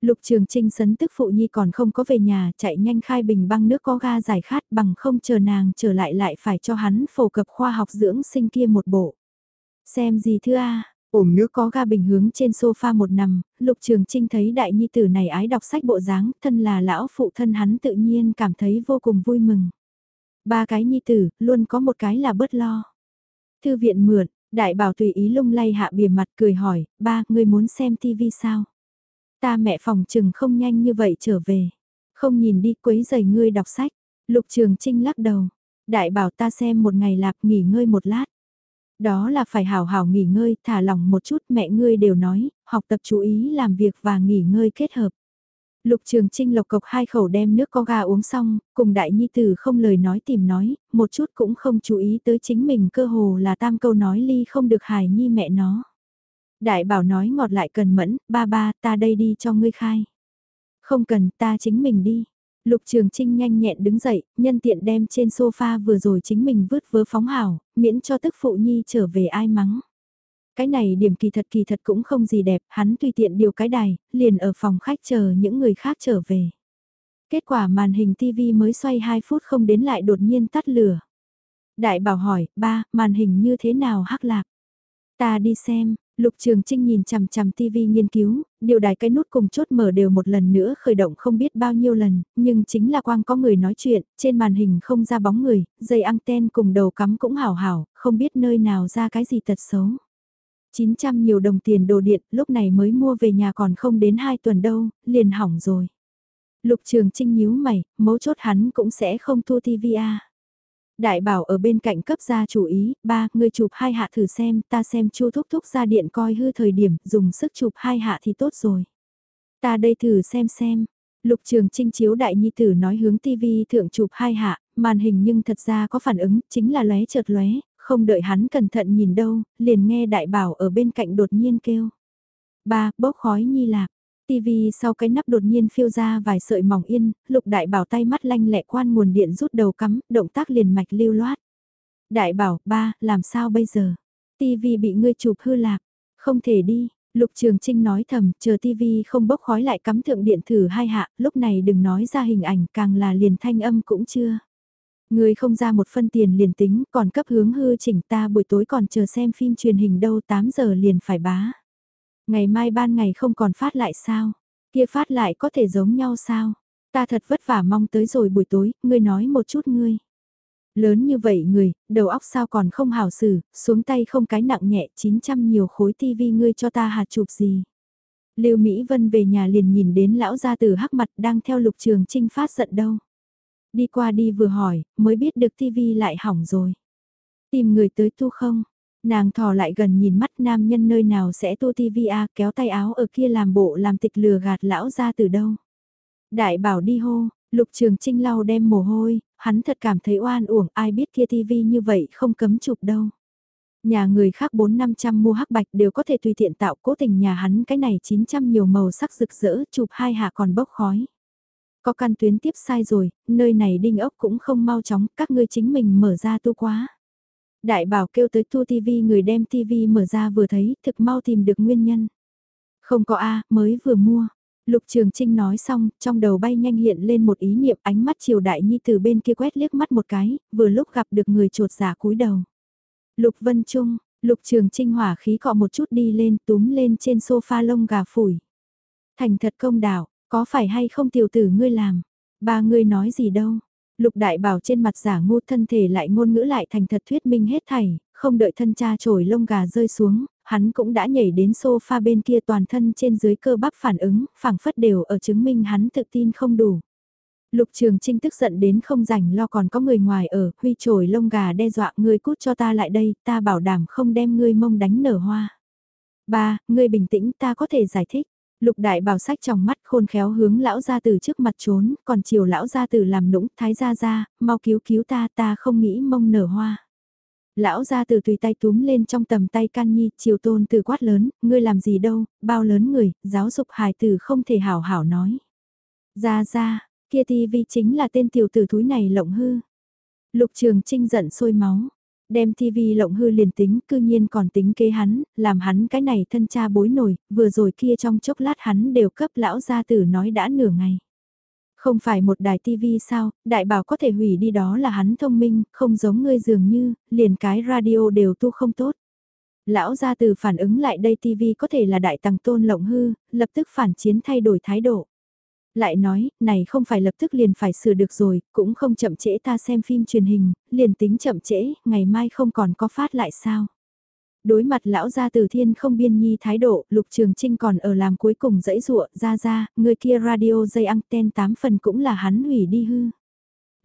Lục Trường Trinh sấn tức phụ nhi còn không có về nhà, chạy nhanh khai bình băng nước có ga giải khát bằng không chờ nàng trở lại lại phải cho hắn phổ cập khoa học dưỡng sinh kia một bộ. Xem gì thưa a ổm nước có ga bình hướng trên sofa một nằm, Lục Trường Trinh thấy đại nhi tử này ái đọc sách bộ dáng, thân là lão phụ thân hắn tự nhiên cảm thấy vô cùng vui mừng. Ba cái nhi tử, luôn có một cái là bớt lo. Thư viện mượn, đại bảo tùy ý lung lay hạ bìa mặt cười hỏi, ba, ngươi muốn xem tivi sao? Ta mẹ phòng trừng không nhanh như vậy trở về. Không nhìn đi quấy giày ngươi đọc sách. Lục Trường Trinh lắc đầu. Đại bảo ta xem một ngày lạp nghỉ ngơi một lát. Đó là phải hào hào nghỉ ngơi, thả lỏng một chút mẹ ngươi đều nói, học tập chú ý làm việc và nghỉ ngơi kết hợp. Lục Trường Trinh lộc cộc hai khẩu đem nước có gà uống xong, cùng đại nhi tử không lời nói tìm nói, một chút cũng không chú ý tới chính mình cơ hồ là tam câu nói ly không được hài nhi mẹ nó. Đại bảo nói ngọt lại cần mẫn, ba ba ta đây đi cho ngươi khai. Không cần ta chính mình đi. Lục Trường Trinh nhanh nhẹn đứng dậy, nhân tiện đem trên sofa vừa rồi chính mình vứt vớ phóng hảo, miễn cho tức phụ nhi trở về ai mắng. Cái này điểm kỳ thật kỳ thật cũng không gì đẹp, hắn tùy tiện điều cái đài, liền ở phòng khách chờ những người khác trở về. Kết quả màn hình TV mới xoay 2 phút không đến lại đột nhiên tắt lửa. Đại bảo hỏi, ba, màn hình như thế nào hắc lạc? Ta đi xem, Lục Trường Trinh nhìn chằm chằm TV nghiên cứu, điều đài cái nút cùng chốt mở đều một lần nữa khởi động không biết bao nhiêu lần, nhưng chính là quang có người nói chuyện, trên màn hình không ra bóng người, dây anten cùng đầu cắm cũng hảo hảo, không biết nơi nào ra cái gì tật xấu. 900 nhiều đồng tiền đồ điện, lúc này mới mua về nhà còn không đến 2 tuần đâu, liền hỏng rồi. Lục Trường Trinh nhíu mày, mấu chốt hắn cũng sẽ không thua TV à. Đại bảo ở bên cạnh cấp ra chủ ý, ba, người chụp hai hạ thử xem, ta xem chu thúc thúc ra điện coi hư thời điểm, dùng sức chụp hai hạ thì tốt rồi. Ta đây thử xem xem. Lục trường trinh chiếu đại nhi tử nói hướng tivi thượng chụp hai hạ, màn hình nhưng thật ra có phản ứng, chính là lóe chợt lóe, không đợi hắn cẩn thận nhìn đâu, liền nghe đại bảo ở bên cạnh đột nhiên kêu. Ba, bốc khói nhi lạc. tivi sau cái nắp đột nhiên phiêu ra vài sợi mỏng yên, lục đại bảo tay mắt lanh lẹ quan nguồn điện rút đầu cắm, động tác liền mạch lưu loát. Đại bảo, ba, làm sao bây giờ? tivi bị ngươi chụp hư lạc, không thể đi. Lục Trường Trinh nói thầm, chờ TV không bốc khói lại cắm thượng điện thử hai hạ, lúc này đừng nói ra hình ảnh càng là liền thanh âm cũng chưa. Người không ra một phân tiền liền tính, còn cấp hướng hư chỉnh ta buổi tối còn chờ xem phim truyền hình đâu 8 giờ liền phải bá. Ngày mai ban ngày không còn phát lại sao? Kia phát lại có thể giống nhau sao? Ta thật vất vả mong tới rồi buổi tối, ngươi nói một chút ngươi. Lớn như vậy người, đầu óc sao còn không hảo xử, xuống tay không cái nặng nhẹ, 900 nhiều khối tivi ngươi cho ta hạt chụp gì. Lưu Mỹ Vân về nhà liền nhìn đến lão gia tử hắc mặt đang theo lục trường trinh phát giận đâu. Đi qua đi vừa hỏi, mới biết được tivi lại hỏng rồi. Tìm người tới tu không? Nàng thò lại gần nhìn mắt nam nhân nơi nào sẽ tu tivi a kéo tay áo ở kia làm bộ làm tịch lừa gạt lão ra từ đâu. Đại bảo đi hô, lục trường trinh lau đem mồ hôi, hắn thật cảm thấy oan uổng ai biết kia tivi như vậy không cấm chụp đâu. Nhà người khác 4-500 mua hắc bạch đều có thể tùy tiện tạo cố tình nhà hắn cái này 900 nhiều màu sắc rực rỡ chụp hai hạ còn bốc khói. Có căn tuyến tiếp sai rồi, nơi này đinh ốc cũng không mau chóng, các ngươi chính mình mở ra tu quá. Đại bảo kêu tới tu TV người đem TV mở ra vừa thấy, thực mau tìm được nguyên nhân. Không có A, mới vừa mua. Lục Trường Trinh nói xong, trong đầu bay nhanh hiện lên một ý niệm ánh mắt triều đại nhi từ bên kia quét liếc mắt một cái, vừa lúc gặp được người trột giả cúi đầu. Lục Vân Trung, Lục Trường Trinh hỏa khí cọ một chút đi lên túm lên trên sofa lông gà phủi. Thành thật công đạo, có phải hay không tiểu tử ngươi làm? Ba ngươi nói gì đâu? Lục đại bảo trên mặt giả ngu thân thể lại ngôn ngữ lại thành thật thuyết minh hết thảy, không đợi thân cha trổi lông gà rơi xuống, hắn cũng đã nhảy đến sofa bên kia toàn thân trên dưới cơ bắp phản ứng, phảng phất đều ở chứng minh hắn tự tin không đủ. Lục Trường Trinh tức giận đến không rảnh lo còn có người ngoài ở, huy trổi lông gà đe dọa ngươi cút cho ta lại đây, ta bảo đảm không đem ngươi mông đánh nở hoa. Ba, ngươi bình tĩnh ta có thể giải thích. Lục đại bảo sách trong mắt khôn khéo hướng lão gia tử trước mặt trốn, còn chiều lão gia tử làm nũng, thái gia gia, mau cứu cứu ta ta không nghĩ mông nở hoa. Lão gia tử tùy tay túm lên trong tầm tay can nhi, chiều tôn từ quát lớn, ngươi làm gì đâu, bao lớn người, giáo dục hài tử không thể hảo hảo nói. Gia gia, kia tivi chính là tên tiểu tử thúi này lộng hư. Lục trường trinh giận sôi máu, đem tivi lộng hư liền tính, cư nhiên còn tính kế hắn, làm hắn cái này thân cha bối nổi, vừa rồi kia trong chốc lát hắn đều cấp lão gia tử nói đã nửa ngày. Không phải một đài tivi sao, đại bảo có thể hủy đi đó là hắn thông minh, không giống ngươi dường như, liền cái radio đều tu không tốt. Lão gia tử phản ứng lại đây tivi có thể là đại tăng tôn lộng hư, lập tức phản chiến thay đổi thái độ lại nói, này không phải lập tức liền phải sửa được rồi, cũng không chậm trễ ta xem phim truyền hình, liền tính chậm trễ, ngày mai không còn có phát lại sao. Đối mặt lão gia từ thiên không biên nhi thái độ, lục trường trinh còn ở làm cuối cùng dãy dụa, ra ra, người kia radio dây anten 8 phần cũng là hắn hủy đi hư.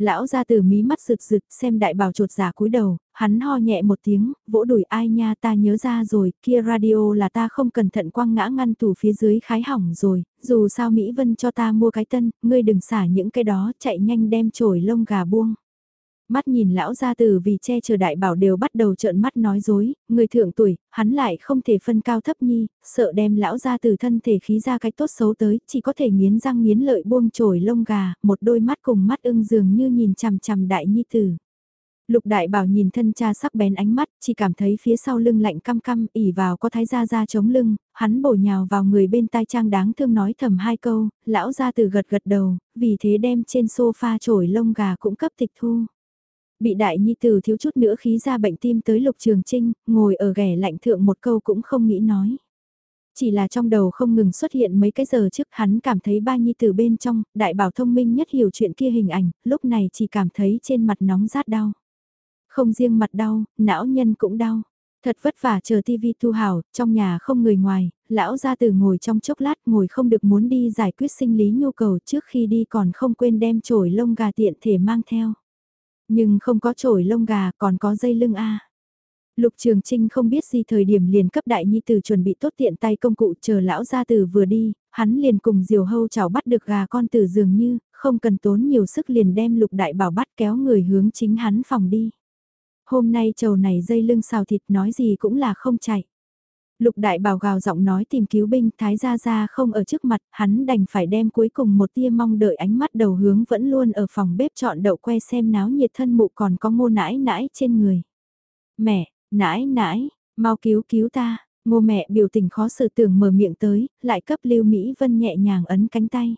Lão ra từ mí mắt rực rực xem đại bảo trột giả cúi đầu, hắn ho nhẹ một tiếng, vỗ đùi ai nha ta nhớ ra rồi, kia radio là ta không cẩn thận quăng ngã ngăn tủ phía dưới khái hỏng rồi, dù sao Mỹ Vân cho ta mua cái tân, ngươi đừng xả những cái đó, chạy nhanh đem trổi lông gà buông mắt nhìn lão gia tử vì che chở đại bảo đều bắt đầu trợn mắt nói dối, người thượng tuổi, hắn lại không thể phân cao thấp nhi, sợ đem lão gia tử thân thể khí ra cái tốt xấu tới, chỉ có thể nghiến răng nghiến lợi buông trồi lông gà, một đôi mắt cùng mắt ưng dường như nhìn chằm chằm đại nhi tử. Lục đại bảo nhìn thân cha sắc bén ánh mắt, chỉ cảm thấy phía sau lưng lạnh căm căm, ỉ vào có thái gia gia chống lưng, hắn bổ nhào vào người bên tai trang đáng thương nói thầm hai câu, lão gia từ gật gật đầu, vì thế đem trên sofa trổi lông gà cũng cấp tịch thu. Bị đại nhi tử thiếu chút nữa khí ra bệnh tim tới lục trường trinh, ngồi ở ghẻ lạnh thượng một câu cũng không nghĩ nói. Chỉ là trong đầu không ngừng xuất hiện mấy cái giờ trước hắn cảm thấy ba nhi tử bên trong, đại bảo thông minh nhất hiểu chuyện kia hình ảnh, lúc này chỉ cảm thấy trên mặt nóng rát đau. Không riêng mặt đau, não nhân cũng đau. Thật vất vả chờ tivi thu hào, trong nhà không người ngoài, lão ra từ ngồi trong chốc lát ngồi không được muốn đi giải quyết sinh lý nhu cầu trước khi đi còn không quên đem chổi lông gà tiện thể mang theo. Nhưng không có chổi lông gà còn có dây lưng A. Lục Trường Trinh không biết gì thời điểm liền cấp đại nhi tử chuẩn bị tốt tiện tay công cụ chờ lão gia tử vừa đi, hắn liền cùng diều hâu chảo bắt được gà con tử dường như, không cần tốn nhiều sức liền đem lục đại bảo bắt kéo người hướng chính hắn phòng đi. Hôm nay trầu này dây lưng xào thịt nói gì cũng là không chạy. Lục đại bảo gào giọng nói tìm cứu binh thái gia gia không ở trước mặt, hắn đành phải đem cuối cùng một tia mong đợi ánh mắt đầu hướng vẫn luôn ở phòng bếp chọn đậu que xem náo nhiệt thân mụ còn có ngô nãi nãi trên người. Mẹ, nãi nãi, mau cứu cứu ta, ngô mẹ biểu tình khó xử tưởng mở miệng tới, lại cấp lưu Mỹ Vân nhẹ nhàng ấn cánh tay.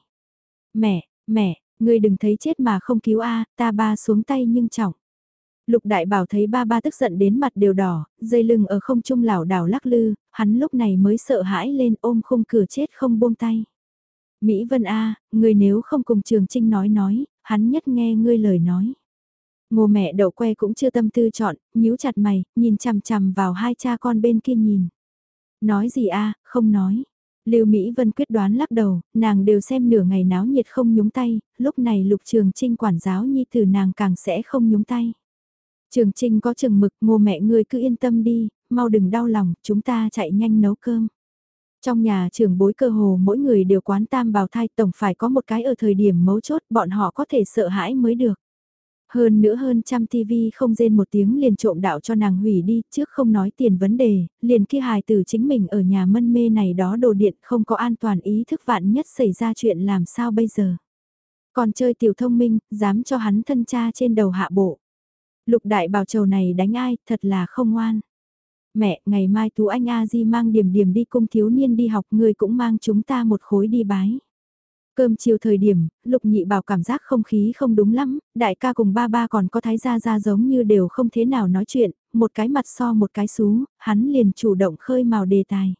Mẹ, mẹ, ngươi đừng thấy chết mà không cứu a ta ba xuống tay nhưng trọng. Lục đại bảo thấy ba ba tức giận đến mặt đều đỏ, dây lưng ở không trung lảo đảo lắc lư, hắn lúc này mới sợ hãi lên ôm khung cửa chết không buông tay. Mỹ Vân A, người nếu không cùng Trường Trinh nói nói, hắn nhất nghe ngươi lời nói. Ngô mẹ đậu que cũng chưa tâm tư chọn, nhíu chặt mày, nhìn chằm chằm vào hai cha con bên kia nhìn. Nói gì a không nói. Lưu Mỹ Vân quyết đoán lắc đầu, nàng đều xem nửa ngày náo nhiệt không nhúng tay, lúc này lục trường trinh quản giáo nhi từ nàng càng sẽ không nhúng tay. Trường Trinh có chừng mực ngô mẹ ngươi cứ yên tâm đi, mau đừng đau lòng, chúng ta chạy nhanh nấu cơm. Trong nhà trường bối cơ hồ mỗi người đều quán tam bào thai tổng phải có một cái ở thời điểm mấu chốt bọn họ có thể sợ hãi mới được. Hơn nữa hơn trăm tivi không rên một tiếng liền trộm đạo cho nàng hủy đi trước không nói tiền vấn đề, liền kia hài tử chính mình ở nhà mân mê này đó đồ điện không có an toàn ý thức vạn nhất xảy ra chuyện làm sao bây giờ. Còn chơi tiểu thông minh, dám cho hắn thân cha trên đầu hạ bộ. Lục đại bảo trầu này đánh ai, thật là không ngoan. Mẹ, ngày mai Tú Anh A Di mang điểm điểm đi cung thiếu niên đi học, người cũng mang chúng ta một khối đi bái. Cơm chiều thời điểm, lục nhị bảo cảm giác không khí không đúng lắm, đại ca cùng ba ba còn có thái gia gia giống như đều không thế nào nói chuyện, một cái mặt so một cái xú, hắn liền chủ động khơi màu đề tài.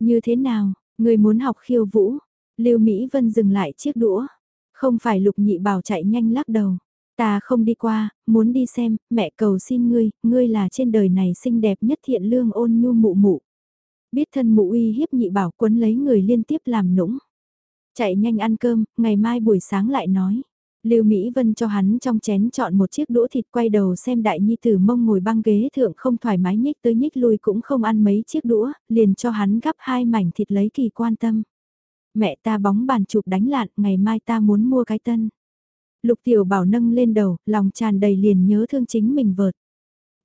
Như thế nào, người muốn học khiêu vũ? Lưu Mỹ Vân dừng lại chiếc đũa. Không phải lục nhị bảo chạy nhanh lắc đầu. Ta không đi qua, muốn đi xem, mẹ cầu xin ngươi, ngươi là trên đời này xinh đẹp nhất thiện lương ôn nhu mụ mụ. Biết thân mụ uy hiếp nhị bảo quấn lấy người liên tiếp làm nũng. Chạy nhanh ăn cơm, ngày mai buổi sáng lại nói. Lưu Mỹ Vân cho hắn trong chén chọn một chiếc đũa thịt quay đầu xem đại nhi tử mông ngồi băng ghế thượng không thoải mái nhích tới nhích lui cũng không ăn mấy chiếc đũa, liền cho hắn gắp hai mảnh thịt lấy kỳ quan tâm. Mẹ ta bóng bàn chụp đánh lạn, ngày mai ta muốn mua cái tân. Lục tiểu bảo nâng lên đầu, lòng tràn đầy liền nhớ thương chính mình vợt.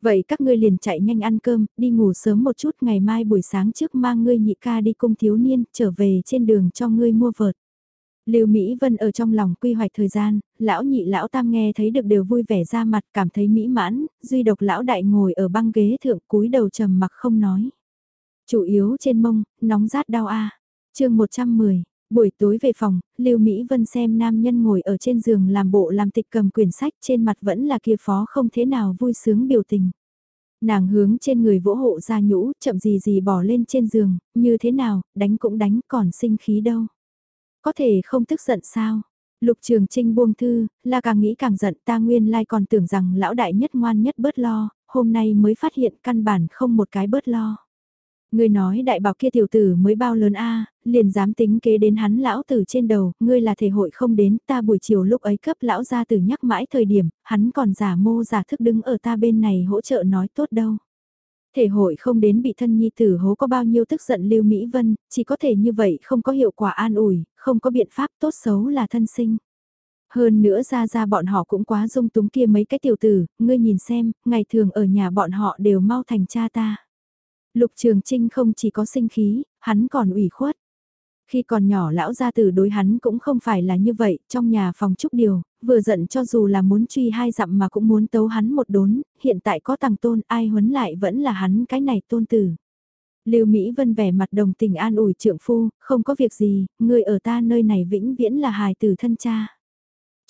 Vậy các ngươi liền chạy nhanh ăn cơm, đi ngủ sớm một chút ngày mai buổi sáng trước mang ngươi nhị ca đi cung thiếu niên, trở về trên đường cho ngươi mua vợt. Lưu Mỹ Vân ở trong lòng quy hoạch thời gian, lão nhị lão tam nghe thấy được đều vui vẻ ra mặt cảm thấy mỹ mãn, duy độc lão đại ngồi ở băng ghế thượng cúi đầu trầm mặc không nói. Chủ yếu trên mông, nóng rát đau a. À. Chương 110, buổi tối về phòng, Lưu Mỹ Vân xem nam nhân ngồi ở trên giường làm bộ làm tịch cầm quyển sách trên mặt vẫn là kia phó không thế nào vui sướng biểu tình. Nàng hướng trên người vỗ hộ ra nhũ, chậm gì gì bỏ lên trên giường, như thế nào, đánh cũng đánh còn sinh khí đâu. Có thể không tức giận sao? Lục Trường Trinh buông thư, là càng nghĩ càng giận ta nguyên lai còn tưởng rằng lão đại nhất ngoan nhất bớt lo, hôm nay mới phát hiện căn bản không một cái bớt lo. Ngươi nói đại bảo kia tiểu tử mới bao lớn a liền dám tính kế đến hắn lão tử trên đầu, ngươi là thể hội không đến, ta buổi chiều lúc ấy cấp lão gia tử nhắc mãi thời điểm, hắn còn giả mô giả thức đứng ở ta bên này hỗ trợ nói tốt đâu. Thể hội không đến bị thân nhi tử hố có bao nhiêu tức giận Lưu Mỹ Vân, chỉ có thể như vậy không có hiệu quả an ủi, không có biện pháp tốt xấu là thân sinh. Hơn nữa ra ra bọn họ cũng quá dung túng kia mấy cái tiểu tử, ngươi nhìn xem, ngày thường ở nhà bọn họ đều mau thành cha ta. Lục Trường Trinh không chỉ có sinh khí, hắn còn ủy khuất. Khi còn nhỏ lão gia tử đối hắn cũng không phải là như vậy, trong nhà phòng trúc điều, vừa giận cho dù là muốn truy hai dặm mà cũng muốn tấu hắn một đốn, hiện tại có tàng tôn ai huấn lại vẫn là hắn cái này tôn tử. Lưu Mỹ Vân vẻ mặt đồng tình an ủi trượng phu, không có việc gì, người ở ta nơi này vĩnh viễn là hài tử thân cha.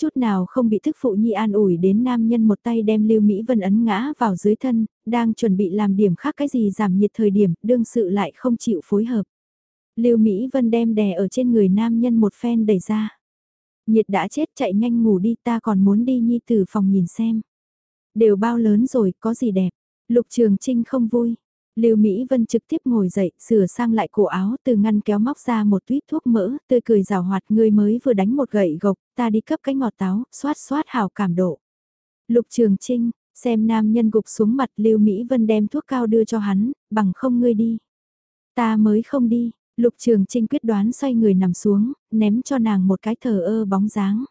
Chút nào không bị thức phụ nhi an ủi đến nam nhân một tay đem Lưu Mỹ Vân ấn ngã vào dưới thân, đang chuẩn bị làm điểm khác cái gì giảm nhiệt thời điểm, đương sự lại không chịu phối hợp. Lưu Mỹ Vân đem đè ở trên người nam nhân một phen đẩy ra. Nhiệt đã chết chạy nhanh ngủ đi ta còn muốn đi nhi tử phòng nhìn xem. Đều bao lớn rồi có gì đẹp. Lục Trường Trinh không vui. Lưu Mỹ Vân trực tiếp ngồi dậy, sửa sang lại cổ áo, từ ngăn kéo móc ra một tuýt thuốc mỡ, tươi cười rào hoạt, người mới vừa đánh một gậy gộc, ta đi cấp cái ngọt táo, xoát xoát hào cảm độ. Lục Trường Trinh, xem nam nhân gục xuống mặt Lưu Mỹ Vân đem thuốc cao đưa cho hắn, bằng không ngươi đi. Ta mới không đi, Lục Trường Trinh quyết đoán xoay người nằm xuống, ném cho nàng một cái thờ ơ bóng dáng.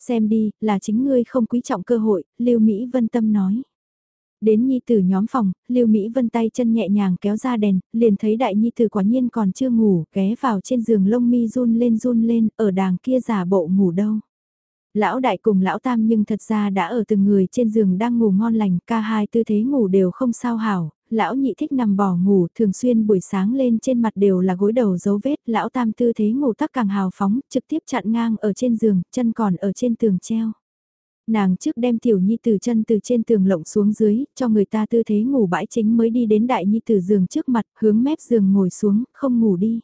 Xem đi, là chính ngươi không quý trọng cơ hội, Lưu Mỹ Vân Tâm nói. Đến nhi tử nhóm phòng, Lưu Mỹ Vân tay chân nhẹ nhàng kéo ra đèn, liền thấy đại nhi tử quả nhiên còn chưa ngủ, ghé vào trên giường lông mi run lên run lên, ở đàng kia giả bộ ngủ đâu. Lão đại cùng lão tam nhưng thật ra đã ở từng người trên giường đang ngủ ngon lành, ca hai tư thế ngủ đều không sao hảo, lão nhị thích nằm bò ngủ, thường xuyên buổi sáng lên trên mặt đều là gối đầu dấu vết, lão tam tư thế ngủ tắc càng hào phóng, trực tiếp chặn ngang ở trên giường, chân còn ở trên tường treo. Nàng trước đem tiểu nhi từ chân từ trên tường lộng xuống dưới, cho người ta tư thế ngủ bãi chính mới đi đến đại nhi từ giường trước mặt, hướng mép giường ngồi xuống, không ngủ đi.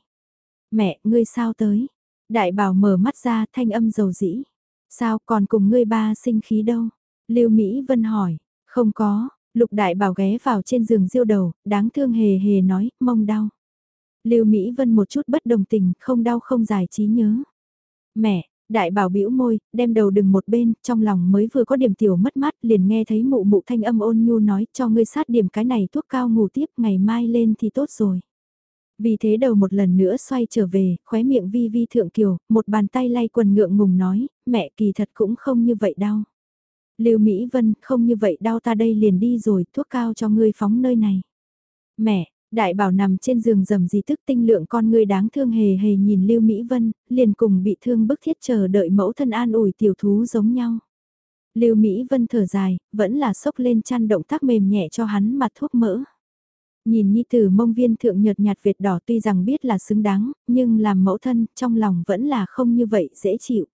Mẹ, ngươi sao tới? Đại bảo mở mắt ra, thanh âm dầu dĩ. Sao còn cùng ngươi ba sinh khí đâu? Lưu Mỹ Vân hỏi, không có, Lục đại bảo ghé vào trên giường diêu đầu, đáng thương hề hề nói, mông đau. Lưu Mỹ Vân một chút bất đồng tình, không đau không giải trí nhớ. Mẹ, đại bảo bĩu môi, đem đầu đừng một bên, trong lòng mới vừa có điểm tiểu mất mát, liền nghe thấy mụ mụ thanh âm ôn nhu nói cho ngươi sát điểm cái này thuốc cao ngủ tiếp, ngày mai lên thì tốt rồi. Vì thế đầu một lần nữa xoay trở về, khóe miệng vi vi thượng kiều, một bàn tay lay quần ngượng ngùng nói, mẹ kỳ thật cũng không như vậy đau. Lưu Mỹ Vân, không như vậy đau ta đây liền đi rồi, thuốc cao cho ngươi phóng nơi này. Mẹ, đại bảo nằm trên giường rầm di tức tinh lượng con người đáng thương hề hề nhìn Lưu Mỹ Vân, liền cùng bị thương bức thiết chờ đợi mẫu thân an ủi tiểu thú giống nhau. Lưu Mỹ Vân thở dài, vẫn là sốc lên chăn động tác mềm nhẹ cho hắn mặt thuốc mỡ. Nhìn Nhi Tử mông viên thượng nhợt nhạt Việt đỏ tuy rằng biết là xứng đáng, nhưng làm mẫu thân trong lòng vẫn là không như vậy dễ chịu.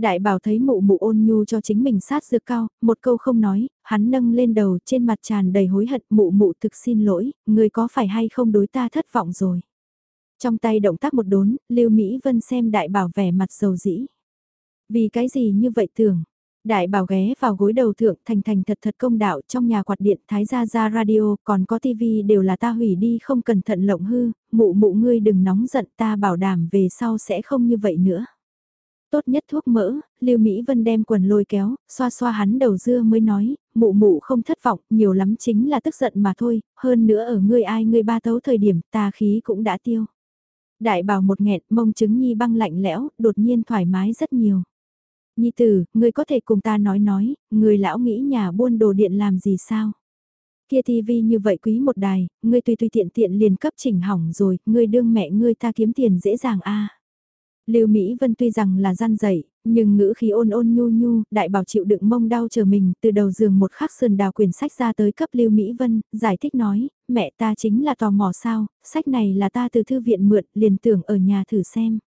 Đại bảo thấy mụ mụ ôn nhu cho chính mình sát dược cao, một câu không nói, hắn nâng lên đầu trên mặt tràn đầy hối hận mụ mụ thực xin lỗi, người có phải hay không đối ta thất vọng rồi. Trong tay động tác một đốn, Lưu Mỹ Vân xem đại bảo vẻ mặt dầu dĩ. Vì cái gì như vậy tưởng, Đại bảo ghé vào gối đầu thượng thành thành thật thật công đạo trong nhà quạt điện thái gia ra radio còn có tivi đều là ta hủy đi không cẩn thận lộng hư, mụ mụ ngươi đừng nóng giận ta bảo đảm về sau sẽ không như vậy nữa. Tốt nhất thuốc mỡ, Lưu Mỹ Vân đem quần lôi kéo, xoa xoa hắn đầu dưa mới nói, mụ mụ không thất vọng, nhiều lắm chính là tức giận mà thôi, hơn nữa ở ngươi ai ngươi ba tấu thời điểm ta khí cũng đã tiêu. Đại bảo một nghẹn mông chứng nhi băng lạnh lẽo, đột nhiên thoải mái rất nhiều. Nhi tử, ngươi có thể cùng ta nói nói, người lão nghĩ nhà buôn đồ điện làm gì sao? Kia TV như vậy quý một đài, ngươi tùy tùy tiện tiện liền cấp chỉnh hỏng rồi, ngươi đương mẹ ngươi ta kiếm tiền dễ dàng a. Lưu Mỹ Vân tuy rằng là gian dậy, nhưng ngữ khí ôn ôn nhu nhu, đại bảo chịu đựng mông đau chờ mình, từ đầu giường một khắc sườn đào quyển sách ra tới cấp Lưu Mỹ Vân, giải thích nói, mẹ ta chính là tò mò sao, sách này là ta từ thư viện mượn, liền tưởng ở nhà thử xem.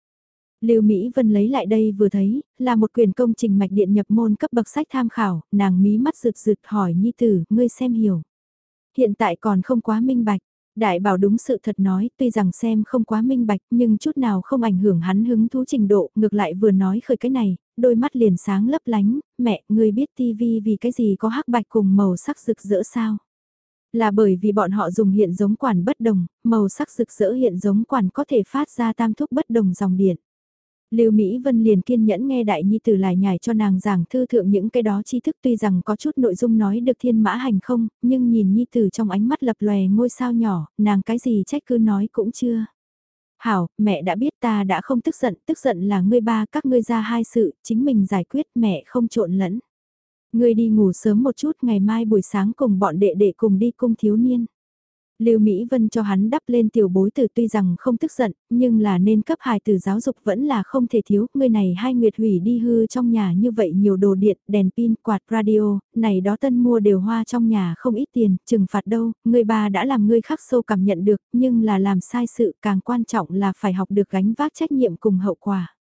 Lưu Mỹ Vân lấy lại đây vừa thấy, là một quyển công trình mạch điện nhập môn cấp bậc sách tham khảo, nàng mí mắt rực rực hỏi Nhi Tử, ngươi xem hiểu. Hiện tại còn không quá minh bạch, Đại bảo đúng sự thật nói, tuy rằng xem không quá minh bạch nhưng chút nào không ảnh hưởng hắn hứng thú trình độ, ngược lại vừa nói khởi cái này, đôi mắt liền sáng lấp lánh, mẹ, ngươi biết tivi vì cái gì có hắc bạch cùng màu sắc rực rỡ sao? Là bởi vì bọn họ dùng hiện giống quản bất đồng, màu sắc rực rỡ hiện giống quản có thể phát ra tam thúc bất đồng dòng điện. Lưu Mỹ Vân liền kiên nhẫn nghe đại nhi tử lại nhảy cho nàng giảng thư thượng những cái đó tri thức tuy rằng có chút nội dung nói được thiên mã hành không, nhưng nhìn nhi tử trong ánh mắt lập lòe ngôi sao nhỏ, nàng cái gì trách cứ nói cũng chưa. Hảo, mẹ đã biết ta đã không tức giận, tức giận là ngươi ba các ngươi ra hai sự, chính mình giải quyết mẹ không trộn lẫn. Ngươi đi ngủ sớm một chút ngày mai buổi sáng cùng bọn đệ đệ cùng đi cung thiếu niên. Lưu Mỹ Vân cho hắn đắp lên tiểu bối tử tuy rằng không tức giận, nhưng là nên cấp hài tử giáo dục vẫn là không thể thiếu, người này hai nguyệt hủy đi hư trong nhà như vậy nhiều đồ điện, đèn pin, quạt, radio, này đó tân mua đều hoa trong nhà không ít tiền, trừng phạt đâu, người bà đã làm người khắc sâu cảm nhận được, nhưng là làm sai sự càng quan trọng là phải học được gánh vác trách nhiệm cùng hậu quả.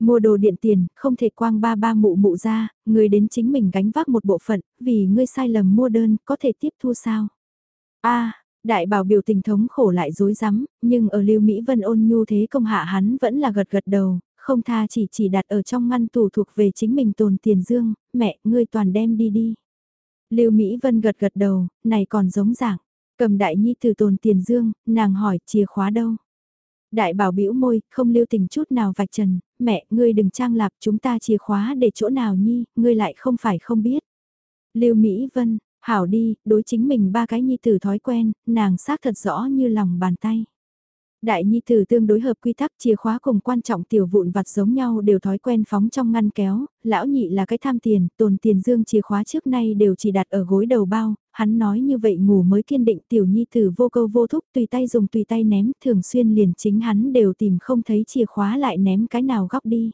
Mua đồ điện tiền, không thể quang ba ba mụ mụ ra, người đến chính mình gánh vác một bộ phận, vì ngươi sai lầm mua đơn, có thể tiếp thu sao? a Đại bảo biểu tình thống khổ lại dối rắm nhưng ở Lưu Mỹ Vân ôn nhu thế công hạ hắn vẫn là gật gật đầu, không tha chỉ chỉ đặt ở trong ngăn tủ thuộc về chính mình tồn tiền dương, mẹ, ngươi toàn đem đi đi. Lưu Mỹ Vân gật gật đầu, này còn giống dạng, cầm đại nhi từ tồn tiền dương, nàng hỏi chìa khóa đâu. Đại bảo bĩu môi, không lưu tình chút nào vạch trần, mẹ, ngươi đừng trang lạp chúng ta chìa khóa để chỗ nào nhi, ngươi lại không phải không biết. Lưu Mỹ Vân, Hảo đi, đối chính mình ba cái nhi tử thói quen, nàng xác thật rõ như lòng bàn tay. Đại nhi tử tương đối hợp quy tắc chìa khóa cùng quan trọng tiểu vụn vặt giống nhau đều thói quen phóng trong ngăn kéo, lão nhị là cái tham tiền, tồn tiền dương chìa khóa trước nay đều chỉ đặt ở gối đầu bao, hắn nói như vậy ngủ mới kiên định tiểu nhi tử vô câu vô thúc tùy tay dùng tùy tay ném, thường xuyên liền chính hắn đều tìm không thấy chìa khóa lại ném cái nào góc đi.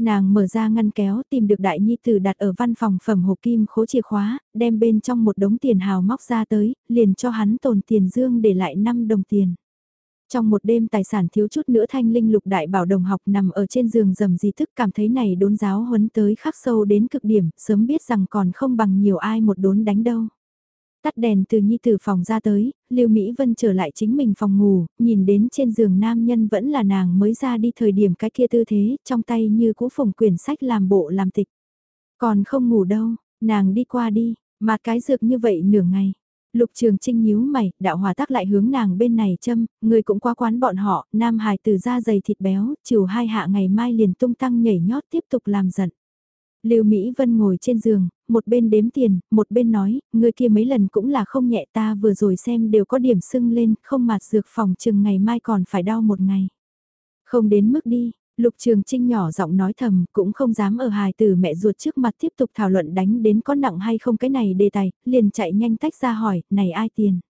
Nàng mở ra ngăn kéo tìm được đại nhi tử đặt ở văn phòng phẩm hộp kim khố chìa khóa, đem bên trong một đống tiền hào móc ra tới, liền cho hắn tồn tiền dương để lại 5 đồng tiền. Trong một đêm tài sản thiếu chút nữa thanh linh lục đại bảo đồng học nằm ở trên giường dầm di thức cảm thấy này đốn giáo huấn tới khắc sâu đến cực điểm, sớm biết rằng còn không bằng nhiều ai một đốn đánh đâu. Tắt đèn từ nhi tử phòng ra tới, Lưu Mỹ Vân trở lại chính mình phòng ngủ, nhìn đến trên giường nam nhân vẫn là nàng mới ra đi thời điểm cái kia tư thế, trong tay như cũ phồng quyển sách làm bộ làm tịch. Còn không ngủ đâu, nàng đi qua đi, mà cái dược như vậy nửa ngày. Lục Trường Trinh nhíu mày, đạo hòa tác lại hướng nàng bên này châm, người cũng qua quán bọn họ, nam hài từ da dày thịt béo, chiều hai hạ ngày mai liền tung tăng nhảy nhót tiếp tục làm giận. Lưu Mỹ Vân ngồi trên giường, một bên đếm tiền, một bên nói, người kia mấy lần cũng là không nhẹ ta vừa rồi xem đều có điểm sưng lên, không mạt dược phòng chừng ngày mai còn phải đau một ngày. Không đến mức đi, Lục Trường Trinh nhỏ giọng nói thầm, cũng không dám ở hài từ mẹ ruột trước mặt tiếp tục thảo luận đánh đến có nặng hay không cái này đề tài, liền chạy nhanh tách ra hỏi, này ai tiền?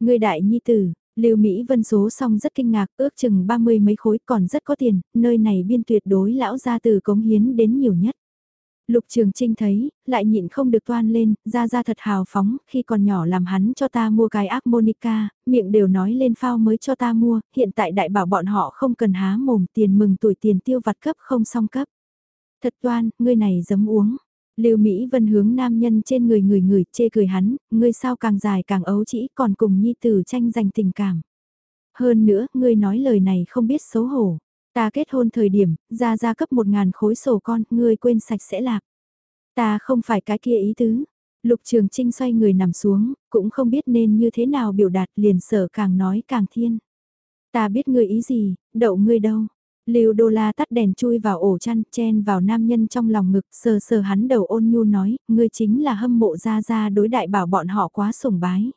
Người đại nhi tử, Lưu Mỹ Vân số xong rất kinh ngạc, ước chừng 30 mấy khối còn rất có tiền, nơi này biên tuyệt đối lão gia từ cống hiến đến nhiều nhất. Lục Trường Trinh thấy, lại nhịn không được toan lên, ra ra thật hào phóng, khi còn nhỏ làm hắn cho ta mua cái Monica, miệng đều nói lên phao mới cho ta mua, hiện tại đại bảo bọn họ không cần há mồm tiền mừng tuổi tiền tiêu vặt cấp không song cấp. Thật toan, ngươi này dấm uống. Lưu Mỹ Vân hướng nam nhân trên người người người chê cười hắn, ngươi sao càng dài càng ấu chỉ còn cùng nhi tử tranh giành tình cảm. Hơn nữa, ngươi nói lời này không biết xấu hổ. Ta kết hôn thời điểm, ra ra cấp một ngàn khối sổ con, ngươi quên sạch sẽ lạc. Ta không phải cái kia ý tứ. Lục Trường Trinh xoay người nằm xuống, cũng không biết nên như thế nào biểu đạt liền sở càng nói càng thiên. Ta biết ngươi ý gì, đậu ngươi đâu. Lưu Đô La tắt đèn chui vào ổ chăn, chen vào nam nhân trong lòng ngực, sờ sờ hắn đầu ôn nhu nói, ngươi chính là hâm mộ ra ra đối đại bảo bọn họ quá sủng bái.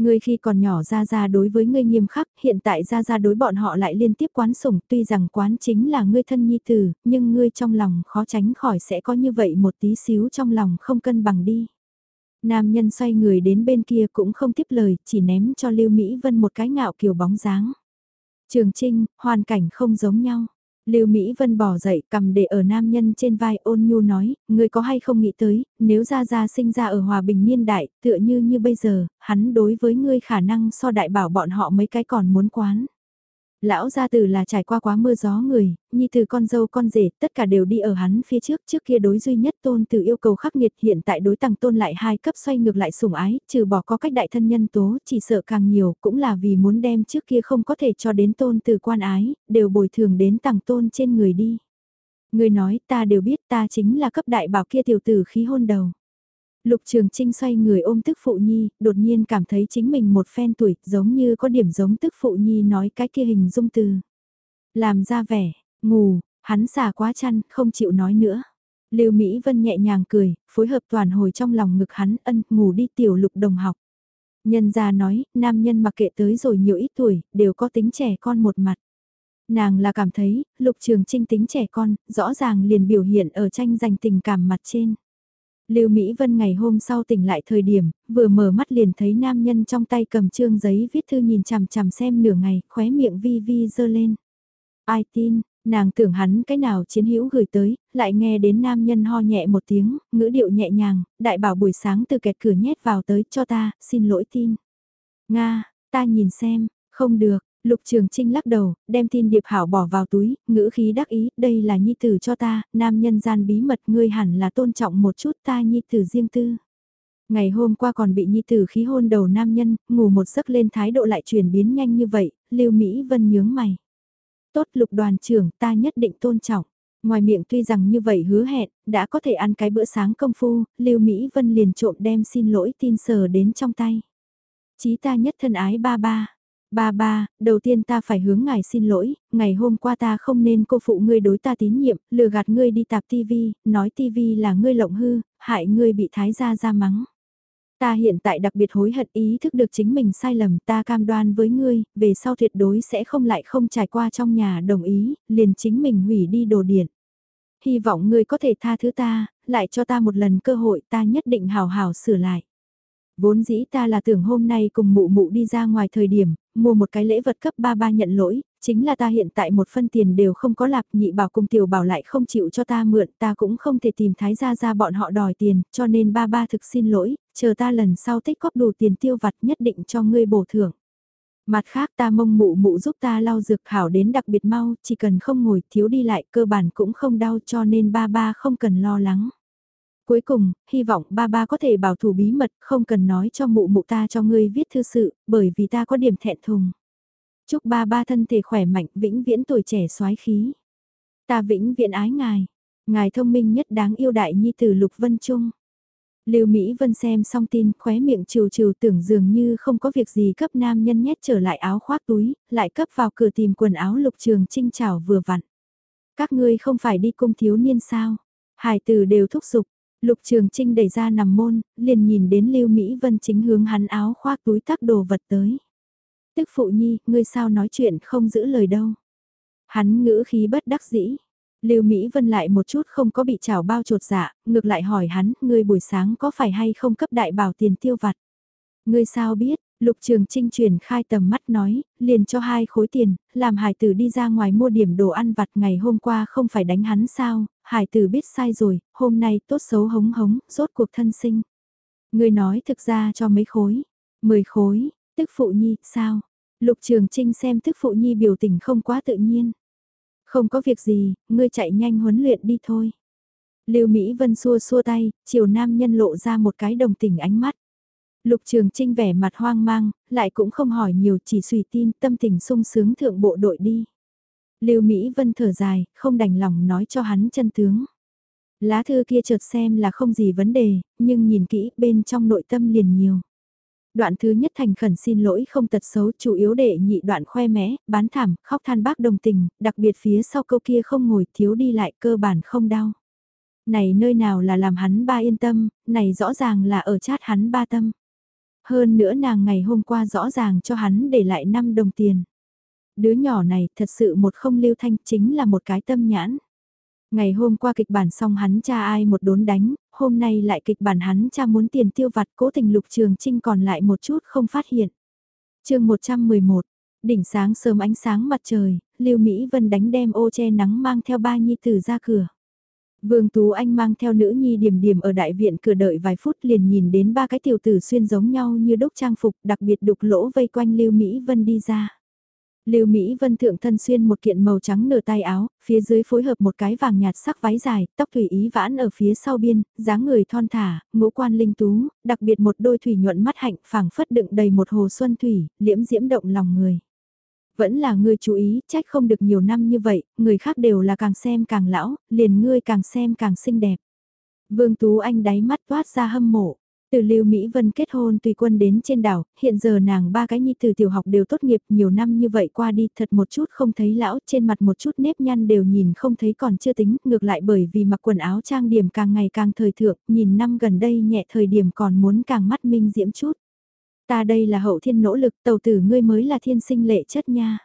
Ngươi khi còn nhỏ ra ra đối với ngươi nghiêm khắc, hiện tại ra ra đối bọn họ lại liên tiếp quán sủng, tuy rằng quán chính là ngươi thân nhi tử, nhưng ngươi trong lòng khó tránh khỏi sẽ có như vậy một tí xíu trong lòng không cân bằng đi. Nam nhân xoay người đến bên kia cũng không tiếp lời, chỉ ném cho Lưu Mỹ Vân một cái ngạo kiều bóng dáng. Trường Trinh, hoàn cảnh không giống nhau. Lưu Mỹ Vân bỏ dậy, cầm để ở nam nhân trên vai ôn nhu nói, người có hay không nghĩ tới, nếu gia gia sinh ra ở hòa bình niên đại, tựa như như bây giờ, hắn đối với ngươi khả năng so đại bảo bọn họ mấy cái còn muốn quán. Lão gia tử là trải qua quá mưa gió người, nhi từ con dâu con rể, tất cả đều đi ở hắn phía trước, trước kia đối duy nhất tôn từ yêu cầu khắc nghiệt hiện tại đối tăng tôn lại hai cấp xoay ngược lại sủng ái, trừ bỏ có cách đại thân nhân tố, chỉ sợ càng nhiều, cũng là vì muốn đem trước kia không có thể cho đến tôn từ quan ái, đều bồi thường đến tăng tôn trên người đi. Người nói ta đều biết ta chính là cấp đại bảo kia tiểu tử khí hôn đầu. Lục Trường Trinh xoay người ôm tức phụ nhi, đột nhiên cảm thấy chính mình một phen tuổi, giống như có điểm giống tức phụ nhi nói cái kia hình dung từ. Làm ra vẻ, ngủ, hắn xả quá chăn, không chịu nói nữa. Lưu Mỹ Vân nhẹ nhàng cười, phối hợp toàn hồi trong lòng ngực hắn, ân, ngủ đi tiểu lục đồng học. Nhân gia nói, nam nhân mặc kệ tới rồi nhiều ít tuổi, đều có tính trẻ con một mặt. Nàng là cảm thấy, lục trường trinh tính trẻ con, rõ ràng liền biểu hiện ở tranh giành tình cảm mặt trên. Lưu Mỹ Vân ngày hôm sau tỉnh lại thời điểm, vừa mở mắt liền thấy nam nhân trong tay cầm trương giấy viết thư nhìn chằm chằm xem nửa ngày, khóe miệng vi vi dơ lên. Ai tin, nàng tưởng hắn cái nào chiến hữu gửi tới, lại nghe đến nam nhân ho nhẹ một tiếng, ngữ điệu nhẹ nhàng, đại bảo buổi sáng từ kẹt cửa nhét vào tới cho ta, xin lỗi tin. Nga, ta nhìn xem, không được, Lục Trường Trinh lắc đầu, đem tin điệp hảo bỏ vào túi, ngữ khí đắc ý, đây là nhi tử cho ta, nam nhân gian bí mật ngươi hẳn là tôn trọng một chút ta nhi tử riêng tư. Ngày hôm qua còn bị nhi tử khí hôn đầu nam nhân, ngủ một giấc lên thái độ lại chuyển biến nhanh như vậy, Lưu Mỹ Vân nhướng mày. Tốt lục đoàn trưởng ta nhất định tôn trọng. Ngoài miệng tuy rằng như vậy hứa hẹn, đã có thể ăn cái bữa sáng công phu, Lưu Mỹ Vân liền trộm đem xin lỗi tin sờ đến trong tay. Chí ta nhất thân ái ba ba, Ba ba, đầu tiên ta phải hướng ngài xin lỗi, ngày hôm qua ta không nên cô phụ ngươi đối ta tín nhiệm, lừa gạt ngươi đi tạp tivi, nói tivi là ngươi lộng hư, hại ngươi bị thái gia ra mắng. Ta hiện tại đặc biệt hối hận ý thức được chính mình sai lầm ta cam đoan với ngươi, về sau tuyệt đối sẽ không lại không trải qua trong nhà đồng ý, liền chính mình hủy đi đồ điện. Hy vọng ngươi có thể tha thứ ta, lại cho ta một lần cơ hội ta nhất định hào hào sửa lại. Vốn dĩ ta là tưởng hôm nay cùng mụ mụ đi ra ngoài thời điểm, mua một cái lễ vật cấp ba ba nhận lỗi, chính là ta hiện tại một phân tiền đều không có lạp nhị bảo cùng tiểu bảo lại không chịu cho ta mượn, ta cũng không thể tìm thái gia ra bọn họ đòi tiền, cho nên ba ba thực xin lỗi, chờ ta lần sau tích góp đủ tiền tiêu vặt nhất định cho ngươi bổ thưởng. Mặt khác ta mong mụ mụ giúp ta lau dược hảo đến đặc biệt mau, chỉ cần không ngồi thiếu đi lại cơ bản cũng không đau cho nên ba ba không cần lo lắng. Cuối cùng, hy vọng ba ba có thể bảo thủ bí mật, không cần nói cho mụ mụ ta cho ngươi viết thư sự, bởi vì ta có điểm thẹn thùng. Chúc ba ba thân thể khỏe mạnh, vĩnh viễn tuổi trẻ soái khí. Ta vĩnh viễn ái ngài. Ngài thông minh nhất đáng yêu đại nhi tử Lục Vân Trung. Lưu Mỹ Vân xem xong tin, khóe miệng trừ trừ tưởng dường như không có việc gì cấp nam nhân nhét trở lại áo khoác túi, lại cấp vào cửa tìm quần áo Lục Trường Trinh chào vừa vặn. Các ngươi không phải đi cung thiếu niên sao? Hải tử đều thúc giục, Lục Trường Trinh đẩy ra nằm môn, liền nhìn đến Lưu Mỹ Vân chính hướng hắn áo khoác túi tắc đồ vật tới. Tức phụ nhi, ngươi sao nói chuyện không giữ lời đâu. Hắn ngữ khí bất đắc dĩ. Lưu Mỹ Vân lại một chút không có bị trào bao trột dạ, ngược lại hỏi hắn, ngươi buổi sáng có phải hay không cấp đại bảo tiền tiêu vặt? Ngươi sao biết, Lục Trường Trinh truyền khai tầm mắt nói, liền cho hai khối tiền, làm hải tử đi ra ngoài mua điểm đồ ăn vặt ngày hôm qua không phải đánh hắn sao, hải tử biết sai rồi, hôm nay tốt xấu hống hống, rốt cuộc thân sinh. Người nói thực ra cho mấy khối, mười khối, tức phụ nhi, sao? Lục Trường Trinh xem tức phụ nhi biểu tình không quá tự nhiên. Không có việc gì, ngươi chạy nhanh huấn luyện đi thôi. Lưu Mỹ Vân xua xua tay, chiều nam nhân lộ ra một cái đồng tình ánh mắt. Lục Trường Trinh vẻ mặt hoang mang, lại cũng không hỏi nhiều chỉ suy tin tâm tình sung sướng thượng bộ đội đi. Lưu Mỹ Vân thở dài, không đành lòng nói cho hắn chân tướng. Lá thư kia chợt xem là không gì vấn đề, nhưng nhìn kỹ bên trong nội tâm liền nhiều. Đoạn thứ nhất thành khẩn xin lỗi không tật xấu chủ yếu để nhị đoạn khoe mẽ, bán thảm, khóc than bác đồng tình, đặc biệt phía sau câu kia không ngồi thiếu đi lại cơ bản không đau. Này nơi nào là làm hắn ba yên tâm, này rõ ràng là ở chát hắn ba tâm. Hơn nữa nàng ngày hôm qua rõ ràng cho hắn để lại 5 đồng tiền. Đứa nhỏ này thật sự một không lưu thanh chính là một cái tâm nhãn. Ngày hôm qua kịch bản xong hắn cha ai một đốn đánh, hôm nay lại kịch bản hắn cha muốn tiền tiêu vặt cố tình lục trường trinh còn lại một chút không phát hiện. chương 111, đỉnh sáng sớm ánh sáng mặt trời, Lưu Mỹ Vân đánh đem ô che nắng mang theo ba nhi tử ra cửa. Vương Tú Anh mang theo nữ nhi điểm điểm ở đại viện cửa đợi vài phút liền nhìn đến ba cái tiểu tử xuyên giống nhau như đúc trang phục đặc biệt đục lỗ vây quanh Lưu Mỹ Vân đi ra. Lưu Mỹ Vân thượng thân xuyên một kiện màu trắng nửa tay áo, phía dưới phối hợp một cái vàng nhạt sắc váy dài, tóc thủy ý vãn ở phía sau biên, dáng người thon thả, ngũ quan linh tú, đặc biệt một đôi thủy nhuận mắt hạnh phảng phất đựng đầy một hồ xuân thủy, liễm diễm động lòng người. Vẫn là ngươi chú ý, trách không được nhiều năm như vậy, người khác đều là càng xem càng lão, liền ngươi càng xem càng xinh đẹp. Vương Tú Anh đáy mắt toát ra hâm mộ. Từ Lưu Mỹ Vân kết hôn tùy quân đến trên đảo, hiện giờ nàng ba cái nhi từ tiểu học đều tốt nghiệp nhiều năm như vậy qua đi thật một chút không thấy lão trên mặt một chút nếp nhăn đều nhìn không thấy còn chưa tính, ngược lại bởi vì mặc quần áo trang điểm càng ngày càng thời thượng, nhìn năm gần đây nhẹ thời điểm còn muốn càng mắt minh diễm chút. Ta đây là hậu thiên nỗ lực tàu tử ngươi mới là thiên sinh lệ chất nha.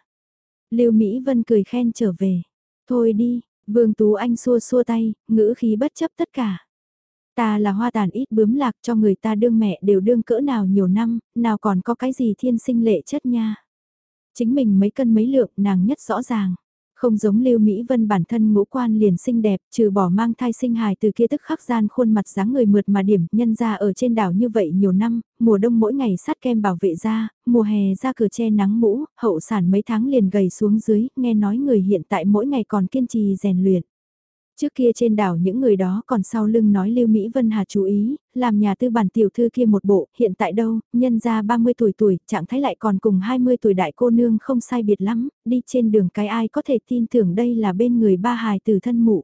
Lưu Mỹ Vân cười khen trở về. Thôi đi, Vương Tú Anh xua xua tay, ngữ khí bất chấp tất cả. Ta là hoa tàn ít bướm lạc cho người ta đương mẹ đều đương cỡ nào nhiều năm, nào còn có cái gì thiên sinh lệ chất nha. Chính mình mấy cân mấy lượng nàng nhất rõ ràng. Không giống Lưu Mỹ Vân bản thân ngũ quan liền xinh đẹp, trừ bỏ mang thai sinh hài từ kia tức khắc gian khuôn mặt dáng người mượt mà điểm, nhân ra ở trên đảo như vậy nhiều năm, mùa đông mỗi ngày sát kem bảo vệ da, mùa hè ra cửa che nắng mũ, hậu sản mấy tháng liền gầy xuống dưới, nghe nói người hiện tại mỗi ngày còn kiên trì rèn luyện. Trước kia trên đảo những người đó còn sau lưng nói Lưu Mỹ Vân Hà chú ý, làm nhà tư bản tiểu thư kia một bộ, hiện tại đâu, nhân ra 30 tuổi tuổi, trạng thái lại còn cùng 20 tuổi đại cô nương không sai biệt lắm, đi trên đường cái ai có thể tin tưởng đây là bên người ba hài từ thân mụ.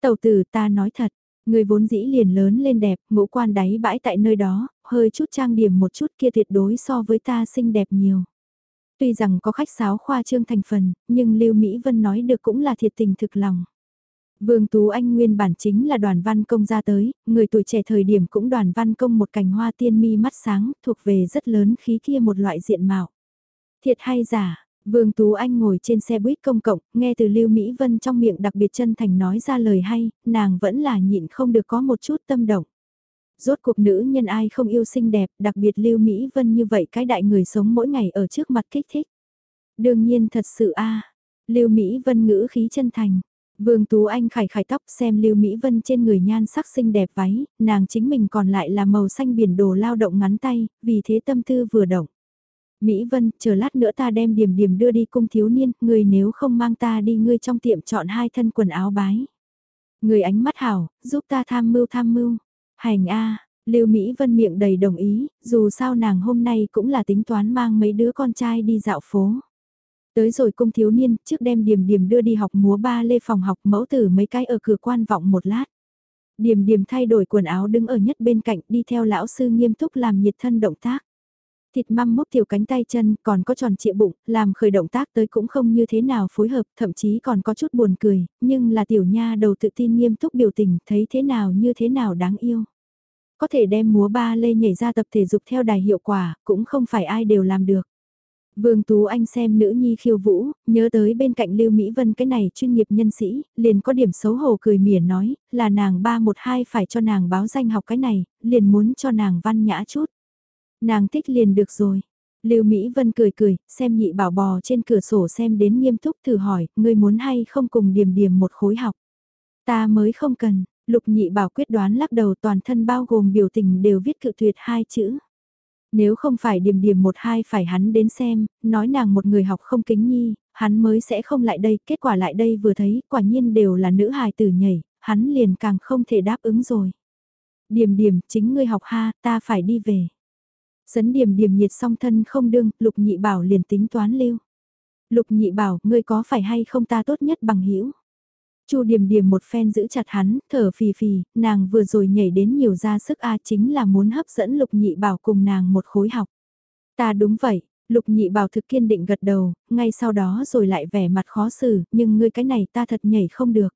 Tàu tử ta nói thật, người vốn dĩ liền lớn lên đẹp, ngũ quan đáy bãi tại nơi đó, hơi chút trang điểm một chút kia tuyệt đối so với ta xinh đẹp nhiều. Tuy rằng có khách sáo khoa trương thành phần, nhưng Lưu Mỹ Vân nói được cũng là thiệt tình thực lòng. Vương Tú Anh nguyên bản chính là đoàn văn công ra tới, người tuổi trẻ thời điểm cũng đoàn văn công một cành hoa tiên mi mắt sáng, thuộc về rất lớn khí kia một loại diện mạo. Thiệt hay giả, Vương Tú Anh ngồi trên xe buýt công cộng, nghe từ Lưu Mỹ Vân trong miệng đặc biệt chân thành nói ra lời hay, nàng vẫn là nhịn không được có một chút tâm động. Rốt cuộc nữ nhân ai không yêu xinh đẹp, đặc biệt Lưu Mỹ Vân như vậy cái đại người sống mỗi ngày ở trước mặt kích thích. Đương nhiên thật sự a Lưu Mỹ Vân ngữ khí chân thành, Vương Tú Anh khải khải tóc xem Lưu Mỹ Vân trên người nhan sắc xinh đẹp váy, nàng chính mình còn lại là màu xanh biển đồ lao động ngắn tay, vì thế tâm tư vừa động. Mỹ Vân, chờ lát nữa ta đem điểm điểm đưa đi cung thiếu niên, người nếu không mang ta đi ngươi trong tiệm chọn hai thân quần áo bái. Người ánh mắt hảo, giúp ta tham mưu tham mưu. Hành A, Lưu Mỹ Vân miệng đầy đồng ý, dù sao nàng hôm nay cũng là tính toán mang mấy đứa con trai đi dạo phố. Tới rồi cung thiếu niên, trước đem điểm điểm đưa đi học múa ba lê phòng học mẫu tử mấy cái ở cửa quan vọng một lát. Điểm điểm thay đổi quần áo đứng ở nhất bên cạnh đi theo lão sư nghiêm túc làm nhiệt thân động tác. Thịt măng mốc tiểu cánh tay chân còn có tròn trịa bụng, làm khởi động tác tới cũng không như thế nào phối hợp, thậm chí còn có chút buồn cười, nhưng là tiểu nha đầu tự tin nghiêm túc biểu tình, thấy thế nào như thế nào đáng yêu. Có thể đem múa ba lê nhảy ra tập thể dục theo đài hiệu quả, cũng không phải ai đều làm được. Vương Tú Anh xem nữ nhi khiêu vũ, nhớ tới bên cạnh Lưu Mỹ Vân cái này chuyên nghiệp nhân sĩ, liền có điểm xấu hổ cười mỉa nói, là nàng 312 phải cho nàng báo danh học cái này, liền muốn cho nàng văn nhã chút. Nàng thích liền được rồi. Lưu Mỹ Vân cười cười, xem nhị bảo bò trên cửa sổ xem đến nghiêm túc thử hỏi, ngươi muốn hay không cùng điểm điểm một khối học. Ta mới không cần, lục nhị bảo quyết đoán lắc đầu toàn thân bao gồm biểu tình đều viết cự tuyệt hai chữ. Nếu không phải điểm điểm một hai phải hắn đến xem, nói nàng một người học không kính nhi, hắn mới sẽ không lại đây, kết quả lại đây vừa thấy, quả nhiên đều là nữ hài tử nhảy, hắn liền càng không thể đáp ứng rồi. Điểm điểm, chính ngươi học ha, ta phải đi về. Sấn điểm điểm nhiệt song thân không đương, lục nhị bảo liền tính toán lưu. Lục nhị bảo, ngươi có phải hay không ta tốt nhất bằng hữu Chu Điềm Điềm một phen giữ chặt hắn, thở phì phì, nàng vừa rồi nhảy đến nhiều ra sức a chính là muốn hấp dẫn Lục Nhị Bảo cùng nàng một khối học. Ta đúng vậy, Lục Nhị Bảo thực kiên định gật đầu, ngay sau đó rồi lại vẻ mặt khó xử, nhưng ngươi cái này ta thật nhảy không được.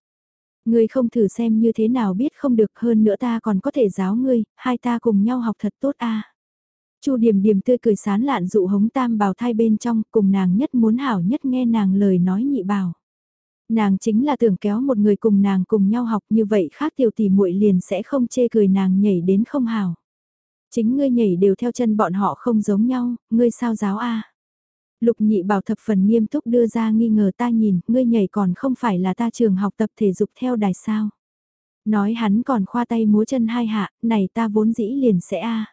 Ngươi không thử xem như thế nào biết không được hơn nữa ta còn có thể giáo ngươi, hai ta cùng nhau học thật tốt a. Chu Điềm Điềm tươi cười sán lạn dụ hống tam bảo thai bên trong, cùng nàng nhất muốn hảo nhất nghe nàng lời nói nhị bảo. Nàng chính là tưởng kéo một người cùng nàng cùng nhau học như vậy khác tiểu tỷ muội liền sẽ không chê cười nàng nhảy đến không hào. Chính ngươi nhảy đều theo chân bọn họ không giống nhau, ngươi sao giáo a? Lục nhị bảo thập phần nghiêm túc đưa ra nghi ngờ ta nhìn, ngươi nhảy còn không phải là ta trường học tập thể dục theo đài sao. Nói hắn còn khoa tay múa chân hai hạ, này ta vốn dĩ liền sẽ a.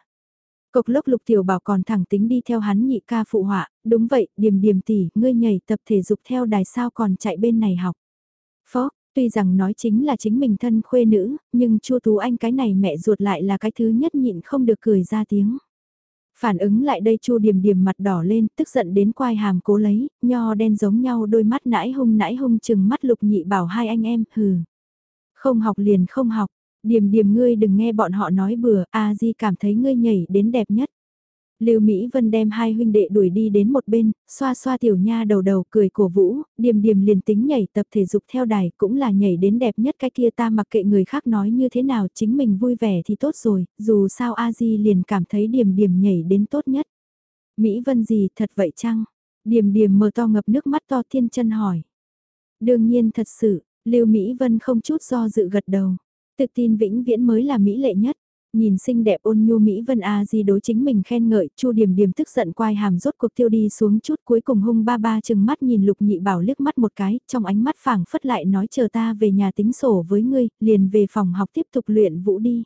Cộc lốc lục tiểu bảo còn thẳng tính đi theo hắn nhị ca phụ họa, đúng vậy, điềm điềm tỷ, ngươi nhảy tập thể dục theo đài sao còn chạy bên này học. Phó, tuy rằng nói chính là chính mình thân khuê nữ, nhưng chua tú anh cái này mẹ ruột lại là cái thứ nhất nhịn không được cười ra tiếng. Phản ứng lại đây chu điềm điềm mặt đỏ lên, tức giận đến quai hàm cố lấy, nho đen giống nhau đôi mắt nãi hung nãi hung chừng mắt lục nhị bảo hai anh em, hừ. Không học liền không học, Điềm điềm ngươi đừng nghe bọn họ nói bừa, a di cảm thấy ngươi nhảy đến đẹp nhất. Lưu Mỹ Vân đem hai huynh đệ đuổi đi đến một bên, xoa xoa tiểu nha đầu đầu cười cổ vũ, điềm điềm liền tính nhảy tập thể dục theo đài cũng là nhảy đến đẹp nhất cái kia ta mặc kệ người khác nói như thế nào chính mình vui vẻ thì tốt rồi, dù sao A Di liền cảm thấy điềm điềm nhảy đến tốt nhất. Mỹ Vân gì thật vậy chăng? Điềm điềm mờ to ngập nước mắt to thiên chân hỏi. Đương nhiên thật sự, Lưu Mỹ Vân không chút do dự gật đầu. Tự tin vĩnh viễn mới là mỹ lệ nhất. Nhìn xinh đẹp ôn nhu Mỹ Vân A Di đối chính mình khen ngợi, Chu Điểm Điểm tức giận quai hàm rốt cuộc tiêu đi xuống chút cuối cùng hung ba ba chừng mắt nhìn Lục Nhị Bảo liếc mắt một cái, trong ánh mắt phảng phất lại nói chờ ta về nhà tính sổ với ngươi, liền về phòng học tiếp tục luyện vũ đi.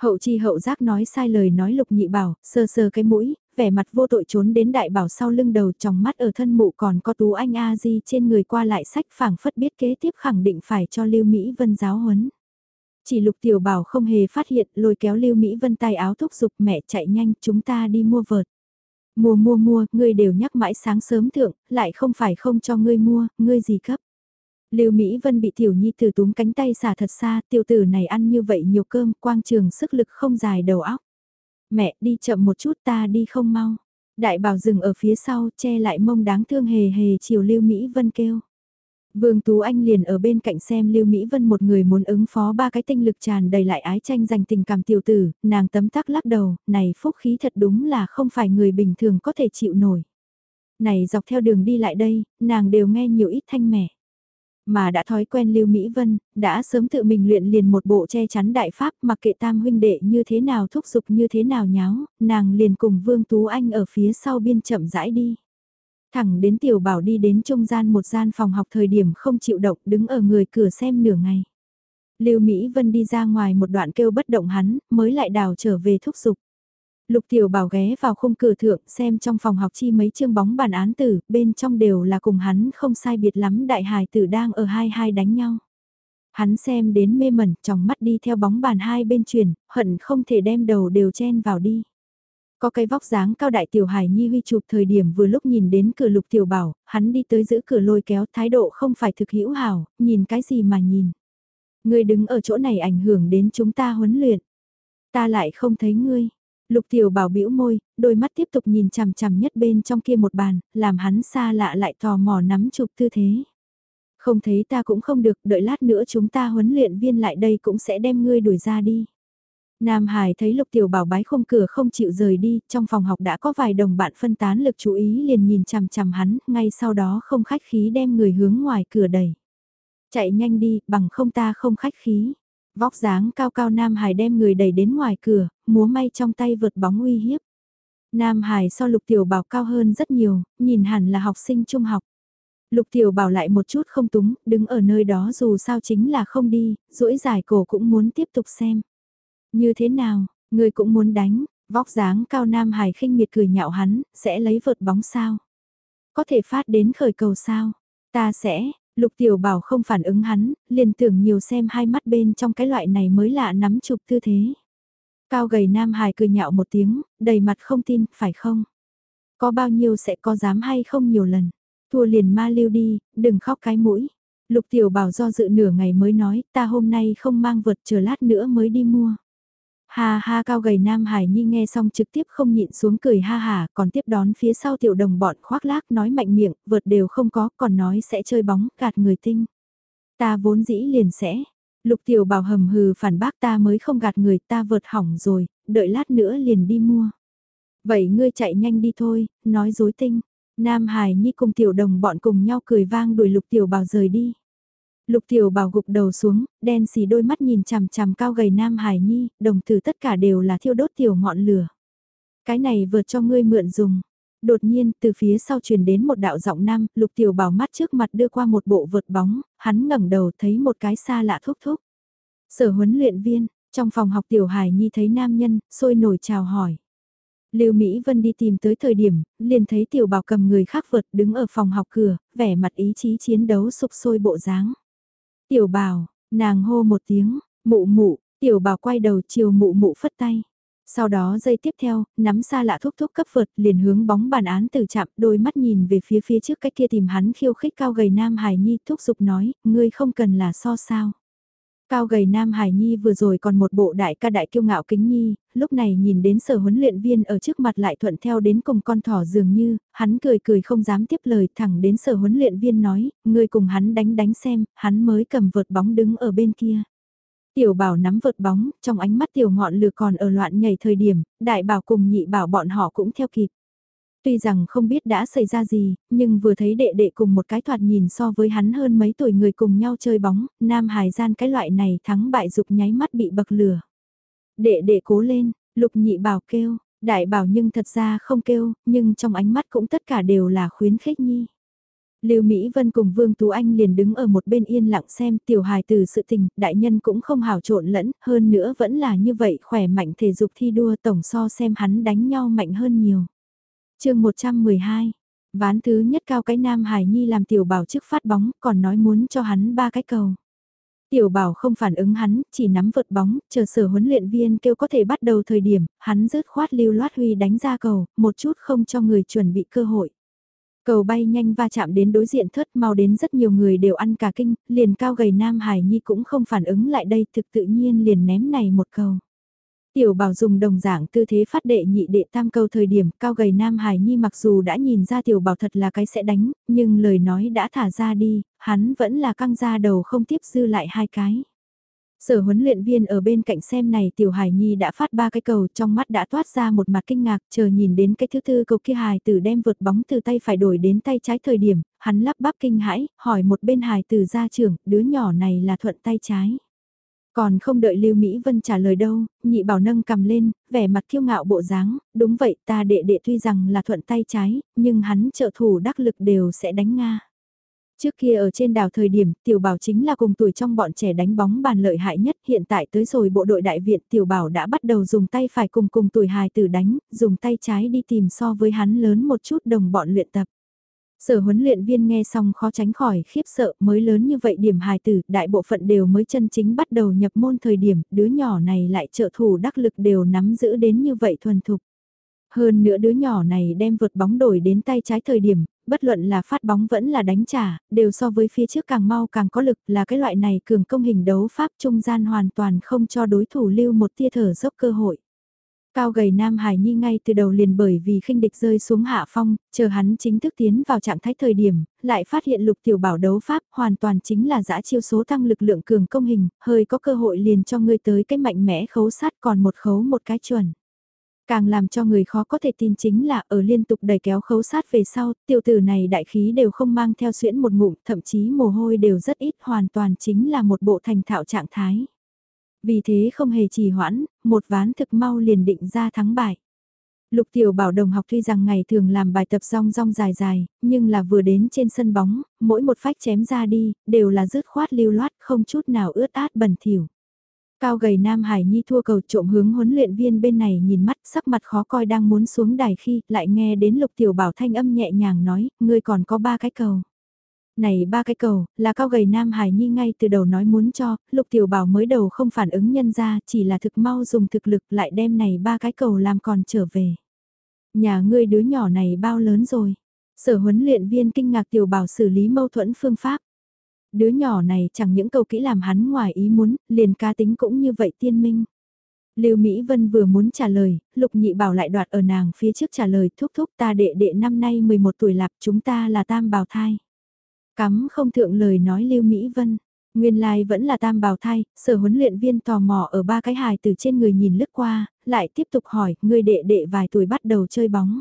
Hậu chi hậu giác nói sai lời nói Lục Nhị Bảo, sơ sơ cái mũi, vẻ mặt vô tội trốn đến đại bảo sau lưng đầu trong mắt ở thân mụ còn có tú anh A Di trên người qua lại sách phảng phất biết kế tiếp khẳng định phải cho Lưu Mỹ Vân giáo huấn. Chỉ lục tiểu bảo không hề phát hiện lôi kéo Lưu Mỹ Vân tay áo thúc giục mẹ chạy nhanh chúng ta đi mua vợt. Mua mua mua, ngươi đều nhắc mãi sáng sớm thượng, lại không phải không cho ngươi mua, ngươi gì cấp. Lưu Mỹ Vân bị tiểu nhi tử túm cánh tay xả thật xa, tiểu tử này ăn như vậy nhiều cơm, quang trường sức lực không dài đầu óc. Mẹ đi chậm một chút ta đi không mau. Đại bảo dừng ở phía sau, che lại mông đáng thương hề hề chiều Lưu Mỹ Vân kêu. Vương Tú Anh liền ở bên cạnh xem Lưu Mỹ Vân một người muốn ứng phó ba cái tinh lực tràn đầy lại ái tranh giành tình cảm tiểu tử, nàng tấm tắc lắc đầu, này phúc khí thật đúng là không phải người bình thường có thể chịu nổi. Này dọc theo đường đi lại đây, nàng đều nghe nhiều ít thanh mẻ. Mà đã thói quen Lưu Mỹ Vân, đã sớm tự mình luyện liền một bộ che chắn đại pháp mặc kệ tam huynh đệ như thế nào thúc giục như thế nào nháo, nàng liền cùng Vương Tú Anh ở phía sau biên chậm rãi đi. Thẳng đến tiểu bảo đi đến trung gian một gian phòng học thời điểm không chịu động đứng ở người cửa xem nửa ngày. Lưu Mỹ Vân đi ra ngoài một đoạn kêu bất động hắn, mới lại đào trở về thúc giục. Lục tiểu bảo ghé vào khung cửa thượng xem trong phòng học chi mấy chương bóng bàn án tử, bên trong đều là cùng hắn không sai biệt lắm đại hài tử đang ở hai hai đánh nhau. Hắn xem đến mê mẩn, trong mắt đi theo bóng bàn hai bên truyền, hận không thể đem đầu đều chen vào đi. Có cái vóc dáng cao đại tiểu hải nhi huy chụp thời điểm vừa lúc nhìn đến cửa lục tiểu bảo, hắn đi tới giữ cửa lôi kéo thái độ không phải thực hữu hảo, nhìn cái gì mà nhìn. Ngươi đứng ở chỗ này ảnh hưởng đến chúng ta huấn luyện. Ta lại không thấy ngươi. Lục tiểu bảo bĩu môi, đôi mắt tiếp tục nhìn chằm chằm nhất bên trong kia một bàn, làm hắn xa lạ lại tò mò nắm chụp tư thế. Không thấy ta cũng không được, đợi lát nữa chúng ta huấn luyện viên lại đây cũng sẽ đem ngươi đuổi ra đi. Nam Hải thấy Lục Tiểu Bảo bái không cửa không chịu rời đi, trong phòng học đã có vài đồng bạn phân tán lực chú ý liền nhìn chằm chằm hắn, ngay sau đó không khách khí đem người hướng ngoài cửa đẩy. Chạy nhanh đi, bằng không ta không khách khí. Vóc dáng cao cao Nam Hải đem người đẩy đến ngoài cửa, múa may trong tay vượt bóng uy hiếp. Nam Hải so Lục Tiểu Bảo cao hơn rất nhiều, nhìn hẳn là học sinh trung học. Lục Tiểu Bảo lại một chút không túng, đứng ở nơi đó dù sao chính là không đi, duỗi dài cổ cũng muốn tiếp tục xem. Như thế nào, người cũng muốn đánh, vóc dáng cao nam hải khinh miệt cười nhạo hắn, sẽ lấy vợt bóng sao? Có thể phát đến khởi cầu sao? Ta sẽ, lục tiểu bảo không phản ứng hắn, liền tưởng nhiều xem hai mắt bên trong cái loại này mới lạ nắm chụp tư thế. Cao gầy nam hải cười nhạo một tiếng, đầy mặt không tin, phải không? Có bao nhiêu sẽ có dám hay không nhiều lần? Thua liền ma lưu đi, đừng khóc cái mũi. Lục tiểu bảo do dự nửa ngày mới nói, ta hôm nay không mang vật chờ lát nữa mới đi mua. Ha ha cao gầy Nam Hải Nhi nghe xong trực tiếp không nhịn xuống cười ha hà, còn tiếp đón phía sau tiểu đồng bọn khoác lác nói mạnh miệng, vượt đều không có, còn nói sẽ chơi bóng, gạt người tinh. Ta vốn dĩ liền sẽ. Lục tiểu bảo hầm hừ phản bác ta mới không gạt người ta vượt hỏng rồi, đợi lát nữa liền đi mua. Vậy ngươi chạy nhanh đi thôi, nói dối tinh. Nam Hải Nhi cùng tiểu đồng bọn cùng nhau cười vang đuổi lục tiểu bảo rời đi. Lục tiểu bảo gục đầu xuống, đen xì đôi mắt nhìn chằm chằm cao gầy Nam Hải Nhi, đồng từ tất cả đều là thiêu đốt tiểu ngọn lửa. Cái này vượt cho ngươi mượn dùng. Đột nhiên, từ phía sau truyền đến một đạo giọng nam, lục tiểu bảo mắt trước mặt đưa qua một bộ vượt bóng, hắn ngẩng đầu thấy một cái xa lạ thúc thúc. Sở huấn luyện viên, trong phòng học tiểu hải nhi thấy nam nhân, sôi nổi chào hỏi. Lưu Mỹ Vân đi tìm tới thời điểm, liền thấy tiểu bảo cầm người khác vượt đứng ở phòng học cửa, vẻ mặt ý chí chiến đấu sục sôi bộ dáng. Tiểu bảo, nàng hô một tiếng, mụ mụ, tiểu bảo quay đầu chiều mụ mụ phất tay. Sau đó giây tiếp theo, nắm xa lạ thúc thúc cấp vượt liền hướng bóng bàn án từ chạm đôi mắt nhìn về phía phía trước cách kia tìm hắn khiêu khích cao gầy nam hải nhi thúc giục nói, ngươi không cần là so sao. Cao gầy Nam Hải Nhi vừa rồi còn một bộ đại ca đại kiêu ngạo kính nhi, lúc này nhìn đến sở huấn luyện viên ở trước mặt lại thuận theo đến cùng con thỏ dường như, hắn cười cười không dám tiếp lời thẳng đến sở huấn luyện viên nói, người cùng hắn đánh đánh xem, hắn mới cầm vợt bóng đứng ở bên kia. Tiểu bảo nắm vợt bóng, trong ánh mắt tiểu ngọn lửa còn ở loạn nhảy thời điểm, đại bảo cùng nhị bảo bọn họ cũng theo kịp. Tuy rằng không biết đã xảy ra gì, nhưng vừa thấy đệ đệ cùng một cái thoạt nhìn so với hắn hơn mấy tuổi người cùng nhau chơi bóng, nam hải gian cái loại này thắng bại dục nháy mắt bị bậc lửa. Đệ đệ cố lên, lục nhị bảo kêu, đại bảo nhưng thật ra không kêu, nhưng trong ánh mắt cũng tất cả đều là khuyến khích nhi. Lưu Mỹ Vân cùng Vương Tú Anh liền đứng ở một bên yên lặng xem tiểu hài từ sự tình, đại nhân cũng không hào trộn lẫn, hơn nữa vẫn là như vậy khỏe mạnh thể dục thi đua tổng so xem hắn đánh nhau mạnh hơn nhiều chương 112, ván thứ nhất cao cái Nam Hải Nhi làm tiểu bảo trước phát bóng, còn nói muốn cho hắn ba cái cầu. Tiểu bảo không phản ứng hắn, chỉ nắm vợt bóng, chờ sở huấn luyện viên kêu có thể bắt đầu thời điểm, hắn rớt khoát lưu loát huy đánh ra cầu, một chút không cho người chuẩn bị cơ hội. Cầu bay nhanh va chạm đến đối diện thớt mau đến rất nhiều người đều ăn cả kinh, liền cao gầy Nam Hải Nhi cũng không phản ứng lại đây thực tự nhiên liền ném này một cầu. Tiểu bảo dùng đồng dạng tư thế phát đệ nhị đệ tam câu thời điểm cao gầy Nam Hải Nhi mặc dù đã nhìn ra tiểu bảo thật là cái sẽ đánh, nhưng lời nói đã thả ra đi, hắn vẫn là căng ra đầu không tiếp dư lại hai cái. Sở huấn luyện viên ở bên cạnh xem này tiểu hải nhi đã phát ba cái cầu trong mắt đã toát ra một mặt kinh ngạc chờ nhìn đến cái thứ tư cầu kia hài tử đem vượt bóng từ tay phải đổi đến tay trái thời điểm, hắn lắp bắp kinh hãi, hỏi một bên hài tử ra trưởng, đứa nhỏ này là thuận tay trái. Còn không đợi Lưu Mỹ Vân trả lời đâu, nhị bảo nâng cầm lên, vẻ mặt kiêu ngạo bộ dáng, đúng vậy ta đệ đệ tuy rằng là thuận tay trái, nhưng hắn trợ thủ đắc lực đều sẽ đánh Nga. Trước kia ở trên đảo thời điểm, Tiểu Bảo chính là cùng tuổi trong bọn trẻ đánh bóng bàn lợi hại nhất, hiện tại tới rồi bộ đội đại viện Tiểu Bảo đã bắt đầu dùng tay phải cùng cùng tuổi hài tử đánh, dùng tay trái đi tìm so với hắn lớn một chút đồng bọn luyện tập. Sở huấn luyện viên nghe xong khó tránh khỏi khiếp sợ mới lớn như vậy điểm hài tử, đại bộ phận đều mới chân chính bắt đầu nhập môn thời điểm, đứa nhỏ này lại trợ thủ đắc lực đều nắm giữ đến như vậy thuần thục. Hơn nữa đứa nhỏ này đem vượt bóng đổi đến tay trái thời điểm, bất luận là phát bóng vẫn là đánh trả, đều so với phía trước càng mau càng có lực là cái loại này cường công hình đấu pháp trung gian hoàn toàn không cho đối thủ lưu một tia thở dốc cơ hội. Cao gầy Nam Hải Nhi ngay từ đầu liền bởi vì khinh địch rơi xuống hạ phong, chờ hắn chính thức tiến vào trạng thái thời điểm, lại phát hiện lục tiểu bảo đấu pháp hoàn toàn chính là giã chiêu số tăng lực lượng cường công hình, hơi có cơ hội liền cho ngươi tới cái mạnh mẽ khấu sát còn một khấu một cái chuẩn. Càng làm cho người khó có thể tin chính là ở liên tục đẩy kéo khấu sát về sau, tiểu tử này đại khí đều không mang theo xuyễn một ngụm, thậm chí mồ hôi đều rất ít hoàn toàn chính là một bộ thành thạo trạng thái. Vì thế không hề trì hoãn, một ván thực mau liền định ra thắng bại. Lục tiểu bảo đồng học tuy rằng ngày thường làm bài tập rong rong dài dài, nhưng là vừa đến trên sân bóng, mỗi một phách chém ra đi, đều là rứt khoát lưu loát không chút nào ướt át bẩn thỉu. Cao gầy Nam Hải Nhi thua cầu trộm hướng huấn luyện viên bên này nhìn mắt sắc mặt khó coi đang muốn xuống đài khi lại nghe đến lục tiểu bảo thanh âm nhẹ nhàng nói, ngươi còn có ba cái cầu này ba cái cầu, là cao gầy Nam Hải Nhi ngay từ đầu nói muốn cho, Lục Tiểu Bảo mới đầu không phản ứng nhân ra, chỉ là thực mau dùng thực lực lại đem này ba cái cầu làm còn trở về. Nhà ngươi đứa nhỏ này bao lớn rồi? Sở huấn luyện viên kinh ngạc Tiểu Bảo xử lý mâu thuẫn phương pháp. Đứa nhỏ này chẳng những câu kỹ làm hắn ngoài ý muốn, liền ca tính cũng như vậy tiên minh. Lưu Mỹ Vân vừa muốn trả lời, Lục Nhị Bảo lại đoạt ở nàng phía trước trả lời thúc thúc ta đệ đệ năm nay 11 tuổi lạp chúng ta là tam bào thai. Cắm không thượng lời nói Lưu Mỹ Vân. Nguyên lai vẫn là tam bào thai, sở huấn luyện viên tò mò ở ba cái hài từ trên người nhìn lướt qua, lại tiếp tục hỏi, người đệ đệ vài tuổi bắt đầu chơi bóng.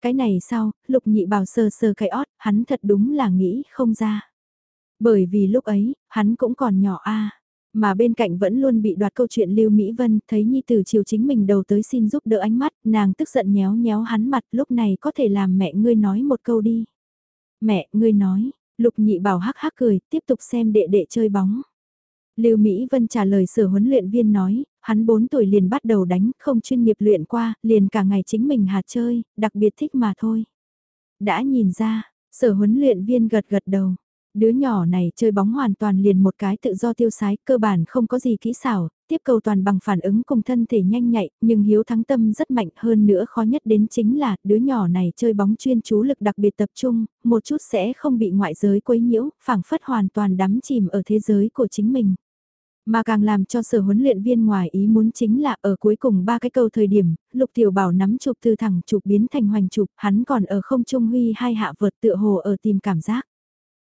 Cái này sau, lục nhị bảo sờ sờ cái ót, hắn thật đúng là nghĩ không ra. Bởi vì lúc ấy, hắn cũng còn nhỏ a Mà bên cạnh vẫn luôn bị đoạt câu chuyện Lưu Mỹ Vân, thấy Nhi Tử chiều chính mình đầu tới xin giúp đỡ ánh mắt, nàng tức giận nhéo nhéo hắn mặt lúc này có thể làm mẹ ngươi nói một câu đi. Mẹ, ngươi nói, Lục nhị bảo hắc hắc cười, tiếp tục xem đệ đệ chơi bóng. Lưu Mỹ Vân trả lời sở huấn luyện viên nói, hắn 4 tuổi liền bắt đầu đánh, không chuyên nghiệp luyện qua, liền cả ngày chính mình hạt chơi, đặc biệt thích mà thôi. Đã nhìn ra, sở huấn luyện viên gật gật đầu. Đứa nhỏ này chơi bóng hoàn toàn liền một cái tự do tiêu sái, cơ bản không có gì kỹ xảo, tiếp cầu toàn bằng phản ứng cùng thân thể nhanh nhạy, nhưng hiếu thắng tâm rất mạnh hơn nữa khó nhất đến chính là đứa nhỏ này chơi bóng chuyên chú lực đặc biệt tập trung, một chút sẽ không bị ngoại giới quấy nhiễu, phảng phất hoàn toàn đắm chìm ở thế giới của chính mình. Mà càng làm cho sở huấn luyện viên ngoài ý muốn chính là ở cuối cùng ba cái câu thời điểm, Lục Tiểu Bảo nắm chụp từ thẳng chụp biến thành hoành chụp, hắn còn ở không trung huy hai hạ vượt tựa hồ ở tìm cảm giác.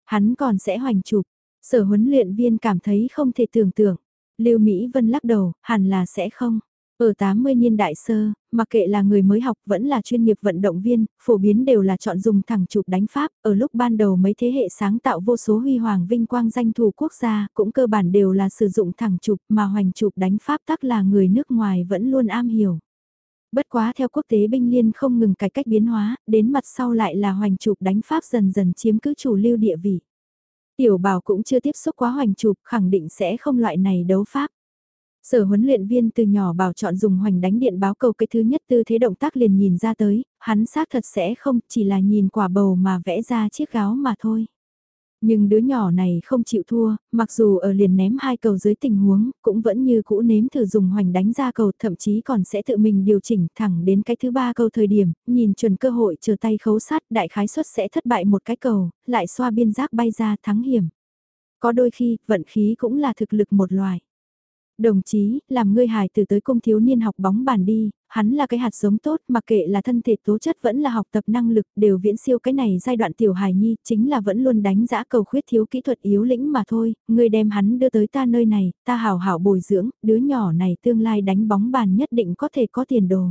Hắn còn sẽ hoành chụp, sở huấn luyện viên cảm thấy không thể tưởng tượng. Lưu Mỹ Vân lắc đầu, hẳn là sẽ không. Ở 80 niên đại sơ, mặc kệ là người mới học vẫn là chuyên nghiệp vận động viên, phổ biến đều là chọn dùng thẳng chụp đánh pháp, ở lúc ban đầu mấy thế hệ sáng tạo vô số huy hoàng vinh quang danh thủ quốc gia, cũng cơ bản đều là sử dụng thẳng chụp mà hoành chụp đánh pháp tắc là người nước ngoài vẫn luôn am hiểu. Bất quá theo quốc tế binh liên không ngừng cải cách biến hóa, đến mặt sau lại là hoành chụp đánh pháp dần dần chiếm cứ chủ lưu địa vị. Tiểu bảo cũng chưa tiếp xúc quá hoành chụp khẳng định sẽ không loại này đấu pháp. Sở huấn luyện viên từ nhỏ bảo chọn dùng hoành đánh điện báo cầu cái thứ nhất tư thế động tác liền nhìn ra tới, hắn xác thật sẽ không chỉ là nhìn quả bầu mà vẽ ra chiếc gáo mà thôi. Nhưng đứa nhỏ này không chịu thua, mặc dù ở liền ném hai cầu dưới tình huống, cũng vẫn như cũ nếm thử dùng hoành đánh ra cầu, thậm chí còn sẽ tự mình điều chỉnh thẳng đến cái thứ ba cầu thời điểm, nhìn chuẩn cơ hội chờ tay khấu sát, đại khái suất sẽ thất bại một cái cầu, lại xoa biên giác bay ra thắng hiểm. Có đôi khi, vận khí cũng là thực lực một loài. Đồng chí, làm ngươi hài từ tới công thiếu niên học bóng bàn đi, hắn là cái hạt giống tốt mà kệ là thân thể tố chất vẫn là học tập năng lực đều viễn siêu cái này giai đoạn tiểu hài nhi chính là vẫn luôn đánh giã cầu khuyết thiếu kỹ thuật yếu lĩnh mà thôi, ngươi đem hắn đưa tới ta nơi này, ta hảo hảo bồi dưỡng, đứa nhỏ này tương lai đánh bóng bàn nhất định có thể có tiền đồ.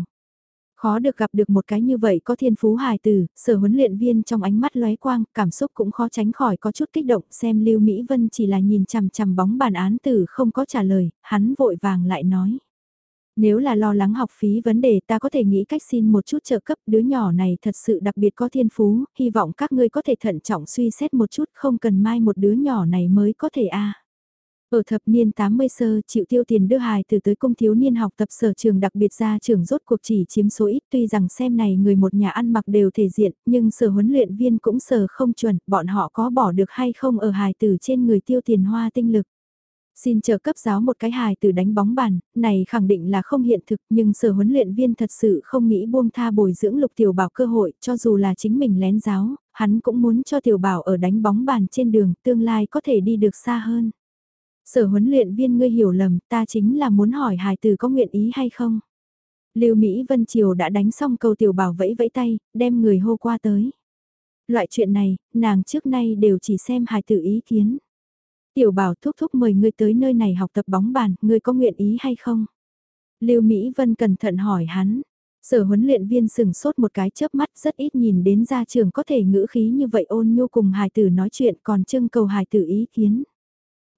Khó được gặp được một cái như vậy có thiên phú hài tử, sở huấn luyện viên trong ánh mắt lóe quang, cảm xúc cũng khó tránh khỏi có chút kích động xem Lưu Mỹ Vân chỉ là nhìn chằm chằm bóng bàn án tử không có trả lời, hắn vội vàng lại nói. Nếu là lo lắng học phí vấn đề ta có thể nghĩ cách xin một chút trợ cấp đứa nhỏ này thật sự đặc biệt có thiên phú, hy vọng các ngươi có thể thận trọng suy xét một chút không cần mai một đứa nhỏ này mới có thể a ở thập niên 80 sơ, chịu tiêu tiền đưa hài từ tới công thiếu niên học tập sở trường đặc biệt ra trường rốt cuộc chỉ chiếm số ít tuy rằng xem này người một nhà ăn mặc đều thể diện, nhưng sở huấn luyện viên cũng sở không chuẩn, bọn họ có bỏ được hay không ở hài từ trên người tiêu tiền hoa tinh lực. Xin chờ cấp giáo một cái hài từ đánh bóng bàn, này khẳng định là không hiện thực nhưng sở huấn luyện viên thật sự không nghĩ buông tha bồi dưỡng lục tiểu bảo cơ hội cho dù là chính mình lén giáo, hắn cũng muốn cho tiểu bảo ở đánh bóng bàn trên đường tương lai có thể đi được xa hơn. Sở huấn luyện viên ngươi hiểu lầm, ta chính là muốn hỏi hài tử có nguyện ý hay không. Lưu Mỹ Vân Triều đã đánh xong cầu tiểu bảo vẫy vẫy tay, đem người hô qua tới. Loại chuyện này, nàng trước nay đều chỉ xem hài tử ý kiến. Tiểu bảo thúc thúc mời ngươi tới nơi này học tập bóng bàn, ngươi có nguyện ý hay không? Lưu Mỹ Vân cẩn thận hỏi hắn. Sở huấn luyện viên sừng sốt một cái chớp mắt rất ít nhìn đến gia trường có thể ngữ khí như vậy ôn nhu cùng hài tử nói chuyện còn trưng cầu hài tử ý kiến.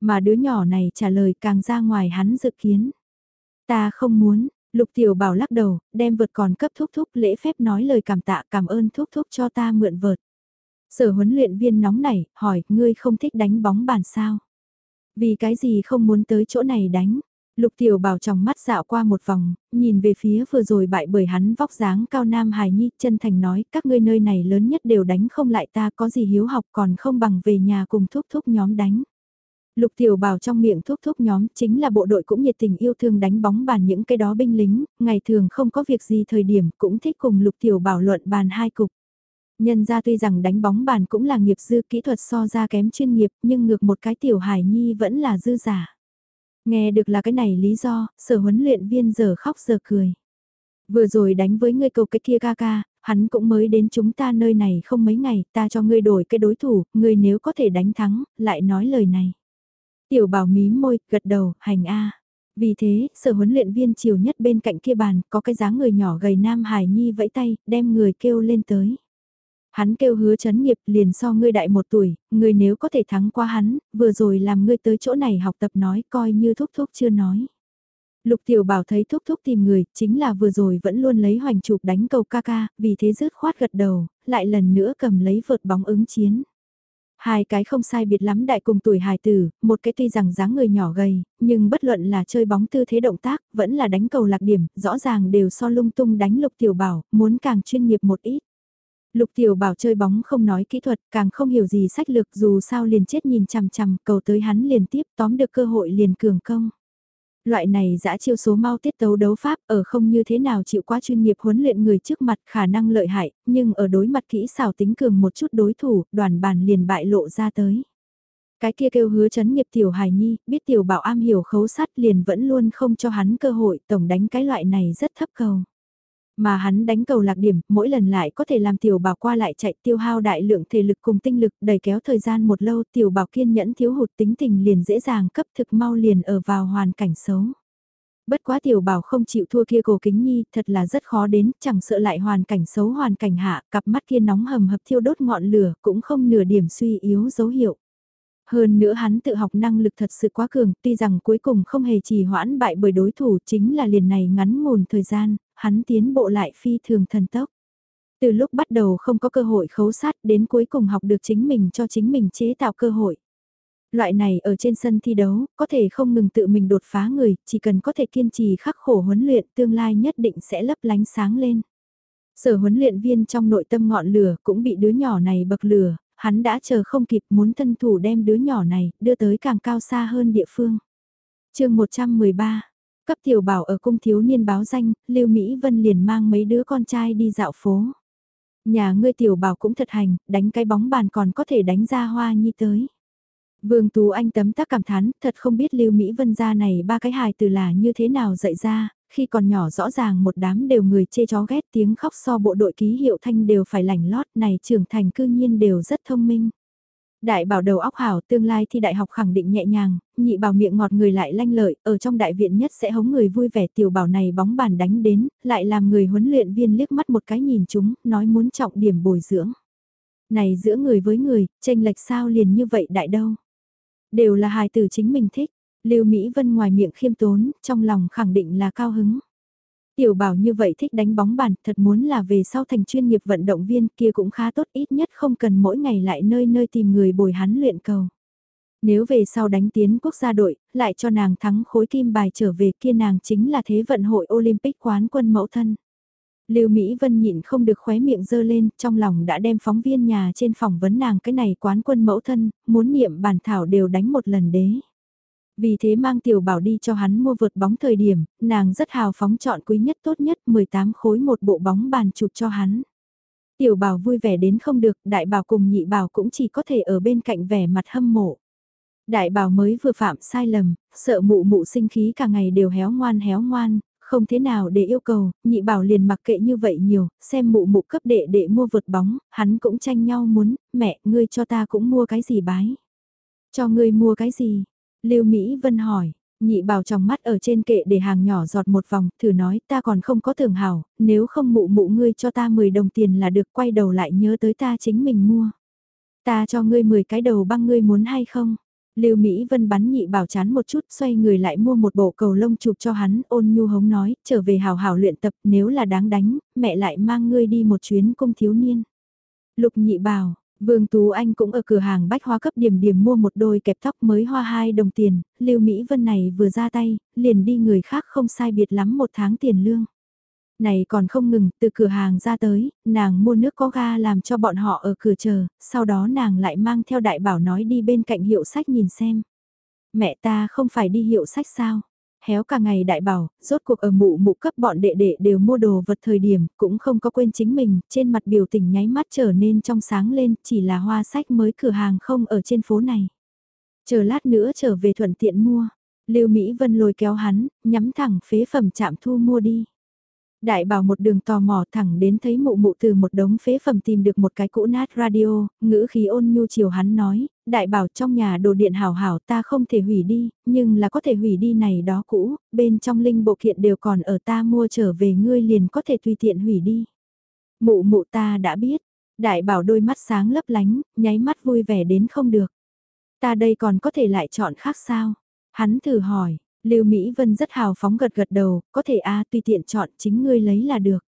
Mà đứa nhỏ này trả lời càng ra ngoài hắn dự kiến. Ta không muốn, Lục Tiểu Bảo lắc đầu, đem vượt còn cấp thúc thúc lễ phép nói lời cảm tạ cảm ơn thúc thúc cho ta mượn vợt. Sở huấn luyện viên nóng nảy, hỏi, ngươi không thích đánh bóng bàn sao? Vì cái gì không muốn tới chỗ này đánh? Lục Tiểu Bảo trong mắt dạo qua một vòng, nhìn về phía vừa rồi bại bởi hắn vóc dáng cao nam hài nhi, chân thành nói, các ngươi nơi này lớn nhất đều đánh không lại ta, có gì hiếu học còn không bằng về nhà cùng thúc thúc nhóm đánh. Lục Tiểu Bảo trong miệng thúc thúc nhóm chính là bộ đội cũng nhiệt tình yêu thương đánh bóng bàn những cái đó binh lính, ngày thường không có việc gì thời điểm cũng thích cùng Lục Tiểu Bảo luận bàn hai cục. Nhân ra tuy rằng đánh bóng bàn cũng là nghiệp dư kỹ thuật so ra kém chuyên nghiệp nhưng ngược một cái tiểu hải nhi vẫn là dư giả. Nghe được là cái này lý do, sở huấn luyện viên giờ khóc giờ cười. Vừa rồi đánh với ngươi cầu cái kia ca ca, hắn cũng mới đến chúng ta nơi này không mấy ngày, ta cho ngươi đổi cái đối thủ, ngươi nếu có thể đánh thắng, lại nói lời này. Tiểu bảo mí môi, gật đầu, hành a. Vì thế, sở huấn luyện viên chiều nhất bên cạnh kia bàn, có cái dáng người nhỏ gầy Nam Hải Nhi vẫy tay, đem người kêu lên tới. Hắn kêu hứa chấn nghiệp liền so ngươi đại một tuổi, ngươi nếu có thể thắng qua hắn, vừa rồi làm ngươi tới chỗ này học tập nói coi như thúc thúc chưa nói. Lục tiểu bảo thấy thúc thúc tìm người, chính là vừa rồi vẫn luôn lấy hoành chụp đánh cầu ca ca, vì thế rứt khoát gật đầu, lại lần nữa cầm lấy vợt bóng ứng chiến. Hai cái không sai biệt lắm đại cùng tuổi hài tử, một cái tuy rằng dáng người nhỏ gầy, nhưng bất luận là chơi bóng tư thế động tác, vẫn là đánh cầu lạc điểm, rõ ràng đều so lung tung đánh lục tiểu bảo, muốn càng chuyên nghiệp một ít. Lục tiểu bảo chơi bóng không nói kỹ thuật, càng không hiểu gì sách lược dù sao liền chết nhìn chằm chằm, cầu tới hắn liền tiếp tóm được cơ hội liền cường công. Loại này dã chiêu số mau tiết tấu đấu pháp ở không như thế nào chịu quá chuyên nghiệp huấn luyện người trước mặt khả năng lợi hại, nhưng ở đối mặt kỹ xảo tính cường một chút đối thủ, đoàn bàn liền bại lộ ra tới. Cái kia kêu hứa chấn nghiệp tiểu hài nhi, biết tiểu bảo am hiểu khấu sát liền vẫn luôn không cho hắn cơ hội tổng đánh cái loại này rất thấp cầu. Mà hắn đánh cầu lạc điểm, mỗi lần lại có thể làm tiểu bảo qua lại chạy tiêu hao đại lượng thể lực cùng tinh lực đẩy kéo thời gian một lâu tiểu bảo kiên nhẫn thiếu hụt tính tình liền dễ dàng cấp thực mau liền ở vào hoàn cảnh xấu. Bất quá tiểu bảo không chịu thua kia cổ kính nhi thật là rất khó đến, chẳng sợ lại hoàn cảnh xấu hoàn cảnh hạ, cặp mắt kia nóng hầm hập thiêu đốt ngọn lửa cũng không nửa điểm suy yếu dấu hiệu. Hơn nữa hắn tự học năng lực thật sự quá cường, tuy rằng cuối cùng không hề trì hoãn bại bởi đối thủ chính là liền này ngắn ngủn thời gian, hắn tiến bộ lại phi thường thần tốc. Từ lúc bắt đầu không có cơ hội khấu sát đến cuối cùng học được chính mình cho chính mình chế tạo cơ hội. Loại này ở trên sân thi đấu, có thể không ngừng tự mình đột phá người, chỉ cần có thể kiên trì khắc khổ huấn luyện tương lai nhất định sẽ lấp lánh sáng lên. Sở huấn luyện viên trong nội tâm ngọn lửa cũng bị đứa nhỏ này bậc lửa, hắn đã chờ không kịp muốn thân thủ đem đứa nhỏ này đưa tới càng cao xa hơn địa phương. chương 113 Cấp tiểu bảo ở cung thiếu niên báo danh, Lưu Mỹ Vân liền mang mấy đứa con trai đi dạo phố. Nhà ngươi tiểu bảo cũng thật hành, đánh cái bóng bàn còn có thể đánh ra hoa nhi tới. Vương Tú Anh tấm tắc cảm thán, thật không biết Lưu Mỹ Vân gia này ba cái hài từ là như thế nào dạy ra, khi còn nhỏ rõ ràng một đám đều người chê chó ghét tiếng khóc so bộ đội ký hiệu thanh đều phải lành lót này trưởng thành cư nhiên đều rất thông minh. Đại bảo đầu óc hảo tương lai thi đại học khẳng định nhẹ nhàng, nhị bảo miệng ngọt người lại lanh lợi, ở trong đại viện nhất sẽ hống người vui vẻ tiểu bảo này bóng bàn đánh đến, lại làm người huấn luyện viên liếc mắt một cái nhìn chúng, nói muốn trọng điểm bồi dưỡng. Này giữa người với người, tranh lệch sao liền như vậy đại đâu. Đều là hài tử chính mình thích, Lưu Mỹ Vân ngoài miệng khiêm tốn, trong lòng khẳng định là cao hứng. Tiểu bảo như vậy thích đánh bóng bàn, thật muốn là về sau thành chuyên nghiệp vận động viên kia cũng khá tốt ít nhất không cần mỗi ngày lại nơi nơi tìm người bồi hắn luyện cầu. Nếu về sau đánh tiến quốc gia đội, lại cho nàng thắng khối kim bài trở về kia nàng chính là thế vận hội Olympic quán quân mẫu thân. Lưu Mỹ Vân nhịn không được khóe miệng dơ lên, trong lòng đã đem phóng viên nhà trên phỏng vấn nàng cái này quán quân mẫu thân, muốn niệm bản thảo đều đánh một lần đế. Vì thế mang tiểu bảo đi cho hắn mua vượt bóng thời điểm, nàng rất hào phóng chọn quý nhất tốt nhất 18 khối một bộ bóng bàn chụp cho hắn. Tiểu bảo vui vẻ đến không được, đại bảo cùng nhị bảo cũng chỉ có thể ở bên cạnh vẻ mặt hâm mộ. Đại bảo mới vừa phạm sai lầm, sợ mụ mụ sinh khí cả ngày đều héo ngoan héo ngoan, không thế nào để yêu cầu, nhị bảo liền mặc kệ như vậy nhiều, xem mụ mụ cấp đệ đệ mua vượt bóng, hắn cũng tranh nhau muốn, mẹ, ngươi cho ta cũng mua cái gì bái. Cho ngươi mua cái gì, Lưu Mỹ Vân hỏi, nhị bảo trong mắt ở trên kệ để hàng nhỏ giọt một vòng, thử nói ta còn không có thường hảo, nếu không mụ mụ ngươi cho ta 10 đồng tiền là được quay đầu lại nhớ tới ta chính mình mua. Ta cho ngươi 10 cái đầu băng ngươi muốn hay không? Lưu Mỹ Vân bắn nhị bảo chán một chút xoay người lại mua một bộ cầu lông chụp cho hắn ôn nhu hống nói, trở về hào hào luyện tập nếu là đáng đánh, mẹ lại mang ngươi đi một chuyến cung thiếu niên. Lục nhị bảo, Vương Tú Anh cũng ở cửa hàng bách hoa cấp điểm điểm mua một đôi kẹp tóc mới hoa 2 đồng tiền, Lưu Mỹ Vân này vừa ra tay, liền đi người khác không sai biệt lắm một tháng tiền lương. Này còn không ngừng, từ cửa hàng ra tới, nàng mua nước có ga làm cho bọn họ ở cửa chờ, sau đó nàng lại mang theo đại bảo nói đi bên cạnh hiệu sách nhìn xem. Mẹ ta không phải đi hiệu sách sao? Héo cả ngày đại bảo, rốt cuộc ở mụ mụ cấp bọn đệ đệ đều mua đồ vật thời điểm, cũng không có quên chính mình, trên mặt biểu tình nháy mắt trở nên trong sáng lên, chỉ là hoa sách mới cửa hàng không ở trên phố này. Chờ lát nữa trở về thuận tiện mua, Lưu Mỹ Vân lôi kéo hắn, nhắm thẳng phế phẩm chạm thu mua đi. Đại bảo một đường tò mò thẳng đến thấy mụ mụ từ một đống phế phẩm tìm được một cái cũ nát radio, ngữ khí ôn nhu chiều hắn nói, đại bảo trong nhà đồ điện hảo hảo ta không thể hủy đi, nhưng là có thể hủy đi này đó cũ, bên trong linh bộ kiện đều còn ở ta mua trở về ngươi liền có thể tùy tiện hủy đi. Mụ mụ ta đã biết, đại bảo đôi mắt sáng lấp lánh, nháy mắt vui vẻ đến không được. Ta đây còn có thể lại chọn khác sao? Hắn thử hỏi, Lưu Mỹ Vân rất hào phóng gật gật đầu, có thể a tùy tiện chọn chính ngươi lấy là được.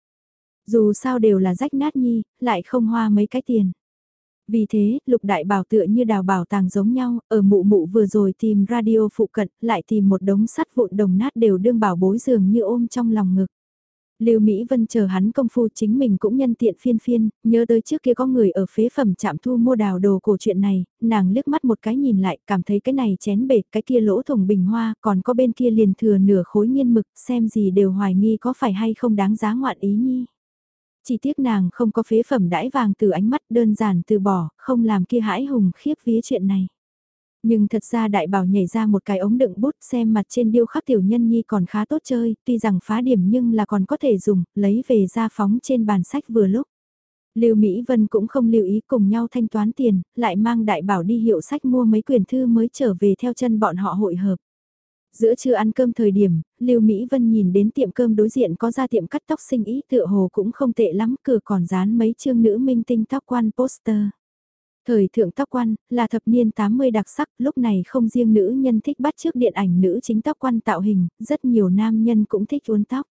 Dù sao đều là rách nát nhi, lại không hoa mấy cái tiền. Vì thế, lục đại bảo tựa như đào bảo tàng giống nhau, ở mụ mụ vừa rồi tìm radio phụ cận, lại tìm một đống sắt vụn đồng nát đều đương bảo bối dường như ôm trong lòng ngực. Lưu Mỹ Vân chờ hắn công phu chính mình cũng nhân tiện phiên phiên, nhớ tới trước kia có người ở phế phẩm chạm thu mua đào đồ cổ chuyện này, nàng liếc mắt một cái nhìn lại, cảm thấy cái này chén bể, cái kia lỗ thủng bình hoa, còn có bên kia liền thừa nửa khối nhiên mực, xem gì đều hoài nghi có phải hay không đáng giá ngoạn ý nhi. Chỉ tiếc nàng không có phế phẩm đãi vàng từ ánh mắt đơn giản từ bỏ, không làm kia hãi hùng khiếp vía chuyện này. Nhưng thật ra đại bảo nhảy ra một cái ống đựng bút xem mặt trên điêu khắc tiểu nhân nhi còn khá tốt chơi, tuy rằng phá điểm nhưng là còn có thể dùng, lấy về ra phóng trên bàn sách vừa lúc. Lưu Mỹ Vân cũng không lưu ý cùng nhau thanh toán tiền, lại mang đại bảo đi hiệu sách mua mấy quyển thư mới trở về theo chân bọn họ hội hợp. Giữa trưa ăn cơm thời điểm, Lưu Mỹ Vân nhìn đến tiệm cơm đối diện có ra tiệm cắt tóc sinh ý tựa hồ cũng không tệ lắm, cửa còn dán mấy chương nữ minh tinh tóc quan poster. Thời thượng tóc quan, là thập niên 80 đặc sắc, lúc này không riêng nữ nhân thích bắt trước điện ảnh nữ chính tóc quan tạo hình, rất nhiều nam nhân cũng thích uốn tóc.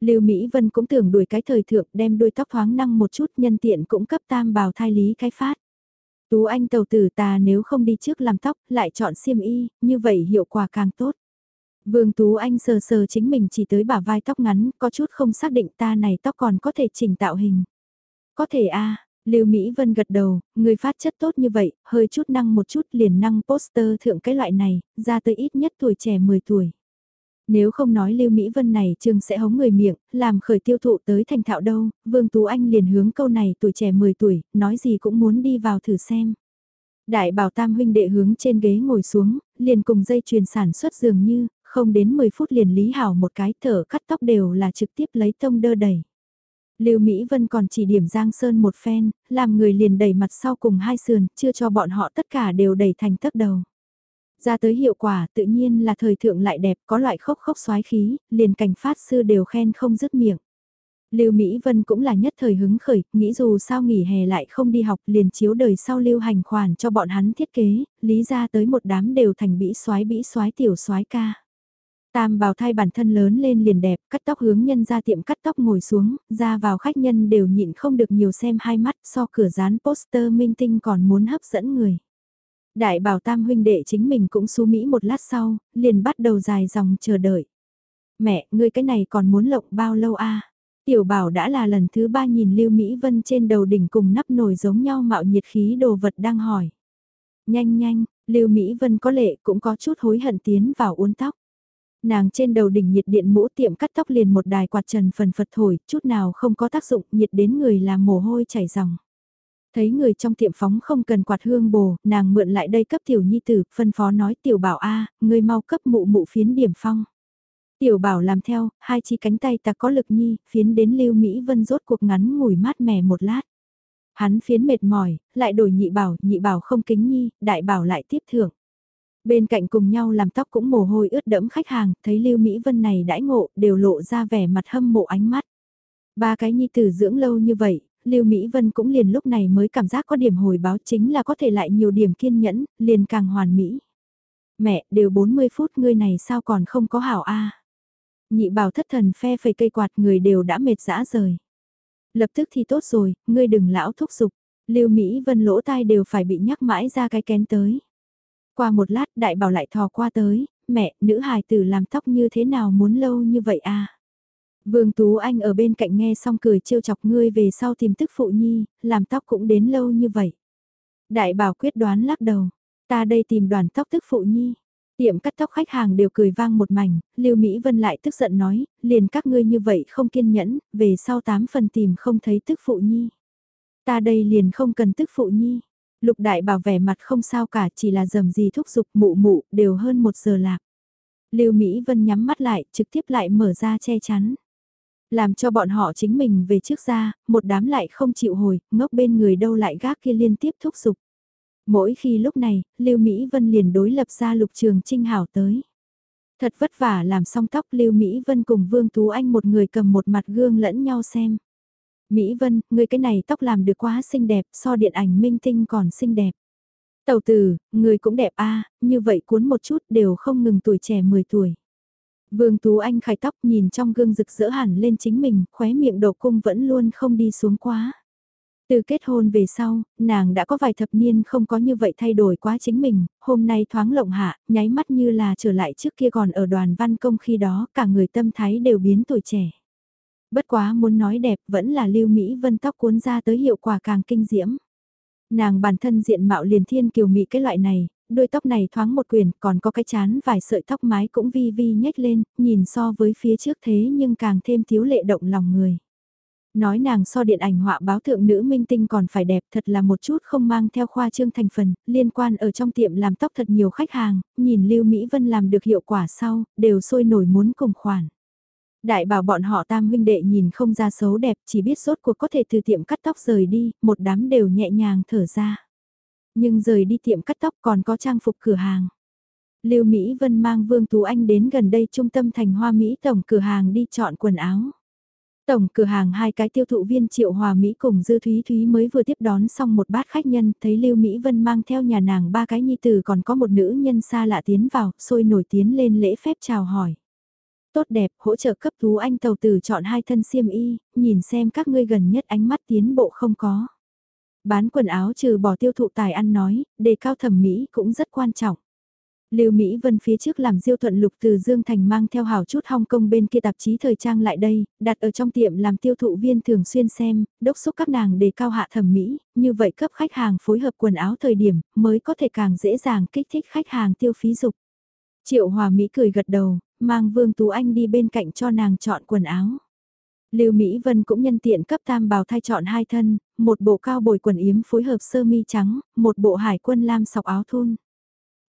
Lưu Mỹ Vân cũng tưởng đuổi cái thời thượng đem đuôi tóc thoáng năng một chút nhân tiện cũng cấp tam bào thai lý cái phát. Tú Anh tàu tử ta nếu không đi trước làm tóc, lại chọn xiêm y, như vậy hiệu quả càng tốt. Vương Tú Anh sờ sờ chính mình chỉ tới bả vai tóc ngắn, có chút không xác định ta này tóc còn có thể chỉnh tạo hình. Có thể a Lưu Mỹ Vân gật đầu, người phát chất tốt như vậy, hơi chút năng một chút liền năng poster thượng cái loại này, ra tới ít nhất tuổi trẻ 10 tuổi. Nếu không nói Lưu Mỹ Vân này trường sẽ hống người miệng, làm khởi tiêu thụ tới thành thạo đâu, Vương Tú Anh liền hướng câu này tuổi trẻ 10 tuổi, nói gì cũng muốn đi vào thử xem. Đại bảo tam huynh đệ hướng trên ghế ngồi xuống, liền cùng dây chuyền sản xuất dường như, không đến 10 phút liền lý hảo một cái thở cắt tóc đều là trực tiếp lấy tông đơ đẩy. Lưu Mỹ Vân còn chỉ điểm Giang Sơn một phen, làm người liền đẩy mặt sau cùng hai sườn, chưa cho bọn họ tất cả đều đẩy thành thấp đầu. Ra tới hiệu quả tự nhiên là thời thượng lại đẹp, có loại khốc khốc xoái khí, liền cảnh phát sư đều khen không dứt miệng. Lưu Mỹ Vân cũng là nhất thời hứng khởi, nghĩ dù sao nghỉ hè lại không đi học liền chiếu đời sau lưu hành khoản cho bọn hắn thiết kế, lý ra tới một đám đều thành bĩ soái bĩ soái tiểu soái ca. Tam bào thai bản thân lớn lên liền đẹp, cắt tóc hướng nhân ra tiệm cắt tóc ngồi xuống, ra vào khách nhân đều nhịn không được nhiều xem hai mắt so cửa dán poster minh tinh còn muốn hấp dẫn người. Đại bảo tam huynh đệ chính mình cũng xú Mỹ một lát sau, liền bắt đầu dài dòng chờ đợi. Mẹ, ngươi cái này còn muốn lộng bao lâu a Tiểu bảo đã là lần thứ ba nhìn Lưu Mỹ Vân trên đầu đỉnh cùng nắp nồi giống nhau mạo nhiệt khí đồ vật đang hỏi. Nhanh nhanh, Lưu Mỹ Vân có lệ cũng có chút hối hận tiến vào uốn tóc. Nàng trên đầu đỉnh nhiệt điện mũ tiệm cắt tóc liền một đài quạt trần phần phật thổi, chút nào không có tác dụng, nhiệt đến người làm mồ hôi chảy ròng. Thấy người trong tiệm phóng không cần quạt hương bồ, nàng mượn lại đây cấp tiểu nhi tử, phân phó nói tiểu bảo a người mau cấp mụ mụ phiến điểm phong. Tiểu bảo làm theo, hai chi cánh tay ta có lực nhi, phiến đến lưu Mỹ Vân rốt cuộc ngắn ngủi mát mẻ một lát. Hắn phiến mệt mỏi, lại đổi nhị bảo, nhị bảo không kính nhi, đại bảo lại tiếp thưởng. Bên cạnh cùng nhau làm tóc cũng mồ hôi ướt đẫm khách hàng, thấy Lưu Mỹ Vân này đãi ngộ, đều lộ ra vẻ mặt hâm mộ ánh mắt. Ba cái nhi tử dưỡng lâu như vậy, Lưu Mỹ Vân cũng liền lúc này mới cảm giác có điểm hồi báo chính là có thể lại nhiều điểm kiên nhẫn, liền càng hoàn mỹ. Mẹ, đều 40 phút ngươi này sao còn không có hảo a Nhị bảo thất thần phe phẩy cây quạt người đều đã mệt dã rời. Lập tức thì tốt rồi, ngươi đừng lão thúc giục. Lưu Mỹ Vân lỗ tai đều phải bị nhắc mãi ra cái kén tới. Qua một lát đại bảo lại thò qua tới, mẹ, nữ hài tử làm tóc như thế nào muốn lâu như vậy à? Vương Tú Anh ở bên cạnh nghe xong cười trêu chọc ngươi về sau tìm tức phụ nhi, làm tóc cũng đến lâu như vậy. Đại bảo quyết đoán lắc đầu, ta đây tìm đoàn tóc tức phụ nhi. Tiệm cắt tóc khách hàng đều cười vang một mảnh, Lưu Mỹ Vân lại tức giận nói, liền các ngươi như vậy không kiên nhẫn, về sau tám phần tìm không thấy tức phụ nhi. Ta đây liền không cần tức phụ nhi. Lục đại bảo vẻ mặt không sao cả chỉ là dầm gì thúc giục mụ mụ đều hơn một giờ lạc. Lưu Mỹ Vân nhắm mắt lại trực tiếp lại mở ra che chắn. Làm cho bọn họ chính mình về trước ra, một đám lại không chịu hồi, ngốc bên người đâu lại gác kia liên tiếp thúc giục. Mỗi khi lúc này, Lưu Mỹ Vân liền đối lập ra lục trường trinh hảo tới. Thật vất vả làm xong tóc Lưu Mỹ Vân cùng Vương Tú Anh một người cầm một mặt gương lẫn nhau xem. Mỹ Vân, người cái này tóc làm được quá xinh đẹp, so điện ảnh minh tinh còn xinh đẹp. Tàu tử, người cũng đẹp a như vậy cuốn một chút đều không ngừng tuổi trẻ 10 tuổi. Vương Tú Anh khải tóc nhìn trong gương rực rỡ hẳn lên chính mình, khóe miệng độ cung vẫn luôn không đi xuống quá. Từ kết hôn về sau, nàng đã có vài thập niên không có như vậy thay đổi quá chính mình, hôm nay thoáng lộng hạ, nháy mắt như là trở lại trước kia còn ở đoàn văn công khi đó, cả người tâm thái đều biến tuổi trẻ. Bất quá muốn nói đẹp vẫn là lưu Mỹ vân tóc cuốn ra tới hiệu quả càng kinh diễm. Nàng bản thân diện mạo liền thiên kiều mỹ cái loại này, đôi tóc này thoáng một quyền, còn có cái chán vài sợi tóc mái cũng vi vi nhếch lên, nhìn so với phía trước thế nhưng càng thêm thiếu lệ động lòng người. Nói nàng so điện ảnh họa báo thượng nữ minh tinh còn phải đẹp thật là một chút không mang theo khoa trương thành phần, liên quan ở trong tiệm làm tóc thật nhiều khách hàng, nhìn Lưu Mỹ Vân làm được hiệu quả sau, đều sôi nổi muốn cùng khoản. Đại bảo bọn họ tam huynh đệ nhìn không ra xấu đẹp, chỉ biết sốt cuộc có thể từ tiệm cắt tóc rời đi, một đám đều nhẹ nhàng thở ra. Nhưng rời đi tiệm cắt tóc còn có trang phục cửa hàng. Lưu Mỹ Vân mang Vương Tú Anh đến gần đây trung tâm thành hoa Mỹ tổng cửa hàng đi chọn quần áo. Tổng cửa hàng hai cái tiêu thụ viên Triệu Hòa Mỹ cùng Dư Thúy Thúy mới vừa tiếp đón xong một bát khách nhân, thấy Lưu Mỹ Vân mang theo nhà nàng ba cái nhi tử còn có một nữ nhân xa lạ tiến vào, sôi nổi tiến lên lễ phép chào hỏi. Tốt đẹp, hỗ trợ cấp thú Anh tàu tử chọn hai thân xiêm y, nhìn xem các ngươi gần nhất ánh mắt tiến bộ không có. Bán quần áo trừ bỏ tiêu thụ tài ăn nói, đề cao thẩm mỹ cũng rất quan trọng. Lưu Mỹ Vân phía trước làm diêu thuận lục từ Dương Thành mang theo hào chút Hong Kong bên kia tạp chí thời trang lại đây, đặt ở trong tiệm làm tiêu thụ viên thường xuyên xem, đốc xúc các nàng đề cao hạ thẩm mỹ, như vậy cấp khách hàng phối hợp quần áo thời điểm mới có thể càng dễ dàng kích thích khách hàng tiêu phí dục. Triệu Hòa Mỹ cười gật đầu, mang Vương Tú Anh đi bên cạnh cho nàng chọn quần áo. Lưu Mỹ Vân cũng nhân tiện cấp tam bào thay chọn hai thân, một bộ cao bồi quần yếm phối hợp sơ mi trắng, một bộ hải quân lam sọc áo thun.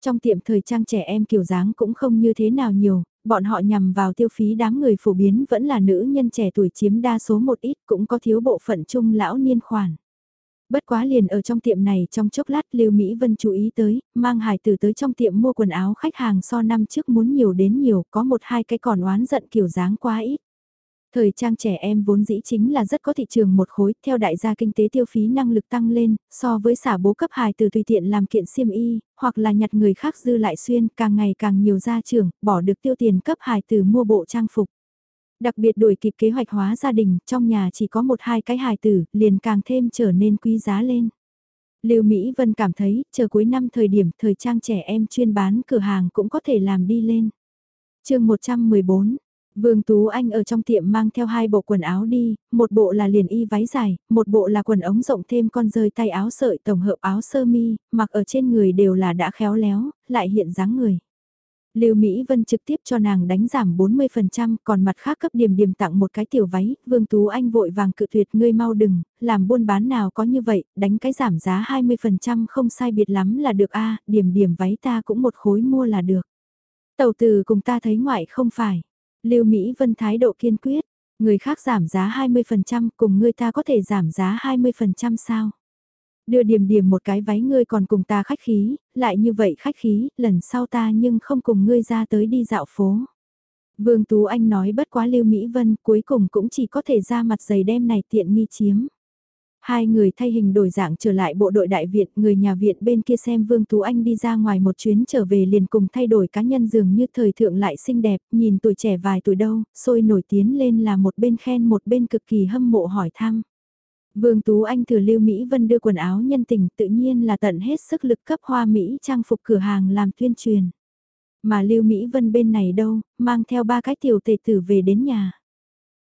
Trong tiệm thời trang trẻ em kiểu dáng cũng không như thế nào nhiều, bọn họ nhằm vào tiêu phí đám người phổ biến vẫn là nữ nhân trẻ tuổi chiếm đa số một ít cũng có thiếu bộ phận trung lão niên khoản. Bất quá liền ở trong tiệm này trong chốc lát Lưu Mỹ Vân chú ý tới, mang hải tử tới trong tiệm mua quần áo khách hàng so năm trước muốn nhiều đến nhiều, có một hai cái còn oán giận kiểu dáng quá ít. Thời trang trẻ em vốn dĩ chính là rất có thị trường một khối, theo đại gia kinh tế tiêu phí năng lực tăng lên, so với xả bố cấp hài từ tùy tiện làm kiện xiêm y, hoặc là nhặt người khác dư lại xuyên, càng ngày càng nhiều gia trưởng, bỏ được tiêu tiền cấp hài từ mua bộ trang phục. Đặc biệt đuổi kịp kế hoạch hóa gia đình, trong nhà chỉ có một hai cái hài tử, liền càng thêm trở nên quý giá lên. Lưu Mỹ Vân cảm thấy, chờ cuối năm thời điểm thời trang trẻ em chuyên bán cửa hàng cũng có thể làm đi lên. chương 114, Vương Tú Anh ở trong tiệm mang theo hai bộ quần áo đi, một bộ là liền y váy dài, một bộ là quần ống rộng thêm con rơi tay áo sợi tổng hợp áo sơ mi, mặc ở trên người đều là đã khéo léo, lại hiện dáng người. Lưu Mỹ Vân trực tiếp cho nàng đánh giảm 40%, còn mặt khác cấp điểm điểm tặng một cái tiểu váy, Vương Tú Anh vội vàng cự tuyệt ngươi mau đừng, làm buôn bán nào có như vậy, đánh cái giảm giá 20% không sai biệt lắm là được a điểm điểm váy ta cũng một khối mua là được. Tàu từ cùng ta thấy ngoại không phải. Lưu Mỹ Vân thái độ kiên quyết, người khác giảm giá 20% cùng ngươi ta có thể giảm giá 20% sao? Đưa điểm điểm một cái váy ngươi còn cùng ta khách khí, lại như vậy khách khí, lần sau ta nhưng không cùng ngươi ra tới đi dạo phố. Vương Tú Anh nói bất quá Lưu Mỹ Vân cuối cùng cũng chỉ có thể ra mặt giày đem này tiện nghi chiếm. Hai người thay hình đổi dạng trở lại bộ đội đại viện, người nhà viện bên kia xem Vương Tú Anh đi ra ngoài một chuyến trở về liền cùng thay đổi cá nhân dường như thời thượng lại xinh đẹp, nhìn tuổi trẻ vài tuổi đâu, sôi nổi tiến lên là một bên khen một bên cực kỳ hâm mộ hỏi thăm. Vương Tú Anh thừa Lưu Mỹ Vân đưa quần áo nhân tình tự nhiên là tận hết sức lực cấp hoa Mỹ trang phục cửa hàng làm tuyên truyền. Mà Lưu Mỹ Vân bên này đâu, mang theo ba cái tiểu tề tử về đến nhà.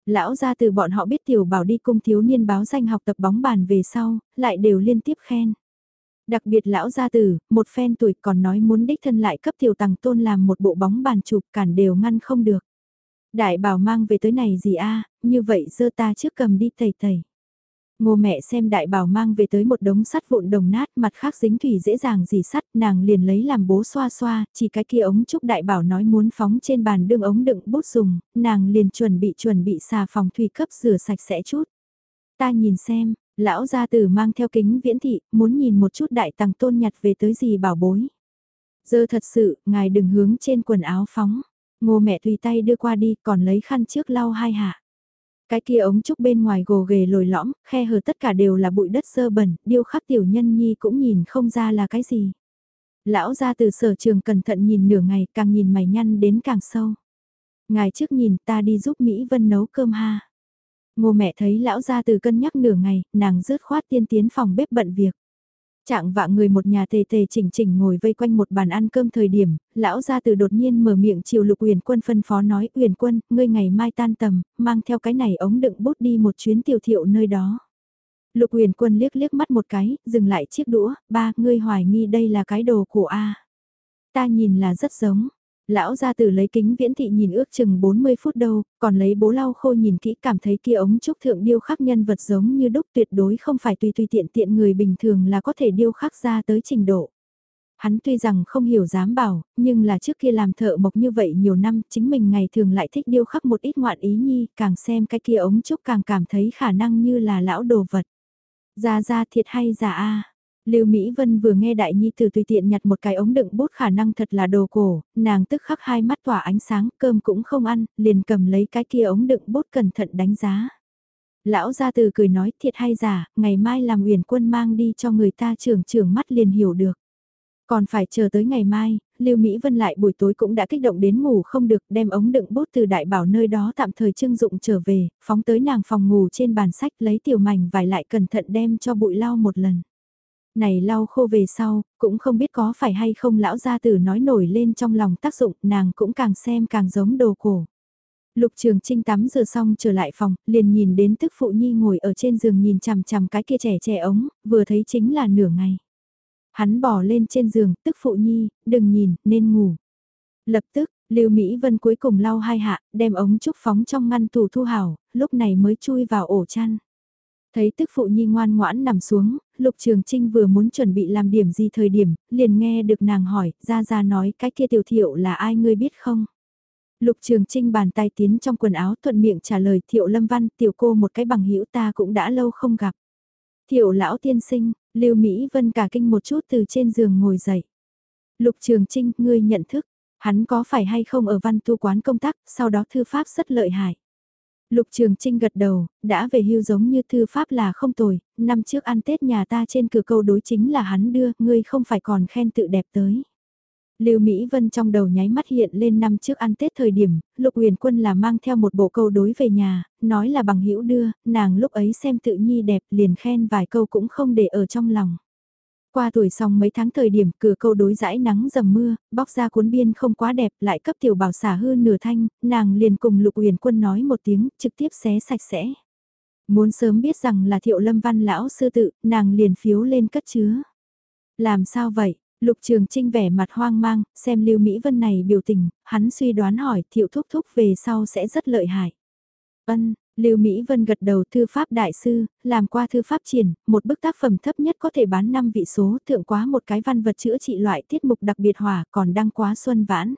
Lão ra từ bọn họ biết tiểu bảo đi cung thiếu niên báo danh học tập bóng bàn về sau, lại đều liên tiếp khen. Đặc biệt lão gia tử, một phen tuổi còn nói muốn đích thân lại cấp tiểu tàng tôn làm một bộ bóng bàn chụp cản đều ngăn không được. Đại bảo mang về tới này gì a như vậy dơ ta trước cầm đi tẩy tẩy. Ngô mẹ xem đại bảo mang về tới một đống sắt vụn đồng nát mặt khác dính thủy dễ dàng gì sắt nàng liền lấy làm bố xoa xoa, chỉ cái kia ống trúc đại bảo nói muốn phóng trên bàn đương ống đựng bút dùng, nàng liền chuẩn bị chuẩn bị xà phòng thủy cấp rửa sạch sẽ chút. Ta nhìn xem, lão gia tử mang theo kính viễn thị, muốn nhìn một chút đại tăng tôn nhặt về tới gì bảo bối. Giờ thật sự, ngài đừng hướng trên quần áo phóng. Ngô mẹ tùy tay đưa qua đi còn lấy khăn trước lau hai hạ. Cái kia ống trúc bên ngoài gồ ghề lồi lõm, khe hở tất cả đều là bụi đất sơ bẩn, điêu khắc tiểu nhân nhi cũng nhìn không ra là cái gì. Lão ra từ sở trường cẩn thận nhìn nửa ngày, càng nhìn mày nhăn đến càng sâu. Ngài trước nhìn ta đi giúp Mỹ Vân nấu cơm ha. Ngô mẹ thấy lão ra từ cân nhắc nửa ngày, nàng rớt khoát tiên tiến phòng bếp bận việc. Trạng vạng người một nhà tề tề chỉnh chỉnh ngồi vây quanh một bàn ăn cơm thời điểm, lão gia từ đột nhiên mở miệng chiều lục uyển quân phân phó nói uyển quân, ngươi ngày mai tan tầm, mang theo cái này ống đựng bút đi một chuyến tiểu thiệu nơi đó. Lục uyển quân liếc liếc mắt một cái, dừng lại chiếc đũa, ba, ngươi hoài nghi đây là cái đồ của A. Ta nhìn là rất giống, Lão gia tử lấy kính viễn thị nhìn ước chừng 40 phút đâu, còn lấy bố lau khô nhìn kỹ cảm thấy kia ống trúc thượng điêu khắc nhân vật giống như đúc tuyệt đối không phải tùy tùy tiện tiện người bình thường là có thể điêu khắc ra tới trình độ. Hắn tuy rằng không hiểu dám bảo, nhưng là trước kia làm thợ mộc như vậy nhiều năm, chính mình ngày thường lại thích điêu khắc một ít ngoạn ý nhi, càng xem cái kia ống trúc càng cảm thấy khả năng như là lão đồ vật. Ra ra thiệt hay giả a Lưu Mỹ Vân vừa nghe đại nhi từ tùy tiện nhặt một cái ống đựng bút khả năng thật là đồ cổ, nàng tức khắc hai mắt tỏa ánh sáng, cơm cũng không ăn, liền cầm lấy cái kia ống đựng bút cẩn thận đánh giá. Lão gia từ cười nói thiệt hay giả, ngày mai làm uyển quân mang đi cho người ta trưởng trưởng mắt liền hiểu được. Còn phải chờ tới ngày mai, Lưu Mỹ Vân lại buổi tối cũng đã kích động đến ngủ không được đem ống đựng bút từ đại bảo nơi đó tạm thời trưng dụng trở về, phóng tới nàng phòng ngủ trên bàn sách lấy tiểu mảnh vải lại cẩn thận đem cho bụi lau một lần. Này lau khô về sau, cũng không biết có phải hay không lão gia tử nói nổi lên trong lòng tác dụng, nàng cũng càng xem càng giống đồ cổ. Lục Trường Trinh tắm rửa xong trở lại phòng, liền nhìn đến tức phụ nhi ngồi ở trên giường nhìn chằm chằm cái kia trẻ trẻ ống, vừa thấy chính là nửa ngày. Hắn bỏ lên trên giường, tức phụ nhi, đừng nhìn, nên ngủ. Lập tức, Lưu Mỹ Vân cuối cùng lau hai hạ, đem ống trúc phóng trong ngăn tủ thu hảo, lúc này mới chui vào ổ chăn. Thấy tức phụ nhi ngoan ngoãn nằm xuống, Lục Trường Trinh vừa muốn chuẩn bị làm điểm gì thời điểm, liền nghe được nàng hỏi, ra ra nói cái kia tiểu thiệu là ai ngươi biết không? Lục Trường Trinh bàn tay tiến trong quần áo thuận miệng trả lời thiệu lâm văn tiểu cô một cái bằng hữu ta cũng đã lâu không gặp. Thiệu lão tiên sinh, Lưu Mỹ Vân cả kinh một chút từ trên giường ngồi dậy. Lục Trường Trinh, ngươi nhận thức, hắn có phải hay không ở văn tu quán công tác, sau đó thư pháp rất lợi hại. Lục Trường Trinh gật đầu, đã về hưu giống như thư pháp là không tồi, năm trước ăn Tết nhà ta trên cửa câu đối chính là hắn đưa, ngươi không phải còn khen tự đẹp tới. Lưu Mỹ Vân trong đầu nháy mắt hiện lên năm trước ăn Tết thời điểm, Lục Huyền Quân là mang theo một bộ câu đối về nhà, nói là bằng hữu đưa, nàng lúc ấy xem tự nhi đẹp liền khen vài câu cũng không để ở trong lòng. Qua tuổi xong mấy tháng thời điểm cửa câu đối dãi nắng dầm mưa, bóc ra cuốn biên không quá đẹp lại cấp tiểu bảo xả hư nửa thanh, nàng liền cùng lục huyền quân nói một tiếng, trực tiếp xé sạch sẽ. Muốn sớm biết rằng là thiệu lâm văn lão sư tự, nàng liền phiếu lên cất chứa. Làm sao vậy? Lục Trường Trinh vẻ mặt hoang mang, xem Lưu Mỹ Vân này biểu tình, hắn suy đoán hỏi thiệu thúc thúc về sau sẽ rất lợi hại. Ân, Lưu Mỹ Vân gật đầu thư pháp đại sư, làm qua thư pháp triển, một bức tác phẩm thấp nhất có thể bán 5 vị số, thượng quá một cái văn vật chữa trị loại tiết mục đặc biệt hỏa, còn đăng quá Xuân Vãn.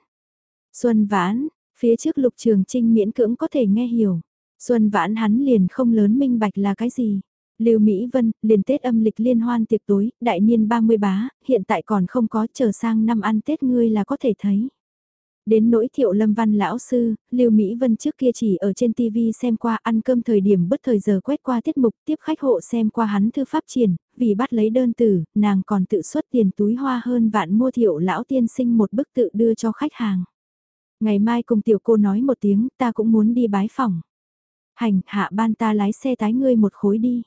Xuân Vãn, phía trước Lục Trường Trinh miễn cưỡng có thể nghe hiểu. Xuân Vãn hắn liền không lớn minh bạch là cái gì. Lưu Mỹ Vân, liền Tết âm lịch liên hoan tiệc tối, đại niên 30 bá, hiện tại còn không có, chờ sang năm ăn Tết ngươi là có thể thấy. Đến nỗi thiệu lâm văn lão sư, Lưu Mỹ Vân trước kia chỉ ở trên TV xem qua ăn cơm thời điểm bất thời giờ quét qua tiết mục tiếp khách hộ xem qua hắn thư pháp triển, vì bắt lấy đơn tử, nàng còn tự xuất tiền túi hoa hơn vạn mua thiệu lão tiên sinh một bức tự đưa cho khách hàng. Ngày mai cùng tiểu cô nói một tiếng, ta cũng muốn đi bái phòng. Hành, hạ ban ta lái xe tái ngươi một khối đi.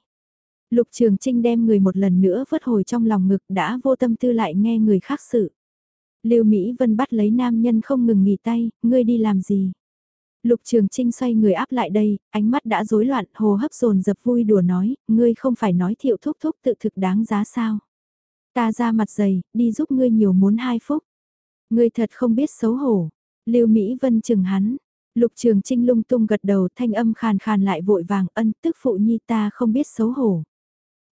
Lục Trường Trinh đem người một lần nữa vớt hồi trong lòng ngực đã vô tâm tư lại nghe người khác sự. Lưu Mỹ Vân bắt lấy nam nhân không ngừng nghỉ tay, ngươi đi làm gì? Lục Trường Trinh xoay người áp lại đây, ánh mắt đã rối loạn, hồ hấp dồn dập vui đùa nói, ngươi không phải nói thiệu thúc thúc tự thực đáng giá sao? Ta ra mặt dày, đi giúp ngươi nhiều muốn hai phúc. Ngươi thật không biết xấu hổ. Lưu Mỹ Vân chừng hắn. Lục Trường Trinh lung tung gật đầu thanh âm khàn khàn lại vội vàng ân tức phụ nhi ta không biết xấu hổ.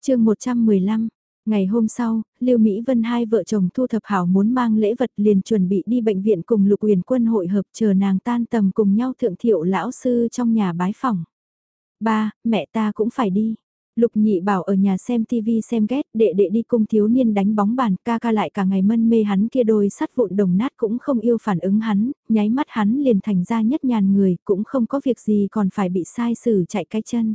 chương 115, Ngày hôm sau, Lưu Mỹ Vân hai vợ chồng thu thập hảo muốn mang lễ vật liền chuẩn bị đi bệnh viện cùng Lục Uyển Quân hội hợp chờ nàng tan tầm cùng nhau thượng thiệu lão sư trong nhà bái phòng. Ba, mẹ ta cũng phải đi. Lục nhị bảo ở nhà xem TV xem ghét, đệ đệ đi cung thiếu niên đánh bóng bàn, ca ca lại cả ngày mân mê hắn kia đôi sắt vụn đồng nát cũng không yêu phản ứng hắn, nháy mắt hắn liền thành ra nhất nhàn người, cũng không có việc gì còn phải bị sai xử chạy cái chân.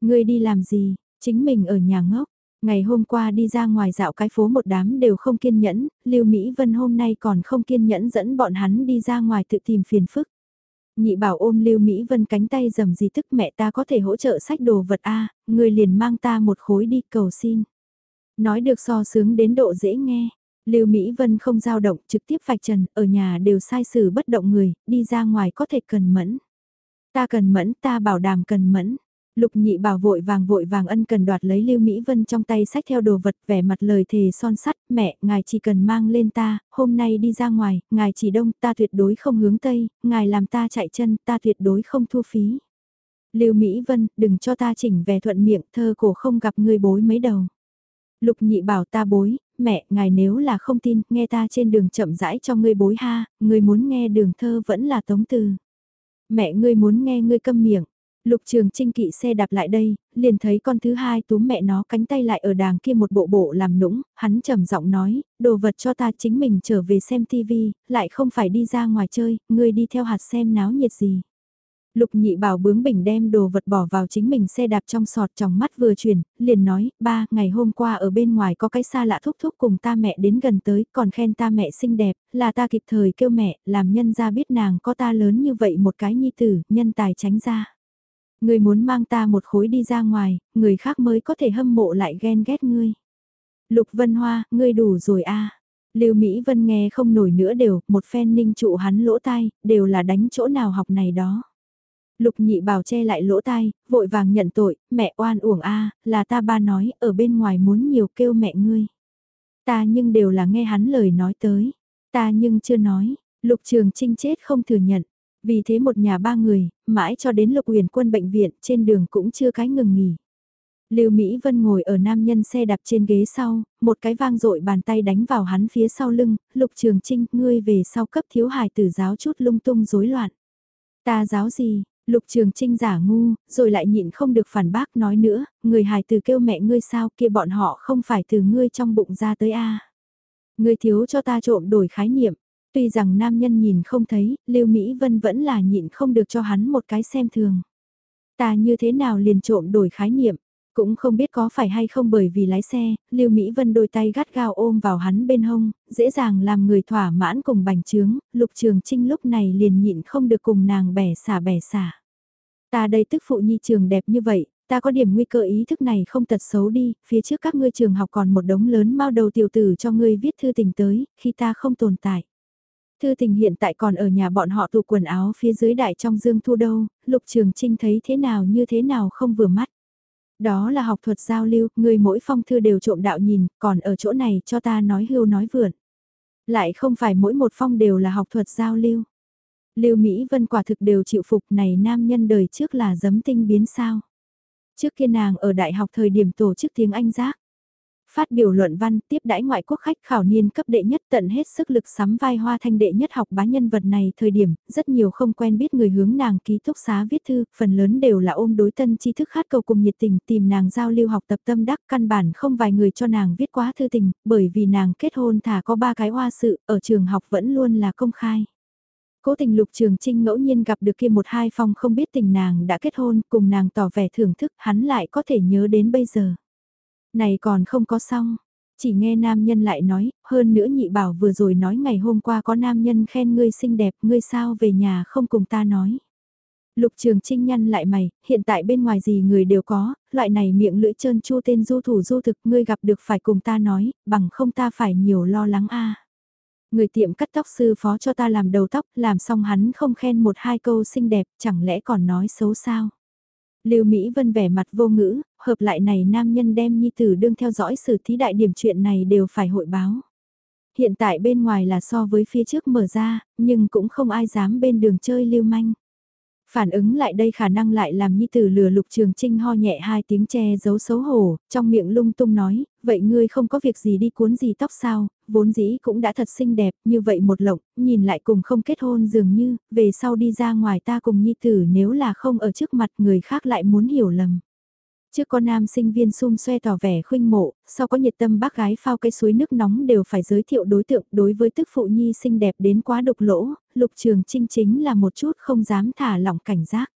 Ngươi đi làm gì, chính mình ở nhà ngốc, Ngày hôm qua đi ra ngoài dạo cái phố một đám đều không kiên nhẫn, Lưu Mỹ Vân hôm nay còn không kiên nhẫn dẫn bọn hắn đi ra ngoài tự tìm phiền phức. Nhị bảo ôm Lưu Mỹ Vân cánh tay dầm gì tức mẹ ta có thể hỗ trợ sách đồ vật A, người liền mang ta một khối đi cầu xin. Nói được so sướng đến độ dễ nghe. Lưu Mỹ Vân không dao động trực tiếp vạch trần, ở nhà đều sai xử bất động người, đi ra ngoài có thể cần mẫn. Ta cần mẫn, ta bảo đảm cần mẫn. Lục nhị bảo vội vàng vội vàng ân cần đoạt lấy Lưu Mỹ Vân trong tay sách theo đồ vật vẻ mặt lời thề son sắt, mẹ, ngài chỉ cần mang lên ta, hôm nay đi ra ngoài, ngài chỉ đông, ta tuyệt đối không hướng tây, ngài làm ta chạy chân, ta tuyệt đối không thu phí. Lưu Mỹ Vân, đừng cho ta chỉnh về thuận miệng, thơ cổ không gặp người bối mấy đầu. Lục nhị bảo ta bối, mẹ, ngài nếu là không tin, nghe ta trên đường chậm rãi cho ngươi bối ha, ngươi muốn nghe đường thơ vẫn là tống từ. Mẹ ngươi muốn nghe ngươi câm miệng, Lục Trường Trinh kỵ xe đạp lại đây, liền thấy con thứ hai túm mẹ nó cánh tay lại ở đàng kia một bộ bộ làm nũng, hắn trầm giọng nói, đồ vật cho ta chính mình trở về xem tivi, lại không phải đi ra ngoài chơi, ngươi đi theo hạt xem náo nhiệt gì. Lục nhị bảo bướng bỉnh đem đồ vật bỏ vào chính mình xe đạp trong sọt trong mắt vừa chuyển, liền nói, ba, ngày hôm qua ở bên ngoài có cái xa lạ thúc thúc cùng ta mẹ đến gần tới, còn khen ta mẹ xinh đẹp, là ta kịp thời kêu mẹ, làm nhân ra biết nàng có ta lớn như vậy một cái nhi tử, nhân tài tránh ra. Ngươi muốn mang ta một khối đi ra ngoài, người khác mới có thể hâm mộ lại ghen ghét ngươi. Lục Vân Hoa, ngươi đủ rồi a. À. Lưu Mỹ Vân nghe không nổi nữa đều, một phen ninh trụ hắn lỗ tai, đều là đánh chỗ nào học này đó. Lục nhị bảo che lại lỗ tai, vội vàng nhận tội, mẹ oan uổng a, là ta ba nói, ở bên ngoài muốn nhiều kêu mẹ ngươi. Ta nhưng đều là nghe hắn lời nói tới, ta nhưng chưa nói, lục trường trinh chết không thừa nhận, vì thế một nhà ba người, mãi cho đến lục huyền quân bệnh viện trên đường cũng chưa cái ngừng nghỉ. Lưu Mỹ Vân ngồi ở nam nhân xe đạp trên ghế sau, một cái vang dội bàn tay đánh vào hắn phía sau lưng, lục trường trinh, ngươi về sau cấp thiếu hài tử giáo chút lung tung rối loạn. Ta giáo gì, lục trường trinh giả ngu, rồi lại nhịn không được phản bác nói nữa, người hài tử kêu mẹ ngươi sao kia bọn họ không phải từ ngươi trong bụng ra tới a Ngươi thiếu cho ta trộm đổi khái niệm, Tuy rằng nam nhân nhìn không thấy, Lưu Mỹ Vân vẫn là nhịn không được cho hắn một cái xem thường. Ta như thế nào liền trộm đổi khái niệm, cũng không biết có phải hay không bởi vì lái xe, Lưu Mỹ Vân đôi tay gắt gao ôm vào hắn bên hông, dễ dàng làm người thỏa mãn cùng bành trướng, Lục Trường Trinh lúc này liền nhịn không được cùng nàng bẻ xả bẻ xả. Ta đây tức phụ nhi trường đẹp như vậy, ta có điểm nguy cơ ý thức này không tật xấu đi, phía trước các ngươi trường học còn một đống lớn mao đầu tiểu tử cho ngươi viết thư tình tới, khi ta không tồn tại. Thư tình hiện tại còn ở nhà bọn họ tụ quần áo phía dưới đại trong dương thu đâu, lục trường trinh thấy thế nào như thế nào không vừa mắt. Đó là học thuật giao lưu, người mỗi phong thư đều trộm đạo nhìn, còn ở chỗ này cho ta nói hưu nói vượn. Lại không phải mỗi một phong đều là học thuật giao lưu. Lưu Mỹ Vân quả thực đều chịu phục này nam nhân đời trước là giấm tinh biến sao. Trước kia nàng ở đại học thời điểm tổ chức tiếng Anh giác. Phát biểu luận văn tiếp đãi ngoại quốc khách khảo niên cấp đệ nhất tận hết sức lực sắm vai hoa thanh đệ nhất học bá nhân vật này thời điểm, rất nhiều không quen biết người hướng nàng ký túc xá viết thư, phần lớn đều là ôm đối tân tri thức khát cầu cùng nhiệt tình tìm nàng giao lưu học tập tâm đắc căn bản không vài người cho nàng viết quá thư tình, bởi vì nàng kết hôn thả có ba cái hoa sự, ở trường học vẫn luôn là công khai. Cố tình lục trường trinh ngẫu nhiên gặp được kia một hai phong không biết tình nàng đã kết hôn cùng nàng tỏ vẻ thưởng thức hắn lại có thể nhớ đến bây giờ. Này còn không có xong, chỉ nghe nam nhân lại nói, hơn nữa nhị bảo vừa rồi nói ngày hôm qua có nam nhân khen ngươi xinh đẹp, ngươi sao về nhà không cùng ta nói. Lục trường trinh nhăn lại mày, hiện tại bên ngoài gì người đều có, loại này miệng lưỡi trơn chu tên du thủ du thực ngươi gặp được phải cùng ta nói, bằng không ta phải nhiều lo lắng a. Người tiệm cắt tóc sư phó cho ta làm đầu tóc, làm xong hắn không khen một hai câu xinh đẹp, chẳng lẽ còn nói xấu sao? Lưu Mỹ Vân vẻ mặt vô ngữ, hợp lại này nam nhân đem nhi tử đương theo dõi xử thí đại điểm chuyện này đều phải hội báo. Hiện tại bên ngoài là so với phía trước mở ra, nhưng cũng không ai dám bên đường chơi lưu manh. Phản ứng lại đây khả năng lại làm Nhi Tử lừa Lục Trường Trinh ho nhẹ hai tiếng che giấu xấu hổ, trong miệng lung tung nói, vậy ngươi không có việc gì đi cuốn gì tóc sao, vốn dĩ cũng đã thật xinh đẹp, như vậy một lộng, nhìn lại cùng không kết hôn dường như, về sau đi ra ngoài ta cùng Nhi Tử nếu là không ở trước mặt người khác lại muốn hiểu lầm. Trước có nam sinh viên xung xoe tỏ vẻ khuynh mộ, sau có nhiệt tâm bác gái phao cây suối nước nóng đều phải giới thiệu đối tượng đối với tức phụ nhi xinh đẹp đến quá đục lỗ, lục trường trinh chính là một chút không dám thả lỏng cảnh giác.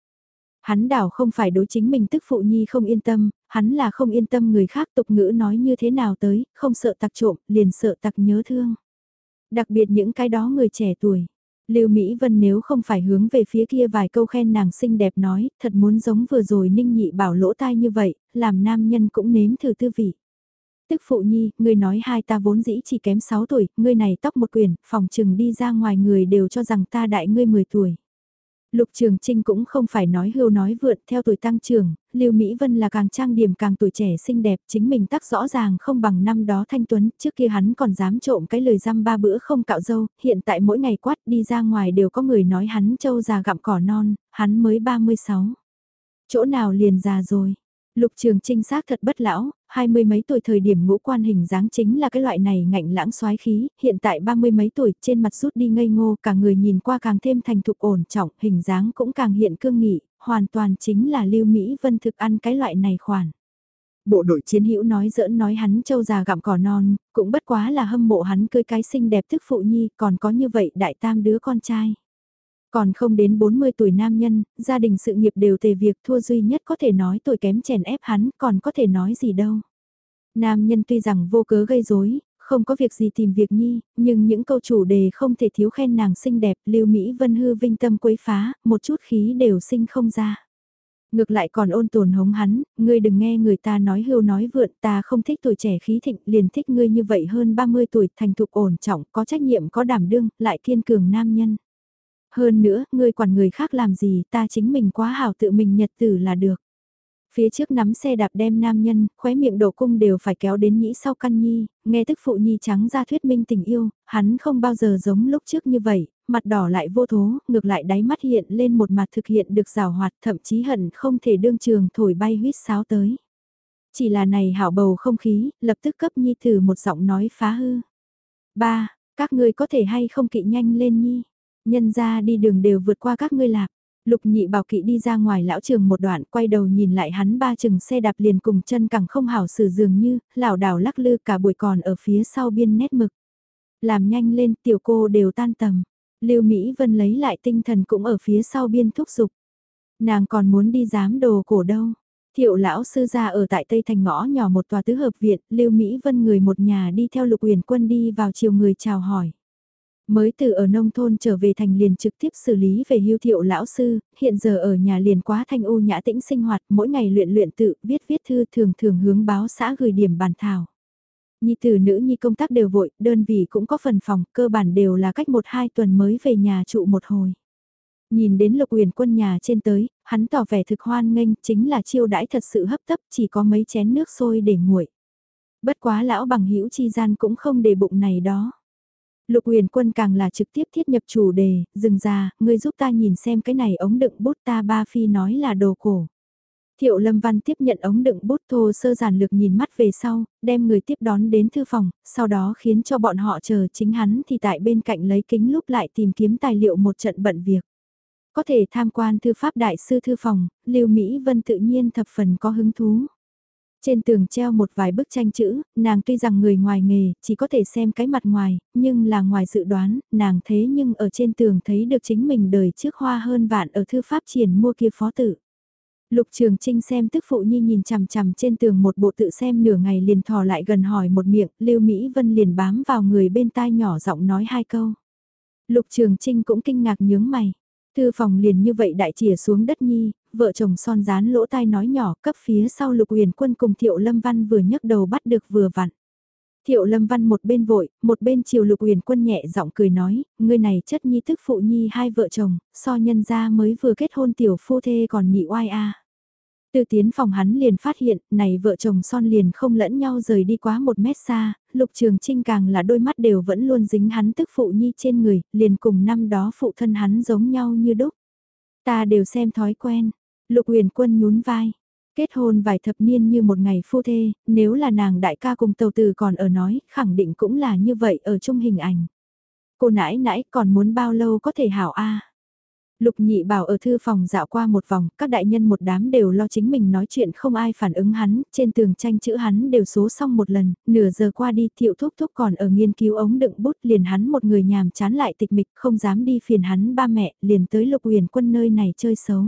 Hắn đảo không phải đối chính mình tức phụ nhi không yên tâm, hắn là không yên tâm người khác tục ngữ nói như thế nào tới, không sợ tặc trộm, liền sợ tặc nhớ thương. Đặc biệt những cái đó người trẻ tuổi. Lưu Mỹ Vân nếu không phải hướng về phía kia vài câu khen nàng xinh đẹp nói, thật muốn giống vừa rồi ninh nhị bảo lỗ tai như vậy, làm nam nhân cũng nếm thử tư vị. Tức phụ nhi, ngươi nói hai ta vốn dĩ chỉ kém 6 tuổi, ngươi này tóc một quyền, phòng trừng đi ra ngoài người đều cho rằng ta đại ngươi 10 tuổi. Lục Trường Trinh cũng không phải nói hưu nói vượn theo tuổi tăng trưởng, Lưu Mỹ Vân là càng trang điểm càng tuổi trẻ xinh đẹp, chính mình tắc rõ ràng không bằng năm đó thanh tuấn, trước kia hắn còn dám trộm cái lời răm ba bữa không cạo dâu, hiện tại mỗi ngày quát đi ra ngoài đều có người nói hắn trâu già gặm cỏ non, hắn mới 36. Chỗ nào liền già rồi, Lục Trường Trinh xác thật bất lão, hai mươi mấy tuổi thời điểm ngũ quan hình dáng chính là cái loại này ngạnh lãng xoái khí, hiện tại ba mươi mấy tuổi trên mặt rút đi ngây ngô, cả người nhìn qua càng thêm thành thục ổn trọng, hình dáng cũng càng hiện cương nghị, hoàn toàn chính là Lưu Mỹ Vân thực ăn cái loại này khoản. Bộ đội chiến hữu nói giỡn nói hắn châu già gặm cỏ non, cũng bất quá là hâm mộ hắn cưới cái xinh đẹp thức phụ nhi, còn có như vậy đại tam đứa con trai. Còn không đến 40 tuổi nam nhân, gia đình sự nghiệp đều tề việc thua duy nhất có thể nói tuổi kém chèn ép hắn, còn có thể nói gì đâu. Nam nhân tuy rằng vô cớ gây rối, không có việc gì tìm việc nhi, nhưng những câu chủ đề không thể thiếu khen nàng xinh đẹp, lưu Mỹ Vân hư vinh tâm quấy phá, một chút khí đều sinh không ra. Ngược lại còn ôn tồn hống hắn, ngươi đừng nghe người ta nói hưu nói vượn, ta không thích tuổi trẻ khí thịnh, liền thích ngươi như vậy hơn 30 tuổi, thành thục ổn trọng, có trách nhiệm có đảm đương, lại kiên cường nam nhân. Hơn nữa, ngươi quản người khác làm gì, ta chính mình quá hảo tự mình nhật tử là được. Phía trước nắm xe đạp đem nam nhân, khóe miệng đổ cung đều phải kéo đến nhĩ sau căn nhi, nghe tức phụ nhi trắng ra thuyết minh tình yêu, hắn không bao giờ giống lúc trước như vậy, mặt đỏ lại vô thố, ngược lại đáy mắt hiện lên một mặt thực hiện được rào hoạt, thậm chí hận không thể đương trường thổi bay huyết sáo tới. Chỉ là này hảo bầu không khí, lập tức cấp nhi thử một giọng nói phá hư. Ba, các ngươi có thể hay không kỵ nhanh lên nhi. Nhân ra đi đường đều vượt qua các ngươi lạc. Lục nhị bảo kỵ đi ra ngoài lão trường một đoạn quay đầu nhìn lại hắn ba chừng xe đạp liền cùng chân càng không hảo xử dường như, lảo đảo lắc lư cả buổi còn ở phía sau biên nét mực. Làm nhanh lên tiểu cô đều tan tầm. Lưu Mỹ Vân lấy lại tinh thần cũng ở phía sau biên thúc giục. Nàng còn muốn đi giám đồ cổ đâu. Thiệu lão sư ra ở tại Tây Thành ngõ nhỏ một tòa tứ hợp viện, Lưu Mỹ Vân người một nhà đi theo lục uyển quân đi vào chiều người chào hỏi. Mới từ ở nông thôn trở về thành liền trực tiếp xử lý về hưu thiệu lão sư, hiện giờ ở nhà liền quá thanh u nhã tĩnh sinh hoạt, mỗi ngày luyện luyện tự, viết viết thư thường thường hướng báo xã gửi điểm bàn thảo. Nhi tử nữ nhi công tác đều vội, đơn vị cũng có phần phòng, cơ bản đều là cách một hai tuần mới về nhà trụ một hồi. Nhìn đến lục uyển quân nhà trên tới, hắn tỏ vẻ thực hoan nghênh, chính là chiêu đãi thật sự hấp tấp, chỉ có mấy chén nước sôi để nguội. Bất quá lão bằng hữu chi gian cũng không để bụng này đó. Lục huyền quân càng là trực tiếp thiết nhập chủ đề, dừng ra, ngươi giúp ta nhìn xem cái này ống đựng bút ta ba phi nói là đồ cổ. Thiệu Lâm Văn tiếp nhận ống đựng bút thô sơ giản lược nhìn mắt về sau, đem người tiếp đón đến thư phòng, sau đó khiến cho bọn họ chờ chính hắn thì tại bên cạnh lấy kính lúc lại tìm kiếm tài liệu một trận bận việc. Có thể tham quan thư pháp đại sư thư phòng, Lưu Mỹ Vân tự nhiên thập phần có hứng thú. Trên tường treo một vài bức tranh chữ, nàng tuy rằng người ngoài nghề, chỉ có thể xem cái mặt ngoài, nhưng là ngoài dự đoán, nàng thế nhưng ở trên tường thấy được chính mình đời trước hoa hơn vạn ở thư pháp triển mua kia phó tử. Lục Trường Trinh xem tức phụ nhi nhìn chằm chằm trên tường một bộ tự xem nửa ngày liền thò lại gần hỏi một miệng, Lưu Mỹ Vân liền bám vào người bên tai nhỏ giọng nói hai câu. Lục Trường Trinh cũng kinh ngạc nhướng mày. Thư phòng liền như vậy đại chìa xuống đất nhi, vợ chồng son dán lỗ tai nói nhỏ cấp phía sau lục huyền quân cùng Thiệu Lâm Văn vừa nhấc đầu bắt được vừa vặn. Thiệu Lâm Văn một bên vội, một bên chiều lục huyền quân nhẹ giọng cười nói, người này chất nhi thức phụ nhi hai vợ chồng, so nhân ra mới vừa kết hôn tiểu phu thê còn nhị oai a. Từ tiến phòng hắn liền phát hiện, này vợ chồng son liền không lẫn nhau rời đi quá một mét xa, lục trường trinh càng là đôi mắt đều vẫn luôn dính hắn tức phụ nhi trên người, liền cùng năm đó phụ thân hắn giống nhau như đúc. Ta đều xem thói quen, lục huyền quân nhún vai. Kết hôn vài thập niên như một ngày phu thê, nếu là nàng đại ca cùng tàu từ còn ở nói, khẳng định cũng là như vậy ở trong hình ảnh. Cô nãi nãi còn muốn bao lâu có thể hảo a Lục nhị bảo ở thư phòng dạo qua một vòng, các đại nhân một đám đều lo chính mình nói chuyện không ai phản ứng hắn, trên tường tranh chữ hắn đều số xong một lần, nửa giờ qua đi thiệu thúc thúc còn ở nghiên cứu ống đựng bút liền hắn một người nhàm chán lại tịch mịch không dám đi phiền hắn ba mẹ, liền tới lục huyền quân nơi này chơi xấu.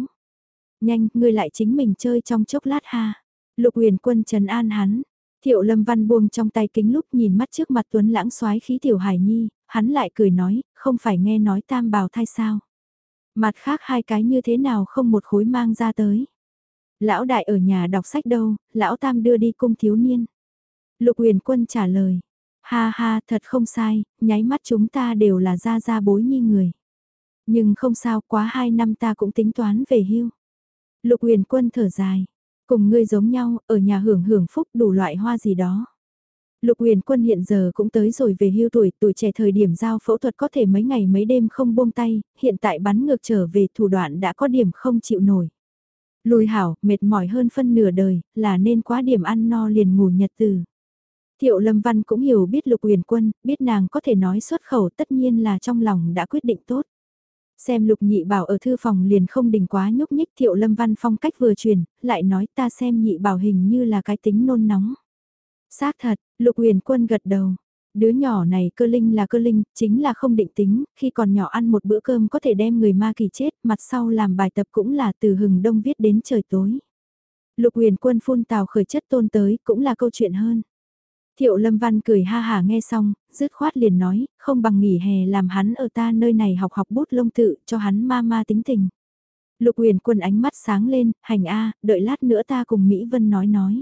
Nhanh, ngươi lại chính mình chơi trong chốc lát ha. Lục huyền quân trần an hắn, Thiệu Lâm Văn buông trong tay kính lúc nhìn mắt trước mặt Tuấn lãng xoái khí Tiểu Hải Nhi, hắn lại cười nói, không phải nghe nói tam bào thai sao. Mặt khác hai cái như thế nào không một khối mang ra tới. Lão đại ở nhà đọc sách đâu, lão tam đưa đi cung thiếu niên. Lục huyền quân trả lời, ha ha thật không sai, nháy mắt chúng ta đều là ra ra bối nhi người. Nhưng không sao quá hai năm ta cũng tính toán về hưu. Lục huyền quân thở dài, cùng ngươi giống nhau, ở nhà hưởng hưởng phúc đủ loại hoa gì đó. Lục huyền quân hiện giờ cũng tới rồi về hưu tuổi, tuổi trẻ thời điểm giao phẫu thuật có thể mấy ngày mấy đêm không buông tay, hiện tại bắn ngược trở về thủ đoạn đã có điểm không chịu nổi. Lùi hảo, mệt mỏi hơn phân nửa đời, là nên quá điểm ăn no liền ngủ nhật từ. Thiệu Lâm Văn cũng hiểu biết Lục Huyền Quân, biết nàng có thể nói xuất khẩu tất nhiên là trong lòng đã quyết định tốt. Xem Lục Nhị Bảo ở thư phòng liền không đình quá nhúc nhích Thiệu Lâm Văn phong cách vừa truyền, lại nói ta xem Nhị Bảo hình như là cái tính nôn nóng. Xác thật, Lục Huyền Quân gật đầu. Đứa nhỏ này cơ linh là cơ linh, chính là không định tính, khi còn nhỏ ăn một bữa cơm có thể đem người ma kỳ chết, mặt sau làm bài tập cũng là từ hừng đông viết đến trời tối. Lục huyền quân phun tào khởi chất tôn tới cũng là câu chuyện hơn. Thiệu Lâm Văn cười ha hà nghe xong, dứt khoát liền nói, không bằng nghỉ hè làm hắn ở ta nơi này học học bút lông tự cho hắn ma ma tính tình. Lục huyền quân ánh mắt sáng lên, hành a đợi lát nữa ta cùng Mỹ Vân nói nói.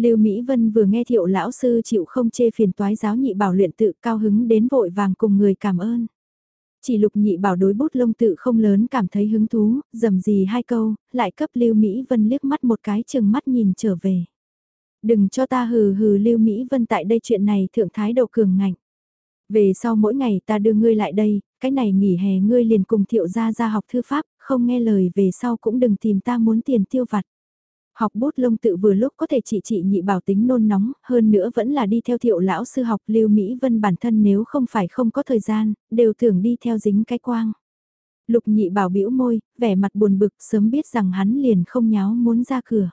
Lưu Mỹ Vân vừa nghe thiệu lão sư chịu không chê phiền toái giáo nhị bảo luyện tự cao hứng đến vội vàng cùng người cảm ơn. Chỉ lục nhị bảo đối bút lông tự không lớn cảm thấy hứng thú, dầm gì hai câu, lại cấp Lưu Mỹ Vân liếc mắt một cái chừng mắt nhìn trở về. Đừng cho ta hừ hừ Lưu Mỹ Vân tại đây chuyện này thượng thái độ cường ngạnh. Về sau mỗi ngày ta đưa ngươi lại đây, cái này nghỉ hè ngươi liền cùng thiệu ra ra học thư pháp, không nghe lời về sau cũng đừng tìm ta muốn tiền tiêu vặt. Học bút lông tự vừa lúc có thể trị trị nhị bảo tính nôn nóng, hơn nữa vẫn là đi theo thiệu lão sư học Lưu Mỹ Vân bản thân nếu không phải không có thời gian, đều thường đi theo dính cái quang. Lục nhị bảo bĩu môi, vẻ mặt buồn bực sớm biết rằng hắn liền không nháo muốn ra cửa.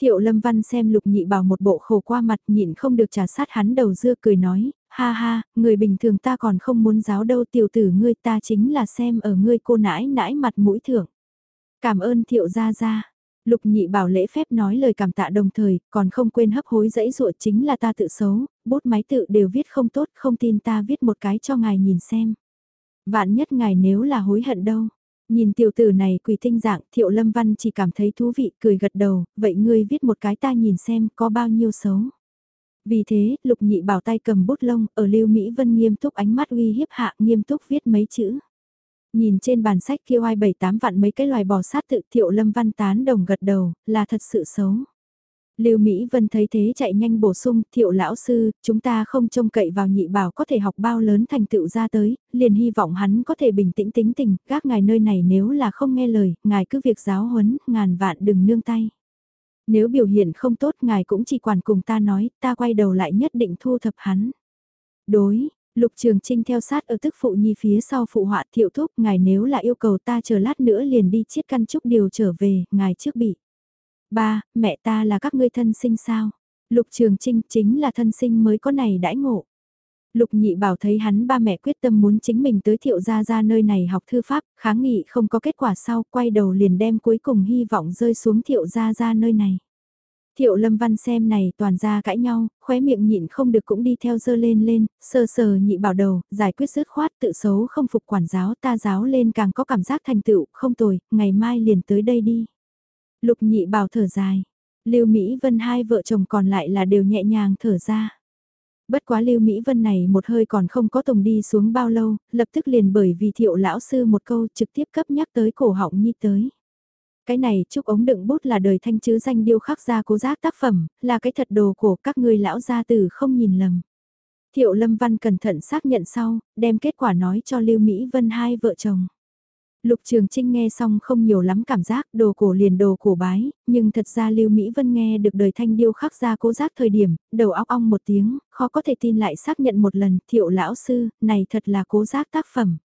Thiệu lâm văn xem lục nhị bảo một bộ khổ qua mặt nhịn không được trả sát hắn đầu dưa cười nói, ha ha, người bình thường ta còn không muốn giáo đâu tiểu tử ngươi ta chính là xem ở ngươi cô nãi nãi mặt mũi thưởng. Cảm ơn thiệu gia gia. Lục nhị bảo lễ phép nói lời cảm tạ đồng thời, còn không quên hấp hối dãy ruột chính là ta tự xấu, bút máy tự đều viết không tốt, không tin ta viết một cái cho ngài nhìn xem. Vạn nhất ngài nếu là hối hận đâu. Nhìn tiểu tử này quỳ tinh dạng, thiệu lâm văn chỉ cảm thấy thú vị, cười gật đầu, vậy ngươi viết một cái ta nhìn xem có bao nhiêu xấu. Vì thế, lục nhị bảo tay cầm bút lông, ở lưu Mỹ Vân nghiêm túc ánh mắt uy hiếp hạ nghiêm túc viết mấy chữ. Nhìn trên bàn sách kia oai bảy tám vạn mấy cái loài bò sát tự thiệu lâm văn tán đồng gật đầu, là thật sự xấu. Lưu Mỹ Vân thấy thế chạy nhanh bổ sung, thiệu lão sư, chúng ta không trông cậy vào nhị bảo có thể học bao lớn thành tựu ra tới, liền hy vọng hắn có thể bình tĩnh tính tình, các ngài nơi này nếu là không nghe lời, ngài cứ việc giáo huấn, ngàn vạn đừng nương tay. Nếu biểu hiện không tốt ngài cũng chỉ quản cùng ta nói, ta quay đầu lại nhất định thu thập hắn. Đối, Lục Trường Trinh theo sát ở tức phụ nhi phía sau phụ họa thiệu thúc, ngài nếu là yêu cầu ta chờ lát nữa liền đi chiết căn trúc điều trở về, ngài trước bị. Ba, mẹ ta là các ngươi thân sinh sao? Lục Trường Trinh chính là thân sinh mới có này đãi ngộ. Lục nhị bảo thấy hắn ba mẹ quyết tâm muốn chính mình tới thiệu ra ra nơi này học thư pháp, kháng nghị không có kết quả sau, quay đầu liền đem cuối cùng hy vọng rơi xuống thiệu ra ra nơi này. Thiệu lâm văn xem này toàn ra cãi nhau, khóe miệng nhịn không được cũng đi theo dơ lên lên, sờ sờ nhị bảo đầu, giải quyết dứt khoát tự xấu không phục quản giáo ta giáo lên càng có cảm giác thành tựu, không tồi, ngày mai liền tới đây đi. Lục nhị bảo thở dài, lưu Mỹ Vân hai vợ chồng còn lại là đều nhẹ nhàng thở ra. Bất quá Lưu Mỹ Vân này một hơi còn không có tùng đi xuống bao lâu, lập tức liền bởi vì thiệu lão sư một câu trực tiếp cấp nhắc tới cổ họng nhi tới. Cái này chúc ống đựng bút là đời thanh chứ danh điêu khắc ra cố giác tác phẩm, là cái thật đồ của các ngươi lão gia tử không nhìn lầm. Thiệu Lâm Văn cẩn thận xác nhận sau, đem kết quả nói cho Lưu Mỹ Vân hai vợ chồng. Lục Trường Trinh nghe xong không nhiều lắm cảm giác đồ cổ liền đồ cổ bái, nhưng thật ra Lưu Mỹ Vân nghe được đời thanh điêu khắc ra cố giác thời điểm, đầu óc ong một tiếng, khó có thể tin lại xác nhận một lần, thiệu lão sư, này thật là cố giác tác phẩm.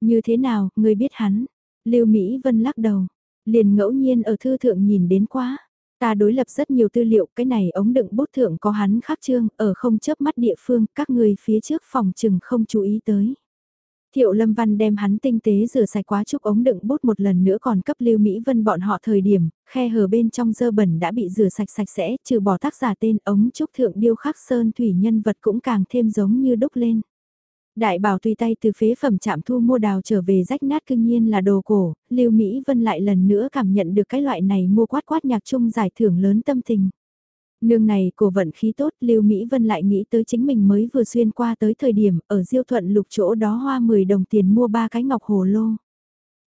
Như thế nào, người biết hắn? Lưu Mỹ Vân lắc đầu, liền ngẫu nhiên ở thư thượng nhìn đến quá. Ta đối lập rất nhiều tư liệu, cái này ống đựng bút thượng có hắn khắc trương, ở không chớp mắt địa phương, các người phía trước phòng chừng không chú ý tới. Thiệu Lâm Văn đem hắn tinh tế rửa sạch quá chúc ống đựng bút một lần nữa còn cấp Lưu Mỹ Vân bọn họ thời điểm, khe hở bên trong dơ bẩn đã bị rửa sạch sạch sẽ, trừ bỏ tác giả tên ống trúc thượng điêu khắc sơn thủy nhân vật cũng càng thêm giống như đúc lên. Đại bảo tùy tay từ phế phẩm chạm thu mua đào trở về rách nát cương nhiên là đồ cổ, Lưu Mỹ Vân lại lần nữa cảm nhận được cái loại này mua quát quát nhạc chung giải thưởng lớn tâm tình. Nương này cổ vận khí tốt, Lưu Mỹ Vân lại nghĩ tới chính mình mới vừa xuyên qua tới thời điểm ở Diêu Thuận lục chỗ đó hoa 10 đồng tiền mua ba cái ngọc hồ lô.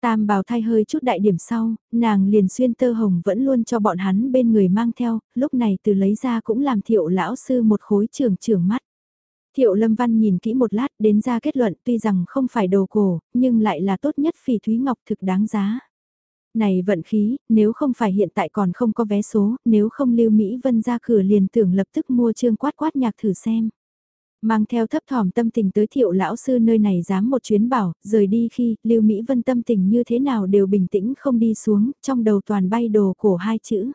Tam bào thay hơi chút đại điểm sau, nàng liền xuyên tơ hồng vẫn luôn cho bọn hắn bên người mang theo, lúc này từ lấy ra cũng làm thiệu lão sư một khối trường trường mắt. Thiệu Lâm Văn nhìn kỹ một lát đến ra kết luận tuy rằng không phải đồ cổ, nhưng lại là tốt nhất phỉ Thúy Ngọc thực đáng giá. Này vận khí, nếu không phải hiện tại còn không có vé số, nếu không Lưu Mỹ Vân ra cửa liền tưởng lập tức mua trương quát quát nhạc thử xem. Mang theo thấp thỏm tâm tình tới thiệu lão sư nơi này dám một chuyến bảo, rời đi khi Lưu Mỹ Vân tâm tình như thế nào đều bình tĩnh không đi xuống, trong đầu toàn bay đồ cổ hai chữ.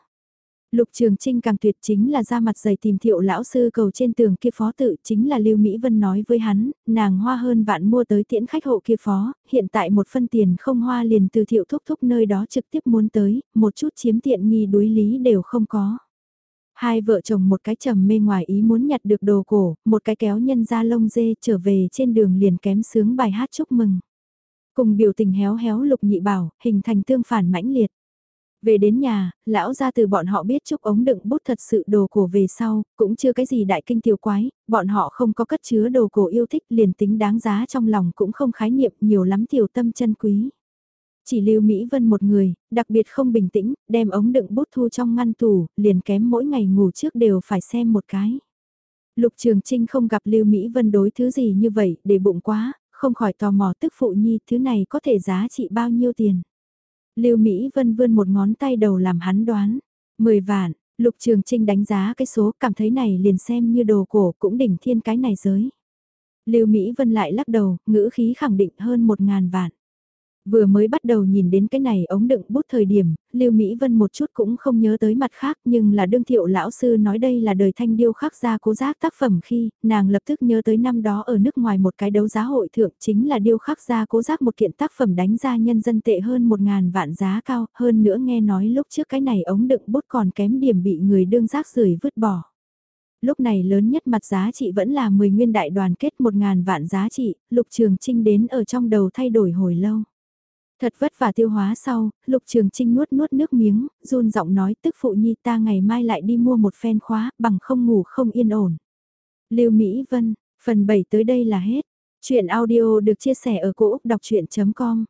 Lục Trường Trinh càng tuyệt chính là ra mặt dày tìm thiệu lão sư cầu trên tường kia phó tự chính là Lưu Mỹ Vân nói với hắn, nàng hoa hơn vạn mua tới tiễn khách hộ kia phó, hiện tại một phân tiền không hoa liền từ thiệu thúc thúc nơi đó trực tiếp muốn tới, một chút chiếm tiện nghi đối lý đều không có. Hai vợ chồng một cái trầm mê ngoài ý muốn nhặt được đồ cổ, một cái kéo nhân ra lông dê trở về trên đường liền kém sướng bài hát chúc mừng. Cùng biểu tình héo héo lục nhị bảo, hình thành tương phản mãnh liệt. Về đến nhà, lão ra từ bọn họ biết chúc ống đựng bút thật sự đồ cổ về sau, cũng chưa cái gì đại kinh tiểu quái, bọn họ không có cất chứa đồ cổ yêu thích liền tính đáng giá trong lòng cũng không khái niệm nhiều lắm tiểu tâm chân quý. Chỉ lưu Mỹ Vân một người, đặc biệt không bình tĩnh, đem ống đựng bút thu trong ngăn tủ, liền kém mỗi ngày ngủ trước đều phải xem một cái. Lục Trường Trinh không gặp Lưu Mỹ Vân đối thứ gì như vậy, để bụng quá, không khỏi tò mò tức phụ nhi, thứ này có thể giá trị bao nhiêu tiền. Lưu Mỹ Vân vươn một ngón tay đầu làm hắn đoán. 10 vạn, Lục Trường Trinh đánh giá cái số cảm thấy này liền xem như đồ cổ cũng đỉnh thiên cái này giới. Lưu Mỹ Vân lại lắc đầu, ngữ khí khẳng định hơn một ngàn vạn. Vừa mới bắt đầu nhìn đến cái này ống đựng bút thời điểm, Lưu Mỹ Vân một chút cũng không nhớ tới mặt khác nhưng là đương thiệu lão sư nói đây là đời thanh điêu khắc ra cố giác tác phẩm khi nàng lập tức nhớ tới năm đó ở nước ngoài một cái đấu giá hội thượng chính là điêu khắc ra cố giác một kiện tác phẩm đánh ra nhân dân tệ hơn một ngàn vạn giá cao hơn nữa nghe nói lúc trước cái này ống đựng bút còn kém điểm bị người đương giác rưởi vứt bỏ lúc này lớn nhất mặt giá trị vẫn là 10 nguyên đại đoàn kết 1.000 vạn giá trị, lục trường trinh đến ở trong đầu thay đổi hồi lâu. Thật vất vả tiêu hóa sau, Lục Trường Trinh nuốt nuốt nước miếng, run giọng nói tức phụ nhi ta ngày mai lại đi mua một phen khóa, bằng không ngủ không yên ổn. Lưu Mỹ Vân, phần 7 tới đây là hết. Chuyện audio được chia sẻ ở cỗ đọc chuyện.com